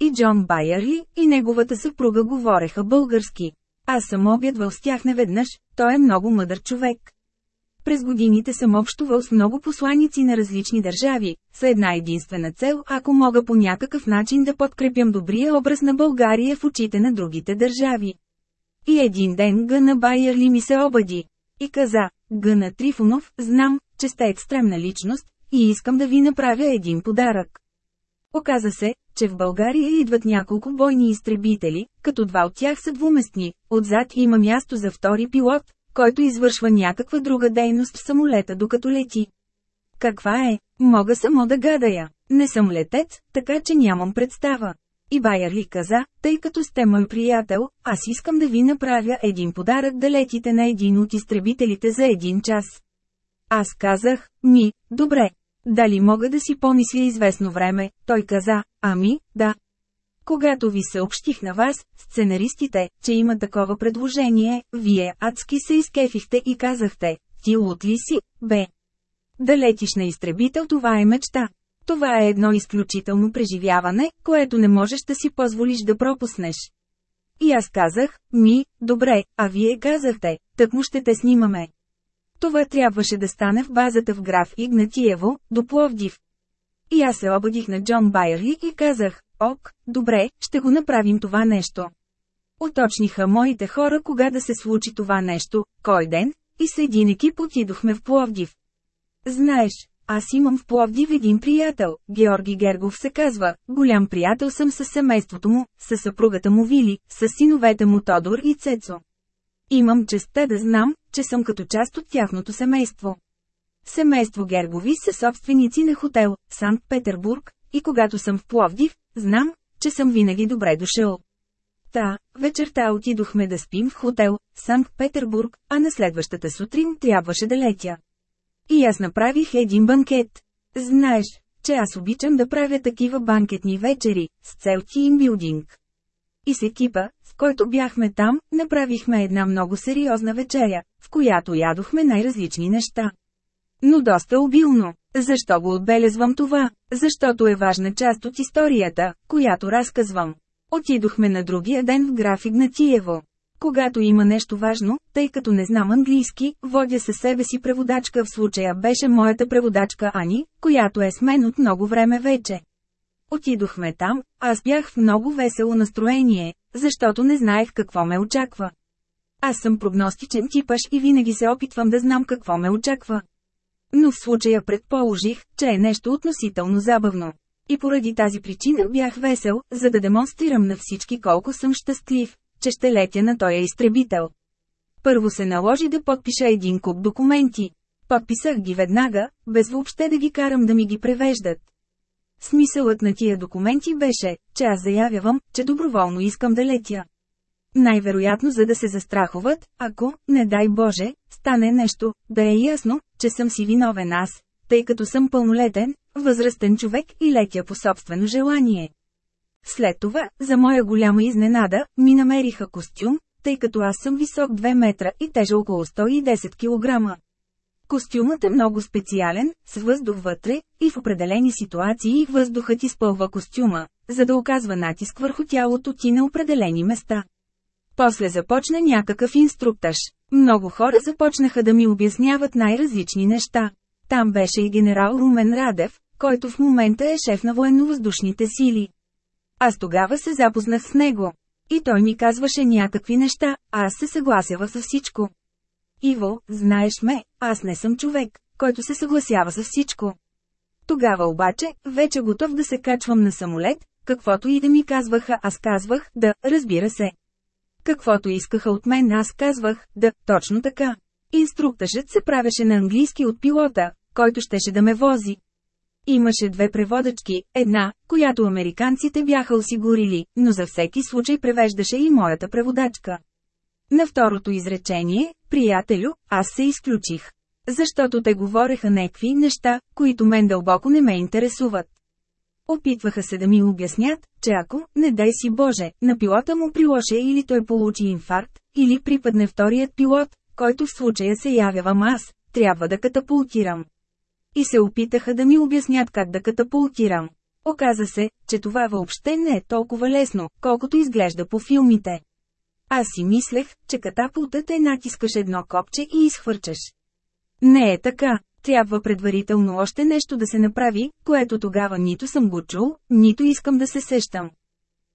И Джон Байерли, и неговата съпруга говореха български. Аз съм обядвал с тях неведнъж, той е много мъдър човек. През годините съм общувал с много посланици на различни държави, с една единствена цел, ако мога по някакъв начин да подкрепям добрия образ на България в очите на другите държави. И един ден Гъна Байерли ми се обади. И каза, Гъна Трифонов, знам, че сте екстремна личност, и искам да ви направя един подарък. Оказа се, че в България идват няколко бойни изтребители, като два от тях са двуместни, отзад има място за втори пилот, който извършва някаква друга дейност в самолета докато лети. Каква е? Мога само да гадая. Не съм летец, така че нямам представа. И Байерли каза, тъй като сте мой приятел, аз искам да ви направя един подарък да летите на един от изтребителите за един час. Аз казах, ми, добре. Дали мога да си помисля известно време, той каза, ами, да. Когато ви съобщих на вас, сценаристите, че има такова предложение, вие адски се изкефихте и казахте, ти лут ли си, бе? Да летиш на изтребител това е мечта. Това е едно изключително преживяване, което не можеш да си позволиш да пропуснеш. И аз казах, ми, добре, а вие казахте, так му ще те снимаме. Това трябваше да стане в базата в граф Игнатиево, до Пловдив. И аз се обадих на Джон Байерли и казах, ок, добре, ще го направим това нещо. Оточниха моите хора кога да се случи това нещо, кой ден, и с един екип отидохме в Пловдив. Знаеш, аз имам в Пловдив един приятел, Георги Гергов се казва, голям приятел съм с семейството му, с съпругата му Вили, с синовете му Тодор и Цецо. Имам честа да знам, че съм като част от тяхното семейство. Семейство Гергови са собственици на хотел, Санкт-Петербург, и когато съм в Пловдив, знам, че съм винаги добре дошъл. Та, вечерта отидохме да спим в хотел, Санкт-Петербург, а на следващата сутрин трябваше да летя. И аз направих един банкет. Знаеш, че аз обичам да правя такива банкетни вечери, с цел тимбилдинг. И с екипа, с който бяхме там, направихме една много сериозна вечеря, в която ядохме най-различни неща. Но доста обилно. Защо го отбелезвам това? Защото е важна част от историята, която разказвам. Отидохме на другия ден в граф Игнатиево. Когато има нещо важно, тъй като не знам английски, водя със себе си преводачка в случая беше моята преводачка Ани, която е с мен от много време вече. Отидохме там, аз бях в много весело настроение, защото не знаех какво ме очаква. Аз съм прогностичен типаш и винаги се опитвам да знам какво ме очаква. Но в случая предположих, че е нещо относително забавно. И поради тази причина бях весел, за да демонстрирам на всички колко съм щастлив, че ще летя на този изтребител. Първо се наложи да подпиша един куп документи. Подписах ги веднага, без въобще да ги карам да ми ги превеждат. Смисълът на тия документи беше, че аз заявявам, че доброволно искам да летя. Най-вероятно за да се застраховат, ако, не дай Боже, стане нещо, да е ясно, че съм си виновен аз, тъй като съм пълнолетен, възрастен човек и летя по собствено желание. След това, за моя голяма изненада, ми намериха костюм, тъй като аз съм висок 2 метра и тежа около 110 кг. Костюмът е много специален, с въздух вътре, и в определени ситуации въздухът изпълва костюма, за да оказва натиск върху тялото ти на определени места. После започна някакъв инструктаж. Много хора започнаха да ми обясняват най-различни неща. Там беше и генерал Румен Радев, който в момента е шеф на военновъздушните сили. Аз тогава се запознах с него. И той ми казваше някакви неща, а аз се съгласява с всичко. Иво, знаеш ме, аз не съм човек, който се съгласява с всичко. Тогава обаче, вече готов да се качвам на самолет, каквото и да ми казваха аз казвах, да, разбира се. Каквото искаха от мен аз казвах, да, точно така. Инструктажът се правеше на английски от пилота, който щеше да ме вози. Имаше две преводачки, една, която американците бяха осигурили, но за всеки случай превеждаше и моята преводачка. На второто изречение, приятелю, аз се изключих. Защото те говореха некви неща, които мен дълбоко не ме интересуват. Опитваха се да ми обяснят, че ако, не дай си Боже, на пилота му прилоше или той получи инфаркт, или припадне вторият пилот, който в случая се явявам аз, трябва да катапултирам. И се опитаха да ми обяснят как да катапултирам. Оказа се, че това въобще не е толкова лесно, колкото изглежда по филмите. Аз си мислех, че катапултът е натискаш едно копче и изхвърчаш. Не е така. Трябва предварително още нещо да се направи, което тогава нито съм го чул, нито искам да се сещам.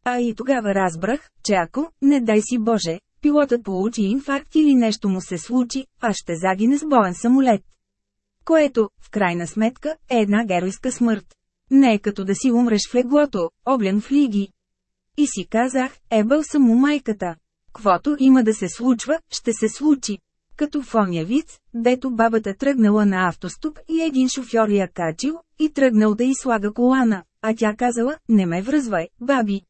А и тогава разбрах, че ако, не дай си Боже, пилотът получи инфаркт или нещо му се случи, аз ще загине с боен самолет. Което, в крайна сметка, е една геройска смърт. Не е като да си умреш в леглото, облен в лиги. И си казах, ебъл съм у майката. Квото има да се случва, ще се случи. Като в оня виц, дето бабата тръгнала на автостоп и един шофьор я качил, и тръгнал да й слага колана, а тя казала, не ме връзвай, баби.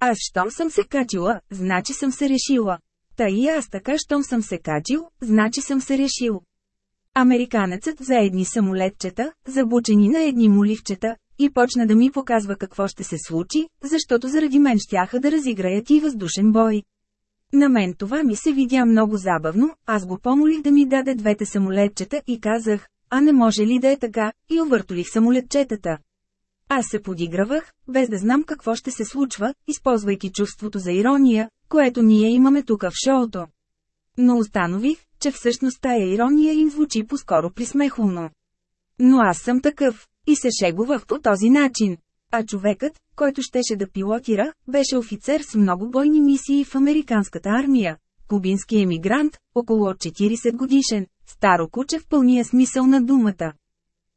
Аз щом съм се качила, значи съм се решила. Та и аз така щом съм се качил, значи съм се решил. Американецът за едни самолетчета, забучени на едни моливчета, и почна да ми показва какво ще се случи, защото заради мен щяха да разиграят и въздушен бой. На мен това ми се видя много забавно, аз го помолих да ми даде двете самолетчета и казах, а не може ли да е така, и овъртолих самолетчетата. Аз се подигравах, без да знам какво ще се случва, използвайки чувството за ирония, което ние имаме тук в шоуто. Но установих, че всъщност тая ирония им звучи по-скоро присмехулно. Но аз съм такъв, и се шегувах по този начин. А човекът, който щеше да пилотира, беше офицер с много бойни мисии в американската армия. Кубински емигрант, около 40 годишен, старо куче в пълния смисъл на думата.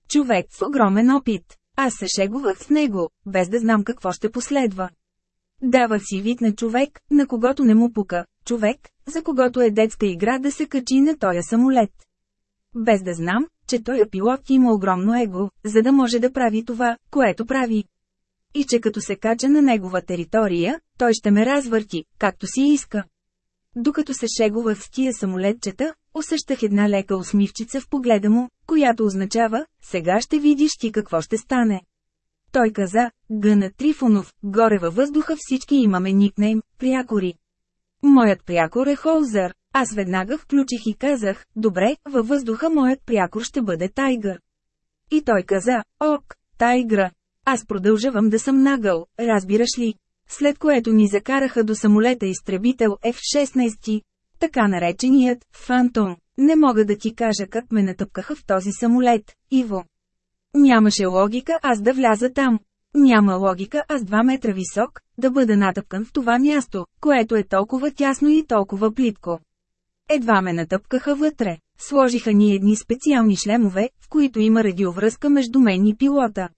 Човек с огромен опит. Аз се шегувах с него, без да знам какво ще последва. Давах си вид на човек, на когото не му пука, човек, за когото е детска игра да се качи на този самолет. Без да знам, че той е пилот има огромно его, за да може да прави това, което прави. И че като се кача на негова територия, той ще ме развърти, както си иска. Докато се шегувах с тия самолетчета, усещах една лека усмивчица в погледа му, която означава, сега ще видиш ти какво ще стане. Той каза, Гъна Трифонов, горе във въздуха всички имаме никнейм, прякори. Моят прякор е Холзър. Аз веднага включих и казах, добре, във въздуха моят прякор ще бъде Тайгър. И той каза, ок, Тайгра. Аз продължавам да съм нагъл, разбираш ли? След което ни закараха до самолета изтребител F-16, така нареченият «Фантом». Не мога да ти кажа как ме натъпкаха в този самолет, Иво. Нямаше логика аз да вляза там. Няма логика аз два метра висок, да бъда натъпкан в това място, което е толкова тясно и толкова плитко. Едва ме натъпкаха вътре. Сложиха ни едни специални шлемове, в които има радиовръзка между мен и пилота.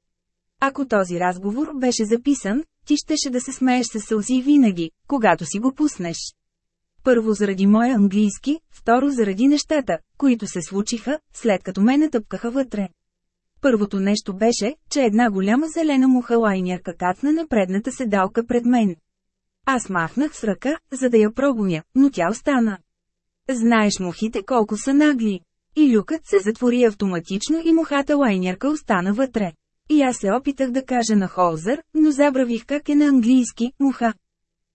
Ако този разговор беше записан, ти щеше да се смееш със сълзи винаги, когато си го пуснеш. Първо заради моя английски, второ заради нещата, които се случиха, след като ме натъпкаха вътре. Първото нещо беше, че една голяма зелена муха лайнярка кацна на предната седалка пред мен. Аз махнах с ръка, за да я прогоня, но тя остана. Знаеш мухите колко са нагли. И люкът се затвори автоматично и мухата лайнярка остана вътре. И аз се опитах да кажа на Холзър, но забравих как е на английски «муха».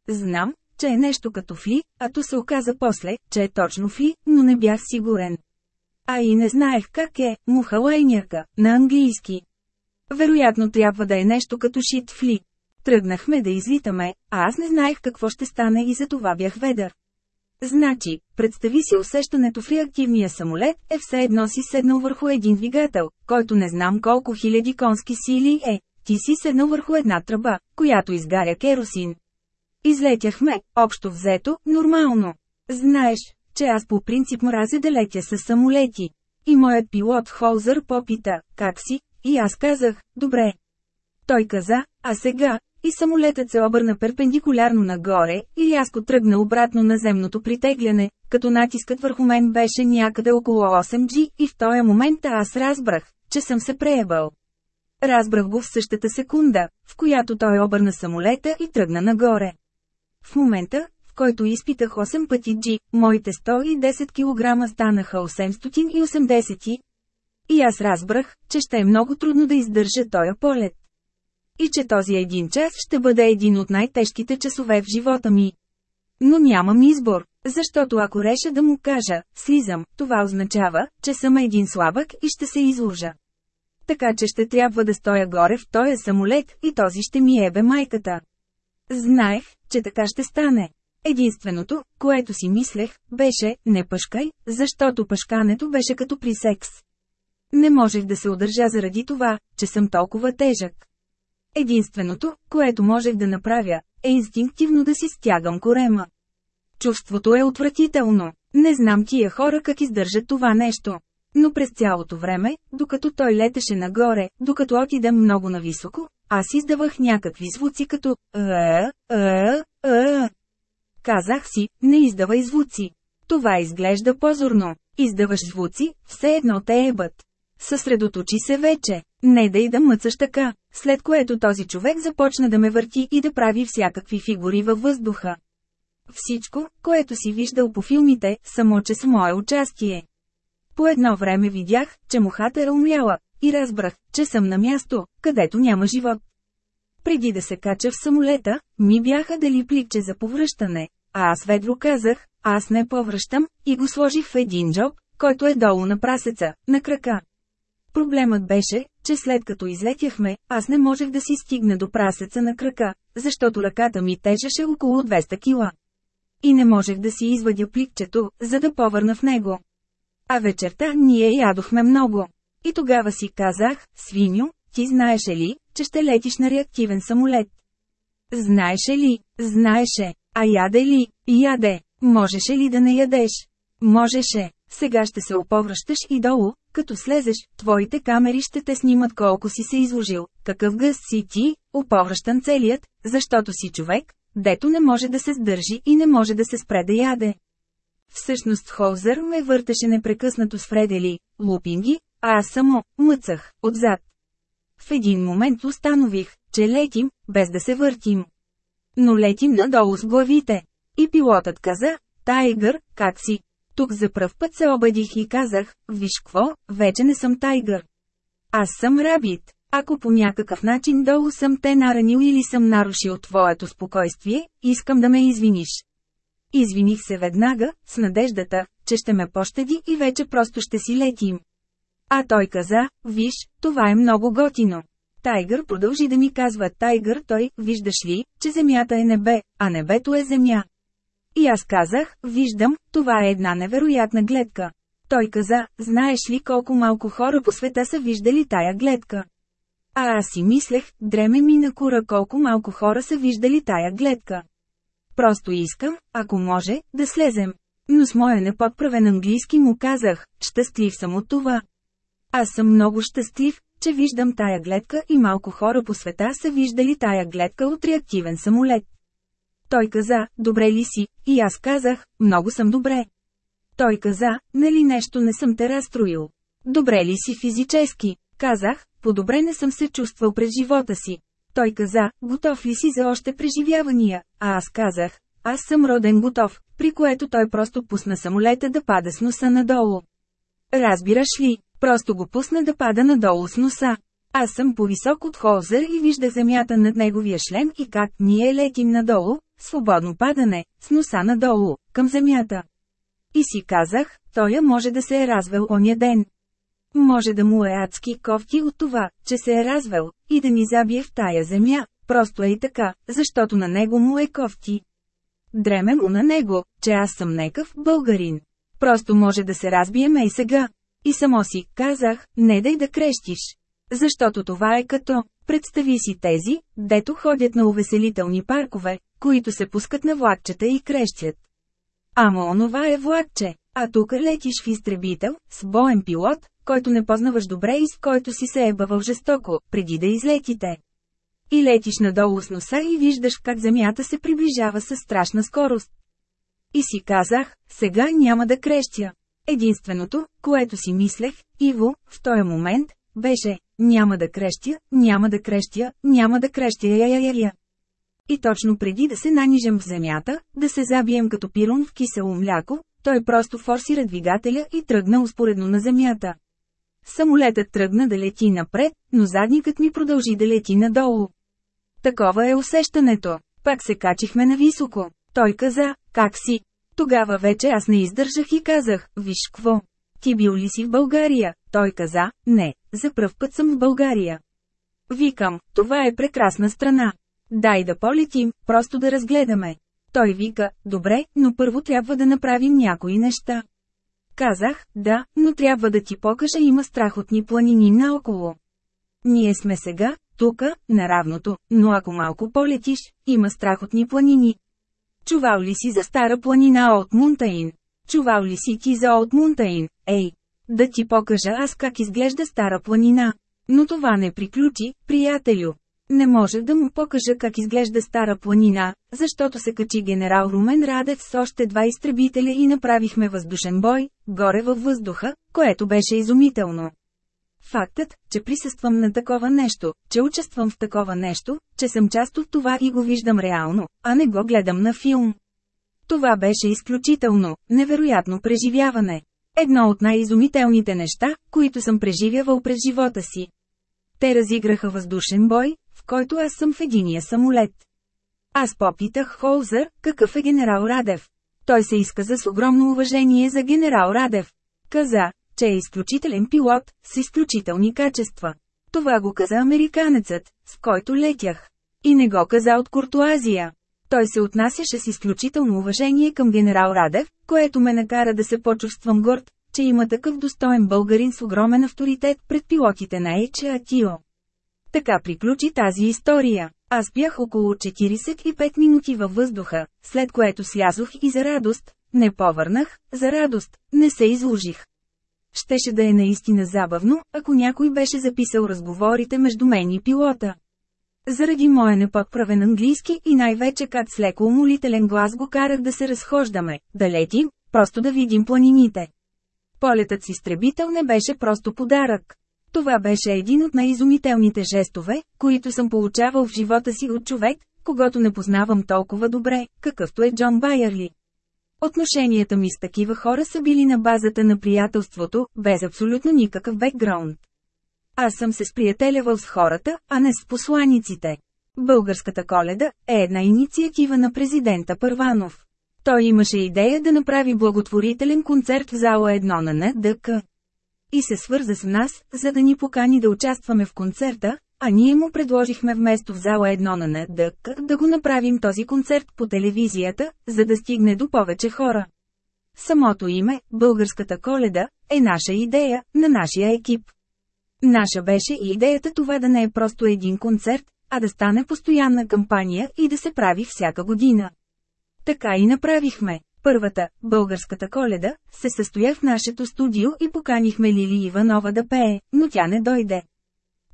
Знам, че е нещо като фли, а то се оказа после, че е точно фли, но не бях сигурен. А и не знаех как е «муха лайнярка» на английски. Вероятно трябва да е нещо като шит фли. Тръгнахме да излитаме, а аз не знаех какво ще стане и за това бях ведър. Значи, представи си усещането в реактивния самолет е все едно си седнал върху един двигател, който не знам колко хиляди конски сили е. Ти си седнал върху една тръба, която изгаря керосин. Излетяхме, общо взето, нормално. Знаеш, че аз по принцип мразя да летя с самолети. И моят пилот Холзър попита, как си, и аз казах, добре. Той каза, а сега, и самолетът се обърна перпендикулярно нагоре, и рязко тръгна обратно на земното притегляне, като натискът върху мен беше някъде около 8G и в този момент аз разбрах, че съм се преебал. Разбрах го в същата секунда, в която той обърна самолета и тръгна нагоре. В момента, в който изпитах 8 пъти G, моите 110 кг станаха 880. И аз разбрах, че ще е много трудно да издържа този полет. И че този един час ще бъде един от най-тежките часове в живота ми. Но нямам избор, защото ако реша да му кажа, слизам, това означава, че съм един слабък и ще се изложа. Така че ще трябва да стоя горе в този самолет и този ще ми ебе майката. Знаех, че така ще стане. Единственото, което си мислех, беше, не пъшкай, защото пъшкането беше като при секс. Не можех да се удържа заради това, че съм толкова тежък. Единственото, което можех да направя, е инстинктивно да си стягам корема. Чувството е отвратително. Не знам тия хора как издържат това нещо. Но през цялото време, докато той летеше нагоре, докато отидем много нависоко, аз издавах някакви звуци като «а, а, а». Казах си, не издавай звуци. Това изглежда позорно. Издаваш звуци, все едно те ебат. Съсредоточи се вече. Не да и да мъцаш така, след което този човек започна да ме върти и да прави всякакви фигури във въздуха. Всичко, което си виждал по филмите, само че с мое участие. По едно време видях, че мухата е умляла, и разбрах, че съм на място, където няма живот. Преди да се кача в самолета, ми бяха дали пликче за повръщане, а аз ведро казах, аз не повръщам, и го сложих в един джоб, който е долу на прасеца, на крака. Проблемът беше, че след като излетяхме, аз не можех да си стигна до прасеца на крака, защото ръката ми тежеше около 200 кила. И не можех да си извадя пликчето, за да повърна в него. А вечерта ние ядохме много. И тогава си казах, свиньо, ти знаеш ли, че ще летиш на реактивен самолет. Знаеше ли? Знаеше. А яде ли? Яде. Можеше ли да не ядеш? Можеше. Сега ще се оповръщаш и долу, като слезеш, твоите камери ще те снимат колко си се изложил, какъв гъс си ти, оповръщан целият, защото си човек, дето не може да се сдържи и не може да се спре да яде. Всъщност Холзър ме въртеше непрекъснато с Фредели, лупинги, а аз само мъцах отзад. В един момент установих, че летим, без да се въртим. Но летим надолу с главите. И пилотът каза, Тайгър, как си? Тук за пръв път се обадих и казах, виж какво, вече не съм Тайгър. Аз съм Рабит. Ако по някакъв начин долу съм те наранил или съм нарушил твоето спокойствие, искам да ме извиниш. Извиних се веднага, с надеждата, че ще ме пощади и вече просто ще си летим. А той каза, виж, това е много готино. Тайгър продължи да ми казва Тайгър той, виждаш ли, че земята е небе, а небето е земя. И аз казах, виждам, това е една невероятна гледка. Той каза, знаеш ли колко малко хора по света са виждали тая гледка? А аз си мислех, дреме ми на кура колко малко хора са виждали тая гледка. Просто искам, ако може, да слезем. Но с моя неподправен английски му казах, щастлив съм от това. Аз съм много щастлив, че виждам тая гледка и малко хора по света са виждали тая гледка от реактивен самолет. Той каза, добре ли си, и аз казах, много съм добре. Той каза, нали нещо не съм те разстроил. Добре ли си физически? Казах, по-добре не съм се чувствал през живота си. Той каза, готов ли си за още преживявания, а аз казах, аз съм роден готов, при което той просто пусна самолета да пада с носа надолу. Разбираш ли, просто го пусна да пада надолу с носа. Аз съм по-висок от Холзър и вижда земята над неговия шлем и как ние летим надолу, свободно падане, с носа надолу, към земята. И си казах, той може да се е развел оня ден. Може да му е адски кофти от това, че се е развел, и да ни забие в тая земя, просто е и така, защото на него му е кофти. Дреме му на него, че аз съм некъв българин. Просто може да се разбиеме и сега. И само си казах, не дай да крещиш. Защото това е като, представи си тези, дето ходят на увеселителни паркове, които се пускат на влакчета и крещят. Ама онова е влакче, а тук летиш в изтребител, с боен пилот, който не познаваш добре и с който си се ебавал жестоко, преди да излетите. И летиш надолу с носа и виждаш как земята се приближава с страшна скорост. И си казах, сега няма да крещя. Единственото, което си мислех, Иво, в този момент, беше, няма да крещя, няма да крещя, няма да крещя я я я я. И точно преди да се нанижем в земята, да се забием като пирон в кисело мляко, той просто форсира двигателя и тръгна успоредно на земята. Самолетът тръгна да лети напред, но задникът ми продължи да лети надолу. Такова е усещането. Пак се качихме на високо. Той каза, как си? Тогава вече аз не издържах и казах, виж кво. Ти бил ли си в България? Той каза, не, за пръв път съм в България. Викам, това е прекрасна страна. Дай да полетим, просто да разгледаме. Той вика, добре, но първо трябва да направим някои неща. Казах, да, но трябва да ти покажа има страхотни планини наоколо. Ние сме сега, тука, на равното, но ако малко полетиш, има страхотни планини. Чувал ли си за стара планина от Мунтаин? Чувал ли си ти за от Мунтаин? Ей! Да ти покажа аз как изглежда стара планина. Но това не приключи, приятелю. Не може да му покажа как изглежда стара планина, защото се качи генерал Румен Радев с още два изтребителя и направихме въздушен бой, горе във въздуха, което беше изумително. Фактът, че присъствам на такова нещо, че участвам в такова нещо, че съм част от това и го виждам реално, а не го гледам на филм. Това беше изключително, невероятно преживяване. Едно от най-изумителните неща, които съм преживявал през живота си. Те разиграха въздушен бой, който аз съм в единия самолет. Аз попитах Холзър, какъв е генерал Радев. Той се изказа с огромно уважение за генерал Радев. Каза, че е изключителен пилот, с изключителни качества. Това го каза американецът, с който летях. И не го каза от Куртуазия. Той се отнасяше с изключително уважение към генерал Радев, което ме накара да се почувствам горд, че има такъв достоен българин с огромен авторитет пред пилотите на ЕЧАТИО. Така приключи тази история. Аз бях около 45 минути във въздуха, след което слязох и за радост, не повърнах, за радост, не се изложих. Щеше да е наистина забавно, ако някой беше записал разговорите между мен и пилота. Заради моя неподправен английски и най-вече как с леко умолителен глас го карах да се разхождаме, да летим, просто да видим планините. Полетът с изтребител не беше просто подарък. Това беше един от най-изумителните жестове, които съм получавал в живота си от човек, когато не познавам толкова добре, какъвто е Джон Байерли. Отношенията ми с такива хора са били на базата на приятелството, без абсолютно никакъв бекграунд. Аз съм се сприятелявал с хората, а не с посланиците. Българската коледа е една инициатива на президента Първанов. Той имаше идея да направи благотворителен концерт в зала 1 на НДК. И се свърза с нас, за да ни покани да участваме в концерта, а ние му предложихме вместо в зала 1 на НДК да го направим този концерт по телевизията, за да стигне до повече хора. Самото име, Българската коледа, е наша идея, на нашия екип. Наша беше и идеята това да не е просто един концерт, а да стане постоянна кампания и да се прави всяка година. Така и направихме. Първата, българската коледа, се състоя в нашето студио и поканихме Лили Иванова да пее, но тя не дойде.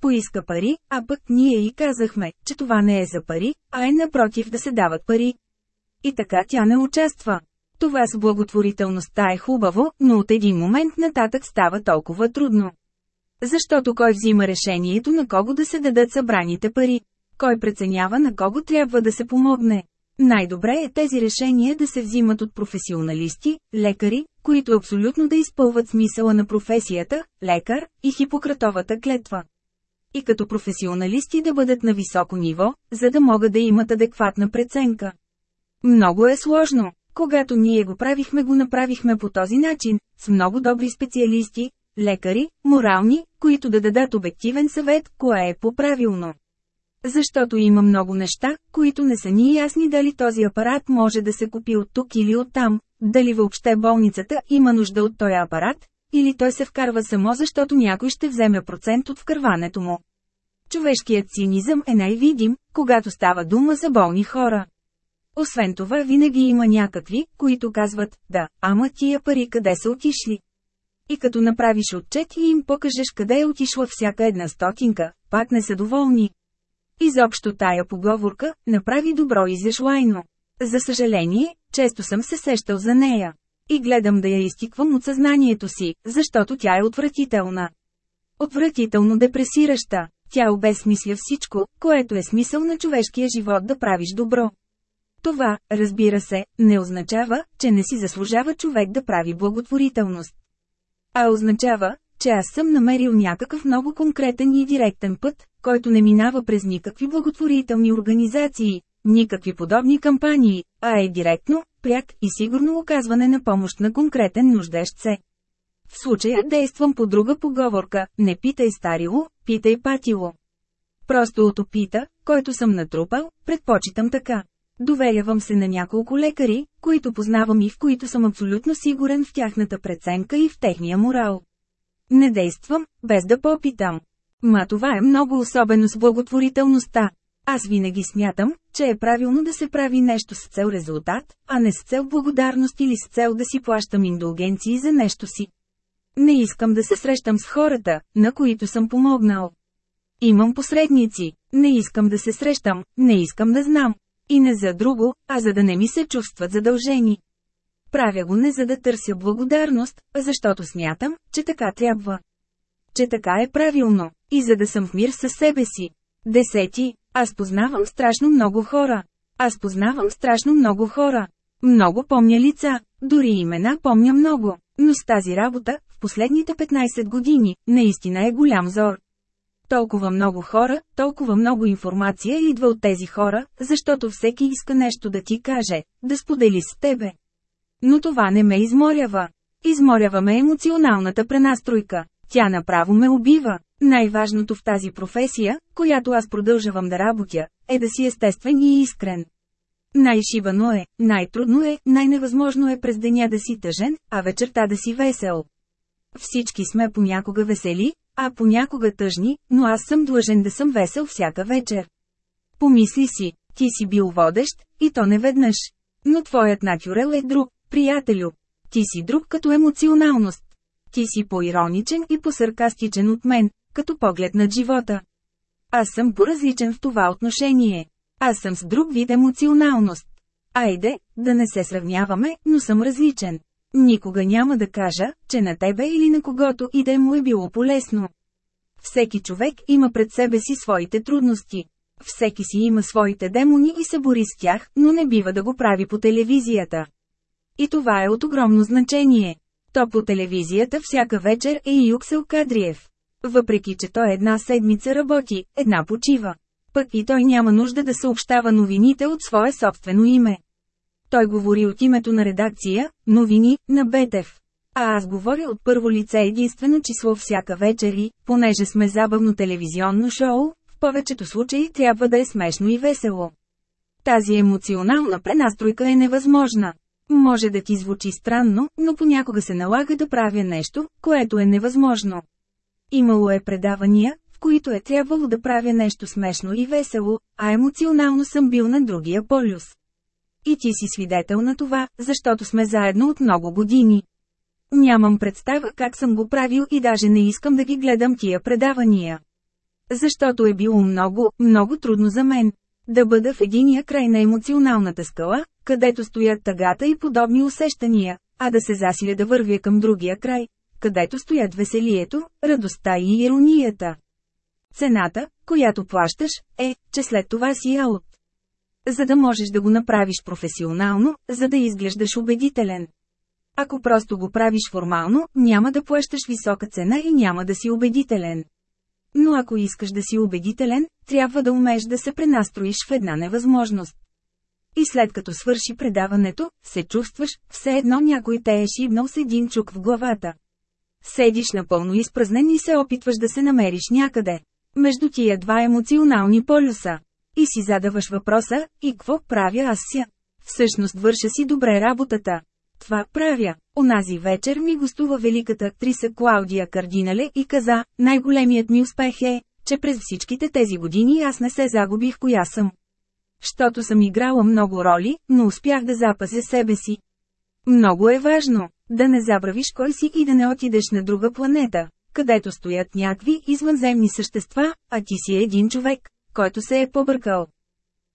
Поиска пари, а пък ние и казахме, че това не е за пари, а е напротив да се дават пари. И така тя не участва. Това с благотворителността е хубаво, но от един момент нататък става толкова трудно. Защото кой взима решението на кого да се дадат събраните пари? Кой преценява на кого трябва да се помогне? Най-добре е тези решения да се взимат от професионалисти, лекари, които абсолютно да изпълват смисъла на професията, лекар и хипократовата клетва. И като професионалисти да бъдат на високо ниво, за да могат да имат адекватна преценка. Много е сложно. Когато ние го правихме, го направихме по този начин, с много добри специалисти, лекари, морални, които да дадат обективен съвет, кое е по-правилно. Защото има много неща, които не са ни ясни дали този апарат може да се купи от тук или от там, дали въобще болницата има нужда от този апарат, или той се вкарва само защото някой ще вземе процент от вкърването му. Човешкият цинизъм е най-видим, когато става дума за болни хора. Освен това винаги има някакви, които казват, да, ама тия пари къде са отишли. И като направиш отчет и им покажеш къде е отишла всяка една стотинка, пак не са доволни. Изобщо тая поговорка, направи добро изяшлайно. За съжаление, често съм се сещал за нея. И гледам да я изтиквам от съзнанието си, защото тя е отвратителна. Отвратително депресираща. Тя обезсмисля всичко, което е смисъл на човешкия живот да правиш добро. Това, разбира се, не означава, че не си заслужава човек да прави благотворителност. А означава, че аз съм намерил някакъв много конкретен и директен път, който не минава през никакви благотворителни организации, никакви подобни кампании, а е директно, пряк и сигурно оказване на помощ на конкретен нуждещ се. В случая действам по друга поговорка, не питай старило, питай патило. Просто от опита, който съм натрупал, предпочитам така. Доверявам се на няколко лекари, които познавам и в които съм абсолютно сигурен в тяхната преценка и в техния морал. Не действам, без да попитам. Ма това е много особено с благотворителността. Аз винаги смятам, че е правилно да се прави нещо с цел резултат, а не с цел благодарност или с цел да си плащам индулгенции за нещо си. Не искам да се срещам с хората, на които съм помогнал. Имам посредници, не искам да се срещам, не искам да знам. И не за друго, а за да не ми се чувстват задължени. Правя го не за да търся благодарност, а защото смятам, че така трябва. Че така е правилно, и за да съм в мир със себе си. Десети, аз познавам страшно много хора. Аз познавам страшно много хора. Много помня лица, дори имена помня много, но с тази работа, в последните 15 години, наистина е голям зор. Толкова много хора, толкова много информация идва от тези хора, защото всеки иска нещо да ти каже, да сподели с тебе. Но това не ме изморява. Изморява ме емоционалната пренастройка. Тя направо ме убива. Най-важното в тази професия, която аз продължавам да работя, е да си естествен и искрен. Най-шибано е, най-трудно е, най-невъзможно е през деня да си тъжен, а вечерта да си весел. Всички сме понякога весели, а понякога тъжни, но аз съм длъжен да съм весел всяка вечер. Помисли си, ти си бил водещ, и то не веднъж. Но твоят натюрел е друг, приятелю. Ти си друг като емоционалност. Ти си по-ироничен и по-саркастичен от мен, като поглед на живота. Аз съм по-различен в това отношение. Аз съм с друг вид емоционалност. Айде, да не се сравняваме, но съм различен. Никога няма да кажа, че на тебе или на когото и да му е било полезно. Всеки човек има пред себе си своите трудности. Всеки си има своите демони и се бори с тях, но не бива да го прави по телевизията. И това е от огромно значение. То по телевизията всяка вечер е и Юксел Кадриев. Въпреки, че той една седмица работи, една почива. Пък и той няма нужда да съобщава новините от свое собствено име. Той говори от името на редакция, новини, на Бетев. А аз говоря от първо лице единствено число всяка вечер и, понеже сме забавно телевизионно шоу, в повечето случаи трябва да е смешно и весело. Тази емоционална пренастройка е невъзможна. Може да ти звучи странно, но понякога се налага да правя нещо, което е невъзможно. Имало е предавания, в които е трябвало да правя нещо смешно и весело, а емоционално съм бил на другия полюс. И ти си свидетел на това, защото сме заедно от много години. Нямам представа как съм го правил и даже не искам да ги гледам тия предавания. Защото е било много, много трудно за мен. Да бъда в единия край на емоционалната скала, където стоят тъгата и подобни усещания, а да се засиля да вървя към другия край, където стоят веселието, радостта и иронията. Цената, която плащаш, е, че след това си аут. За да можеш да го направиш професионално, за да изглеждаш убедителен. Ако просто го правиш формално, няма да плащаш висока цена и няма да си убедителен. Но ако искаш да си убедителен, трябва да умееш да се пренастроиш в една невъзможност. И след като свърши предаването, се чувстваш, все едно някой те е шибнал с един чук в главата. Седиш напълно изпразнен и се опитваш да се намериш някъде. Между тия два емоционални полюса. И си задаваш въпроса, и какво правя аз ся? Всъщност върша си добре работата. Това правя. Онази вечер ми гостува великата актриса Клаудия Кардинале и каза, най-големият ми успех е, че през всичките тези години аз не се загубих коя съм. Щото съм играла много роли, но успях да запазя себе си. Много е важно, да не забравиш кой си и да не отидеш на друга планета, където стоят някакви извънземни същества, а ти си един човек, който се е побъркал.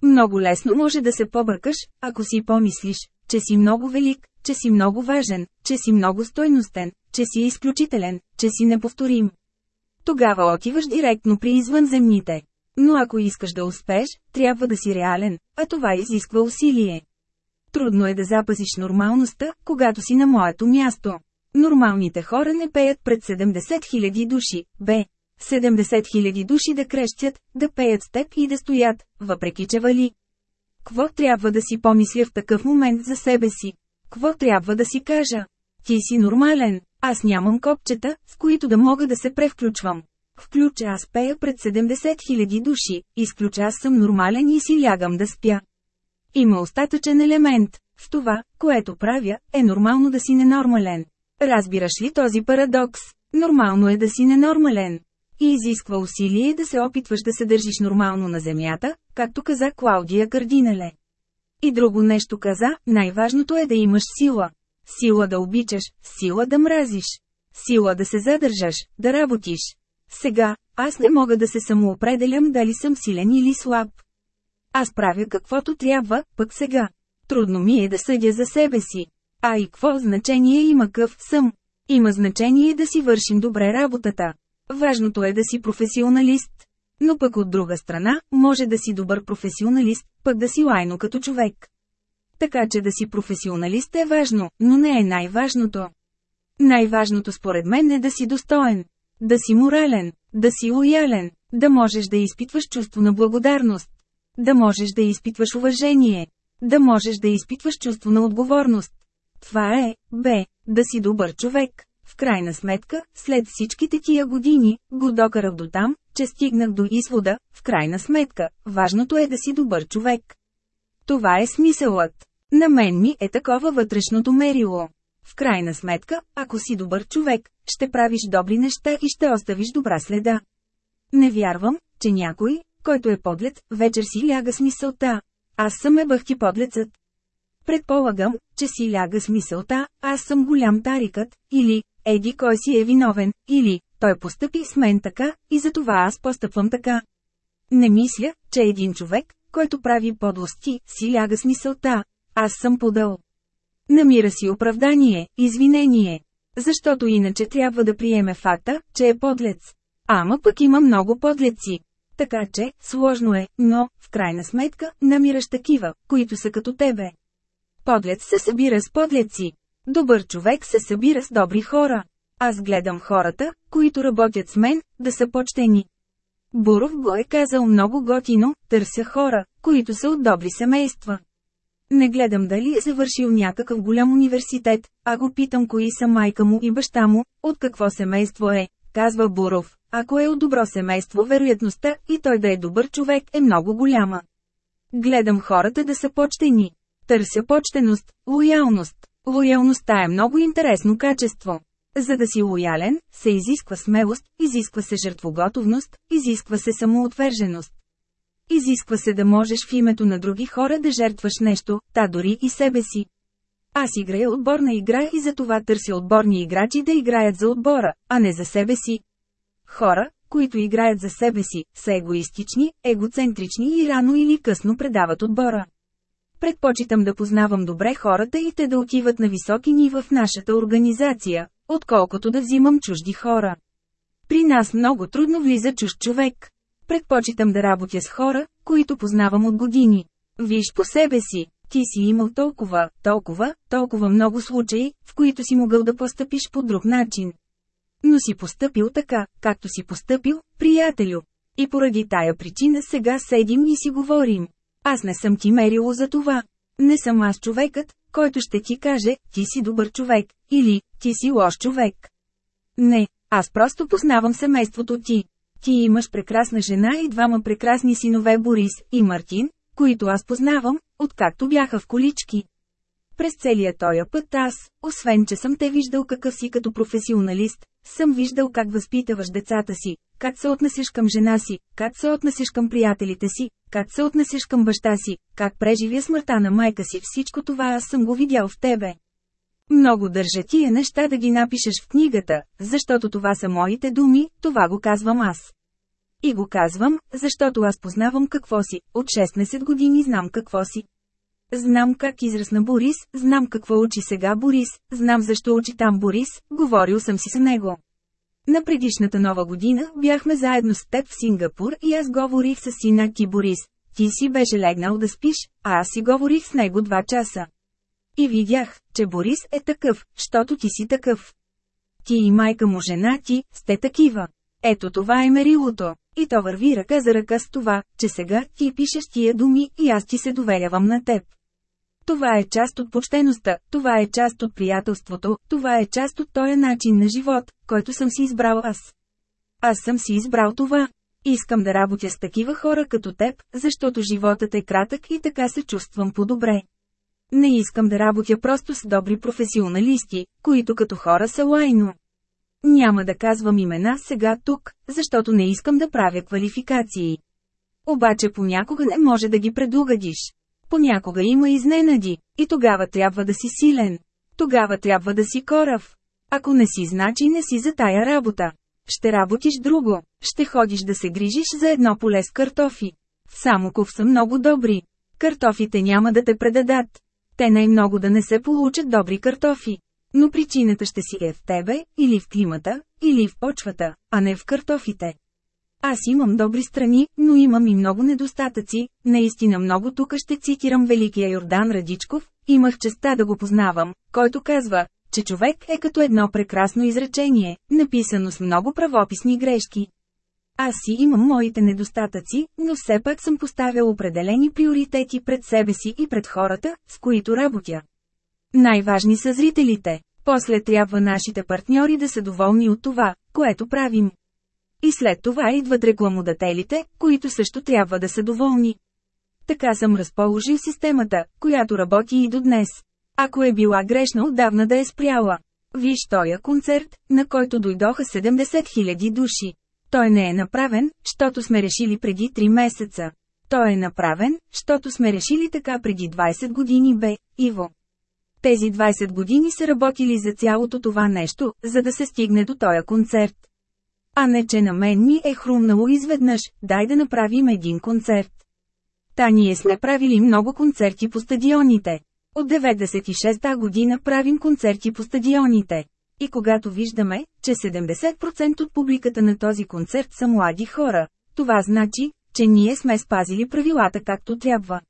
Много лесно може да се побъркаш, ако си помислиш, че си много велик, че си много важен, че си много стойностен, че си изключителен, че си неповторим. Тогава отиваш директно при извънземните. Но ако искаш да успееш, трябва да си реален, а това изисква усилие. Трудно е да запазиш нормалността, когато си на моето място. Нормалните хора не пеят пред 70 000 души, б. 70 000 души да крещят, да пеят с теб и да стоят, въпреки че вали. Кво трябва да си помисля в такъв момент за себе си? Кво трябва да си кажа? Ти си нормален, аз нямам копчета, с които да мога да се превключвам. Включа аз пея пред 70 000 души, изключа аз съм нормален и си лягам да спя. Има остатъчен елемент. В това, което правя, е нормално да си ненормален. Разбираш ли този парадокс? Нормално е да си ненормален. И изисква усилие да се опитваш да се държиш нормално на земята, както каза Клаудия Кардинале. И друго нещо каза, най-важното е да имаш сила. Сила да обичаш, сила да мразиш. Сила да се задържаш, да работиш. Сега, аз не мога да се самоопределям дали съм силен или слаб. Аз правя каквото трябва, пък сега. Трудно ми е да съдя за себе си. А и какво значение има къв съм? Има значение да си вършим добре работата. Важното е да си професионалист. Но пък от друга страна, може да си добър професионалист, пък да си лайно като човек. Така че да си професионалист е важно, но не е най-важното. Най-важното според мен е да си достоен, да си морален, да си лоялен, да можеш да изпитваш чувство на благодарност, да можеш да изпитваш уважение, да можеш да изпитваш чувство на отговорност. Това е, бе, да си добър човек. В крайна сметка, след всичките тия години, го докарах до там, че стигнах до извода, в крайна сметка, важното е да си добър човек. Това е смисълът. На мен ми е такова вътрешното мерило. В крайна сметка, ако си добър човек, ще правиш добри неща и ще оставиш добра следа. Не вярвам, че някой, който е подлец, вечер си ляга с мисълта. Аз съм е бъхти подлецът. Предполагам, че си ляга с мисълта, аз съм голям тарикът, или, еди кой си е виновен, или, той постъпи с мен така, и затова аз постъпвам така. Не мисля, че един човек, който прави подлости, си ляга с мисълта. Аз съм подъл. Намира си оправдание, извинение. Защото иначе трябва да приеме факта, че е подлец. Ама пък има много подлеци. Така че, сложно е, но, в крайна сметка, намираш такива, които са като тебе. Подлец се събира с подлеци. Добър човек се събира с добри хора. Аз гледам хората, които работят с мен, да са почтени. Буров го е казал много готино, търся хора, които са от добри семейства. Не гледам дали е завършил някакъв голям университет, а го питам кои са майка му и баща му, от какво семейство е, казва Буров. Ако е от добро семейство, вероятността и той да е добър човек е много голяма. Гледам хората да са почтени. Търся почтеност, лоялност. Лоялността е много интересно качество. За да си лоялен, се изисква смелост, изисква се жертвоготовност, изисква се самоотверженост. Изисква се да можеш в името на други хора да жертваш нещо, та дори и себе си. Аз играя отборна игра и за това търся отборни играчи да играят за отбора, а не за себе си. Хора, които играят за себе си, са егоистични, егоцентрични и рано или късно предават отбора. Предпочитам да познавам добре хората и те да отиват на високи нива в нашата организация, отколкото да взимам чужди хора. При нас много трудно влиза чужд човек. Предпочитам да работя с хора, които познавам от години. Виж по себе си, ти си имал толкова, толкова, толкова много случаи, в които си могъл да постъпиш по друг начин. Но си постъпил така, както си постъпил, приятелю. И поради тая причина сега седим и си говорим. Аз не съм ти мерило за това. Не съм аз човекът, който ще ти каже, ти си добър човек, или, ти си лош човек. Не, аз просто познавам семейството ти. Ти имаш прекрасна жена и двама прекрасни синове Борис и Мартин, които аз познавам, откакто бяха в колички. През целия този път аз, освен че съм те виждал какъв си като професионалист, съм виждал как възпитаваш децата си, как се отнасяш към жена си, как се отнасяш към приятелите си, как се отнасяш към баща си, как преживя смъртта на майка си, всичко това аз съм го видял в тебе. Много държа тия неща да ги напишеш в книгата, защото това са моите думи, това го казвам аз. И го казвам, защото аз познавам какво си, от 16 години знам какво си. Знам как израсна Борис, знам какво учи сега Борис, знам защо учи там Борис, говорил съм си с него. На предишната нова година бяхме заедно с теб в Сингапур и аз говорих с сина ти Борис. Ти си беше легнал да спиш, а аз си говорих с него два часа. И видях, че Борис е такъв, щото ти си такъв. Ти и майка му жена ти, сте такива. Ето това е мерилото. И то върви ръка за ръка с това, че сега ти пишеш тия думи и аз ти се доверявам на теб. Това е част от почтеността, това е част от приятелството, това е част от този начин на живот, който съм си избрал аз. Аз съм си избрал това. Искам да работя с такива хора като теб, защото животът е кратък и така се чувствам по-добре. Не искам да работя просто с добри професионалисти, които като хора са лайно. Няма да казвам имена сега тук, защото не искам да правя квалификации. Обаче понякога не може да ги предугадиш. Понякога има изненади, и тогава трябва да си силен. Тогава трябва да си корав. Ако не си, значи не си за тая работа. Ще работиш друго, ще ходиш да се грижиш за едно поле с картофи. В Самоков са много добри. Картофите няма да те предадат. Те най-много да не се получат добри картофи. Но причината ще си е в тебе, или в климата, или в почвата, а не в картофите. Аз имам добри страни, но имам и много недостатъци, наистина много тук ще цитирам великия Йордан Радичков, имах честа да го познавам, който казва, че човек е като едно прекрасно изречение, написано с много правописни грешки. Аз си имам моите недостатъци, но все пак съм поставял определени приоритети пред себе си и пред хората, с които работя. Най-важни са зрителите. После трябва нашите партньори да са доволни от това, което правим. И след това идват рекламодателите, които също трябва да са доволни. Така съм разположил системата, която работи и до днес. Ако е била грешна отдавна да е спряла. Виж тоя концерт, на който дойдоха 70 000 души. Той не е направен, щото сме решили преди 3 месеца. Той е направен, щото сме решили така преди 20 години бе, Иво. Тези 20 години са работили за цялото това нещо, за да се стигне до тоя концерт. А не че на мен ми е хрумнало изведнъж, дай да направим един концерт. Та ние сме правили много концерти по стадионите. От 96-та година правим концерти по стадионите. И когато виждаме, че 70% от публиката на този концерт са млади хора, това значи, че ние сме спазили правилата както трябва.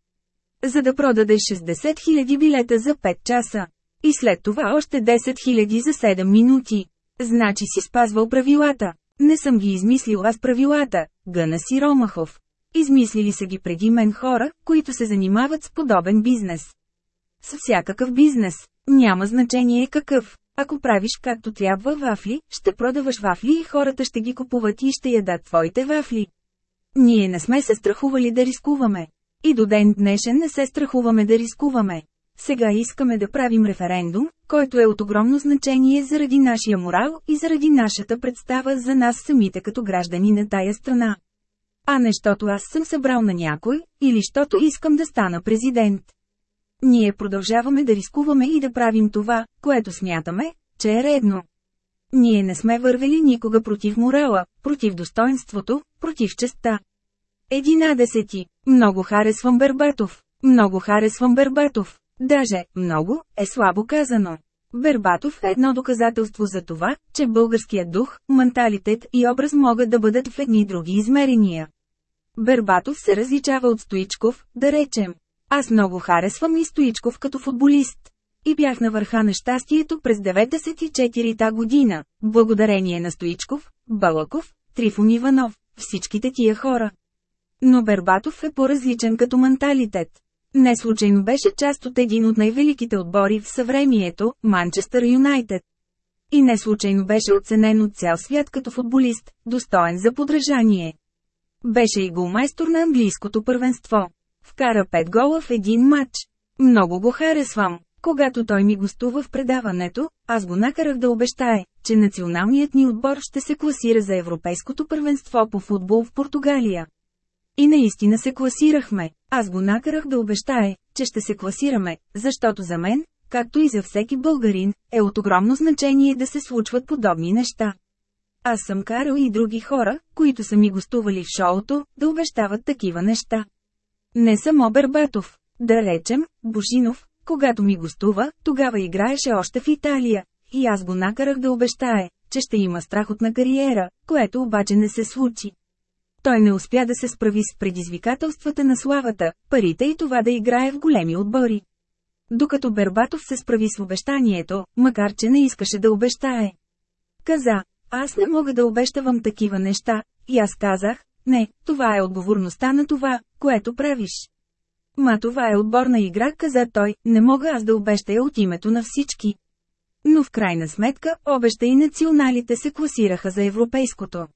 За да продадеш 60 000 билета за 5 часа. И след това още 10 000 за 7 минути. Значи си спазвал правилата. Не съм ги измислил аз правилата, гъна си Ромахов. Измислили са ги преди мен хора, които се занимават с подобен бизнес. С всякакъв бизнес. Няма значение какъв. Ако правиш както трябва вафли, ще продаваш вафли и хората ще ги купуват и ще ядат твоите вафли. Ние не сме се страхували да рискуваме. И до ден днешен не се страхуваме да рискуваме. Сега искаме да правим референдум, който е от огромно значение заради нашия морал и заради нашата представа за нас самите като граждани на тая страна. А не щото аз съм събрал на някой, или щото искам да стана президент. Ние продължаваме да рискуваме и да правим това, което смятаме, че е редно. Ние не сме вървели никога против морала, против достоинството, против честа. Единадесети. Много харесвам Бербатов. Много харесвам Бербатов. Даже, много, е слабо казано. Бербатов е едно доказателство за това, че българският дух, менталитет и образ могат да бъдат в едни други измерения. Бербатов се различава от Стоичков, да речем. Аз много харесвам и Стоичков като футболист. И бях на върха на щастието през 94-та година, благодарение на Стоичков, Балаков, Трифон Иванов, всичките тия хора. Но Бербатов е по-различен като менталитет. Не случайно беше част от един от най-великите отбори в съвремието – Манчестър Юнайтед. И не случайно беше оценен от цял свят като футболист, достоен за подражание. Беше и голмайстор на английското първенство. Вкара 5 гола в един матч. Много го харесвам. Когато той ми гостува в предаването, аз го накарах да обещае, че националният ни отбор ще се класира за Европейското първенство по футбол в Португалия. И наистина се класирахме. Аз го накарах да обещае, че ще се класираме, защото за мен, както и за всеки българин, е от огромно значение да се случват подобни неща. Аз съм карал и други хора, които са ми гостували в шоуто, да обещават такива неща. Не само Бербатов. Да речем, Бушинов, когато ми гостува, тогава играеше още в Италия. И аз го накарах да обещае, че ще има страхотна кариера, което обаче не се случи. Той не успя да се справи с предизвикателствата на славата, парите и това да играе в големи отбори. Докато Бербатов се справи с обещанието, макар че не искаше да обещае. Каза, аз не мога да обещавам такива неща, и аз казах, не, това е отговорността на това, което правиш. Ма това е отборна игра, каза той, не мога аз да обещая от името на всички. Но в крайна сметка, обеща и националите се класираха за европейското.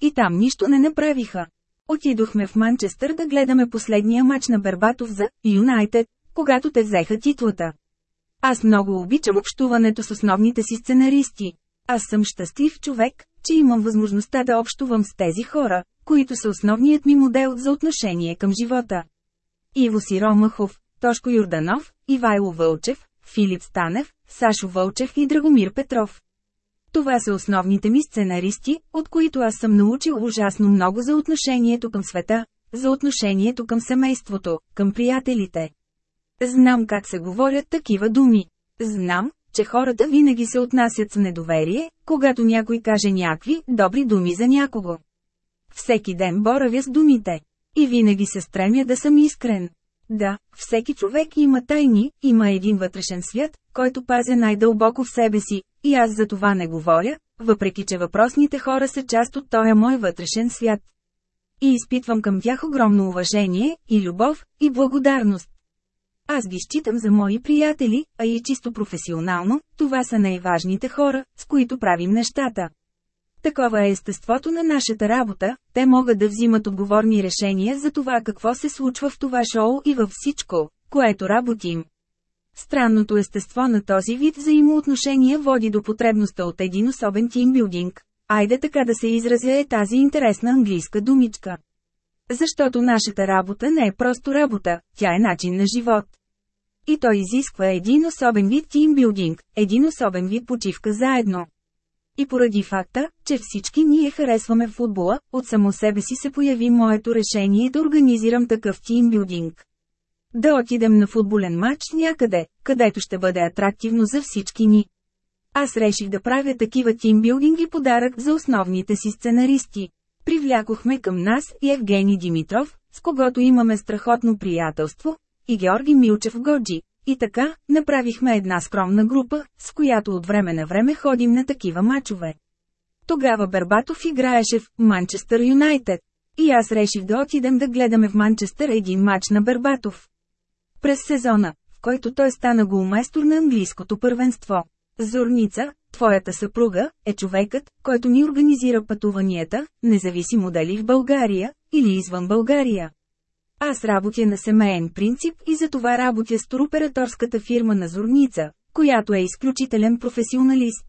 И там нищо не направиха. Отидохме в Манчестър да гледаме последния матч на Бербатов за Юнайтед, когато те взеха титлата. Аз много обичам общуването с основните си сценаристи. Аз съм щастлив човек, че имам възможността да общувам с тези хора, които са основният ми модел за отношение към живота. Иво Сиромахов, Тошко Юрданов, Ивайло Вълчев, Филип Станев, Сашо Вълчев и Драгомир Петров. Това са основните ми сценаристи, от които аз съм научил ужасно много за отношението към света, за отношението към семейството, към приятелите. Знам как се говорят такива думи. Знам, че хората винаги се отнасят с недоверие, когато някой каже някакви добри думи за някого. Всеки ден боравя с думите. И винаги се стремя да съм искрен. Да, всеки човек има тайни, има един вътрешен свят, който пазя най-дълбоко в себе си, и аз за това не говоря, въпреки че въпросните хора са част от този мой вътрешен свят. И изпитвам към тях огромно уважение, и любов, и благодарност. Аз ги считам за мои приятели, а и чисто професионално, това са най-важните хора, с които правим нещата. Такова е естеството на нашата работа, те могат да взимат отговорни решения за това какво се случва в това шоу и във всичко, което работим. Странното естество на този вид взаимоотношения води до потребността от един особен тимбилдинг. Айде така да се изразя е тази интересна английска думичка. Защото нашата работа не е просто работа, тя е начин на живот. И той изисква един особен вид тимбилдинг, един особен вид почивка заедно. И поради факта, че всички ние харесваме футбола, от само себе си се появи моето решение да организирам такъв тимбилдинг. Да отидем на футболен матч някъде, където ще бъде атрактивно за всички ни. Аз реших да правя такива тимбилдинги подарък за основните си сценаристи. Привлякохме към нас и Евгений Димитров, с когото имаме страхотно приятелство, и Георги Милчев Годжи. И така, направихме една скромна група, с която от време на време ходим на такива мачове. Тогава Бербатов играеше в Манчестър Юнайтед. И аз реших да отидем да гледаме в Манчестър един мач на Бербатов. През сезона, в който той стана голмайстор на английското първенство. Зорница, твоята съпруга, е човекът, който ни организира пътуванията, независимо дали в България, или извън България. Аз работя на семейен принцип и за това работя с туроператорската фирма на Зорница, която е изключителен професионалист.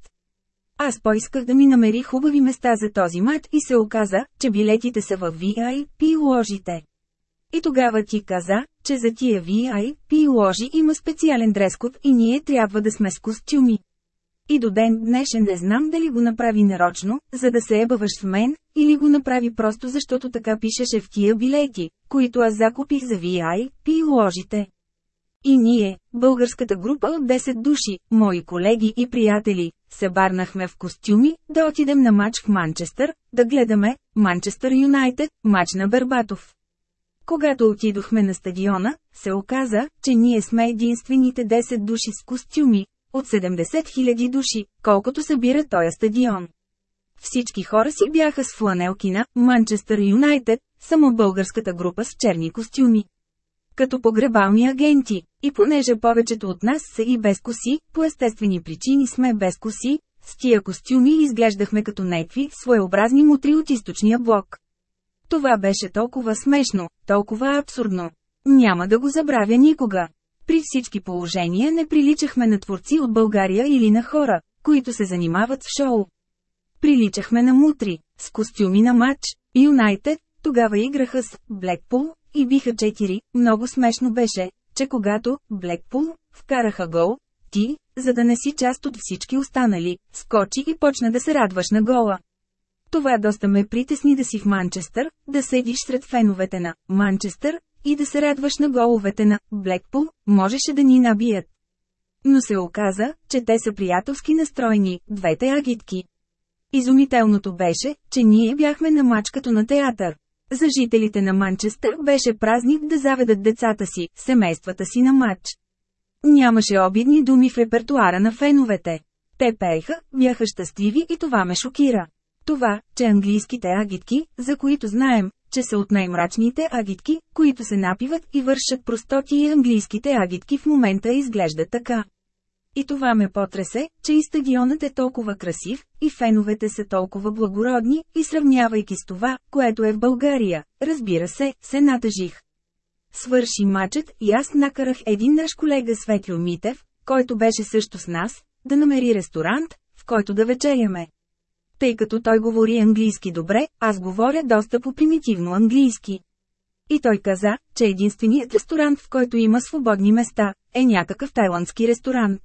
Аз поисках да ми намери хубави места за този мат и се оказа, че билетите са в VIP ложите. И тогава ти каза, че за тия VIP ложи има специален дрескот и ние трябва да сме с костюми. И до ден днешен не знам дали го направи нарочно, за да се ебаваш в мен, или го направи просто защото така пишеше в тия билети, които аз закупих за VIP ложите. И ние, българската група от 10 души, мои колеги и приятели, се барнахме в костюми, да отидем на матч в Манчестър, да гледаме Манчестър Юнайтед, матч на Бербатов. Когато отидохме на стадиона, се оказа, че ние сме единствените 10 души с костюми, от 70 000 души, колкото събира този стадион. Всички хора си бяха с фланелки на Манчестър Юнайтед, само българската група с черни костюми. Като погребални агенти, и понеже повечето от нас са и без коси, по естествени причини сме без коси, с тия костюми изглеждахме като некви, своеобразни мутри от източния блок. Това беше толкова смешно, толкова абсурдно. Няма да го забравя никога. При всички положения не приличахме на творци от България или на хора, които се занимават в шоу. Приличахме на мутри, с костюми на матч, Юнайтед, тогава играха с Блекпул и биха четири. Много смешно беше, че когато Блекпул вкараха гол, ти, за да не си част от всички останали, скочи и почна да се радваш на гола. Това доста ме притесни да си в Манчестър, да седиш сред феновете на Манчестър и да се радваш на головете на Блекпул, можеше да ни набият. Но се оказа, че те са приятелски настроени, двете агитки. Изумителното беше, че ние бяхме на мач като на театър. За жителите на Манчестър беше празник да заведат децата си, семействата си на матч. Нямаше обидни думи в репертуара на феновете. Те пееха, бяха щастливи и това ме шокира. Това, че английските агитки, за които знаем, че са от най-мрачните агитки, които се напиват и вършат простоти и английските агитки в момента изглеждат така. И това ме потресе, че и стадионът е толкова красив, и феновете са толкова благородни, и сравнявайки с това, което е в България, разбира се, се натъжих. Свърши мачът и аз накарах един наш колега Светло Митев, който беше също с нас, да намери ресторант, в който да вечеряме. Тъй като той говори английски добре, аз говоря доста по-примитивно английски. И той каза, че единственият ресторант, в който има свободни места, е някакъв тайландски ресторант.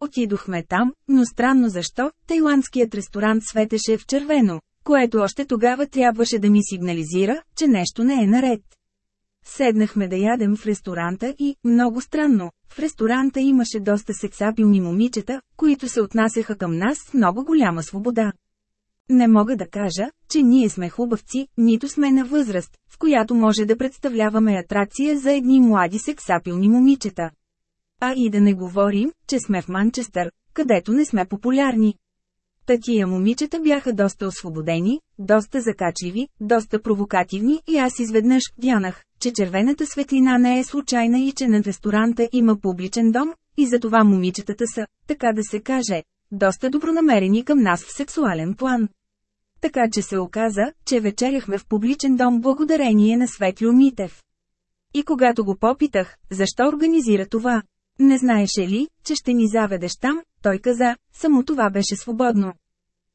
Отидохме там, но странно защо, тайландският ресторант светеше в червено, което още тогава трябваше да ми сигнализира, че нещо не е наред. Седнахме да ядем в ресторанта и, много странно, в ресторанта имаше доста сексапилни момичета, които се отнасяха към нас с много голяма свобода. Не мога да кажа, че ние сме хубавци, нито сме на възраст, в която може да представляваме атракция за едни млади сексапилни момичета. А и да не говорим, че сме в Манчестър, където не сме популярни. Татия момичета бяха доста освободени, доста закачливи, доста провокативни и аз изведнъж вдянах, че червената светлина не е случайна и че над ресторанта има публичен дом, и затова момичетата са, така да се каже, доста добронамерени към нас в сексуален план. Така че се оказа, че вечеряхме в публичен дом благодарение на Светлю Митев. И когато го попитах, защо организира това, Не знаеше ли, че ще ни заведеш там, той каза, само това беше свободно.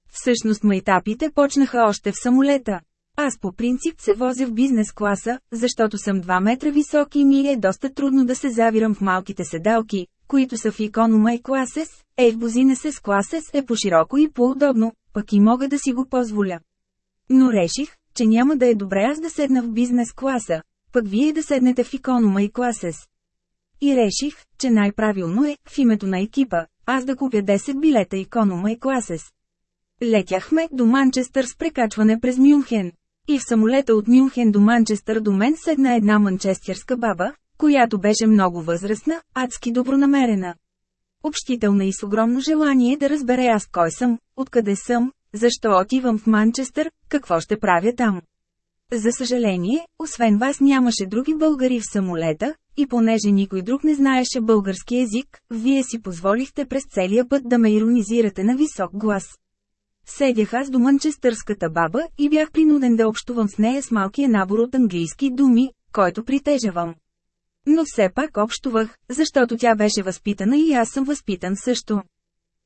Всъщност майтапите почнаха още в самолета. Аз по принцип се возя в бизнес класа, защото съм 2 метра висок и ми е доста трудно да се завирам в малките седалки, които са в и класес, е в бузинесес класес е по-широко и по-удобно, пък и мога да си го позволя. Но реших, че няма да е добре аз да седна в бизнес класа, пък вие да седнете в иконома и класес. И реших, че най-правилно е, в името на екипа, аз да купя 10 билета иконома и класес. Летяхме до Манчестър с прекачване през Мюнхен. И в самолета от Мюнхен до Манчестър до мен седна една манчестърска баба, която беше много възрастна, адски добронамерена. Общителна и с огромно желание да разбере аз кой съм, откъде съм, защо отивам в Манчестър, какво ще правя там. За съжаление, освен вас нямаше други българи в самолета, и понеже никой друг не знаеше български език, вие си позволихте през целия път да ме иронизирате на висок глас. Седях аз до манчестърската баба и бях принуден да общувам с нея с малкия набор от английски думи, който притежавам. Но все пак общувах, защото тя беше възпитана и аз съм възпитан също.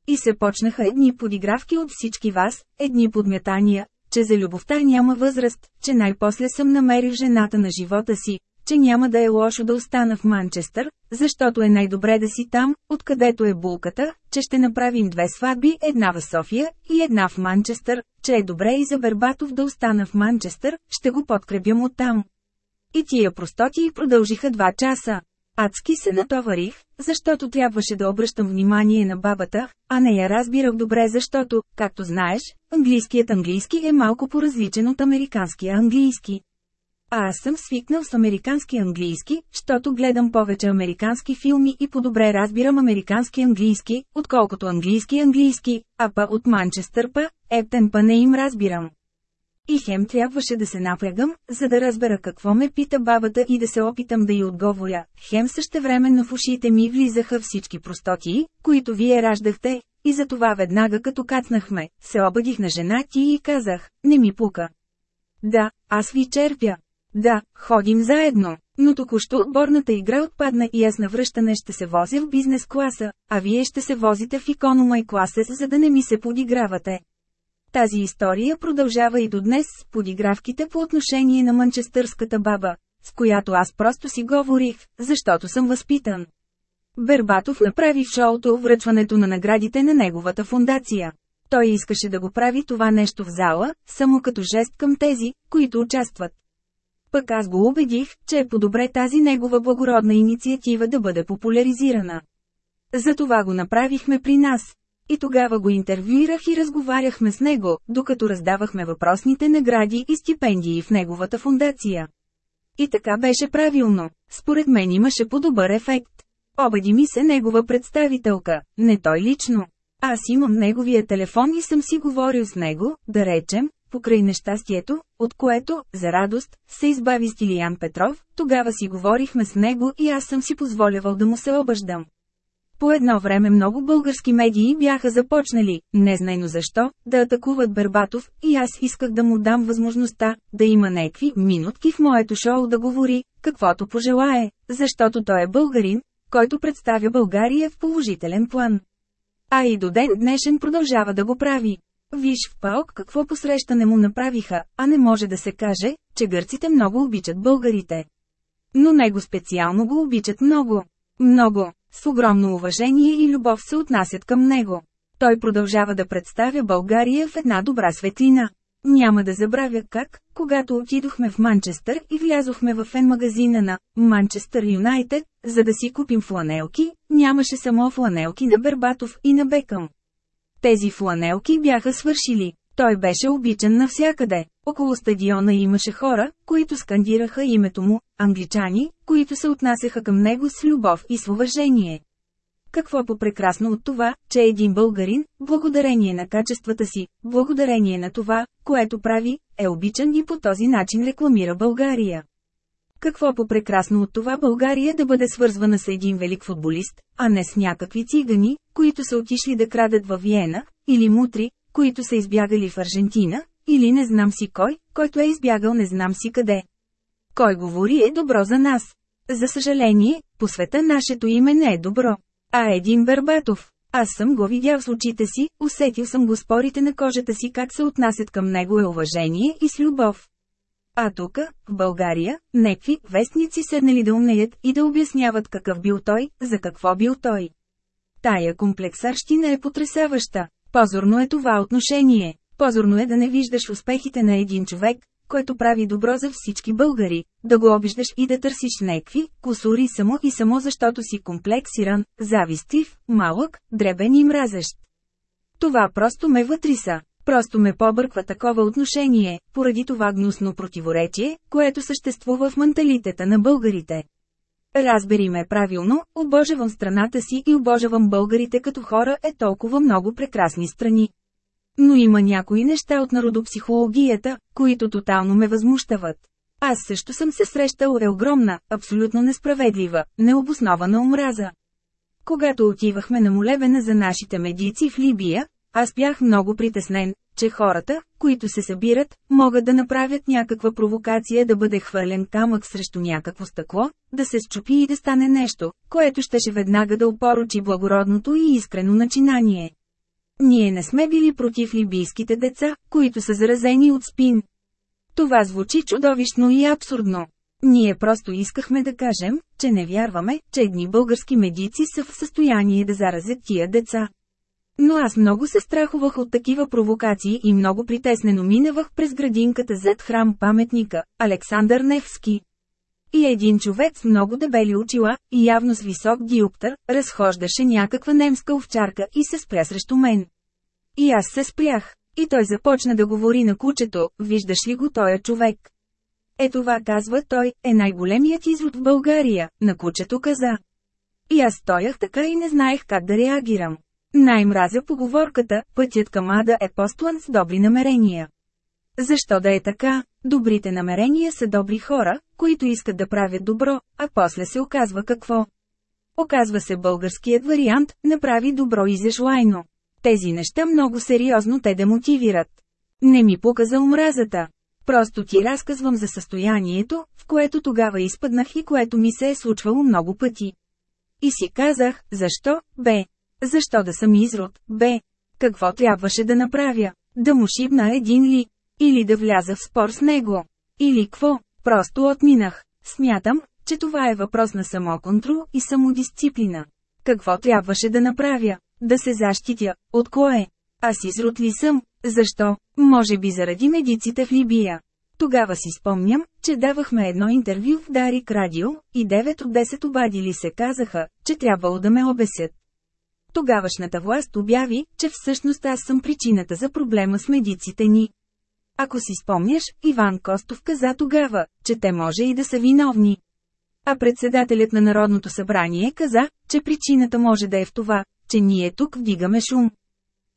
И се почнаха едни подигравки от всички вас, едни подмятания, че за любовта няма възраст, че най-после съм намерил жената на живота си, че няма да е лошо да остана в Манчестър, защото е най-добре да си там, откъдето е булката, че ще направим две сватби, една в София и една в Манчестър, че е добре и за Бербатов да остана в Манчестър, ще го подкрепям оттам. И тия простоти продължиха два часа. Адски се натоварих, защото трябваше да обръщам внимание на бабата, а не я разбирах добре защото, както знаеш, английският английски е малко по-различен от американския английски. А аз съм свикнал с американски английски, защото гледам повече американски филми и по-добре разбирам американски английски, отколкото английски английски, а па от Манчестър па, ептен па не им разбирам. И хем трябваше да се напрягам, за да разбера какво ме пита бабата и да се опитам да й отговоря. Хем същевременно в ушите ми влизаха всички простотии, които вие раждахте, и затова веднага като кацнахме, се обадих на жена ти и казах, не ми пука. Да, аз ви черпя. Да, ходим заедно. Но току-що отборната игра отпадна и аз на връщане ще се возя в бизнес класа, а вие ще се возите в иконома и класа, за да не ми се подигравате. Тази история продължава и до днес с подигравките по отношение на манчестърската баба, с която аз просто си говорих, защото съм възпитан. Бербатов направи в шоуто връчването на наградите на неговата фундация. Той искаше да го прави това нещо в зала, само като жест към тези, които участват. Пък аз го убедих, че е по-добре тази негова благородна инициатива да бъде популяризирана. Затова го направихме при нас. И тогава го интервюирах и разговаряхме с него, докато раздавахме въпросните награди и стипендии в неговата фундация. И така беше правилно. Според мен имаше по-добър ефект. Обади ми се негова представителка, не той лично. Аз имам неговия телефон и съм си говорил с него, да речем, покрай нещастието, от което, за радост, се избави Стилиян Петров, тогава си говорихме с него и аз съм си позволявал да му се обаждам. По едно време много български медии бяха започнали, незнайно защо, да атакуват Бербатов, и аз исках да му дам възможността, да има некви минутки в моето шоу да говори, каквото пожелае, защото той е българин, който представя България в положителен план. А и до ден днешен продължава да го прави. Виж в Паук какво посрещане му направиха, а не може да се каже, че гърците много обичат българите. Но него специално го обичат много. Много. С огромно уважение и любов се отнасят към него. Той продължава да представя България в една добра светлина. Няма да забравя как, когато отидохме в Манчестър и влязохме в фен магазина на Манчестър Юнайтед, за да си купим фланелки, нямаше само фланелки на Бербатов и на Бекъм. Тези фланелки бяха свършили. Той беше обичан навсякъде. Около стадиона имаше хора, които скандираха името му, англичани, които се отнасяха към него с любов и с уважение. Какво по-прекрасно от това, че един българин, благодарение на качествата си, благодарение на това, което прави, е обичан и по този начин рекламира България. Какво по-прекрасно от това България да бъде свързвана с един велик футболист, а не с някакви цигани, които са отишли да крадат във Виена, или мутри, които са избягали в Аржентина, или не знам си кой, който е избягал не знам си къде. Кой говори е добро за нас. За съжаление, по света нашето име не е добро. А един Бербатов. Аз съм го видял с очите си, усетил съм го спорите на кожата си как се отнасят към него е уважение и с любов. А тука, в България, некви вестници седнали да умеят и да обясняват какъв бил той, за какво бил той. Тая комплексарщина е потрясаваща. Позорно е това отношение. Позорно е да не виждаш успехите на един човек, който прави добро за всички българи, да го обиждаш и да търсиш некви, косури само и само защото си комплексиран, завистив, малък, дребен и мразещ. Това просто ме вътриса. Просто ме побърква такова отношение, поради това гнусно противоречие, което съществува в менталитета на българите. Разбери ме правилно, обожавам страната си и обожавам българите като хора е толкова много прекрасни страни. Но има някои неща от народопсихологията, които тотално ме възмущават. Аз също съм се срещал е огромна, абсолютно несправедлива, необоснована омраза. Когато отивахме на молебена за нашите медици в Либия, аз бях много притеснен, че хората, които се събират, могат да направят някаква провокация да бъде хвърлен камък срещу някакво стъкло, да се счупи и да стане нещо, което щеше веднага да опорочи благородното и искрено начинание. Ние не сме били против либийските деца, които са заразени от спин. Това звучи чудовищно и абсурдно. Ние просто искахме да кажем, че не вярваме, че едни български медици са в състояние да заразят тия деца. Но аз много се страхувах от такива провокации и много притеснено минавах през градинката зад храм паметника, Александър Невски. И един човек с много дебели очила, и явно с висок диоптър, разхождаше някаква немска овчарка и се спря срещу мен. И аз се спрях. И той започна да говори на кучето, виждаш ли го тоя човек? Е това казва той, е най-големият изрод в България, на кучето каза. И аз стоях така и не знаех как да реагирам. Най-мразя поговорката, пътят към ада е постлан с добри намерения. Защо да е така? Добрите намерения са добри хора, които искат да правят добро, а после се оказва какво? Оказва се българският вариант, направи добро и зешлайно. Тези неща много сериозно те демотивират. Не ми показа омразата. Просто ти разказвам за състоянието, в което тогава изпаднах и което ми се е случвало много пъти. И си казах, защо, бе? Защо да съм изрод, бе? Какво трябваше да направя? Да му шибна един ли? Или да вляза в спор с него? Или какво? Просто отминах. Смятам, че това е въпрос на самоконтрол и самодисциплина. Какво трябваше да направя? Да се защитя. От кое? Аз изрод ли съм? Защо? Може би заради медиците в Либия. Тогава си спомням, че давахме едно интервю в Дарик Радио, и 9 от 10 обадили се казаха, че трябвало да ме обесят. Тогавашната власт обяви, че всъщност аз съм причината за проблема с медиците ни. Ако си спомняш, Иван Костов каза тогава, че те може и да са виновни. А председателят на Народното събрание каза, че причината може да е в това, че ние тук вдигаме шум.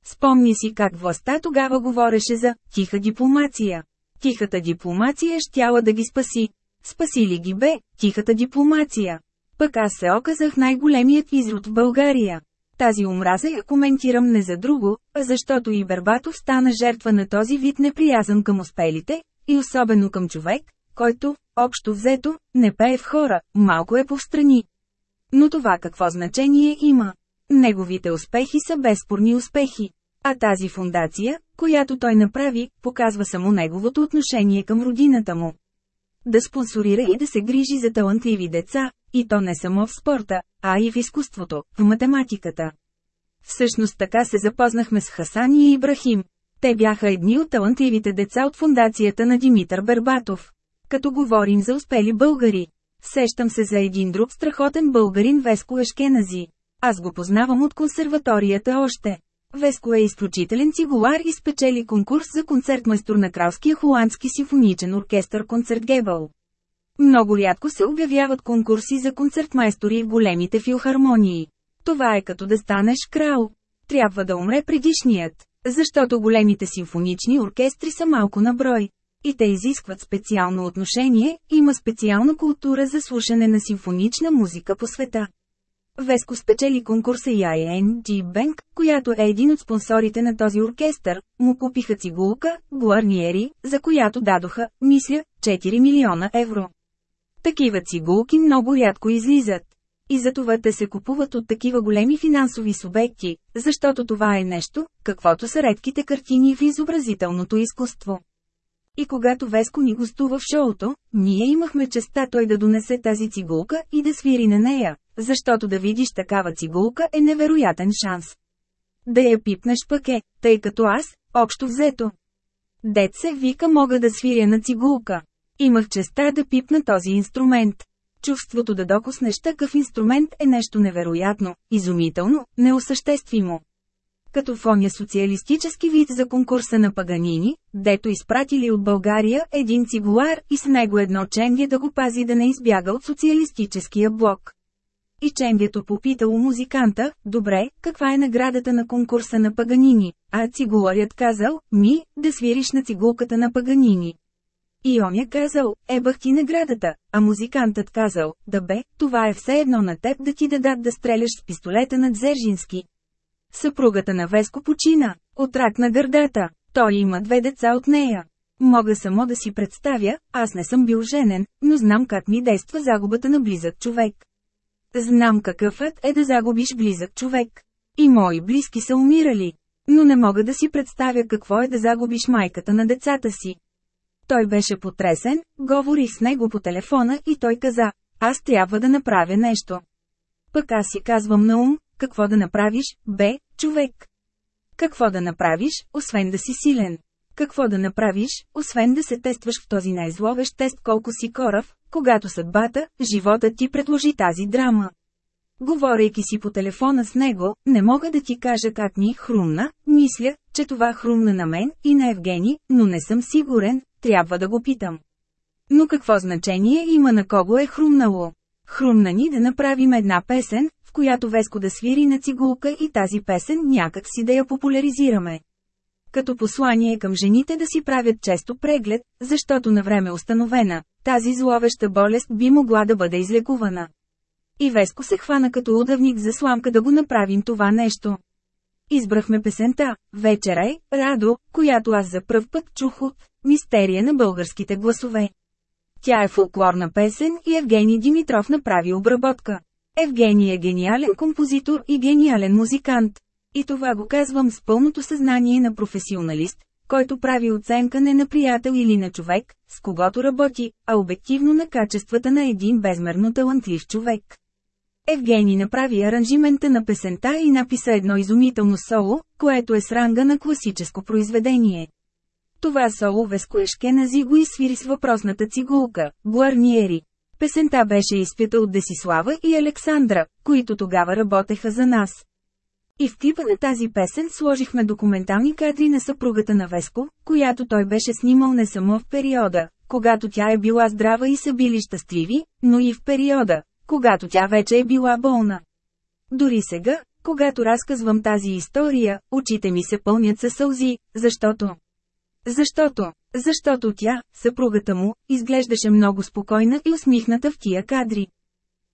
Спомни си как властта тогава говореше за «тиха дипломация». Тихата дипломация щяла да ги спаси. Спаси ли ги бе, тихата дипломация? Пък аз се оказах най-големият изрод в България. Тази омраза я коментирам не за друго, а защото и Бербатов стана жертва на този вид неприязан към успелите, и особено към човек, който, общо взето, не пее в хора, малко е повстрани. Но това какво значение има? Неговите успехи са безспорни успехи. А тази фундация, която той направи, показва само неговото отношение към родината му. Да спонсорира и да се грижи за талантливи деца, и то не само в спорта, а и в изкуството, в математиката. Всъщност така се запознахме с Хасан и Ибрахим. Те бяха едни от талантливите деца от фундацията на Димитър Бербатов. Като говорим за успели българи, сещам се за един друг страхотен българин Веско Ешкенази. Аз го познавам от консерваторията още. Веско е изключителен цигулар и спечели конкурс за концертмайстор на Кралския холандски симфоничен оркестър Концерт Гебъл. Много рядко се обявяват конкурси за концертмайстори в големите филхармонии. Това е като да станеш крал. Трябва да умре предишният, защото големите симфонични оркестри са малко на брой. И те изискват специално отношение, има специална култура за слушане на симфонична музика по света. Веско спечели конкурса ING Bank, която е един от спонсорите на този оркестър, му купиха цигулка, гуарниери, за която дадоха, мисля, 4 милиона евро. Такива цигулки много рядко излизат. И затова те се купуват от такива големи финансови субекти, защото това е нещо, каквото са редките картини в изобразителното изкуство. И когато Веско ни гостува в шоуто, ние имахме честа той да донесе тази цигулка и да свири на нея, защото да видиш такава цигулка е невероятен шанс. Да я пипнеш пък е, тъй като аз, общо взето. Дет се вика мога да свиря на цигулка. Имах честа да пипна този инструмент. Чувството да докоснеш такъв инструмент е нещо невероятно, изумително, неосъществимо. Като в оня социалистически вид за конкурса на Паганини, дето изпратили от България един цигулар и с него едно ченге да го пази да не избяга от социалистическия блок. И ченгето попитало музиканта, добре, каква е наградата на конкурса на Паганини, а цигуларят казал, ми, да свириш на цигулката на Паганини. И он е казал, ебах ти наградата, а музикантът казал, да бе, това е все едно на теб да ти дадат да стреляш с пистолета на Дзержински. Съпругата на Веско почина, от рак на гърдата, той има две деца от нея. Мога само да си представя, аз не съм бил женен, но знам как ми действа загубата на близък човек. Знам какъв е да загубиш близък човек. И мои близки са умирали. Но не мога да си представя какво е да загубиш майката на децата си. Той беше потресен, говорих с него по телефона и той каза, аз трябва да направя нещо. Пък аз си казвам на ум, какво да направиш, бе, човек. Какво да направиш, освен да си силен? Какво да направиш, освен да се тестваш в този най-зловещ тест колко си корав, когато съдбата, живота ти предложи тази драма? Говорейки си по телефона с него, не мога да ти кажа как ми хрумна, мисля, че това хрумна на мен и на Евгений, но не съм сигурен, трябва да го питам. Но какво значение има на кого е хрумнало? Хрумна ни да направим една песен, в която Веско да свири на цигулка и тази песен някак си да я популяризираме. Като послание към жените да си правят често преглед, защото на време установена, тази зловеща болест би могла да бъде излекувана. И Веско се хвана като удавник за сламка да го направим това нещо. Избрахме песента «Вечерай, Радо», която аз за пръв път чух от «Мистерия на българските гласове». Тя е фолклорна песен и Евгений Димитров направи обработка. Евгений е гениален композитор и гениален музикант. И това го казвам с пълното съзнание на професионалист, който прави оценка не на приятел или на човек, с когото работи, а обективно на качествата на един безмерно талантлив човек. Евгений направи аранжимента на песента и написа едно изумително соло, което е с ранга на класическо произведение. Това соло Веско Ешкенази го изсвири с въпросната цигулка, Гуарниери. Песента беше изпита от Десислава и Александра, които тогава работеха за нас. И в клипа на тази песен сложихме документални кадри на съпругата на Веско, която той беше снимал не само в периода, когато тя е била здрава и са били щастливи, но и в периода, когато тя вече е била болна. Дори сега, когато разказвам тази история, очите ми се пълнят със сълзи, защото... Защото, защото тя, съпругата му, изглеждаше много спокойна и усмихната в тия кадри.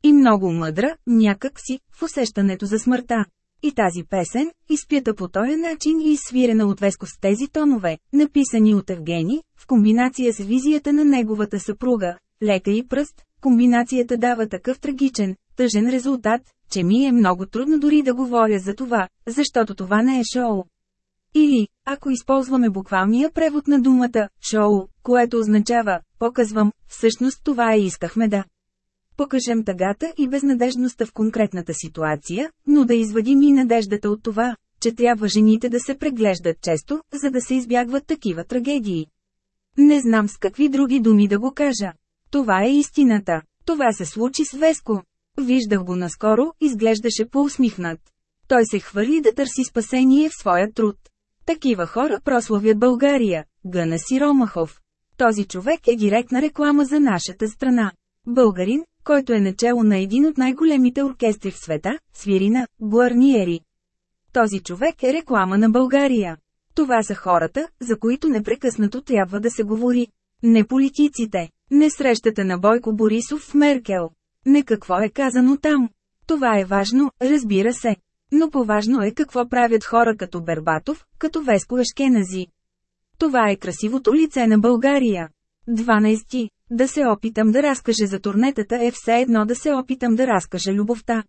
И много мъдра, някак си, в усещането за смъртта. И тази песен, изпята по този начин и свирена от Веско с тези тонове, написани от Евгений, в комбинация с визията на неговата съпруга, лека и пръст, комбинацията дава такъв трагичен, тъжен резултат, че ми е много трудно дори да говоря за това, защото това не е шоу. Или, ако използваме буквалния превод на думата «шоу», което означава «показвам», всъщност това е искахме да покажем тъгата и безнадежността в конкретната ситуация, но да извадим и надеждата от това, че трябва жените да се преглеждат често, за да се избягват такива трагедии. Не знам с какви други думи да го кажа. Това е истината. Това се случи с Веско. Виждах го наскоро, изглеждаше поусмихнат. Той се хвърли да търси спасение в своя труд. Такива хора прославят България, Гъна си Ромахов. Този човек е директна реклама за нашата страна. Българин, който е начало на един от най-големите оркестри в света, свири на Гуарниери. Този човек е реклама на България. Това са хората, за които непрекъснато трябва да се говори. Не политиците, не срещата на Бойко Борисов в Меркел. Не какво е казано там. Това е важно, разбира се. Но поважно е какво правят хора като Бербатов, като Веско Ешкенази. Това е красивото лице на България. 12. Да се опитам да разкаже за турнетата е все едно да се опитам да разкажа любовта.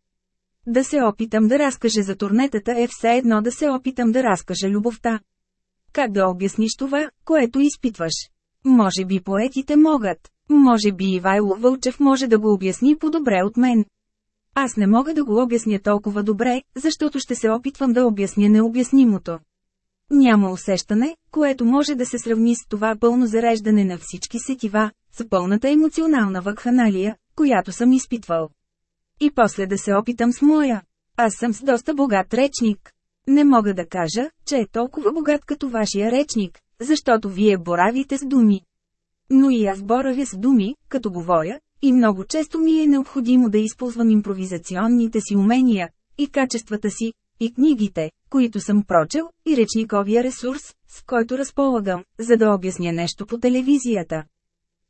Да се опитам да разкаже за турнетата е все едно да се опитам да разкажа любовта. Как да обясниш това, което изпитваш? Може би поетите могат. Може би Ивайло Вълчев може да го обясни по-добре от мен. Аз не мога да го обясня толкова добре, защото ще се опитвам да обясня необяснимото. Няма усещане, което може да се сравни с това пълно зареждане на всички сетива, с пълната емоционална вакханалия, която съм изпитвал. И после да се опитам с моя. Аз съм с доста богат речник. Не мога да кажа, че е толкова богат като вашия речник, защото вие боравите с думи. Но и аз боравя с думи, като говоря, и много често ми е необходимо да използвам импровизационните си умения, и качествата си, и книгите, които съм прочел, и речниковия ресурс, с който разполагам, за да обясня нещо по телевизията.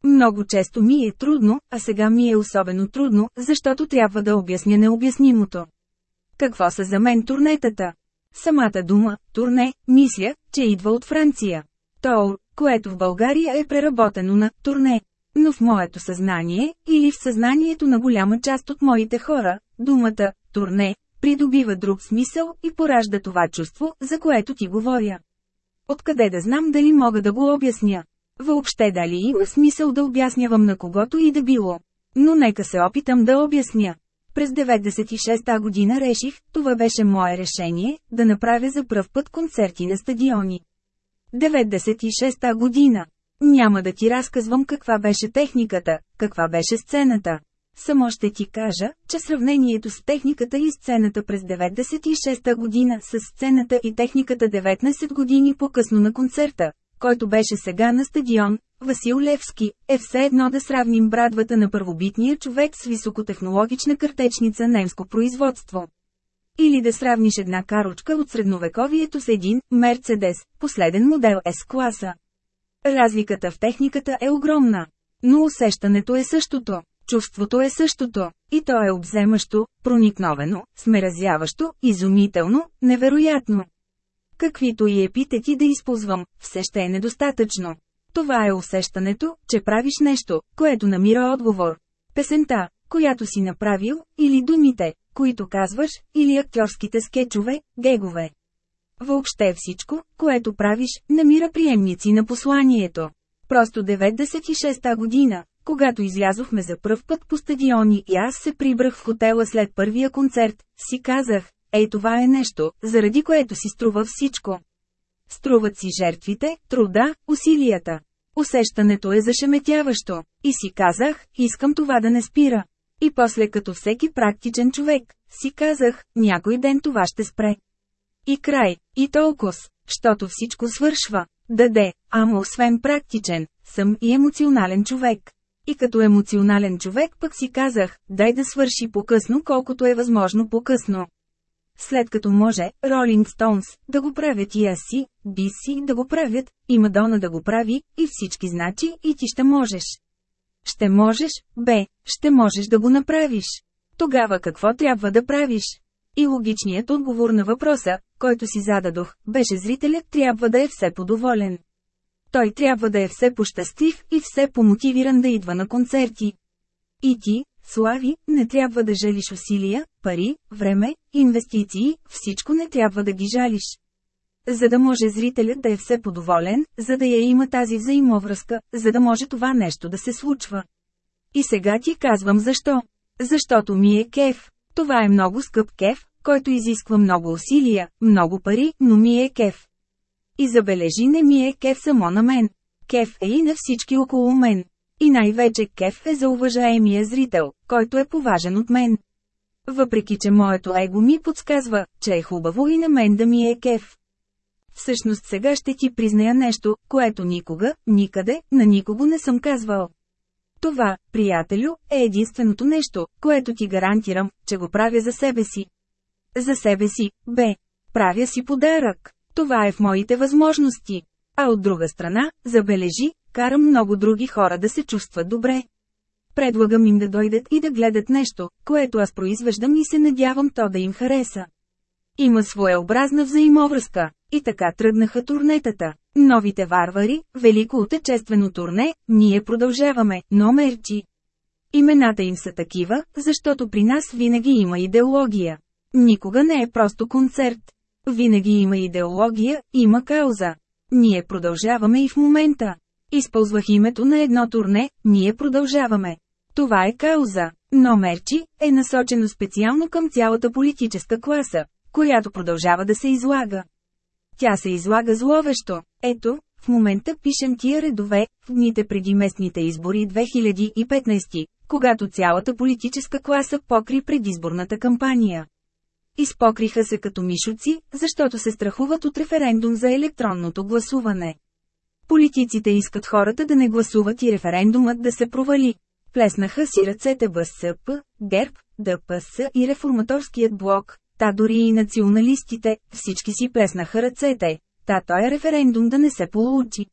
Много често ми е трудно, а сега ми е особено трудно, защото трябва да обясня необяснимото. Какво са за мен турнетата? Самата дума, турне, мисля, че идва от Франция. Тол, което в България е преработено на турне. Но в моето съзнание, или в съзнанието на голяма част от моите хора, думата «турне» придобива друг смисъл и поражда това чувство, за което ти говоря. Откъде да знам дали мога да го обясня? Въобще дали има смисъл да обяснявам на когото и да било. Но нека се опитам да обясня. През 96-та година реших, това беше мое решение, да направя за пръв път концерти на стадиони. 96-та година. Няма да ти разказвам каква беше техниката, каква беше сцената. Само ще ти кажа, че сравнението с техниката и сцената през 96-та година с сцената и техниката 19 години по-късно на концерта, който беше сега на стадион, Васил Левски, е все едно да сравним брадвата на първобитния човек с високотехнологична картечница немско производство. Или да сравниш една карочка от средновековието с един Мерцедес, последен модел S-класа. Разликата в техниката е огромна. Но усещането е същото. Чувството е същото, и то е обземащо, проникновено, смеразяващо, изумително, невероятно. Каквито и епитети да използвам, все ще е недостатъчно. Това е усещането, че правиш нещо, което намира отговор. Песента, която си направил, или думите, които казваш, или актьорските скетчове, гегове. Въобще всичко, което правиш, намира приемници на посланието. Просто 96-та година, когато излязохме за пръв път по стадиони и аз се прибрах в хотела след първия концерт, си казах, ей това е нещо, заради което си струва всичко. Струват си жертвите, труда, усилията. Усещането е зашеметяващо. И си казах, искам това да не спира. И после като всеки практичен човек, си казах, някой ден това ще спре. И край, и толкова, щото всичко свършва. Даде, ама освен практичен, съм и емоционален човек. И като емоционален човек пък си казах, дай да свърши по-късно колкото е възможно по-късно. След като може, Ролинг Стоунс, да го правят и аз си, BC да го правят, и Мадона да го прави, и всички значи, и ти ще можеш. Ще можеш, бе, ще можеш да го направиш. Тогава какво трябва да правиш? И логичният отговор на въпроса, който си зададох, беше зрителят трябва да е все подоволен. Той трябва да е все пощастлив и все помотивиран да идва на концерти. И ти, Слави, не трябва да жалиш усилия, пари, време, инвестиции, всичко не трябва да ги жалиш. За да може зрителят да е все подоволен, за да я има тази взаимовръзка, за да може това нещо да се случва. И сега ти казвам защо. Защото ми е кеф. Това е много скъп кеф, който изисква много усилия, много пари, но ми е кеф. И забележи не ми е кеф само на мен. Кеф е и на всички около мен. И най-вече кеф е за уважаемия зрител, който е поважен от мен. Въпреки, че моето его ми подсказва, че е хубаво и на мен да ми е кеф. Всъщност сега ще ти призная нещо, което никога, никъде, на никого не съм казвал. Това, приятелю, е единственото нещо, което ти гарантирам, че го правя за себе си. За себе си, бе. Правя си подарък. Това е в моите възможности. А от друга страна, забележи, карам много други хора да се чувстват добре. Предлагам им да дойдат и да гледат нещо, което аз произвеждам и се надявам то да им хареса. Има своеобразна взаимовръзка. И така тръгнаха турнетата. Новите варвари, велико отечествено турне, ние продължаваме, номерчи. Имената им са такива, защото при нас винаги има идеология. Никога не е просто концерт. Винаги има идеология, има кауза. Ние продължаваме и в момента. Използвах името на едно турне, ние продължаваме. Това е кауза. Но мерчи е насочено специално към цялата политическа класа, която продължава да се излага. Тя се излага зловещо. Ето, в момента пишем тия редове, в дните преди местните избори 2015, когато цялата политическа класа покри предизборната кампания. Изпокриха се като мишуци, защото се страхуват от референдум за електронното гласуване. Политиците искат хората да не гласуват и референдумът да се провали. Плеснаха си ръцете БСП, ГЕРБ, ДПС и реформаторският блок, та дори и националистите, всички си плеснаха ръцете, та той референдум да не се получи.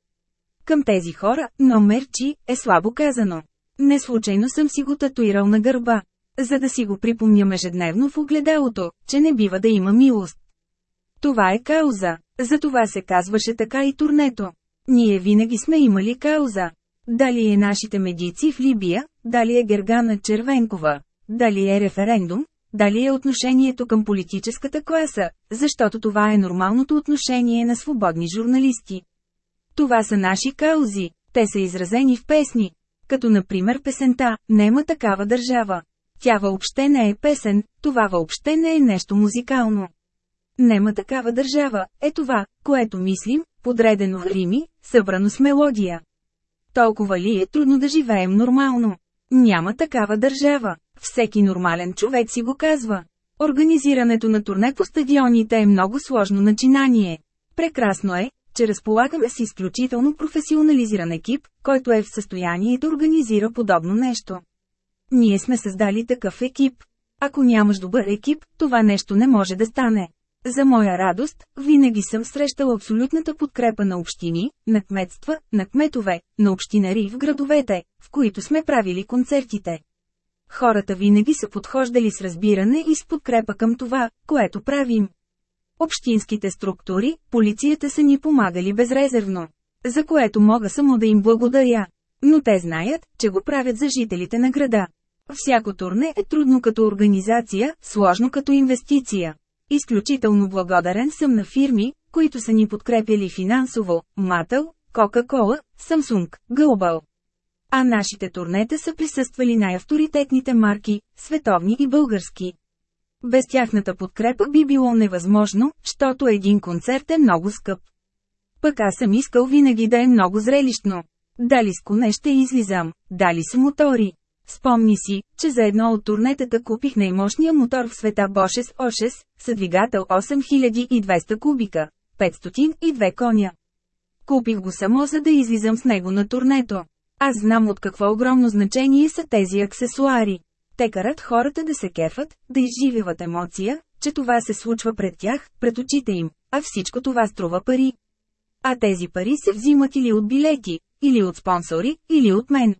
Към тези хора, номерчи, е слабо казано. Не случайно съм си го татуирал на гърба. За да си го припомням ежедневно в огледалото, че не бива да има милост. Това е кауза. За това се казваше така и турнето. Ние винаги сме имали кауза. Дали е нашите медици в Либия, дали е Гергана Червенкова, дали е референдум, дали е отношението към политическата класа, защото това е нормалното отношение на свободни журналисти. Това са наши каузи, те са изразени в песни. Като например песента «Нема такава държава». Тя въобще не е песен, това въобще не е нещо музикално. Нема такава държава, е това, което мислим, подредено в рими, събрано с мелодия. Толкова ли е трудно да живеем нормално? Няма такава държава. Всеки нормален човек си го казва. Организирането на турне по стадионите е много сложно начинание. Прекрасно е, че разполагаме с изключително професионализиран екип, който е в състояние да организира подобно нещо. Ние сме създали такъв екип. Ако нямаш добър екип, това нещо не може да стане. За моя радост, винаги съм срещал абсолютната подкрепа на общини, на кметства, на кметове, на общинари в градовете, в които сме правили концертите. Хората винаги са подхождали с разбиране и с подкрепа към това, което правим. Общинските структури, полицията са ни помагали безрезервно. За което мога само да им благодаря. Но те знаят, че го правят за жителите на града. Всяко турне е трудно като организация, сложно като инвестиция. Изключително благодарен съм на фирми, които са ни подкрепили финансово – Матъл, Coca-Cola, Samsung, Global. А нашите турнета са присъствали най-авторитетните марки, световни и български. Без тяхната подкрепа би било невъзможно, защото един концерт е много скъп. Пък аз съм искал винаги да е много зрелищно. Дали с коне ще излизам, дали с мотори. Спомни си, че за едно от турнетата купих най-мощния мотор в света Bosch Ошес, с двигател 8200 кубика, 502 коня. Купих го само за да излизам с него на турнето. Аз знам от какво огромно значение са тези аксесуари. Те карат хората да се кефат, да изживяват емоция, че това се случва пред тях, пред очите им, а всичко това струва пари. А тези пари се взимат или от билети, или от спонсори, или от мен.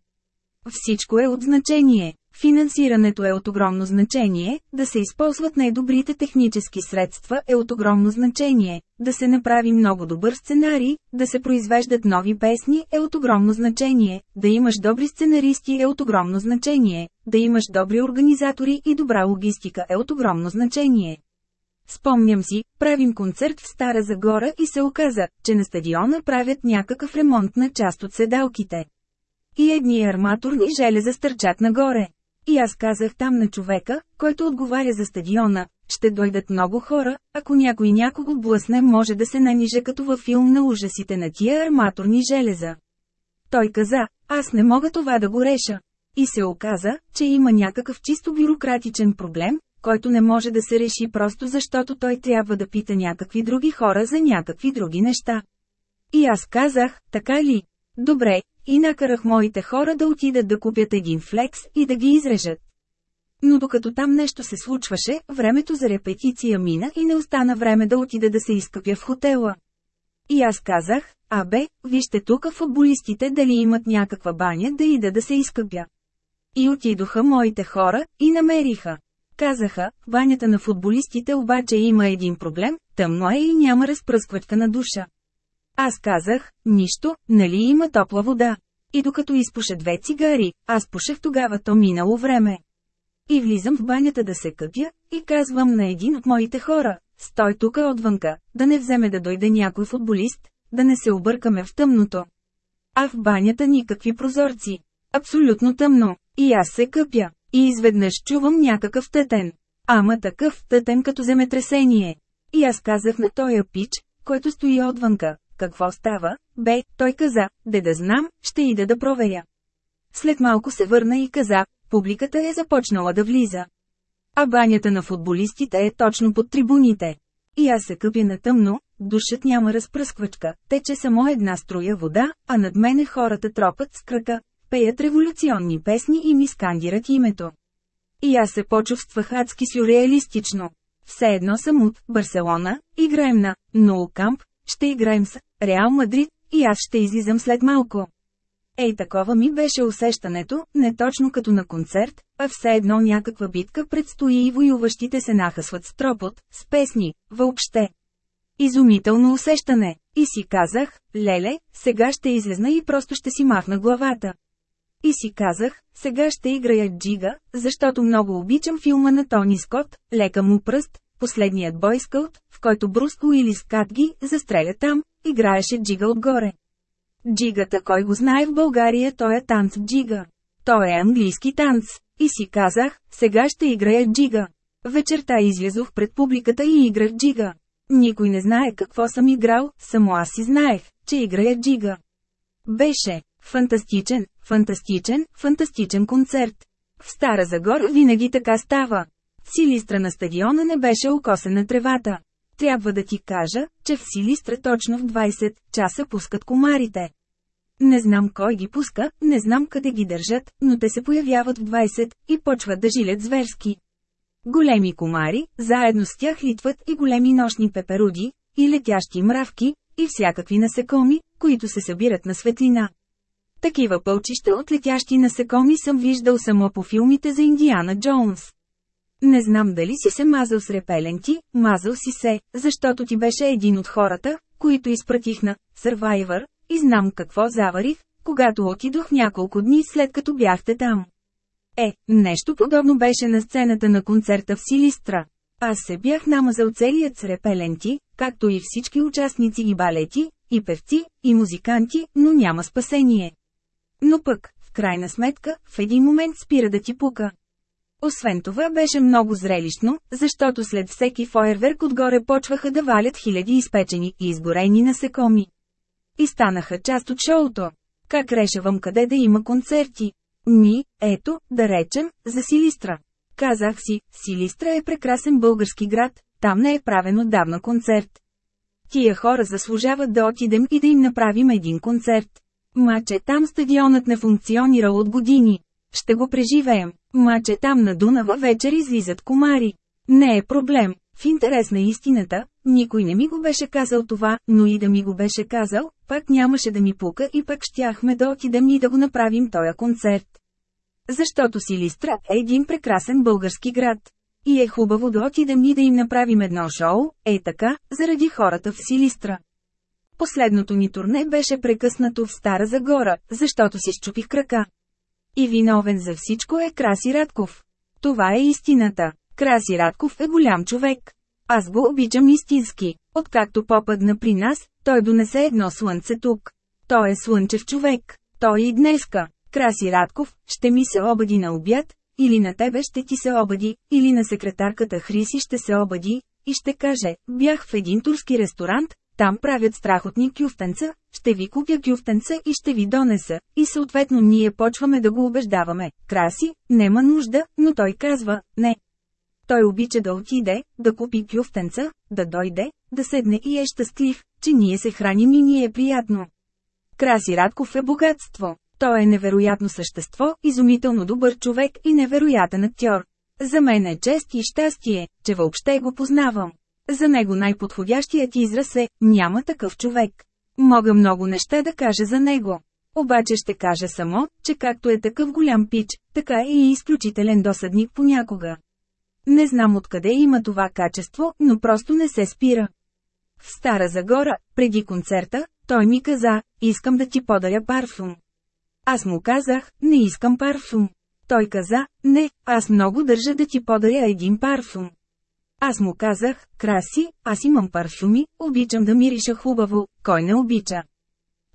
Всичко е от значение. Финансирането е от огромно значение, да се използват най-добрите технически средства е от огромно значение, да се направи много добър сценарий, да се произвеждат нови песни е от огромно значение, да имаш добри сценаристи е от огромно значение, да имаш добри организатори и добра логистика е от огромно значение. Спомням си, правим концерт в Стара Загора и се оказа, че на стадиона правят някакъв ремонт на част от седалките. И едни арматурни железа стърчат нагоре. И аз казах там на човека, който отговаря за стадиона, ще дойдат много хора, ако някой някого блъсне може да се наниже като във филм на ужасите на тия арматурни железа. Той каза, аз не мога това да го реша. И се оказа, че има някакъв чисто бюрократичен проблем, който не може да се реши просто защото той трябва да пита някакви други хора за някакви други неща. И аз казах, така ли? Добре, и накарах моите хора да отидат да купят един флекс и да ги изрежат. Но докато там нещо се случваше, времето за репетиция мина и не остана време да отида да се изкъпя в хотела. И аз казах, абе, вижте тук футболистите дали имат някаква баня да ида да се изкъпя. И отидоха моите хора, и намериха. казаха, банята на футболистите обаче има един проблем, тъмно е и няма разпръсквачка на душа. Аз казах, нищо, нали има топла вода. И докато изпуша две цигари, аз пушех тогава то минало време. И влизам в банята да се къпя, и казвам на един от моите хора, стой тука отвънка, да не вземе да дойде някой футболист, да не се объркаме в тъмното. А в банята никакви прозорци. Абсолютно тъмно. И аз се къпя. И изведнъж чувам някакъв тътен. Ама такъв тътен като земетресение. И аз казах на тоя пич, който стои отвънка, какво става, бе, той каза, де да знам, ще ида да проверя. След малко се върна и каза, публиката е започнала да влиза. А банята на футболистите е точно под трибуните. И аз се къпя на тъмно, душът няма разпръсквачка, тече само една струя вода, а над мене хората тропат с крака, пеят революционни песни и ми скандират името. И аз се почувствах адски сюрреалистично. Все едно съм от Барселона, играем на Ноукамп, ще играем с Реал Мадрид, и аз ще излизам след малко. Ей такова ми беше усещането, не точно като на концерт, а все едно някаква битка предстои и воюващите се нахъсват с тропот, с песни, въобще. Изумително усещане. И си казах, леле, сега ще излезна и просто ще си махна главата. И си казах, сега ще играя джига, защото много обичам филма на Тони Скот, лека му пръст, последният бойскълт, в който Брус Уилис Катги застреля там, играеше джига отгоре. Джигата кой го знае в България той е танц джига. Той е английски танц. И си казах, сега ще играя джига. Вечерта излязох пред публиката и играх джига. Никой не знае какво съм играл, само аз си знаех, че играя джига. Беше фантастичен, фантастичен, фантастичен концерт. В Стара Загор винаги така става. Силистра на стадиона не беше окосена тревата. Трябва да ти кажа, че в Силистра точно в 20 часа пускат комарите. Не знам кой ги пуска, не знам къде ги държат, но те се появяват в 20 и почват да жилят зверски. Големи комари, заедно с тях литват и големи нощни пеперуди, и летящи мравки, и всякакви насекоми, които се събират на светлина. Такива пълчища от летящи насекоми съм виждал само по филмите за Индиана Джонс. Не знам дали си се мазал с репеленти, мазал си се, защото ти беше един от хората, които изпратих на Survivor, и знам какво заварих, когато отидох няколко дни след като бяхте там. Е, нещо подобно беше на сцената на концерта в Силистра. Аз се бях намазал целият с репеленти, както и всички участници и балети, и певци, и музиканти, но няма спасение. Но пък, в крайна сметка, в един момент спира да ти пука. Освен това беше много зрелищно, защото след всеки фойерверк отгоре почваха да валят хиляди изпечени и изгорени насекоми. И станаха част от шоуто. Как решавам къде да има концерти? Ми, ето, да речем, за Силистра. Казах си, Силистра е прекрасен български град, там не е правен отдавна концерт. Тия хора заслужават да отидем и да им направим един концерт. Маче там стадионът не функционира от години. Ще го преживеем. Маче там на Дунава вечер излизат комари. Не е проблем. В интерес на истината, никой не ми го беше казал това, но и да ми го беше казал, пак нямаше да ми пука и пък щяхме да отидем и да го направим тоя концерт. Защото Силистра е един прекрасен български град. И е хубаво да отидем и да им направим едно шоу, е така, заради хората в Силистра. Последното ни турне беше прекъснато в Стара Загора, защото си щупих крака. И виновен за всичко е Краси Радков. Това е истината. Краси Радков е голям човек. Аз го обичам истински. Откакто попадна при нас, той донесе едно слънце тук. Той е слънчев човек. Той и днеска. Краси Радков, ще ми се обади на обяд, или на тебе ще ти се обади, или на секретарката Хриси ще се обади, и ще каже, бях в един турски ресторант, там правят страхотни кюфтенца, ще ви купя кюфтенца и ще ви донеса, и съответно ние почваме да го убеждаваме. Краси, нема нужда, но той казва, не. Той обича да отиде, да купи кюфтенца, да дойде, да седне и е щастлив, че ние се храним и ни е приятно. Краси Радков е богатство. Той е невероятно същество, изумително добър човек и невероятен актьор. За мен е чест и щастие, че въобще го познавам. За него най-подходящият израз е «няма такъв човек». Мога много неща да кажа за него. Обаче ще кажа само, че както е такъв голям пич, така е и изключителен досъдник понякога. Не знам откъде има това качество, но просто не се спира. В Стара Загора, преди концерта, той ми каза, искам да ти подаря парфум. Аз му казах, не искам парфум. Той каза, не, аз много държа да ти подаря един парфум. Аз му казах, краси, аз имам парфюми, обичам да мириша хубаво, кой не обича.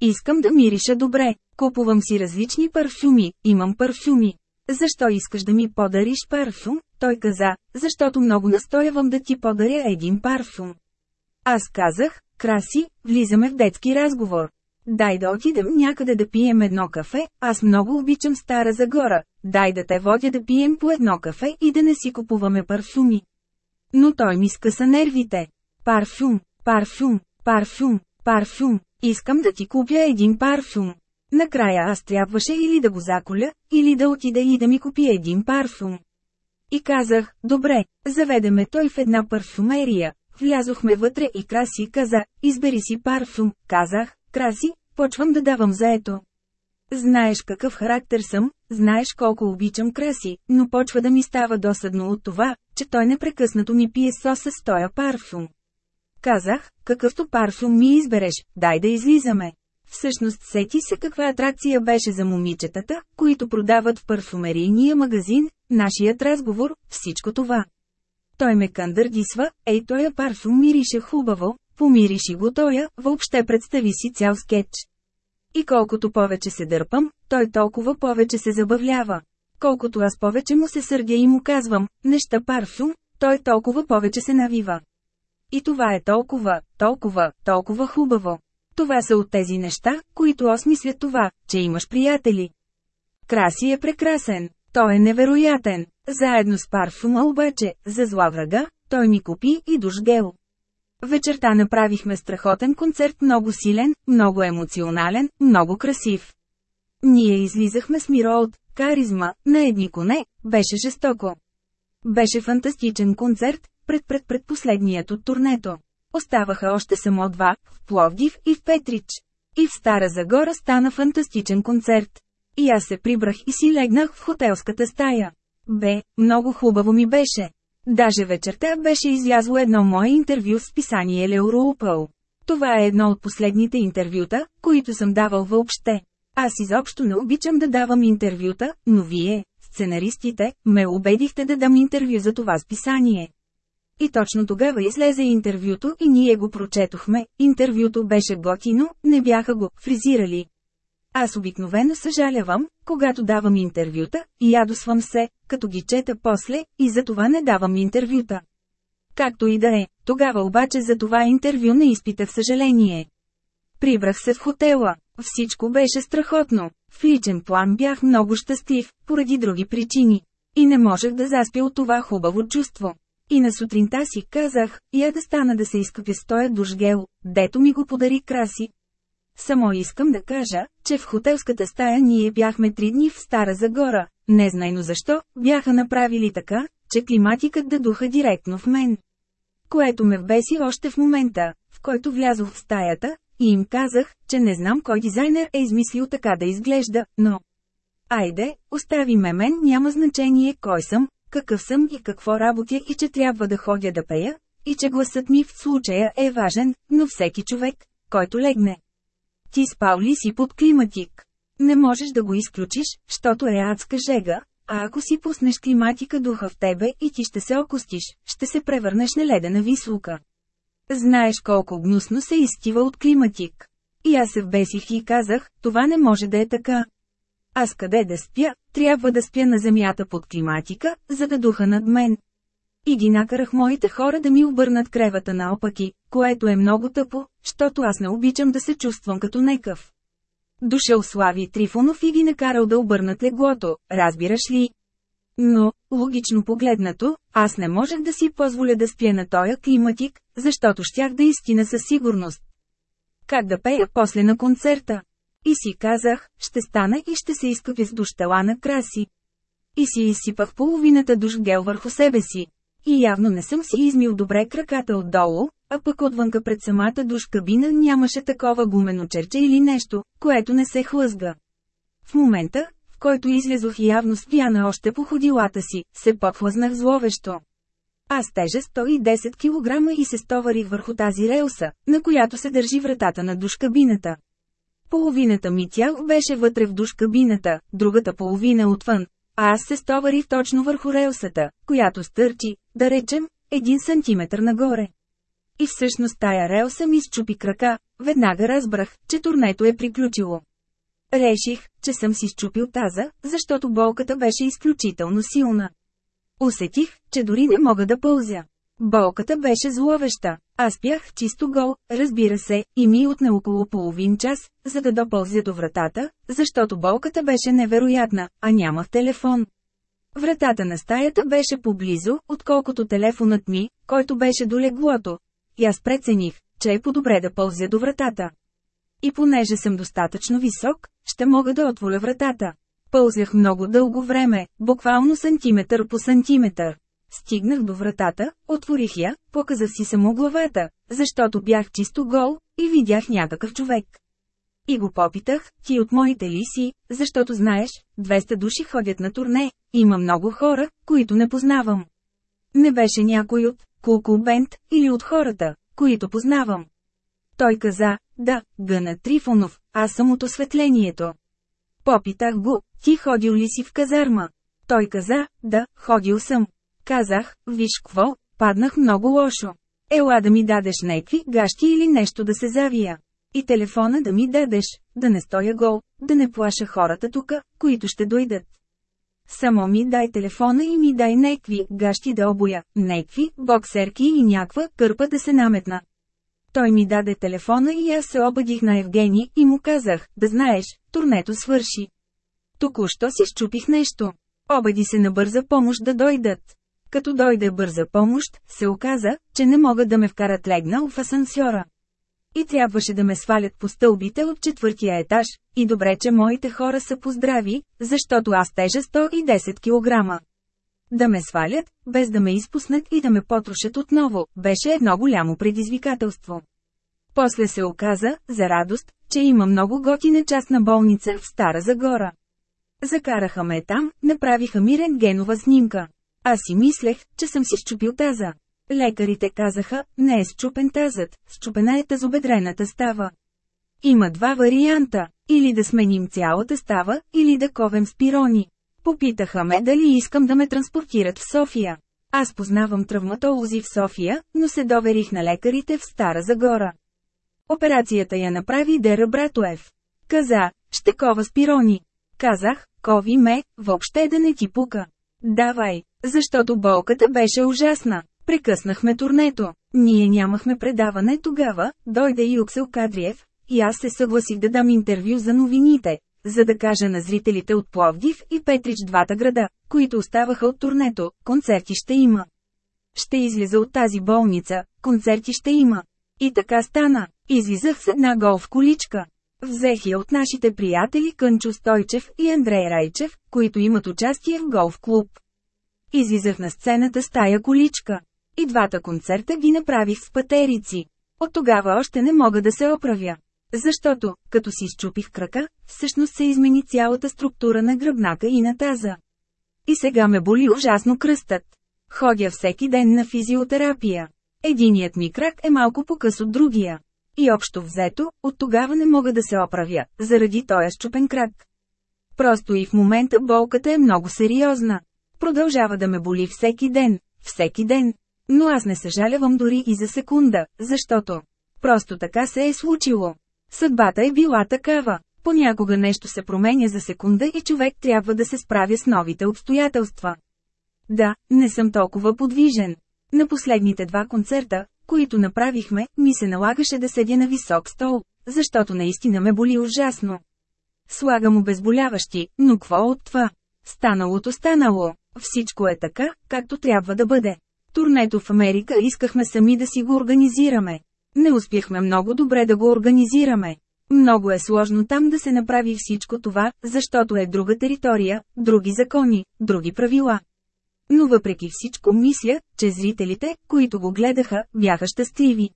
Искам да мириша добре, купувам си различни парфюми, имам парфюми. Защо искаш да ми подариш парфум? Той каза, защото много настоявам да ти подаря един парфум. Аз казах, краси, влизаме в детски разговор. Дай да отидем някъде да пием едно кафе, аз много обичам Стара Загора, дай да те водя да пием по едно кафе и да не си купуваме парфюми. Но той ми скъса нервите. Парфюм, парфюм, парфюм, парфюм, искам да ти купя един парфюм. Накрая аз трябваше или да го заколя, или да отида и да ми купи един парфюм. И казах, добре, заведеме той в една парфюмерия. Влязохме вътре и Краси каза, избери си парфюм. Казах, Краси, почвам да давам заето. Знаеш какъв характер съм, знаеш колко обичам краси, но почва да ми става досадно от това, че той непрекъснато ми пие соса с тоя парфюм. Казах, какъвто парфюм ми избереш, дай да излизаме. Всъщност сети се каква атракция беше за момичетата, които продават в парфумерийния магазин, нашият разговор, всичко това. Той ме кандърдисва, ей тоя парфюм мирише хубаво, помириши го тоя, въобще представи си цял скетч. И колкото повече се дърпам, той толкова повече се забавлява. Колкото аз повече му се сърдя и му казвам, неща парфюм, той толкова повече се навива. И това е толкова, толкова, толкова хубаво. Това са от тези неща, които осмислят това, че имаш приятели. Краси е прекрасен, той е невероятен. Заедно с парфума обаче, за зла врага, той ми купи и душ гел. Вечерта направихме страхотен концерт много силен, много емоционален, много красив. Ние излизахме с Миро от каризма на едни коне, беше жестоко. Беше фантастичен концерт, пред пред предпоследният от турнето. Оставаха още само два, в Пловдив и в Петрич. И в Стара Загора стана фантастичен концерт. И аз се прибрах и си легнах в хотелската стая. Бе, много хубаво ми беше. Даже вечерта беше излязло едно мое интервю в списание Леуроупъл. Това е едно от последните интервюта, които съм давал въобще. Аз изобщо не обичам да давам интервюта, но вие, сценаристите, ме убедихте да дам интервю за това списание. И точно тогава излезе интервюто и ние го прочетохме, интервюто беше готино, не бяха го фризирали. Аз обикновено съжалявам, когато давам интервюта, и ядосвам се, като ги чета после, и за това не давам интервюта. Както и да е, тогава обаче за това интервю не изпитах съжаление. Прибрах се в хотела. Всичко беше страхотно. В личен план бях много щастлив, поради други причини. И не можех да заспя от това хубаво чувство. И на сутринта си казах, я да стана да се изкъпя с тоя душгел, дето ми го подари краси. Само искам да кажа, че в хотелската стая ние бяхме три дни в Стара Загора, незнайно защо, бяха направили така, че климатикът да духа директно в мен. Което ме вбеси още в момента, в който влязох в стаята, и им казах, че не знам кой дизайнер е измислил така да изглежда, но... Айде, остави ме мен, няма значение кой съм, какъв съм и какво работя и че трябва да ходя да пея, и че гласът ми в случая е важен, но всеки човек, който легне. Ти спал ли си под климатик? Не можеш да го изключиш, защото е адска жега, а ако си пуснеш климатика духа в тебе и ти ще се окостиш, ще се превърнеш на ледена висулка. Знаеш колко гнусно се изтива от климатик. И аз се вбесих и казах, това не може да е така. Аз къде да спя, трябва да спя на земята под климатика, за да духа над мен. И ги накарах моите хора да ми обърнат кревата наопаки, което е много тъпо, защото аз не обичам да се чувствам като некъв. Дошъл Слави Трифонов и ги накарал да обърнат леглото, разбираш ли? Но, логично погледнато, аз не можех да си позволя да спя на тоя климатик, защото щях да истина със сигурност. Как да пея после на концерта? И си казах, ще стана и ще се изкъпя с дощела на краси. И си изсипах половината душ гел върху себе си. И явно не съм си измил добре краката отдолу, а пък отвънка пред самата душ кабина нямаше такова гумено черче или нещо, което не се хлъзга. В момента, в който излезох и явно спяна още по ходилата си, се подхлъзнах зловещо. Аз тежа 110 кг и се стоварих върху тази релса, на която се държи вратата на душкабината. Половината ми тяло беше вътре в душкабината, другата половина отвън, а аз се стоварих точно върху релсата, която стърчи, да речем, един сантиметр нагоре. И всъщност тая релса ми счупи крака, веднага разбрах, че турнето е приключило. Реших, че съм си счупил таза, защото болката беше изключително силна. Усетих, че дори не мога да пълзя. Болката беше зловеща. Аз бях чисто гол, разбира се, и ми отне около половин час, за да допълзя до вратата, защото болката беше невероятна, а нямах телефон. Вратата на стаята беше поблизо, отколкото телефонът ми, който беше до леглото. И аз прецених, че е по-добре да пълзя до вратата. И понеже съм достатъчно висок, ще мога да отворя вратата. Пълзях много дълго време, буквално сантиметър по сантиметър. Стигнах до вратата, отворих я, показах си само главата, защото бях чисто гол, и видях някакъв човек. И го попитах, ти от моите ли си, защото знаеш, 200 души ходят на турне, има много хора, които не познавам. Не беше някой от Кулкул Бент или от хората, които познавам. Той каза, да, Гъна Трифонов, аз съм от осветлението. Попитах го, ти ходил ли си в казарма? Той каза, да, ходил съм. Казах, виж кво, паднах много лошо. Ела да ми дадеш некви гащи или нещо да се завия. И телефона да ми дадеш, да не стоя гол, да не плаша хората тука, които ще дойдат. Само ми дай телефона и ми дай некви гащи да обоя, некви, боксерки и някаква кърпа да се наметна. Той ми даде телефона и аз се обадих на Евгений и му казах, да знаеш, турнето свърши. Току-що си щупих нещо. Обади се на бърза помощ да дойдат. Като дойде бърза помощ, се оказа, че не могат да ме вкарат легнал в асансьора. И трябваше да ме свалят по стълбите от четвъртия етаж, и добре, че моите хора са поздрави, защото аз тежа 110 кг. Да ме свалят, без да ме изпуснат и да ме потрошат отново, беше едно голямо предизвикателство. После се оказа, за радост, че има много готина частна болница в Стара Загора. Закараха ме там, направиха ми рентгенова снимка. Аз си мислех, че съм си щупил таза. Лекарите казаха, не е щупен тазът, щупена е тазобедрената става. Има два варианта, или да сменим цялата става, или да ковем спирони. Попитаха ме дали искам да ме транспортират в София. Аз познавам травматолози в София, но се доверих на лекарите в Стара Загора. Операцията я направи Дера Братоев. Каза, ще кова спирони. Казах, кови ме, въобще да не ти пука. Давай, защото болката беше ужасна. Прекъснахме турнето. Ние нямахме предаване тогава, дойде Юксел Кадриев, и аз се съгласих да дам интервю за новините, за да кажа на зрителите от Пловдив и Петрич двата града, които оставаха от турнето, концерти ще има. Ще излиза от тази болница, концерти ще има. И така стана. Излизах с една голф количка. Взех я от нашите приятели Кънчо Стойчев и Андрей Райчев, които имат участие в голф клуб. Излизах на сцената с тая количка. И двата концерта ги направих с патерици. От тогава още не мога да се оправя. Защото, като си щупих крака, всъщност се измени цялата структура на гръбнака и на таза. И сега ме боли ужасно кръстът. Ходя всеки ден на физиотерапия. Единият ми крак е малко по-къс от другия. И общо взето, от тогава не мога да се оправя, заради този щупен крак. Просто и в момента болката е много сериозна. Продължава да ме боли всеки ден, всеки ден. Но аз не съжалявам дори и за секунда, защото просто така се е случило. Съдбата е била такава. Понякога нещо се променя за секунда и човек трябва да се справя с новите обстоятелства. Да, не съм толкова подвижен. На последните два концерта, които направихме, ми се налагаше да седя на висок стол, защото наистина ме боли ужасно. Слагам обезболяващи, но какво от това? Станалото станало. Всичко е така, както трябва да бъде. Турнето в Америка искахме сами да си го организираме. Не успяхме много добре да го организираме. Много е сложно там да се направи всичко това, защото е друга територия, други закони, други правила. Но въпреки всичко мисля, че зрителите, които го гледаха, бяха щастливи.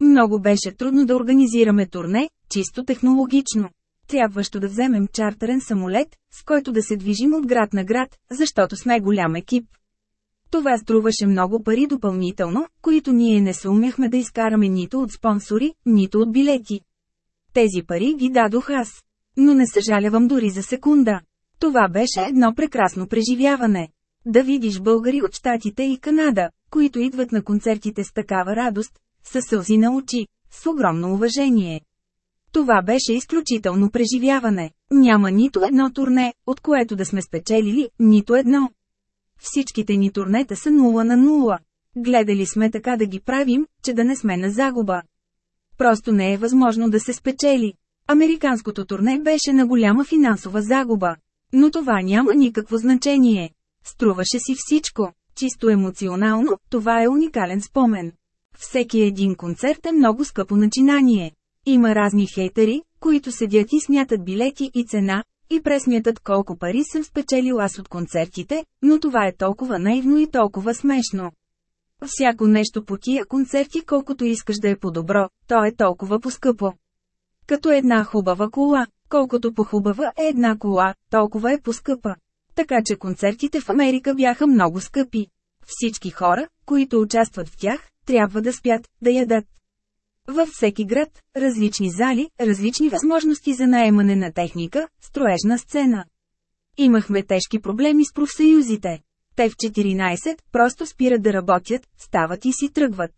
Много беше трудно да организираме турне, чисто технологично. Трябващо да вземем чартерен самолет, с който да се движим от град на град, защото сме голям екип. Това струваше много пари допълнително, които ние не съумяхме да изкараме нито от спонсори, нито от билети. Тези пари ги дадох аз. Но не съжалявам дори за секунда. Това беше едно прекрасно преживяване. Да видиш българи от Штатите и Канада, които идват на концертите с такава радост, със сълзи на очи, с огромно уважение. Това беше изключително преживяване. Няма нито едно турне, от което да сме спечелили, нито едно. Всичките ни турнета са нула на нула. Гледали сме така да ги правим, че да не сме на загуба. Просто не е възможно да се спечели. Американското турне беше на голяма финансова загуба. Но това няма никакво значение. Струваше си всичко. Чисто емоционално, това е уникален спомен. Всеки един концерт е много скъпо начинание. Има разни хейтери, които седят и смятат билети и цена, и пресмятат колко пари съм спечелил аз от концертите, но това е толкова наивно и толкова смешно. Всяко нещо по тия концерти колкото искаш да е по-добро, то е толкова по-скъпо. Като една хубава кола, колкото по-хубава е една кола, толкова е по-скъпа. Така че концертите в Америка бяха много скъпи. Всички хора, които участват в тях, трябва да спят, да ядат. Във всеки град, различни зали, различни възможности за наемане на техника, строежна сцена. Имахме тежки проблеми с профсъюзите. Те в 14 просто спират да работят, стават и си тръгват.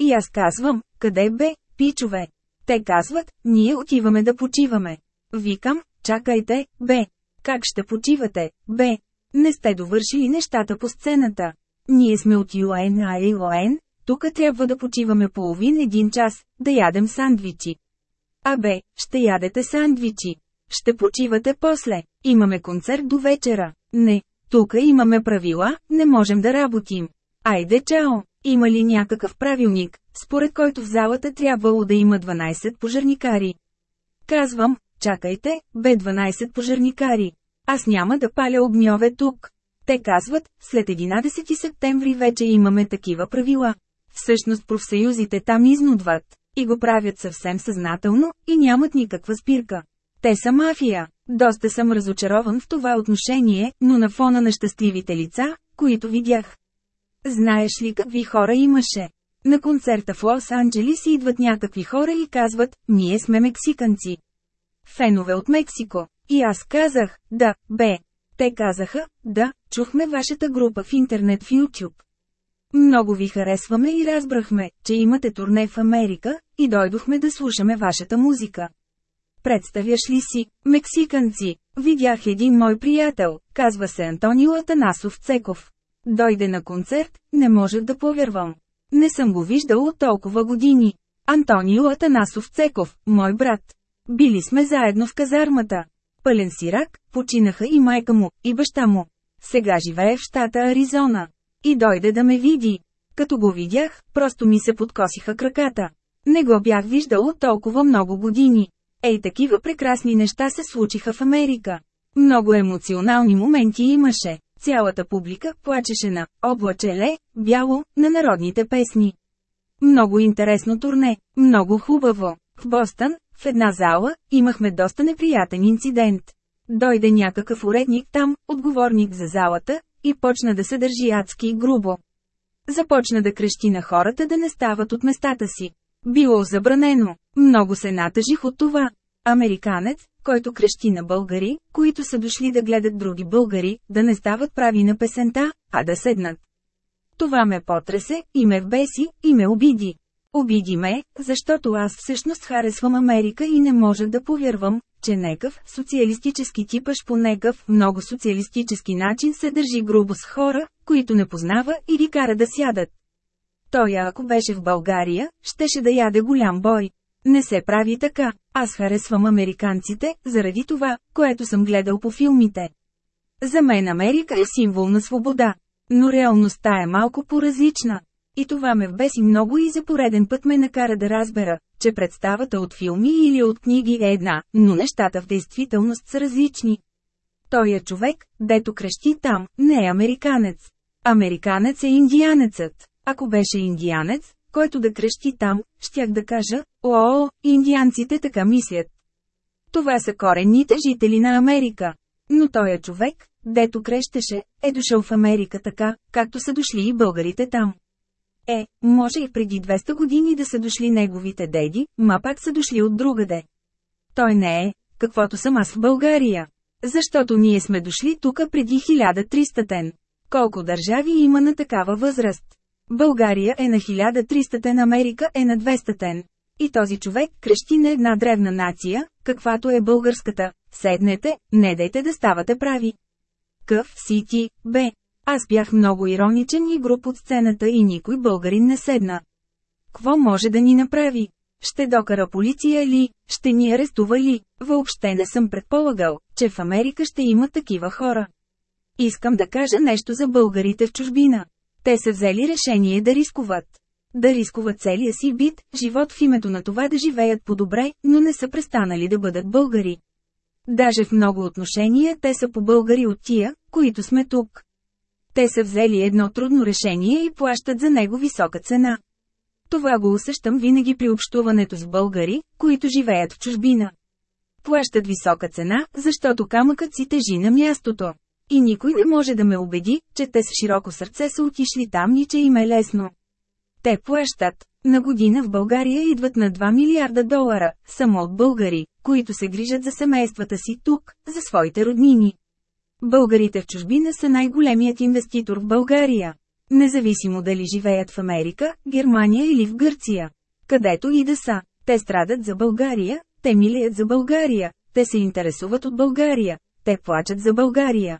И аз казвам, къде бе, пичове? Те казват, ние отиваме да почиваме. Викам, чакайте, бе. Как ще почивате, бе? Не сте довършили нещата по сцената. Ние сме от UNILON, тук трябва да почиваме половин един час, да ядем сандвичи. Абе, ще ядете сандвичи. Ще почивате после. Имаме концерт до вечера. Не, тук имаме правила, не можем да работим. Айде чао! Има ли някакъв правилник, според който в залата трябвало да има 12 пожарникари? Казвам, чакайте, бе 12 пожарникари. Аз няма да паля огньове тук. Те казват, след 11 септември вече имаме такива правила. Всъщност профсъюзите там изнудват. И го правят съвсем съзнателно, и нямат никаква спирка. Те са мафия. Доста съм разочарован в това отношение, но на фона на щастливите лица, които видях. Знаеш ли какви хора имаше? На концерта в Лос-Анджелис идват някакви хора и казват, ние сме мексиканци. Фенове от Мексико. И аз казах, да, бе. Те казаха, да, чухме вашата група в интернет в YouTube. Много ви харесваме и разбрахме, че имате турне в Америка, и дойдохме да слушаме вашата музика. Представяш ли си, мексиканци, видях един мой приятел, казва се Антонио Атанасов Цеков. Дойде на концерт, не можех да повярвам. Не съм го виждал от толкова години. Антонио Атанасов Цеков, мой брат. Били сме заедно в казармата. Пълен сирак, починаха и майка му, и баща му. Сега живее в щата Аризона. И дойде да ме види. Като го видях, просто ми се подкосиха краката. Не го бях виждал от толкова много години. Ей такива прекрасни неща се случиха в Америка. Много емоционални моменти имаше. Цялата публика плачеше на «Облачеле», «Бяло», на народните песни. Много интересно турне, много хубаво. В Бостън, в една зала, имахме доста неприятен инцидент. Дойде някакъв уредник там, отговорник за залата, и почна да се държи адски и грубо. Започна да крещи на хората да не стават от местата си. Било забранено. Много се натъжих от това. Американец, който крещи на българи, които са дошли да гледат други българи, да не стават прави на песента, а да седнат. Това ме потресе, и ме вбеси, и ме обиди. Обиди ме, защото аз всъщност харесвам Америка и не можех да повярвам, че некъв социалистически типаш по некъв много социалистически начин се държи грубо с хора, които не познава и ги кара да сядат. Той ако беше в България, щеше да яде голям бой. Не се прави така, аз харесвам американците, заради това, което съм гледал по филмите. За мен Америка е символ на свобода. Но реалността е малко по-различна. И това ме вбеси много и за пореден път ме накара да разбера, че представата от филми или от книги е една, но нещата в действителност са различни. Той е човек, дето крещи там, не е американец. Американец е индианецът. Ако беше индианец, който да крещи там, щях да кажа, о, индианците така мислят. Това са коренните жители на Америка. Но той е човек, дето крещеше, е дошъл в Америка така, както са дошли и българите там. Е, може и преди 200 години да са дошли неговите деди, ма пак са дошли от другаде. Той не е, каквото съм аз в България. Защото ние сме дошли тука преди 1300-тен. Колко държави има на такава възраст? България е на 1300-тен, Америка е на 200-тен. И този човек крещи на една древна нация, каквато е българската. Седнете, не дайте да ставате прави. Къв си ти, бе. Аз бях много ироничен и груп от сцената и никой българин не седна. Кво може да ни направи? Ще докара полиция ли? Ще ни арестува ли? Въобще не съм предполагал, че в Америка ще има такива хора. Искам да кажа нещо за българите в чужбина. Те са взели решение да рискуват. Да рискуват целия си бит, живот в името на това да живеят по-добре, но не са престанали да бъдат българи. Даже в много отношения те са по-българи от тия, които сме тук. Те са взели едно трудно решение и плащат за него висока цена. Това го усещам винаги при общуването с българи, които живеят в чужбина. Плащат висока цена, защото камъкът си тежи на мястото. И никой не може да ме убеди, че те с широко сърце са отишли там и че им е лесно. Те плащат. На година в България идват на 2 милиарда долара, само от българи, които се грижат за семействата си тук, за своите роднини. Българите в чужбина са най-големият инвеститор в България. Независимо дали живеят в Америка, Германия или в Гърция. Където и да са, те страдат за България, те милеят за България, те се интересуват от България, те плачат за България.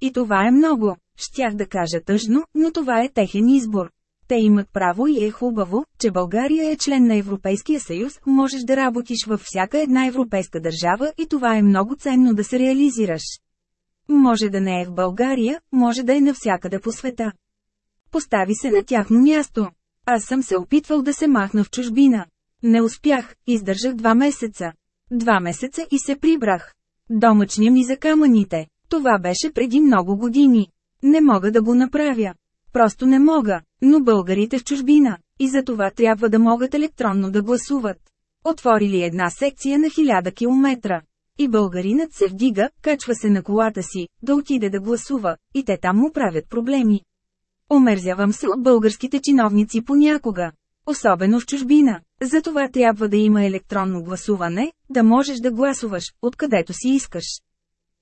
И това е много, щях да кажа тъжно, но това е техен избор. Те имат право и е хубаво, че България е член на Европейския съюз, можеш да работиш във всяка една европейска държава и това е много ценно да се реализираш. Може да не е в България, може да е навсякъде по света. Постави се на тяхно място. Аз съм се опитвал да се махна в чужбина. Не успях, издържах два месеца. Два месеца и се прибрах. Домъчня ми за камъните. Това беше преди много години. Не мога да го направя. Просто не мога, но българите в чужбина. И за това трябва да могат електронно да гласуват. Отворили една секция на 1000 км. И българинът се вдига, качва се на колата си, да отиде да гласува, и те там му правят проблеми. Омерзявам се от българските чиновници понякога. Особено в чужбина. Затова трябва да има електронно гласуване, да можеш да гласуваш, откъдето си искаш.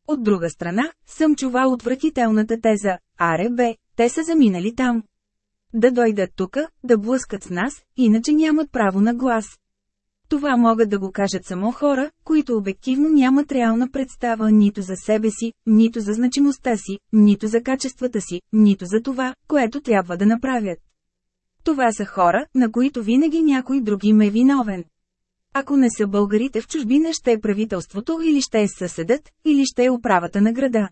От друга страна, съм чувал отвратителната теза, аре бе, те са заминали там. Да дойдат тука, да блъскат с нас, иначе нямат право на глас. Това могат да го кажат само хора, които обективно нямат реална представа нито за себе си, нито за значимостта си, нито за качествата си, нито за това, което трябва да направят. Това са хора, на които винаги някой друг им е виновен. Ако не са българите в чужбина ще е правителството или ще е съседът, или ще е управата на града.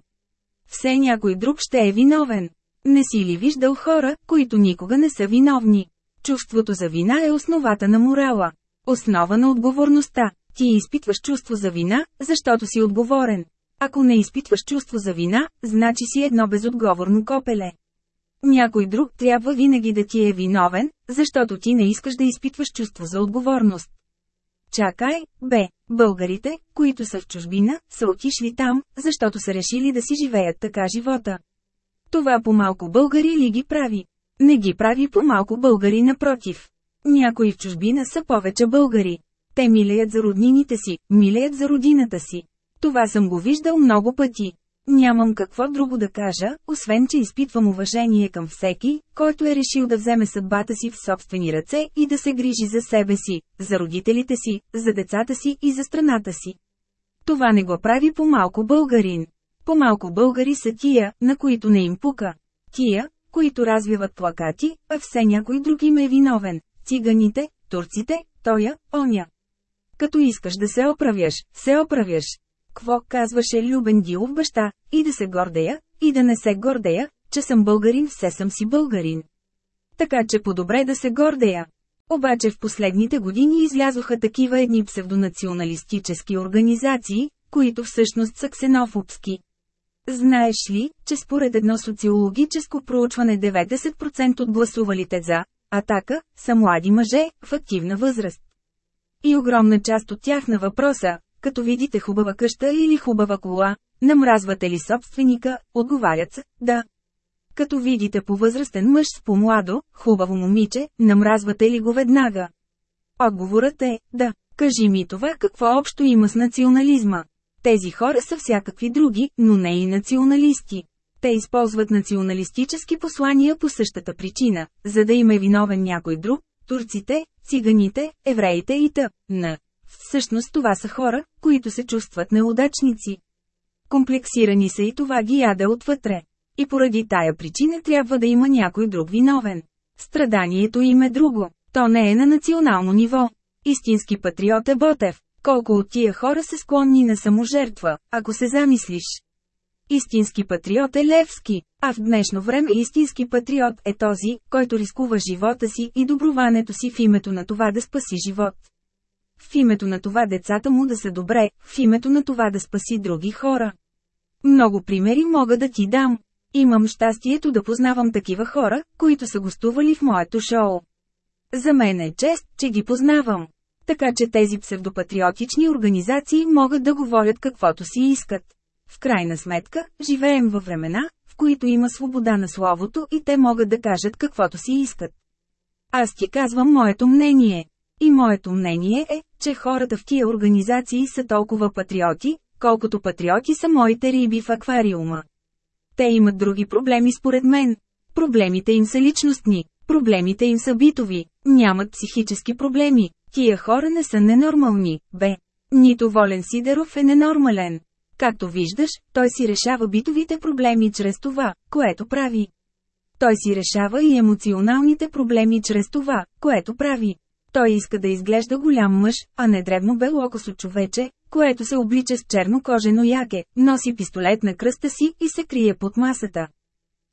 Все някой друг ще е виновен. Не си ли виждал хора, които никога не са виновни? Чувството за вина е основата на морала. Основа на отговорността. Ти изпитваш чувство за вина, защото си отговорен. Ако не изпитваш чувство за вина, значи си едно безотговорно копеле. Някой друг трябва винаги да ти е виновен, защото ти не искаш да изпитваш чувство за отговорност. Чакай, бе, българите, които са в чужбина, са отишли там, защото са решили да си живеят така живота. Това по-малко българи ли ги прави? Не ги прави по-малко българи напротив. Някои в чужбина са повече българи. Те милеят за роднините си, милеят за родината си. Това съм го виждал много пъти. Нямам какво друго да кажа, освен че изпитвам уважение към всеки, който е решил да вземе съдбата си в собствени ръце и да се грижи за себе си, за родителите си, за децата си и за страната си. Това не го прави по-малко българин. По-малко българи са тия, на които не им пука. Тия, които развиват плакати, а все някой друг им е виновен. Циганите, турците, тоя, оня. Като искаш да се оправяш, се оправяш. Кво казваше Любен Дилов баща, и да се гордея, и да не се гордея, че съм българин, все съм си българин. Така че по-добре да се гордея. Обаче в последните години излязоха такива едни псевдонационалистически организации, които всъщност са ксенофобски. Знаеш ли, че според едно социологическо проучване 90% от гласувалите за «Атака» са млади мъже в активна възраст. И огромна част от тях на въпроса, като видите хубава къща или хубава кола, намразвате ли собственика, отговарят се, да. Като видите по възрастен мъж с по-младо, хубаво момиче, намразвате ли го веднага? Отговорът е, да. Кажи ми това какво общо има с национализма. Тези хора са всякакви други, но не и националисти. Те използват националистически послания по същата причина, за да им е виновен някой друг, турците, циганите, евреите и т.н. Всъщност това са хора, които се чувстват неудачници. Комплексирани са и това ги яде отвътре. И поради тая причина трябва да има някой друг виновен. Страданието им е друго. То не е на национално ниво. Истински патриот е Ботев. Колко от тия хора са склонни на саможертва, ако се замислиш. Истински патриот е Левски, а в днешно време истински патриот е този, който рискува живота си и доброването си в името на това да спаси живот. В името на това децата му да са добре, в името на това да спаси други хора. Много примери мога да ти дам. Имам щастието да познавам такива хора, които са гостували в моето шоу. За мен е чест, че ги познавам. Така че тези псевдопатриотични организации могат да говорят каквото си искат. В крайна сметка, живеем във времена, в които има свобода на словото и те могат да кажат каквото си искат. Аз ти казвам моето мнение. И моето мнение е, че хората в тия организации са толкова патриоти, колкото патриоти са моите риби в аквариума. Те имат други проблеми според мен. Проблемите им са личностни, проблемите им са битови, нямат психически проблеми. Тия хора не са ненормални, бе. Нито Волен Сидеров е ненормален. Както виждаш, той си решава битовите проблеми чрез това, което прави. Той си решава и емоционалните проблеми чрез това, което прави. Той иска да изглежда голям мъж, а не дребно белокосо човече, което се облича с черно кожено яке, носи пистолет на кръста си и се крие под масата.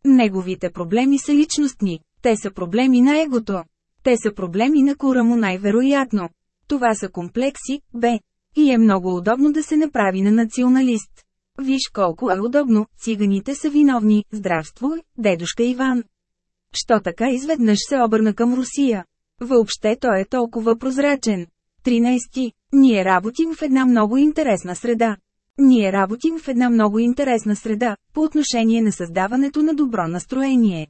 Неговите проблеми са личностни, те са проблеми на егото. Те са проблеми на кура му най-вероятно. Това са комплекси, бе. И е много удобно да се направи на националист. Виж колко е удобно, циганите са виновни, здравствуй, дедушка Иван. Що така изведнъж се обърна към Русия? Въобще той е толкова прозрачен. 13. Ние работим в една много интересна среда. Ние работим в една много интересна среда, по отношение на създаването на добро настроение.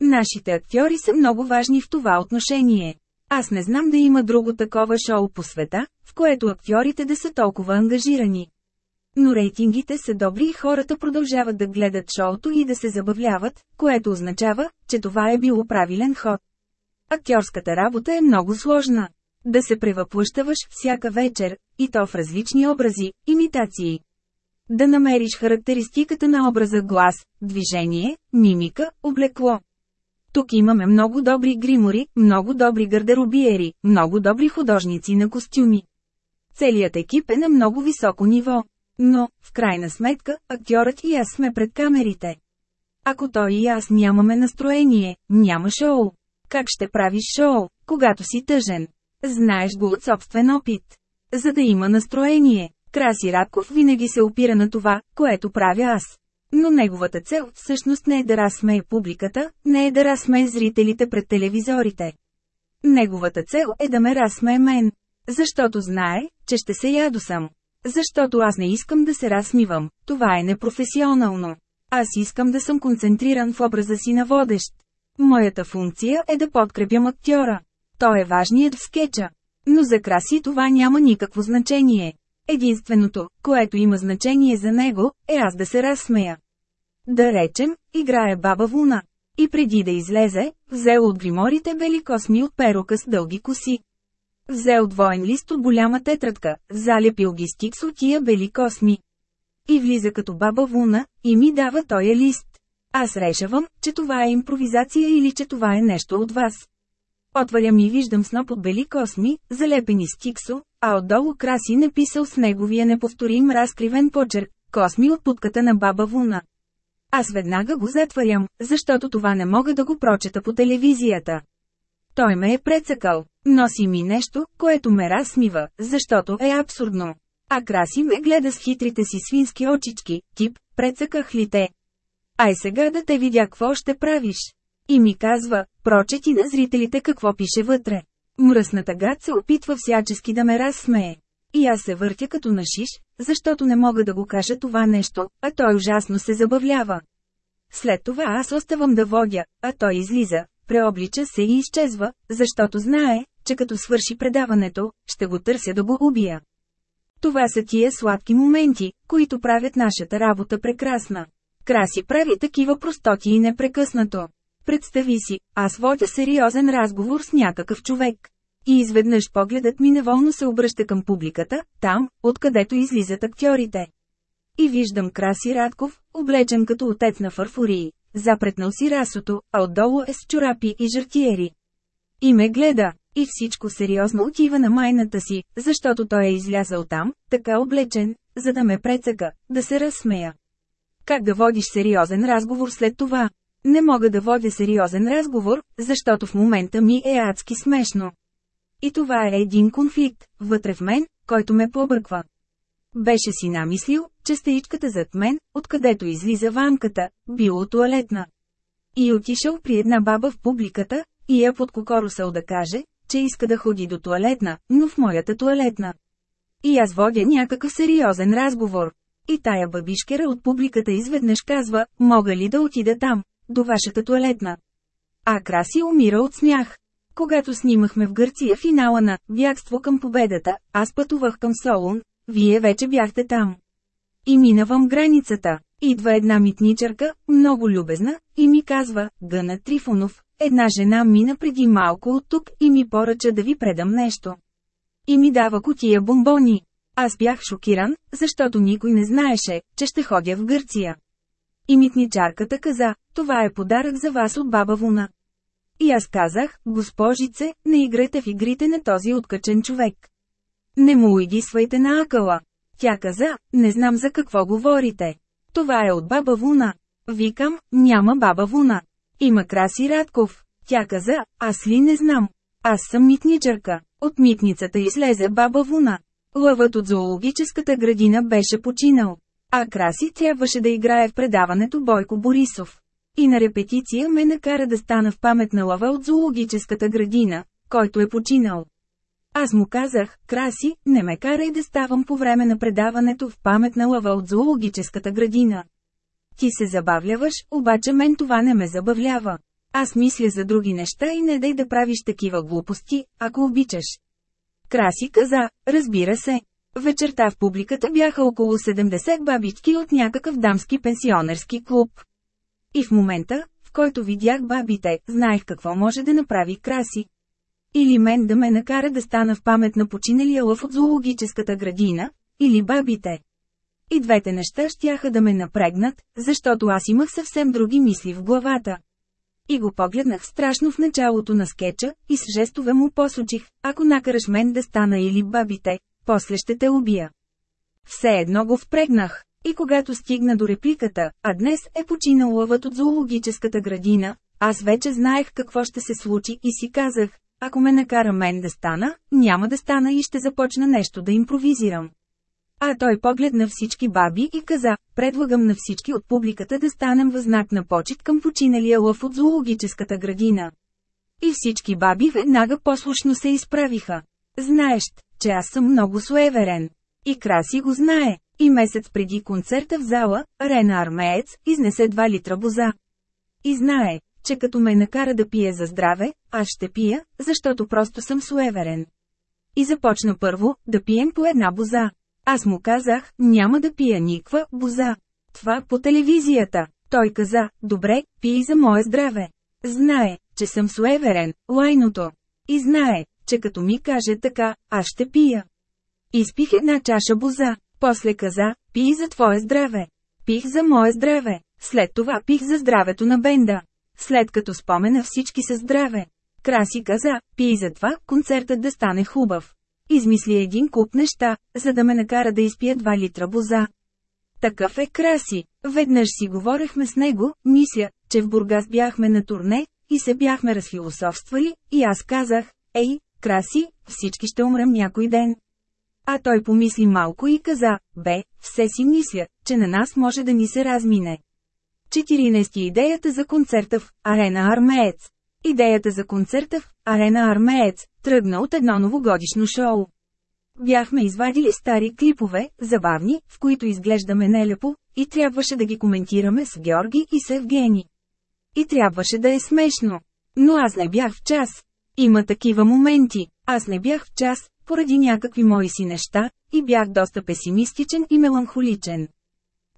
Нашите актьори са много важни в това отношение. Аз не знам да има друго такова шоу по света, в което актьорите да са толкова ангажирани. Но рейтингите са добри и хората продължават да гледат шоуто и да се забавляват, което означава, че това е било правилен ход. Актьорската работа е много сложна. Да се превъплъщаваш всяка вечер, и то в различни образи, имитации. Да намериш характеристиката на образа глас, движение, мимика, облекло. Тук имаме много добри гримори, много добри гардеробиери, много добри художници на костюми. Целият екип е на много високо ниво. Но, в крайна сметка, актьорът и аз сме пред камерите. Ако той и аз нямаме настроение, няма шоу. Как ще правиш шоу, когато си тъжен? Знаеш го от собствен опит. За да има настроение, Краси Радков винаги се опира на това, което правя аз. Но неговата цел всъщност не е да разсмее публиката, не е да разсмее зрителите пред телевизорите. Неговата цел е да ме разсмее мен. Защото знае, че ще се ядосам. Защото аз не искам да се разсмивам, това е непрофесионално. Аз искам да съм концентриран в образа си на водещ. Моята функция е да подкрепям актьора. Той е важният в скетча. Но за Краси това няма никакво значение. Единственото, което има значение за него, е аз да се разсмея. Да речем, играе баба Вуна. И преди да излезе, взел от гриморите бели косми от перука с дълги коси. Взел двоен лист от голяма тетрадка, залепил ги стик с отия бели косми. И влиза като баба Вуна, и ми дава тоя лист. Аз решавам, че това е импровизация или че това е нещо от вас. Отварям и виждам сноп от бели косми, залепени с киксо, а отдолу краси написал с неговия неповторим разкривен почерк, косми от путката на баба Вуна. Аз веднага го затварям, защото това не мога да го прочета по телевизията. Той ме е прецакал, носи ми нещо, което ме разсмива, защото е абсурдно. А Краси ме гледа с хитрите си свински очички, тип, прецаках ли те? Ай сега да те видя какво ще правиш. И ми казва, прочети на зрителите какво пише вътре. Мръсната гад се опитва всячески да ме разсмее. И аз се въртя като на шиш, защото не мога да го кажа това нещо, а той ужасно се забавлява. След това аз оставам да водя, а той излиза, преоблича се и изчезва, защото знае, че като свърши предаването, ще го търся да го убия. Това са тия сладки моменти, които правят нашата работа прекрасна. Краси прави такива простоти и непрекъснато. Представи си, аз водя сериозен разговор с някакъв човек. И изведнъж погледът ми неволно се обръща към публиката, там, откъдето излизат актьорите. И виждам Краси Радков, облечен като отец на фарфории, запретнал си расото, а отдолу е с чорапи и жартиери. И ме гледа, и всичко сериозно отива на майната си, защото той е излязъл там, така облечен, за да ме прецака, да се разсмея. Как да водиш сериозен разговор след това? Не мога да водя сериозен разговор, защото в момента ми е адски смешно. И това е един конфликт, вътре в мен, който ме побърква. Беше си намислил, че стаичката зад мен, откъдето излиза ванката, било туалетна. И отишъл при една баба в публиката, и я подкокорусал да каже, че иска да ходи до туалетна, но в моята туалетна. И аз водя някакъв сериозен разговор. И тая бабишкера от публиката изведнъж казва, мога ли да отида там, до вашата туалетна. А Краси умира от смях. Когато снимахме в Гърция финала на «Бягство към победата», аз пътувах към Солун, вие вече бяхте там. И минавам границата. Идва една митничарка, много любезна, и ми казва, Гъна Трифонов, една жена мина преди малко от тук и ми поръча да ви предам нещо. И ми дава котия бомбони. Аз бях шокиран, защото никой не знаеше, че ще ходя в Гърция. И митничарката каза, това е подарък за вас от баба Вуна. И аз казах, госпожице, не играйте в игрите на този откачен човек. Не му уйдисвайте на акъла. Тя каза, не знам за какво говорите. Това е от баба Вуна. Викам, няма баба Вуна. Има Краси Радков. Тя каза, аз ли не знам. Аз съм митничарка. От митницата излезе баба Вуна. Лъвът от зоологическата градина беше починал. А Краси трябваше да играе в предаването Бойко Борисов. И на репетиция ме накара да стана в памет на лъва от зоологическата градина, който е починал. Аз му казах, Краси, не ме карай да ставам по време на предаването в памет на лъва от зоологическата градина. Ти се забавляваш, обаче мен това не ме забавлява. Аз мисля за други неща и не дай да правиш такива глупости, ако обичаш. Краси каза, разбира се. Вечерта в публиката бяха около 70 бабички от някакъв дамски пенсионерски клуб. И в момента, в който видях бабите, знаех какво може да направи Краси. Или мен да ме накара да стана в памет на починалия лъв от зоологическата градина, или бабите. И двете неща щяха да ме напрегнат, защото аз имах съвсем други мисли в главата. И го погледнах страшно в началото на скетча, и с жестове му посочих, ако накараш мен да стана или бабите, после ще те убия. Все едно го впрегнах. И когато стигна до репликата, а днес е починал лъвът от зоологическата градина, аз вече знаех какво ще се случи и си казах, ако ме накара мен да стана, няма да стана и ще започна нещо да импровизирам. А той погледна всички баби и каза, предлагам на всички от публиката да станем възнак на почет към починалия лъв от зоологическата градина. И всички баби веднага послушно се изправиха. Знаеш, че аз съм много суеверен. И Краси го знае. И месец преди концерта в зала, Рена Армеец изнесе 2 литра боза. И знае, че като ме накара да пие за здраве, аз ще пия, защото просто съм суеверен. И започна първо, да пием по една боза. Аз му казах, няма да пия никва боза. Това по телевизията. Той каза, добре, пий за мое здраве. Знае, че съм суеверен, лайното. И знае, че като ми каже така, аз ще пия. Изпих една чаша боза, после каза, пий за твое здраве. Пих за мое здраве, след това пих за здравето на бенда. След като спомена всички са здраве. Краси каза, пий за това, концертът да стане хубав. Измисли един куп неща, за да ме накара да изпия 2 литра боза. Такъв е Краси. Веднъж си говорехме с него, мисля, че в Бургас бяхме на турне, и се бяхме разфилософствали, и аз казах, ей, Краси, всички ще умрем някой ден. А той помисли малко и каза, бе, все си мисля, че на нас може да ни се размине. 14. Идеята за концерта в Арена Армеец Идеята за концерта в Арена Армеец тръгна от едно новогодишно шоу. бяхме извадили стари клипове, забавни, в които изглеждаме нелепо, и трябваше да ги коментираме с Георги и с Евгений. И трябваше да е смешно. Но аз не бях в час. Има такива моменти. Аз не бях в час, поради някакви мои си неща, и бях доста песимистичен и меланхоличен.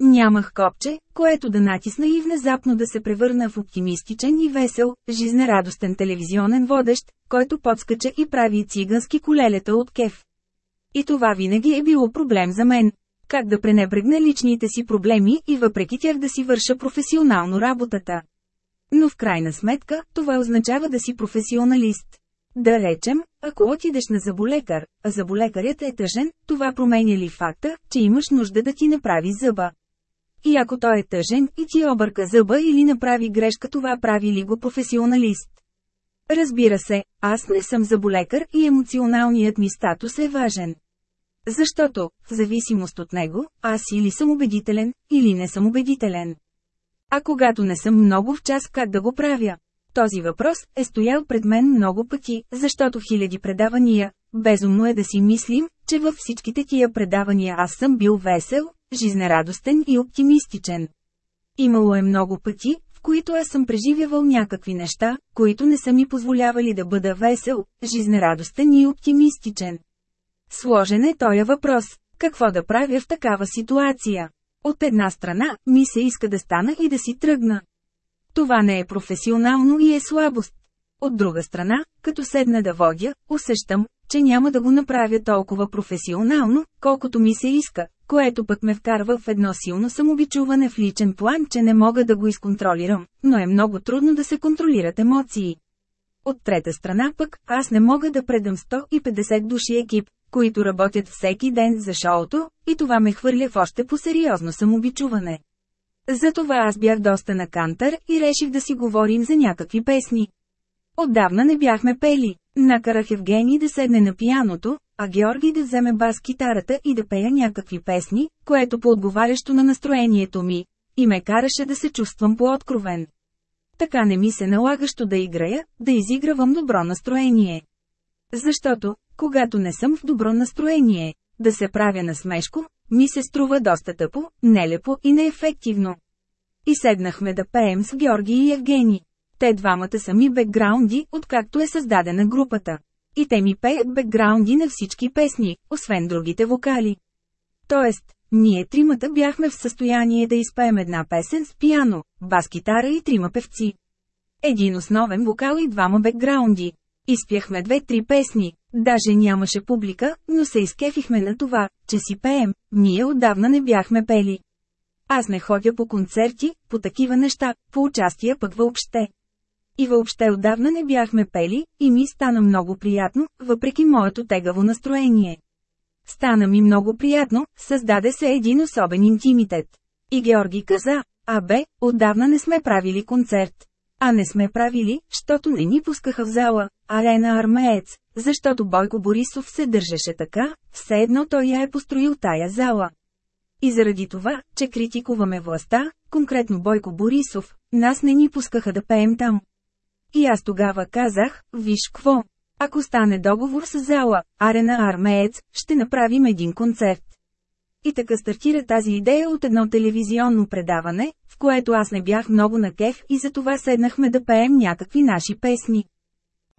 Нямах копче, което да натисна и внезапно да се превърна в оптимистичен и весел, жизнерадостен телевизионен водещ, който подскача и прави цигански колелета от кеф. И това винаги е било проблем за мен. Как да пренебрегна личните си проблеми и въпреки тях да си върша професионално работата. Но в крайна сметка, това означава да си професионалист. Да речем, ако отидеш на заболекар, а заболекарят е тъжен, това променя ли факта, че имаш нужда да ти направи зъба? И ако той е тъжен и ти обърка зъба или направи грешка това прави ли го професионалист? Разбира се, аз не съм заболекар и емоционалният ми статус е важен. Защото, в зависимост от него, аз или съм убедителен, или не съм убедителен. А когато не съм много в час как да го правя? Този въпрос е стоял пред мен много пъти, защото хиляди предавания, безумно е да си мислим, че във всичките тия предавания аз съм бил весел, жизнерадостен и оптимистичен. Имало е много пъти, в които аз съм преживявал някакви неща, които не са ми позволявали да бъда весел, жизнерадостен и оптимистичен. Сложен е този въпрос. Какво да правя в такава ситуация? От една страна, ми се иска да стана и да си тръгна. Това не е професионално и е слабост. От друга страна, като седна да водя, усещам, че няма да го направя толкова професионално, колкото ми се иска, което пък ме вкарва в едно силно самобичуване в личен план, че не мога да го изконтролирам, но е много трудно да се контролират емоции. От трета страна пък, аз не мога да предам 150 души екип, които работят всеки ден за шоуто, и това ме хвърля в още по-сериозно самобичуване. Затова аз бях доста на кантър и реших да си говорим за някакви песни. Отдавна не бяхме пели. Накарах Евгений да седне на пияното, а Георги да вземе бас-китарата и да пея някакви песни, което по-отговарящо на настроението ми, и ме караше да се чувствам по-откровен. Така не ми се налагащо да играя, да изигравам добро настроение. Защото, когато не съм в добро настроение, да се правя на смешко, ми се струва доста тъпо, нелепо и неефективно. И седнахме да пеем с Георги и Евгений. Те двамата са ми бекграунди, откакто е създадена групата. И те ми пеят бекграунди на всички песни, освен другите вокали. Тоест, ние тримата бяхме в състояние да изпеем една песен с пиано, бас-китара и трима певци. Един основен вокал и двама бекграунди. Изпяхме две-три песни, даже нямаше публика, но се изкефихме на това, че си пеем, ние отдавна не бяхме пели. Аз не ходя по концерти, по такива неща, по участия пък въобще. И въобще отдавна не бяхме пели, и ми стана много приятно, въпреки моето тегаво настроение. Стана ми много приятно, създаде се един особен интимитет. И Георги каза, а бе, отдавна не сме правили концерт. А не сме правили, щото не ни пускаха в зала, арена Армеец, защото Бойко Борисов се държеше така, все едно той я е построил тая зала. И заради това, че критикуваме властта, конкретно Бойко Борисов, нас не ни пускаха да пеем там. И аз тогава казах, виж кво. Ако стане договор с зала, Арена Армеец, ще направим един концерт. И така стартира тази идея от едно телевизионно предаване, в което аз не бях много на кеф и за това седнахме да пеем някакви наши песни.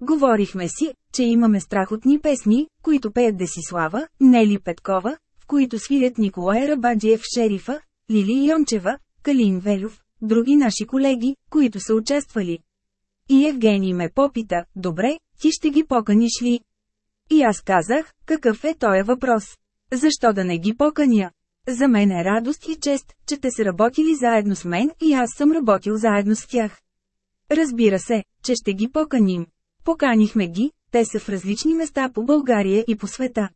Говорихме си, че имаме страхотни песни, които пеят Десислава, Нели Петкова, в които свирят Николай Рабаджиев Шерифа, Лили Йончева, Калин Велюв, други наши колеги, които са участвали. И Евгений ме попита, добре, ти ще ги поканиш ли? И аз казах, какъв е този въпрос? Защо да не ги поканя? За мен е радост и чест, че те са работили заедно с мен и аз съм работил заедно с тях. Разбира се, че ще ги поканим. Поканихме ги, те са в различни места по България и по света.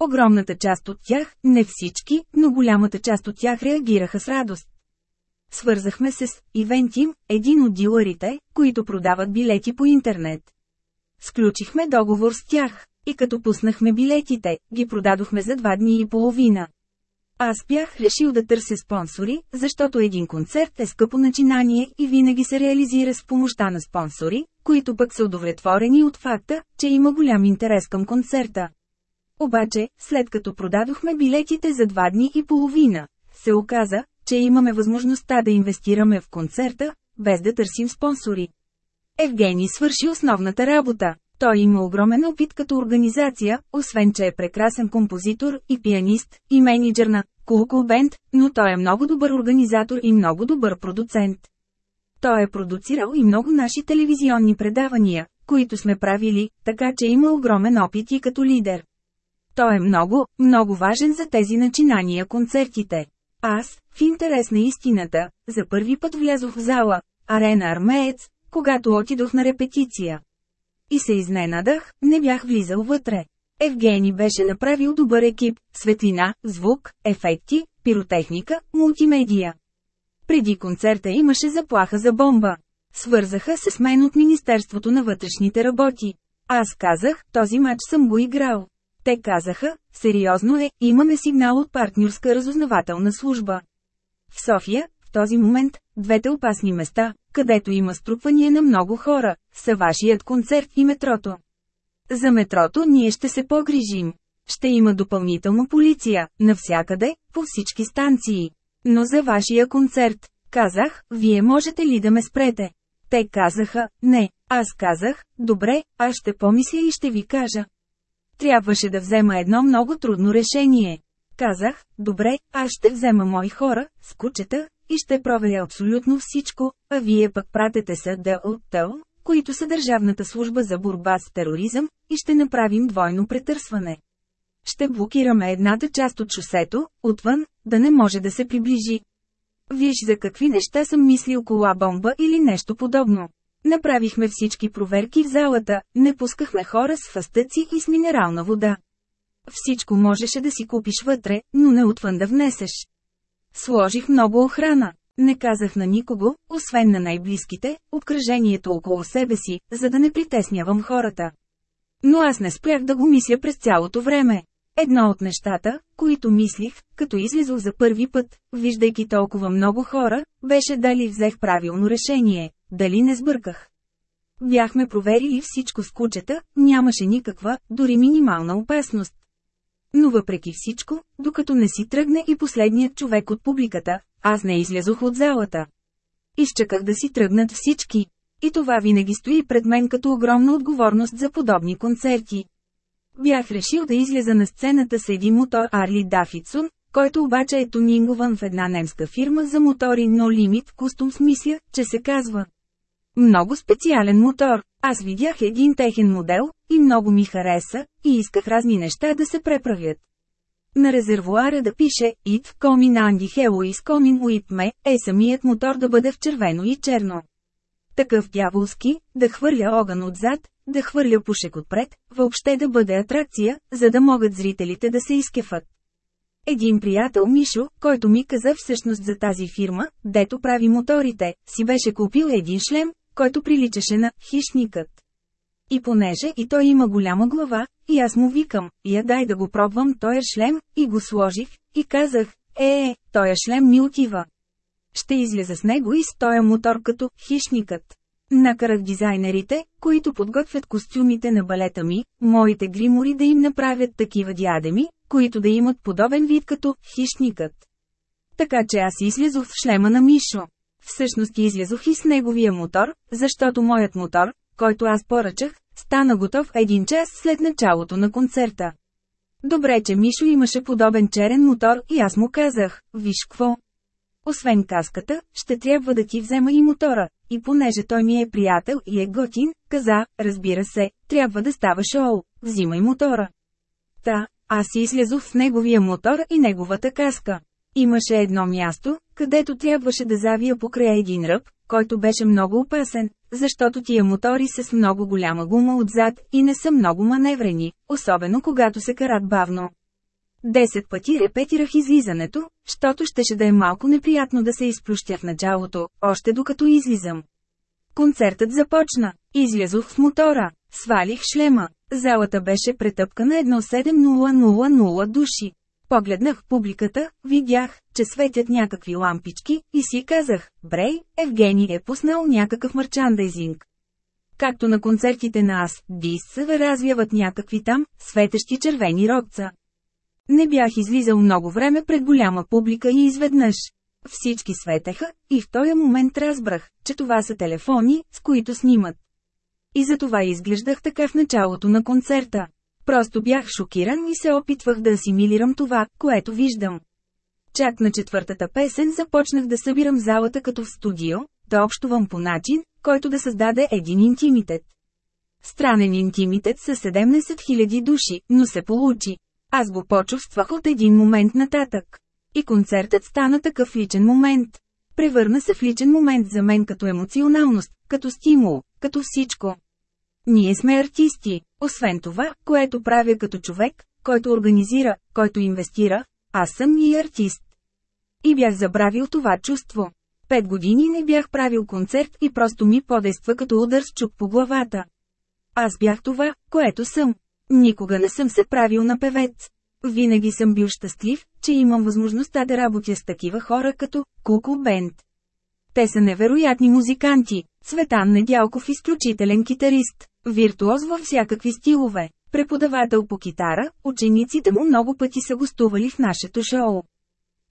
Огромната част от тях, не всички, но голямата част от тях реагираха с радост. Свързахме се с Ивентим, един от дилърите, които продават билети по интернет. Сключихме договор с тях, и като пуснахме билетите, ги продадохме за два дни и половина. Аз бях решил да търся спонсори, защото един концерт е скъпо начинание и винаги се реализира с помощта на спонсори, които пък са удовлетворени от факта, че има голям интерес към концерта. Обаче, след като продадохме билетите за два дни и половина, се оказа, че имаме възможността да инвестираме в концерта, без да търсим спонсори. Евгений свърши основната работа. Той има огромен опит като организация, освен че е прекрасен композитор и пианист, и менеджер на Кулкул Бенд, но той е много добър организатор и много добър продуцент. Той е продуцирал и много наши телевизионни предавания, които сме правили, така че има огромен опит и като лидер. Той е много, много важен за тези начинания концертите. Аз, в интерес на истината, за първи път влязох в зала, арена Армеец, когато отидох на репетиция. И се изненадах, не бях влизал вътре. Евгений беше направил добър екип, светлина, звук, ефекти, пиротехника, мултимедия. Преди концерта имаше заплаха за бомба. Свързаха се с мен от Министерството на вътрешните работи. Аз казах, този матч съм го играл. Те казаха, сериозно е, имаме сигнал от партньорска разузнавателна служба. В София, в този момент, двете опасни места, където има струпване на много хора, са вашият концерт и метрото. За метрото ние ще се погрижим. Ще има допълнително полиция, навсякъде, по всички станции. Но за вашия концерт, казах, вие можете ли да ме спрете? Те казаха, не, аз казах, добре, аз ще помисля и ще ви кажа. Трябваше да взема едно много трудно решение. Казах, добре, аз ще взема мои хора, с кучета, и ще проверя абсолютно всичко, а вие пък пратете са ДЛТЛ, които са Държавната служба за борба с тероризъм, и ще направим двойно претърсване. Ще блокираме едната част от шосето, отвън, да не може да се приближи. Виж за какви неща съм мислил кола бомба или нещо подобно. Направихме всички проверки в залата, не пускахме хора с фастъци и с минерална вода. Всичко можеше да си купиш вътре, но не отвън да внесеш. Сложих много охрана. Не казах на никого, освен на най-близките, обкръжението около себе си, за да не притеснявам хората. Но аз не спрях да го мисля през цялото време. Едно от нещата, които мислих, като излизах за първи път, виждайки толкова много хора, беше дали взех правилно решение, дали не сбърках. Бяхме проверили всичко с кучета, нямаше никаква, дори минимална опасност. Но въпреки всичко, докато не си тръгне и последният човек от публиката, аз не излязох от залата. Изчаках да си тръгнат всички. И това винаги стои пред мен като огромна отговорност за подобни концерти. Бях решил да изляза на сцената с един мотор Арли Дафидсон, който обаче е тунингован в една немска фирма за мотори No Limit Custom смисля, че се казва. Много специален мотор. Аз видях един техен модел, и много ми хареса, и исках разни неща да се преправят. На резервуара да пише «It coming Andy Hello is coming with me», е самият мотор да бъде в червено и черно. Такъв дяволски, да хвърля огън отзад, да хвърля пушек отпред, въобще да бъде атракция, за да могат зрителите да се изкефат. Един приятел Мишо, който ми каза всъщност за тази фирма, дето прави моторите, си беше купил един шлем, който приличаше на «хищникът». И понеже и той има голяма глава, и аз му викам, я дай да го пробвам този шлем, и го сложих, и казах, е, е, този шлем ми отива. Ще изляза с него и с този мотор като «хищникът». Накарах дизайнерите, които подготвят костюмите на балета ми, моите гримори да им направят такива диадеми, които да имат подобен вид като «хищникът». Така че аз излязох в шлема на Мишо. Всъщност излязох и с неговия мотор, защото моят мотор, който аз поръчах, стана готов един час след началото на концерта. Добре, че Мишо имаше подобен черен мотор и аз му казах, виж какво. Освен каската, ще трябва да ти взема и мотора, и понеже той ми е приятел и е готин, каза, разбира се, трябва да става шоу, взимай мотора. Та, аз излязох с неговия мотор и неговата каска. Имаше едно място, където трябваше да завия покрай един ръб, който беше много опасен, защото тия мотори са с много голяма гума отзад и не са много маневрени, особено когато се карат бавно. Десет пъти репетирах излизането, щото щеше да е малко неприятно да се изплющя в началото, още докато излизам. Концертът започна. Излязох в мотора. Свалих шлема. Залата беше претъпкана 17000 души. Погледнах публиката, видях, че светят някакви лампички, и си казах, Брей, Евгений е пуснал някакъв мърчандайзинг. Както на концертите на Аз, Дис се развяват някакви там, светещи червени рокца. Не бях излизал много време пред голяма публика и изведнъж. Всички светеха, и в този момент разбрах, че това са телефони, с които снимат. И за това изглеждах така в началото на концерта. Просто бях шокиран и се опитвах да асимилирам това, което виждам. Чак на четвъртата песен започнах да събирам залата като в студио, да общувам по начин, който да създаде един интимитет. Странен интимитет с 17 000 души, но се получи. Аз го почувствах от един момент нататък. И концертът стана такъв личен момент. Превърна се в личен момент за мен като емоционалност, като стимул, като всичко. Ние сме артисти. Освен това, което правя като човек, който организира, който инвестира, аз съм и артист. И бях забравил това чувство. Пет години не бях правил концерт и просто ми подейства като удар с чук по главата. Аз бях това, което съм. Никога не съм се правил на певец. Винаги съм бил щастлив, че имам възможността да работя с такива хора като Куку Бенд. Те са невероятни музиканти. Цветан Недялков изключителен китарист, виртуоз във всякакви стилове, преподавател по китара, учениците му много пъти са гостували в нашето шоу.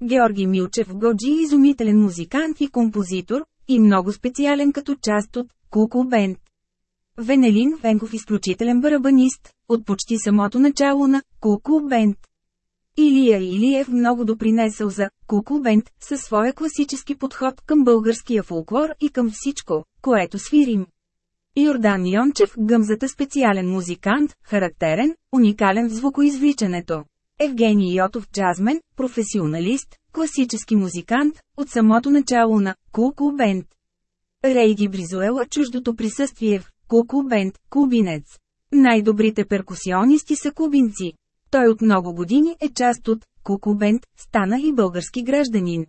Георги Милчев Годжи изумителен музикант и композитор, и много специален като част от Куку Бенд. Венелин Венков изключителен барабанист, от почти самото начало на Куку Бенд. Илия Илиев много допринесъл за Куку Бенд със своя класически подход към българския фолклор и към всичко, което свирим. Йордан Йончев гъмзата специален музикант, характерен, уникален в звукоизвличането. Евгений Йотов джазмен, професионалист, класически музикант, от самото начало на Куку Бенд. Рейди Бризуела чуждото присъствие в Куку Бенд, кубинец. Най-добрите перкусионисти са кубинци. Той от много години е част от Куку Бенд, стана и български гражданин.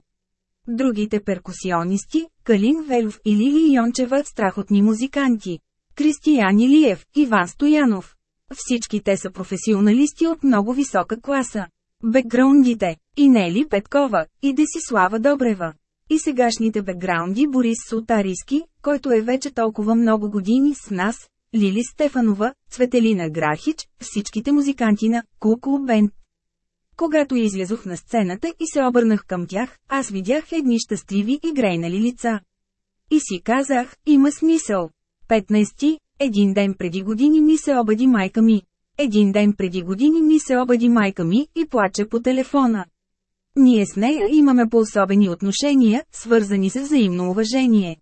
Другите перкусионисти, Калин Велов и Лили Йончева, страхотни музиканти. Кристиян Илиев, Иван Стоянов. Всички те са професионалисти от много висока класа. Бекграундите – и Нели Петкова, и Десислава Добрева. И сегашните бекграунди Борис Султариски, който е вече толкова много години с нас, Лили Стефанова, Цветелина Грахич, всичките музиканти на Куку Бенд. Когато излязох на сцената и се обърнах към тях, аз видях едни щастливи и грейнали лица. И си казах, има смисъл. 15. Един ден преди години ми се обади майка ми. Един ден преди години ми се обади майка ми и плаче по телефона. Ние с нея имаме по-особени отношения, свързани с взаимно уважение.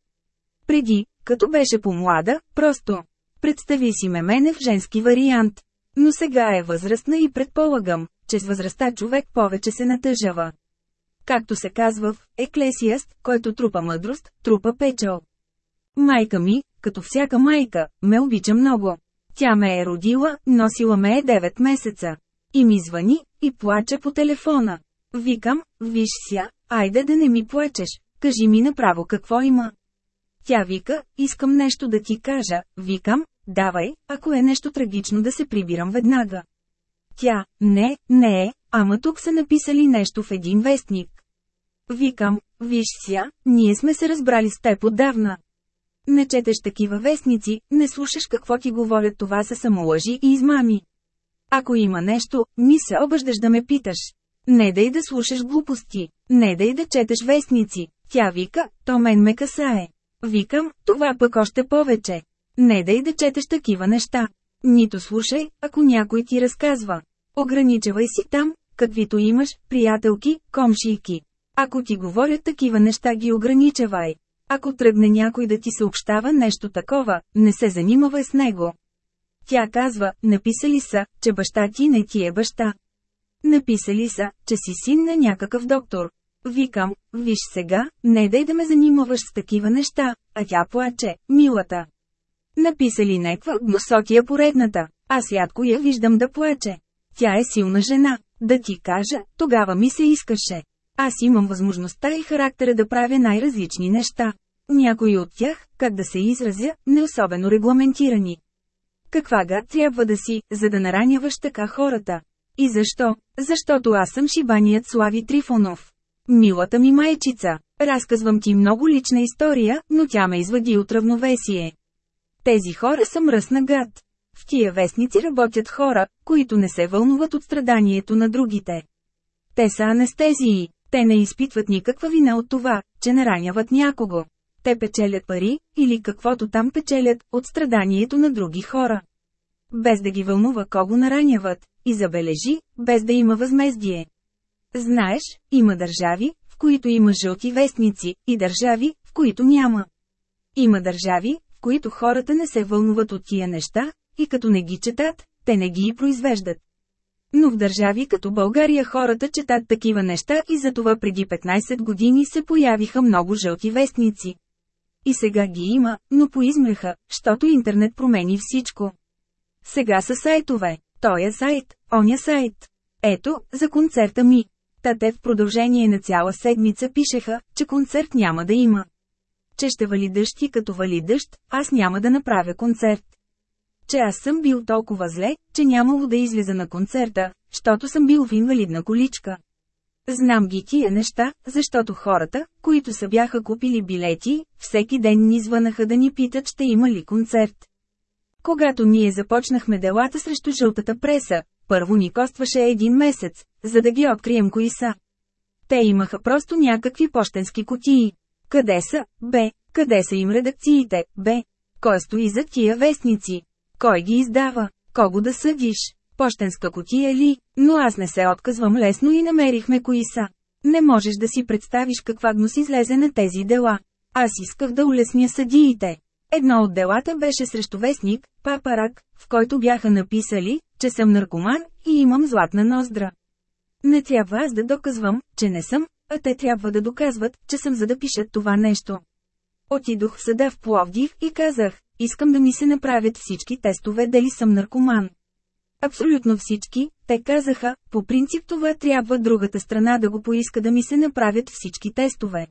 Преди, като беше по-млада, просто. Представи си ме мене в женски вариант. Но сега е възрастна и предполагам, че с възрастта човек повече се натъжава. Както се казва в Еклесиаст, който трупа мъдрост, трупа печал. Майка ми, като всяка майка, ме обича много. Тя ме е родила, носила ме е 9 месеца. И ми звъни, и плаче по телефона. Викам, виж ся, айде да не ми плачеш, кажи ми направо какво има. Тя вика, искам нещо да ти кажа, викам, давай, ако е нещо трагично да се прибирам веднага. Тя, не, не е, ама тук са написали нещо в един вестник. Викам, виж ся, ние сме се разбрали с теб отдавна. Не четеш такива вестници, не слушаш какво ти говорят това са самолъжи и измами. Ако има нещо, ми се обаждаш да ме питаш. Не дай да слушаш глупости, не дай да четеш вестници. Тя вика, то мен ме касае. Викам, това пък още повече. Не дай да четеш такива неща. Нито слушай, ако някой ти разказва. Ограничавай си там, каквито имаш, приятелки, комшийки. Ако ти говорят такива неща ги ограничавай. Ако тръгне някой да ти съобщава нещо такова, не се занимавай с него. Тя казва, написали са, че баща ти не ти е баща. Написали са, че си син на някакъв доктор. Викам, виж сега, не дай да ме занимаваш с такива неща, а тя плаче, милата. Написали неква гносотия поредната, аз ядко я виждам да плаче. Тя е силна жена, да ти кажа, тогава ми се искаше. Аз имам възможността и характера да правя най-различни неща. Някои от тях, как да се изразя, не особено регламентирани. Каква гад трябва да си, за да нараняваш така хората? И защо? Защото аз съм шибаният Слави Трифонов. Милата ми майчица. Разказвам ти много лична история, но тя ме извади от равновесие. Тези хора са мръсна гад. В тия вестници работят хора, които не се вълнуват от страданието на другите. Те са анестезии. Те не изпитват никаква вина от това, че нараняват някого. Те печелят пари, или каквото там печелят, от страданието на други хора. Без да ги вълнува кого нараняват, и забележи, без да има възмездие. Знаеш, има държави, в които има жълти вестници, и държави, в които няма. Има държави, които хората не се вълнуват от тия неща, и като не ги четат, те не ги и произвеждат. Но в държави като България хората четат такива неща и затова преди 15 години се появиха много жълти вестници. И сега ги има, но поизмреха, щото интернет промени всичко. Сега са сайтове. Тоя сайт, оня сайт. Ето, за концерта ми. Та те в продължение на цяла седмица пишеха, че концерт няма да има. Че ще вали дъжд и като вали дъжд, аз няма да направя концерт. Че аз съм бил толкова зле, че нямало да излиза на концерта, защото съм бил в инвалидна количка. Знам ги тия неща, защото хората, които са бяха купили билети, всеки ден ни звънаха да ни питат ще има ли концерт. Когато ние започнахме делата срещу жълтата преса, първо ни костваше един месец, за да ги открием кои са. Те имаха просто някакви почтенски кутии. Къде са, бе, къде са им редакциите, бе? Кой стои за тия вестници? Кой ги издава? Кого да съдиш? Пощенска котия ли? Но аз не се отказвам лесно и намерихме кои са. Не можеш да си представиш каква гнус излезе на тези дела. Аз исках да улесня съдиите. Едно от делата беше срещу вестник, Папарак, в който бяха написали, че съм наркоман и имам златна ноздра. Не трябва аз да доказвам, че не съм, а те трябва да доказват, че съм за да пишат това нещо. Отидох в съда в Пловдив и казах, искам да ми се направят всички тестове дали съм наркоман. Абсолютно всички, те казаха, по принцип това трябва другата страна да го поиска да ми се направят всички тестове.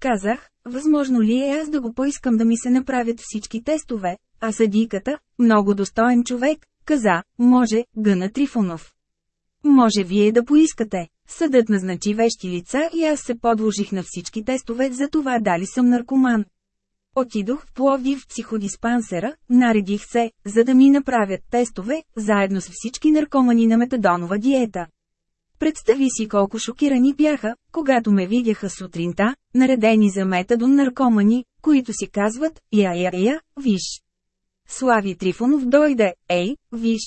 Казах, възможно ли е аз да го поискам да ми се направят всички тестове, а съдийката, много достоен човек, каза, може, Гъна Трифонов. Може вие да поискате. Съдът назначи вещи лица и аз се подложих на всички тестове за това дали съм наркоман. Отидох в Пловдив в психодиспансера, наредих се, за да ми направят тестове, заедно с всички наркомани на метадонова диета. Представи си колко шокирани бяха, когато ме видяха сутринта, наредени за метадон наркомани, които си казват, я я я, виж. Слави Трифонов дойде, ей, виж.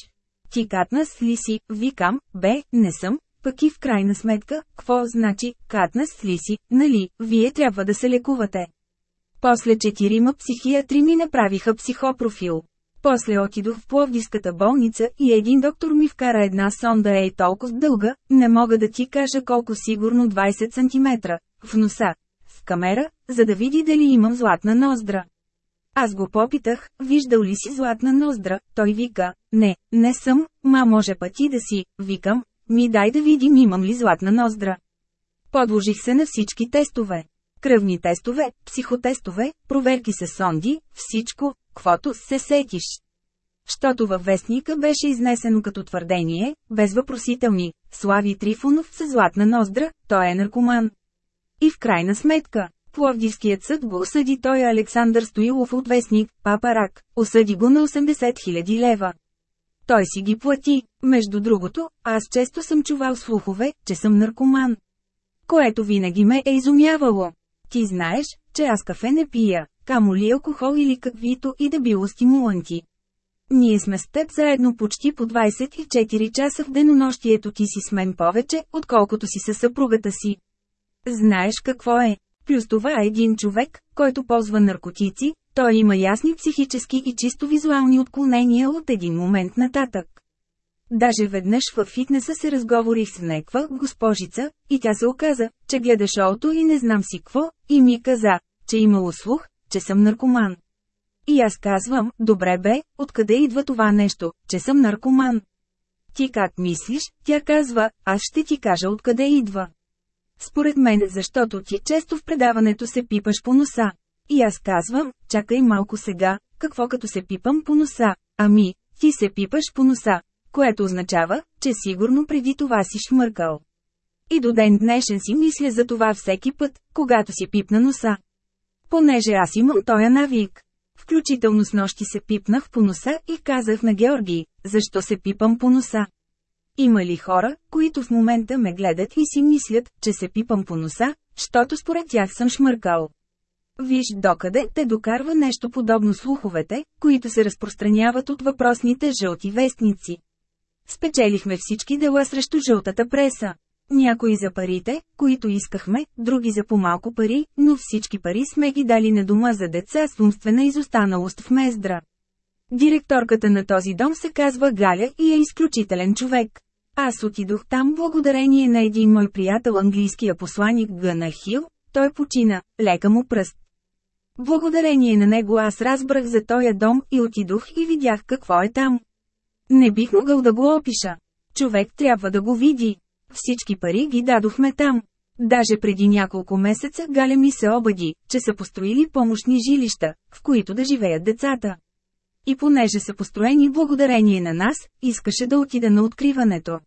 Ти катнас ли си, викам, бе, не съм, пък и в крайна сметка, какво значи, катнас ли си, нали, вие трябва да се лекувате. После четирима психиатри ми направиха психопрофил. После отидох в Пловдиската болница и един доктор ми вкара една сонда ей толкова дълга, не мога да ти кажа колко сигурно 20 см, в носа, в камера, за да види дали имам златна ноздра. Аз го попитах, виждал ли си златна ноздра, той вика, не, не съм, ма може пъти да си, викам, ми дай да видим имам ли златна ноздра. Подложих се на всички тестове. Кръвни тестове, психотестове, проверки с сонди, всичко, квото се сетиш. Щото във вестника беше изнесено като твърдение, без въпросителни, Слави Трифонов с златна ноздра, той е наркоман. И в крайна сметка, Пловдивският съд го осъди той Александър Стоилов от вестник, Папа Рак, осъди го на 80 000 лева. Той си ги плати, между другото, аз често съм чувал слухове, че съм наркоман. Което винаги ме е изумявало. Ти знаеш, че аз кафе не пия, камо ли алкохол или каквито и да било стимуланти. Ние сме с теб заедно почти по 24 часа в денонощието ти си с мен повече, отколкото си със съпругата си. Знаеш какво е? Плюс това е един човек, който ползва наркотици, той има ясни психически и чисто визуални отклонения от един момент нататък. Даже веднъж в фитнеса се разговорих с неква госпожица, и тя се оказа, че гледа шоуто и не знам си какво, и ми каза, че имало слух, че съм наркоман. И аз казвам, добре бе, откъде идва това нещо, че съм наркоман? Ти как мислиш, тя казва, аз ще ти кажа откъде идва. Според мен, защото ти често в предаването се пипаш по носа. И аз казвам, чакай малко сега, какво като се пипам по носа? Ами, ти се пипаш по носа, което означава, че сигурно преди това си шмъркал. И до ден днешен си мисля за това всеки път, когато си пипна носа. Понеже аз имам тоя навик. Включително с нощи се пипнах по носа и казах на Георги, защо се пипам по носа. Има ли хора, които в момента ме гледат и си мислят, че се пипам по носа, щото според тях съм шмъркал. Виж докъде те докарва нещо подобно слуховете, които се разпространяват от въпросните жълти вестници. Спечелихме всички дела срещу жълтата преса. Някои за парите, които искахме, други за по-малко пари, но всички пари сме ги дали на дома за деца с умствена изостаналост в Мездра. Директорката на този дом се казва Галя и е изключителен човек. Аз отидох там благодарение на един мой приятел английския посланик Гъна Хил, той почина, лека му пръст. Благодарение на него аз разбрах за този дом и отидох и видях какво е там. Не бих могъл да го опиша. Човек трябва да го види. Всички пари ги дадохме там. Даже преди няколко месеца Галя ми се обади, че са построили помощни жилища, в които да живеят децата. И понеже са построени благодарение на нас, искаше да отида на откриването.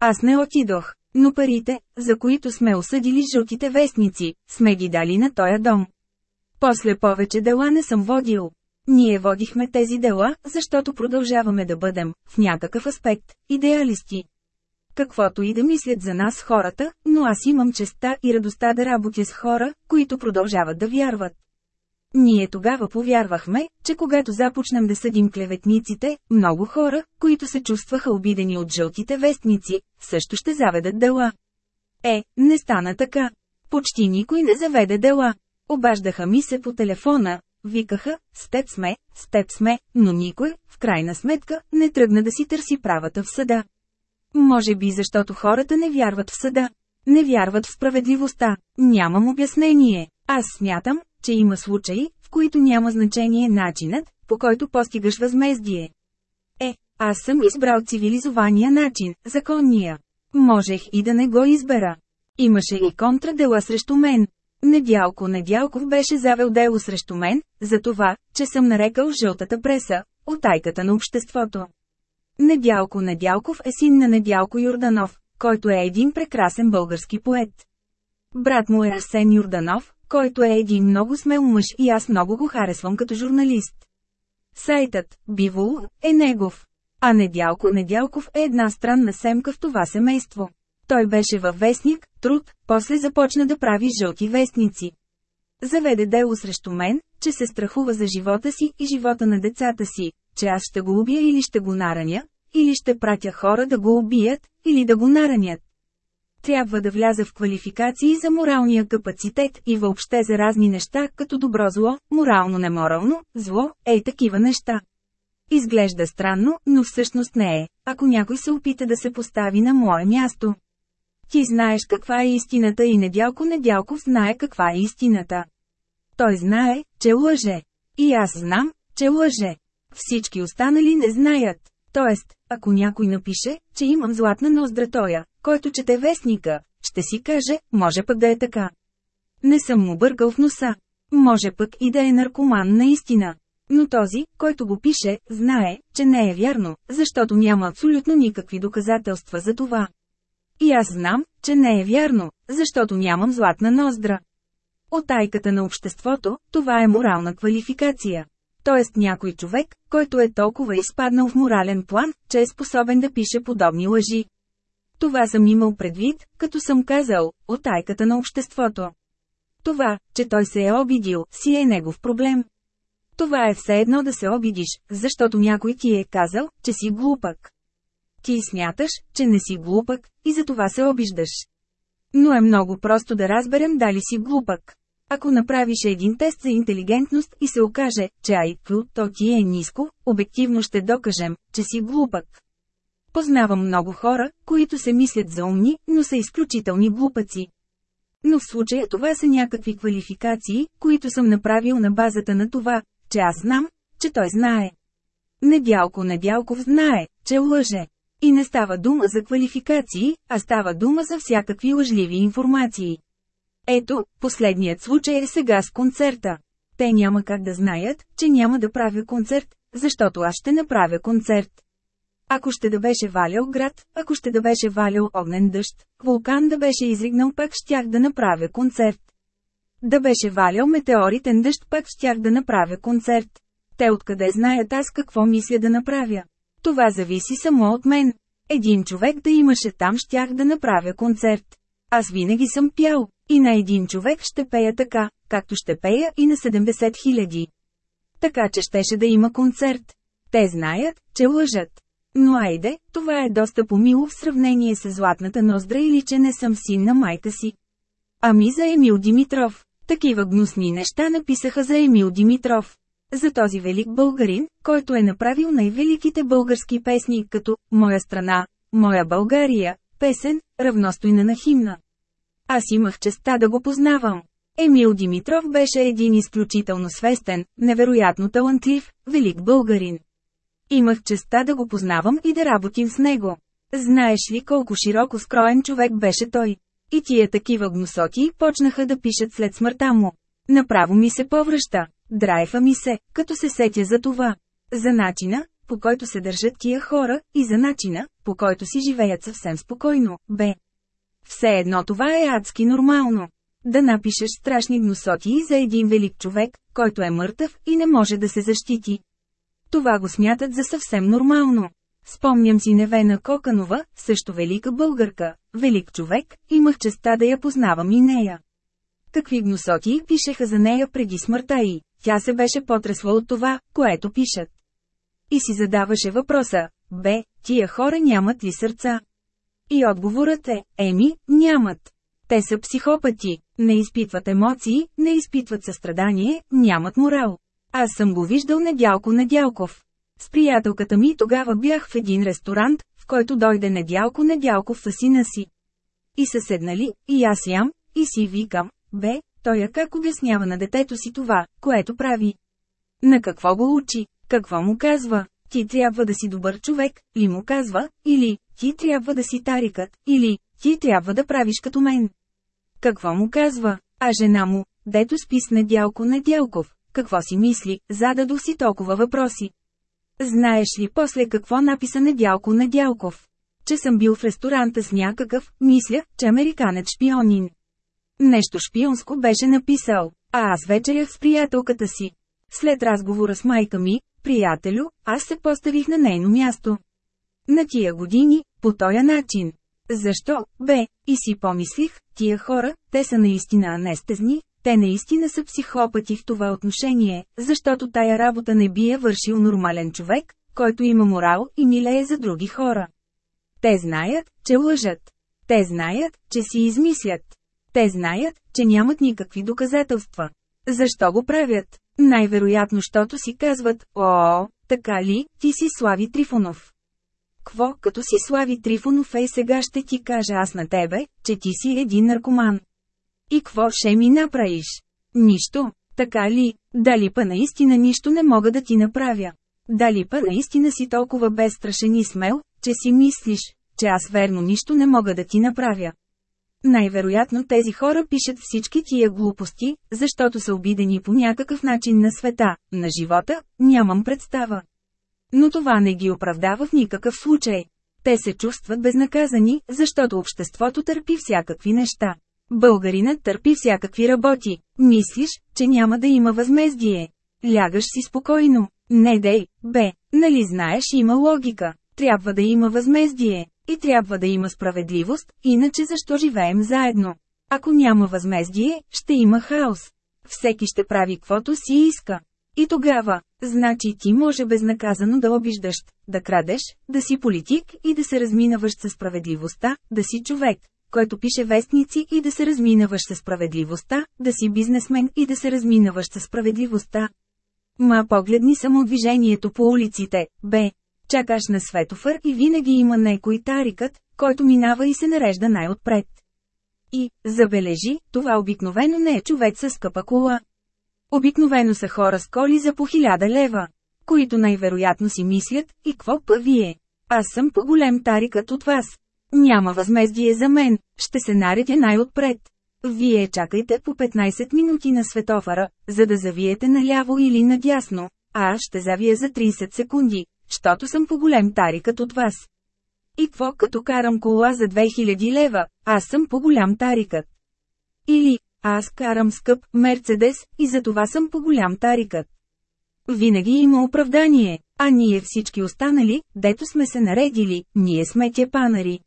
Аз не отидох, но парите, за които сме осъдили жълтите вестници, сме ги дали на тоя дом. После повече дела не съм водил. Ние водихме тези дела, защото продължаваме да бъдем, в някакъв аспект, идеалисти. Каквото и да мислят за нас хората, но аз имам честа и радостта да работя с хора, които продължават да вярват. Ние тогава повярвахме, че когато започнем да съдим клеветниците, много хора, които се чувстваха обидени от жълтите вестници, също ще заведат дела. Е, не стана така. Почти никой не заведе дела. Обаждаха ми се по телефона, викаха, с теб сме, с теб сме, но никой, в крайна сметка, не тръгна да си търси правата в съда. Може би защото хората не вярват в съда. Не вярват в справедливостта. Нямам обяснение. Аз смятам, че има случаи, в които няма значение начинът, по който постигаш възмездие. Е, аз съм избрал цивилизования начин, законния. Можех и да не го избера. Имаше и контрадела срещу мен. Недялко Недялков беше завел дело срещу мен, за това, че съм нарекал жълтата преса, отайката на обществото. Недялко Недялков е син на Недялко Юрданов, който е един прекрасен български поет. Брат му е Арсен Юрданов, който е един много смел мъж и аз много го харесвам като журналист. Сайтът, Бивол, е негов. А Недялко Недялков е една странна семка в това семейство. Той беше във вестник, труд, после започна да прави жълти вестници. Заведе дело срещу мен, че се страхува за живота си и живота на децата си, че аз ще го убия или ще го нараня, или ще пратя хора да го убият, или да го наранят. Трябва да вляза в квалификации за моралния капацитет и въобще за разни неща, като добро зло, морално-неморално, зло, ей такива неща. Изглежда странно, но всъщност не е, ако някой се опита да се постави на мое място. Ти знаеш каква е истината и Недялко Недялков знае каква е истината. Той знае, че лъже. И аз знам, че лъже. Всички останали не знаят. Тоест, ако някой напише, че имам златна ноздра тоя, който чете вестника, ще си каже, може пък да е така. Не съм му бъркал в носа. Може пък и да е наркоман наистина. Но този, който го пише, знае, че не е вярно, защото няма абсолютно никакви доказателства за това. И аз знам, че не е вярно, защото нямам златна ноздра. Отайката на обществото, това е морална квалификация. Тоест някой човек, който е толкова изпаднал в морален план, че е способен да пише подобни лъжи. Това съм имал предвид, като съм казал, отайката на обществото. Това, че той се е обидил, си е негов проблем. Това е все едно да се обидиш, защото някой ти е казал, че си глупак. Ти смяташ, че не си глупак, и за това се обиждаш. Но е много просто да разберем дали си глупак. Ако направиш един тест за интелигентност и се окаже, че IQ то ти е ниско, обективно ще докажем, че си глупак. Познавам много хора, които се мислят за умни, но са изключителни глупаци. Но в случая това са някакви квалификации, които съм направил на базата на това, че аз знам, че той знае. Недялко Недялков знае, че лъже. И не става дума за квалификации, а става дума за всякакви лъжливи информации. Ето, последният случай е сега с концерта. Те няма как да знаят, че няма да правя концерт, защото аз ще направя концерт. Ако ще да беше валял град, ако ще да беше валял огнен дъжд, вулкан да беше изригнал пак щях да направя концерт. Да беше валял метеоритен дъжд пак щях да направя концерт. Те откъде знаят аз какво мисля да направя. Това зависи само от мен. Един човек да имаше там щях да направя концерт. Аз винаги съм пял, и на един човек ще пея така, както ще пея и на 70 хиляди. Така че щеше да има концерт. Те знаят, че лъжат. Но айде, това е доста помило в сравнение с златната ноздра или че не съм син на майка си. Ами за Емил Димитров. Такива гнусни неща написаха за Емил Димитров. За този велик българин, който е направил най-великите български песни като «Моя страна», «Моя България», песен, равностойна на химна. Аз имах честа да го познавам. Емил Димитров беше един изключително свестен, невероятно талантлив, велик българин. Имах честа да го познавам и да работим с него. Знаеш ли колко широко скроен човек беше той? И тия такива гносоти почнаха да пишат след смъртта му. Направо ми се повръща. Драйфа ми се, като се сетя за това. За начина, по който се държат тия хора, и за начина, по който си живеят съвсем спокойно, бе. Все едно това е адски нормално. Да напишеш страшни гносоти за един велик човек, който е мъртъв и не може да се защити. Това го смятат за съвсем нормално. Спомням си Невена Коканова, също велика българка, велик човек, имах честа да я познавам и нея. Какви гносоти пишеха за нея преди смъртта й, тя се беше потресла от това, което пишат. И си задаваше въпроса, бе, тия хора нямат ли сърца? И отговорът е, еми, нямат. Те са психопати, не изпитват емоции, не изпитват състрадание, нямат морал. Аз съм го виждал Недялко Недялков. С приятелката ми тогава бях в един ресторант, в който дойде Недялко Недялков със сина си. И са седнали, и аз ям, и си викам, бе, той а как обяснява на детето си това, което прави. На какво го учи, какво му казва, ти трябва да си добър човек, ли му казва, или, ти трябва да си тарикът, или, ти трябва да правиш като мен. Какво му казва, а жена му, дето спи с Недялко Недялков, какво си мисли, зададох си толкова въпроси. Знаеш ли после какво написа Недялко Недялков? Че съм бил в ресторанта с някакъв, мисля, че американец шпионин. Нещо шпионско беше написал, а аз вечерях с приятелката си. След разговора с майка ми, приятелю, аз се поставих на нейно място. На тия години, по този начин. Защо, бе, и си помислих, тия хора, те са наистина анестезни, те наистина са психопати в това отношение, защото тая работа не би я вършил нормален човек, който има морал и милее за други хора. Те знаят, че лъжат. Те знаят, че си измислят. Те знаят, че нямат никакви доказателства. Защо го правят? Най-вероятно, щото си казват, о, така ли, ти си Слави Трифонов. Кво, като си Слави Трифонов е сега ще ти кажа аз на тебе, че ти си един наркоман. И кво ще ми направиш? Нищо, така ли, дали па наистина нищо не мога да ти направя? Дали па наистина си толкова безстрашен и смел, че си мислиш, че аз верно нищо не мога да ти направя? Най-вероятно тези хора пишат всички тия глупости, защото са обидени по някакъв начин на света, на живота, нямам представа. Но това не ги оправдава в никакъв случай. Те се чувстват безнаказани, защото обществото търпи всякакви неща. Българинът търпи всякакви работи. Мислиш, че няма да има възмездие. Лягаш си спокойно. Не дей, бе, нали знаеш има логика. Трябва да има възмездие. И трябва да има справедливост, иначе защо живеем заедно? Ако няма възмездие, ще има хаос. Всеки ще прави каквото си иска. И тогава, значи ти може безнаказано да обиждаш, да крадеш, да си политик и да се разминаваш със справедливостта, да си човек, който пише вестници и да се разминаваш със справедливостта, да си бизнесмен и да се разминаваш със справедливостта. Ма погледни само движението по улиците, бе. Чакаш на светофър и винаги има некой тарикът, който минава и се нарежда най-отпред. И, забележи, това обикновено не е човек с скъпа кола. Обикновено са хора с коли за по хиляда лева, които най-вероятно си мислят, и какво па вие? Аз съм по-голем тарикът от вас. Няма възмездие за мен, ще се наредя най-отпред. Вие чакайте по 15 минути на светофара, за да завиете наляво или надясно, а аз ще завия за 30 секунди, щото съм по-голем тарикът от вас. И какво като карам кола за 2000 лева, аз съм по-голям тарикът. Или, аз карам скъп Мерцедес и за това съм по-голям тарикът. Винаги има оправдание, а ние всички останали, дето сме се наредили, ние сме тепанари.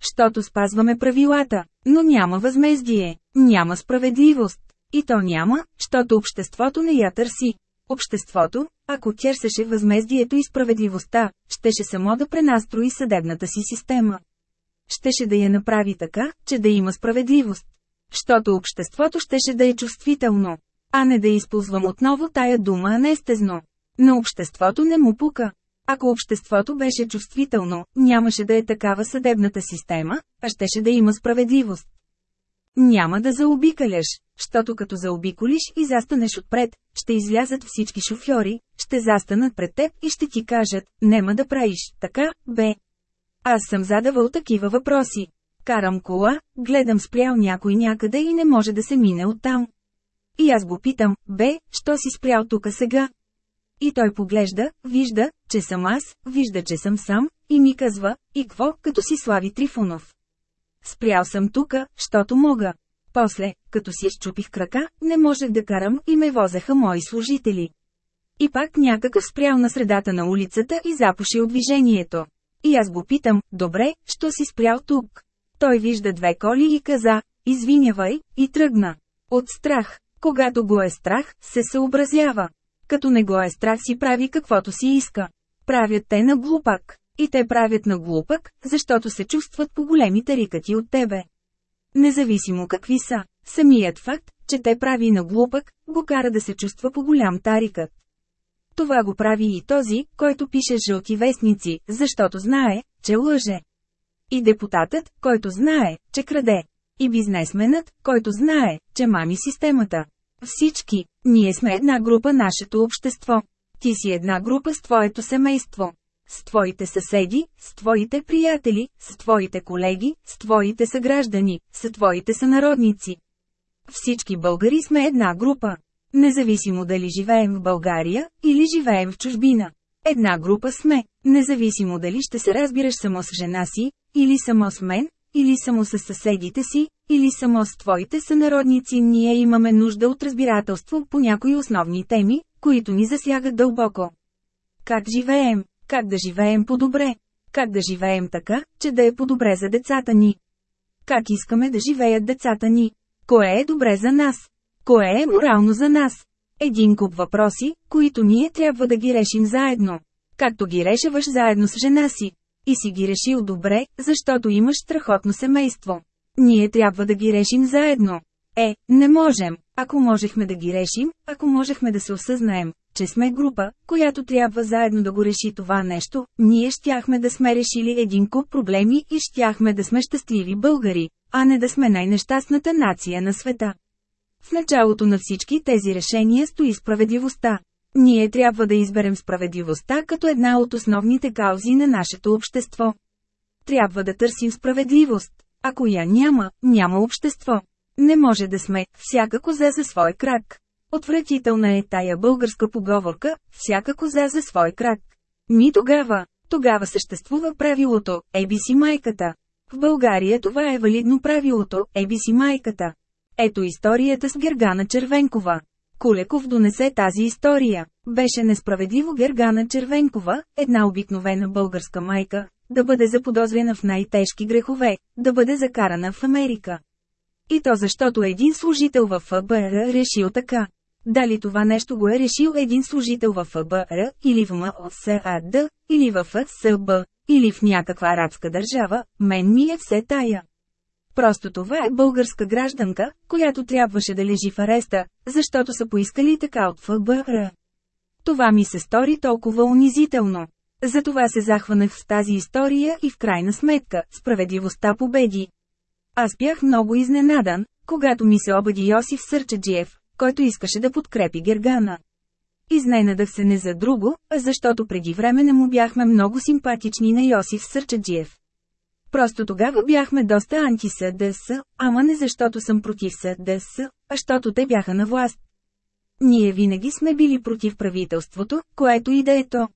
Щото спазваме правилата, но няма възмездие, няма справедливост. И то няма, щото обществото не я търси. Обществото, ако търсеше възмездието и справедливостта, щеше само да пренастрои съдебната си система. Щеше да я направи така, че да има справедливост. Щото обществото щеше да е чувствително. А не да използвам отново тая дума анестезно. Но обществото не му пука. Ако обществото беше чувствително, нямаше да е такава съдебната система, а щеше да има справедливост. Няма да заобикаляш, защото като заобиколиш и застанеш отпред, ще излязат всички шофьори, ще застанат пред теб и ще ти кажат, нема да правиш, така, бе. Аз съм задавал такива въпроси. Карам кола, гледам спрял някой някъде и не може да се мине оттам. И аз го питам, бе, що си спрял тука сега? И той поглежда, вижда, че съм аз, вижда, че съм сам, и ми казва, и кво, като си Слави Трифонов. Спрял съм тука, щото мога. После, като си щупих крака, не можех да карам и ме возеха мои служители. И пак някакъв спрял на средата на улицата и запушил движението. И аз го питам, добре, що си спрял тук? Той вижда две коли и каза, извинявай, и тръгна. От страх, когато го е страх, се съобразява. Като не го е страх си прави каквото си иска. Правят те на глупак. И те правят на глупак, защото се чувстват по големи тарикати от тебе. Независимо какви са, самият факт, че те прави на глупак, го кара да се чувства по голям тарикът. Това го прави и този, който пише жълти вестници, защото знае, че лъже. И депутатът, който знае, че краде. И бизнесменът, който знае, че мами системата. Всички, ние сме една група нашето общество. Ти си една група с твоето семейство. С твоите съседи, с твоите приятели, с твоите колеги, с твоите съграждани, с твоите сънародници. Всички българи сме една група. Независимо дали живеем в България, или живеем в чужбина. Една група сме, независимо дали ще се разбираш само с жена си, или само с мен, или само с съседите си, или само с твоите сънародници, ние имаме нужда от разбирателство по някои основни теми, които ни засягат дълбоко. Как живеем? Как да живеем по-добре? Как да живеем така, че да е по-добре за децата ни? Как искаме да живеят децата ни? Кое е добре за нас? Кое е морално за нас? Един куп въпроси, които ние трябва да ги решим заедно. Както ги решаваш заедно с жена си. И си ги решил добре, защото имаш страхотно семейство. Ние трябва да ги решим заедно. Е, не можем. Ако можехме да ги решим, ако можехме да се осъзнаем, че сме група, която трябва заедно да го реши това нещо, ние щяхме да сме решили един куп проблеми и щяхме да сме щастливи българи, а не да сме най-нещастната нация на света. В началото на всички тези решения стои справедливостта. Ние трябва да изберем справедливостта като една от основните каузи на нашето общество. Трябва да търсим справедливост. Ако я няма, няма общество. Не може да сме всяка за свой крак. Отвратителна е тая българска поговорка всяка коза за свой крак. Ми тогава, тогава съществува правилото «Еби си майката». В България това е валидно правилото «Еби си майката». Ето историята с Гергана Червенкова. Кулеков донесе тази история. Беше несправедливо Гергана Червенкова, една обикновена българска майка, да бъде заподозрена в най-тежки грехове, да бъде закарана в Америка. И то защото един служител в ФБР решил така. Дали това нещо го е решил един служител в ФБР, или в МОСАД, или в ФСБ, или в някаква арабска държава, мен ми е все тая. Просто това е българска гражданка, която трябваше да лежи в ареста, защото са поискали така от ФБР. Това ми се стори толкова унизително. Затова се захванах в тази история и в крайна сметка, справедливостта победи. Аз бях много изненадан, когато ми се обади Йосиф Сърчаджиев, който искаше да подкрепи Гергана. Изненадах се не за друго, а защото преди време не му бяхме много симпатични на Йосиф Сърчаджиев. Просто тогава бяхме доста анти-СДС, ама не защото съм против СДС, а защото те бяха на власт. Ние винаги сме били против правителството, което и да е то.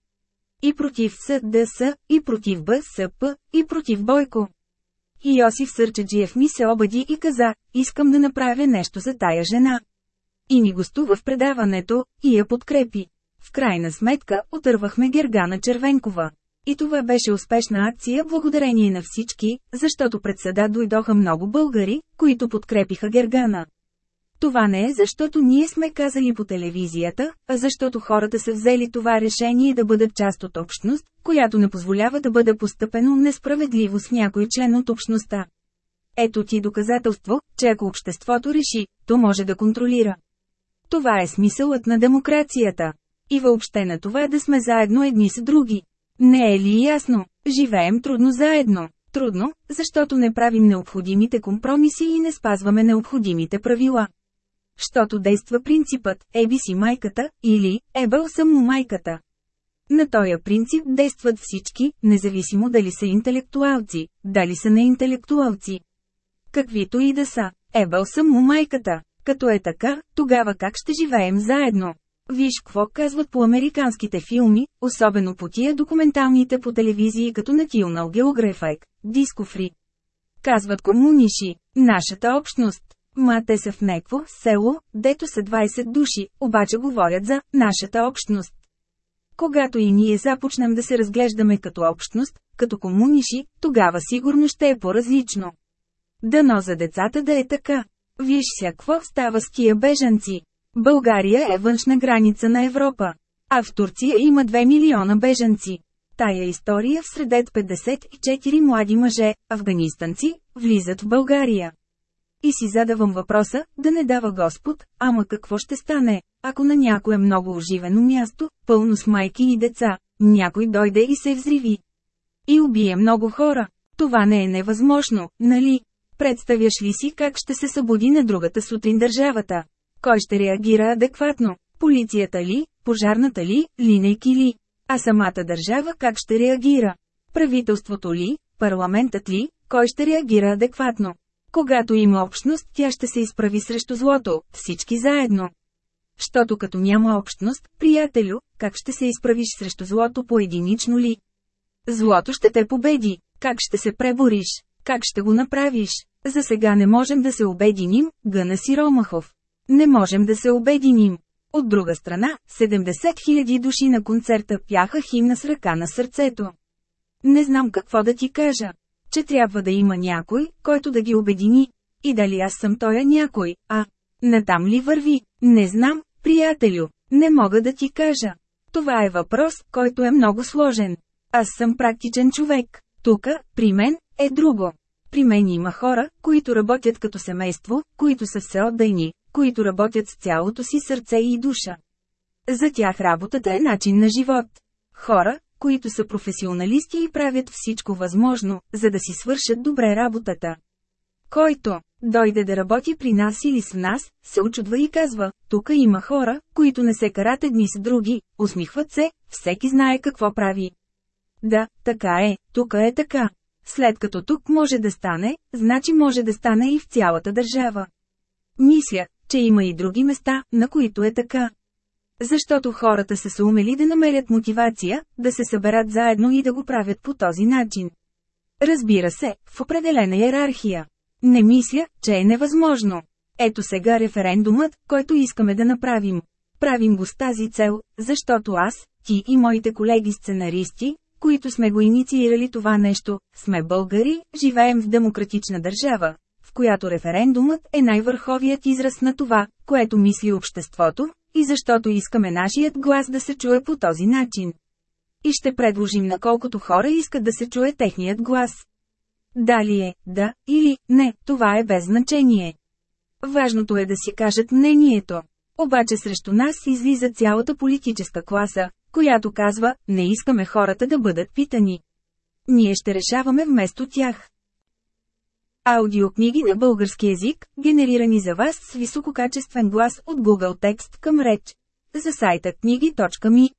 И против СДС, и против БСП, и против Бойко. И Йосиф Сърчеджиев ми се обади и каза, искам да направя нещо за тая жена. И ни гостува в предаването, и я подкрепи. В крайна сметка, отървахме Гергана Червенкова. И това беше успешна акция благодарение на всички, защото пред съда дойдоха много българи, които подкрепиха Гергана. Това не е защото ние сме казали по телевизията, а защото хората са взели това решение да бъдат част от общност, която не позволява да бъде постъпено несправедливо с някой член от общността. Ето ти доказателство, че ако обществото реши, то може да контролира. Това е смисълът на демокрацията. И въобще на това да сме заедно едни с други. Не е ли ясно? Живеем трудно заедно. Трудно, защото не правим необходимите компромиси и не спазваме необходимите правила. Щото действа принципът «Еби си майката» или «Ебъл съм му майката». На този принцип действат всички, независимо дали са интелектуалци, дали са неинтелектуалци. Каквито и да са, ебъл съм му майката. Като е така, тогава как ще живеем заедно? Виж какво казват по американските филми, особено по тия документалните по телевизии като National Geographic, Discovery. Казват комуниши, нашата общност. Ма те са в некво село, дето са 20 души, обаче говорят за нашата общност. Когато и ние започнем да се разглеждаме като общност, като комуниши, тогава сигурно ще е по-различно. Дано за децата да е така. Виж ся какво става с тия бежанци. България е външна граница на Европа. А в Турция има 2 милиона бежанци. Тая история в средет 54 млади мъже, афганистанци, влизат в България. И си задавам въпроса, да не дава Господ, ама какво ще стане, ако на някое много оживено място, пълно с майки и деца, някой дойде и се взриви. И убие много хора. Това не е невъзможно, нали? Представяш ли си как ще се събуди на другата сутрин държавата? Кой ще реагира адекватно? Полицията ли, пожарната ли, линейки ли? А самата държава как ще реагира? Правителството ли, парламентът ли, кой ще реагира адекватно? Когато има общност, тя ще се изправи срещу злото, всички заедно. Щото като няма общност, приятелю, как ще се изправиш срещу злото поединично ли? Злото ще те победи. Как ще се пребориш? Как ще го направиш? За сега не можем да се обединим, гъна си Ромахов. Не можем да се обединим. От друга страна, 70 000 души на концерта пяха химна с ръка на сърцето. Не знам какво да ти кажа. Че трябва да има някой, който да ги обедини. И дали аз съм тоя някой, а? Натам ли върви? Не знам, приятелю. Не мога да ти кажа. Това е въпрос, който е много сложен. Аз съм практичен човек. Тука, при мен, е друго. При мен има хора, които работят като семейство, които са всеотдайни, които работят с цялото си сърце и душа. За тях работата е начин на живот. Хора, които са професионалисти и правят всичко възможно, за да си свършат добре работата. Който дойде да работи при нас или с нас, се очудва и казва, тук има хора, които не се карат едни с други, усмихват се, всеки знае какво прави. Да, така е, тук е така. След като тук може да стане, значи може да стане и в цялата държава. Мисля, че има и други места, на които е така. Защото хората са се умели да намерят мотивация, да се съберат заедно и да го правят по този начин. Разбира се, в определена иерархия. Не мисля, че е невъзможно. Ето сега референдумът, който искаме да направим. Правим го с тази цел, защото аз, ти и моите колеги сценаристи, които сме го инициирали това нещо, сме българи, живеем в демократична държава, в която референдумът е най-върховият израз на това, което мисли обществото, и защото искаме нашият глас да се чуе по този начин. И ще предложим на колкото хора искат да се чуе техният глас. Дали е, да, или не, това е без значение. Важното е да си кажат мнението. Обаче срещу нас излиза цялата политическа класа, която казва, не искаме хората да бъдат питани. Ние ще решаваме вместо тях. Аудиокниги на български язик, генерирани за вас с висококачествен глас от Google Текст към реч. За сайта книги.ми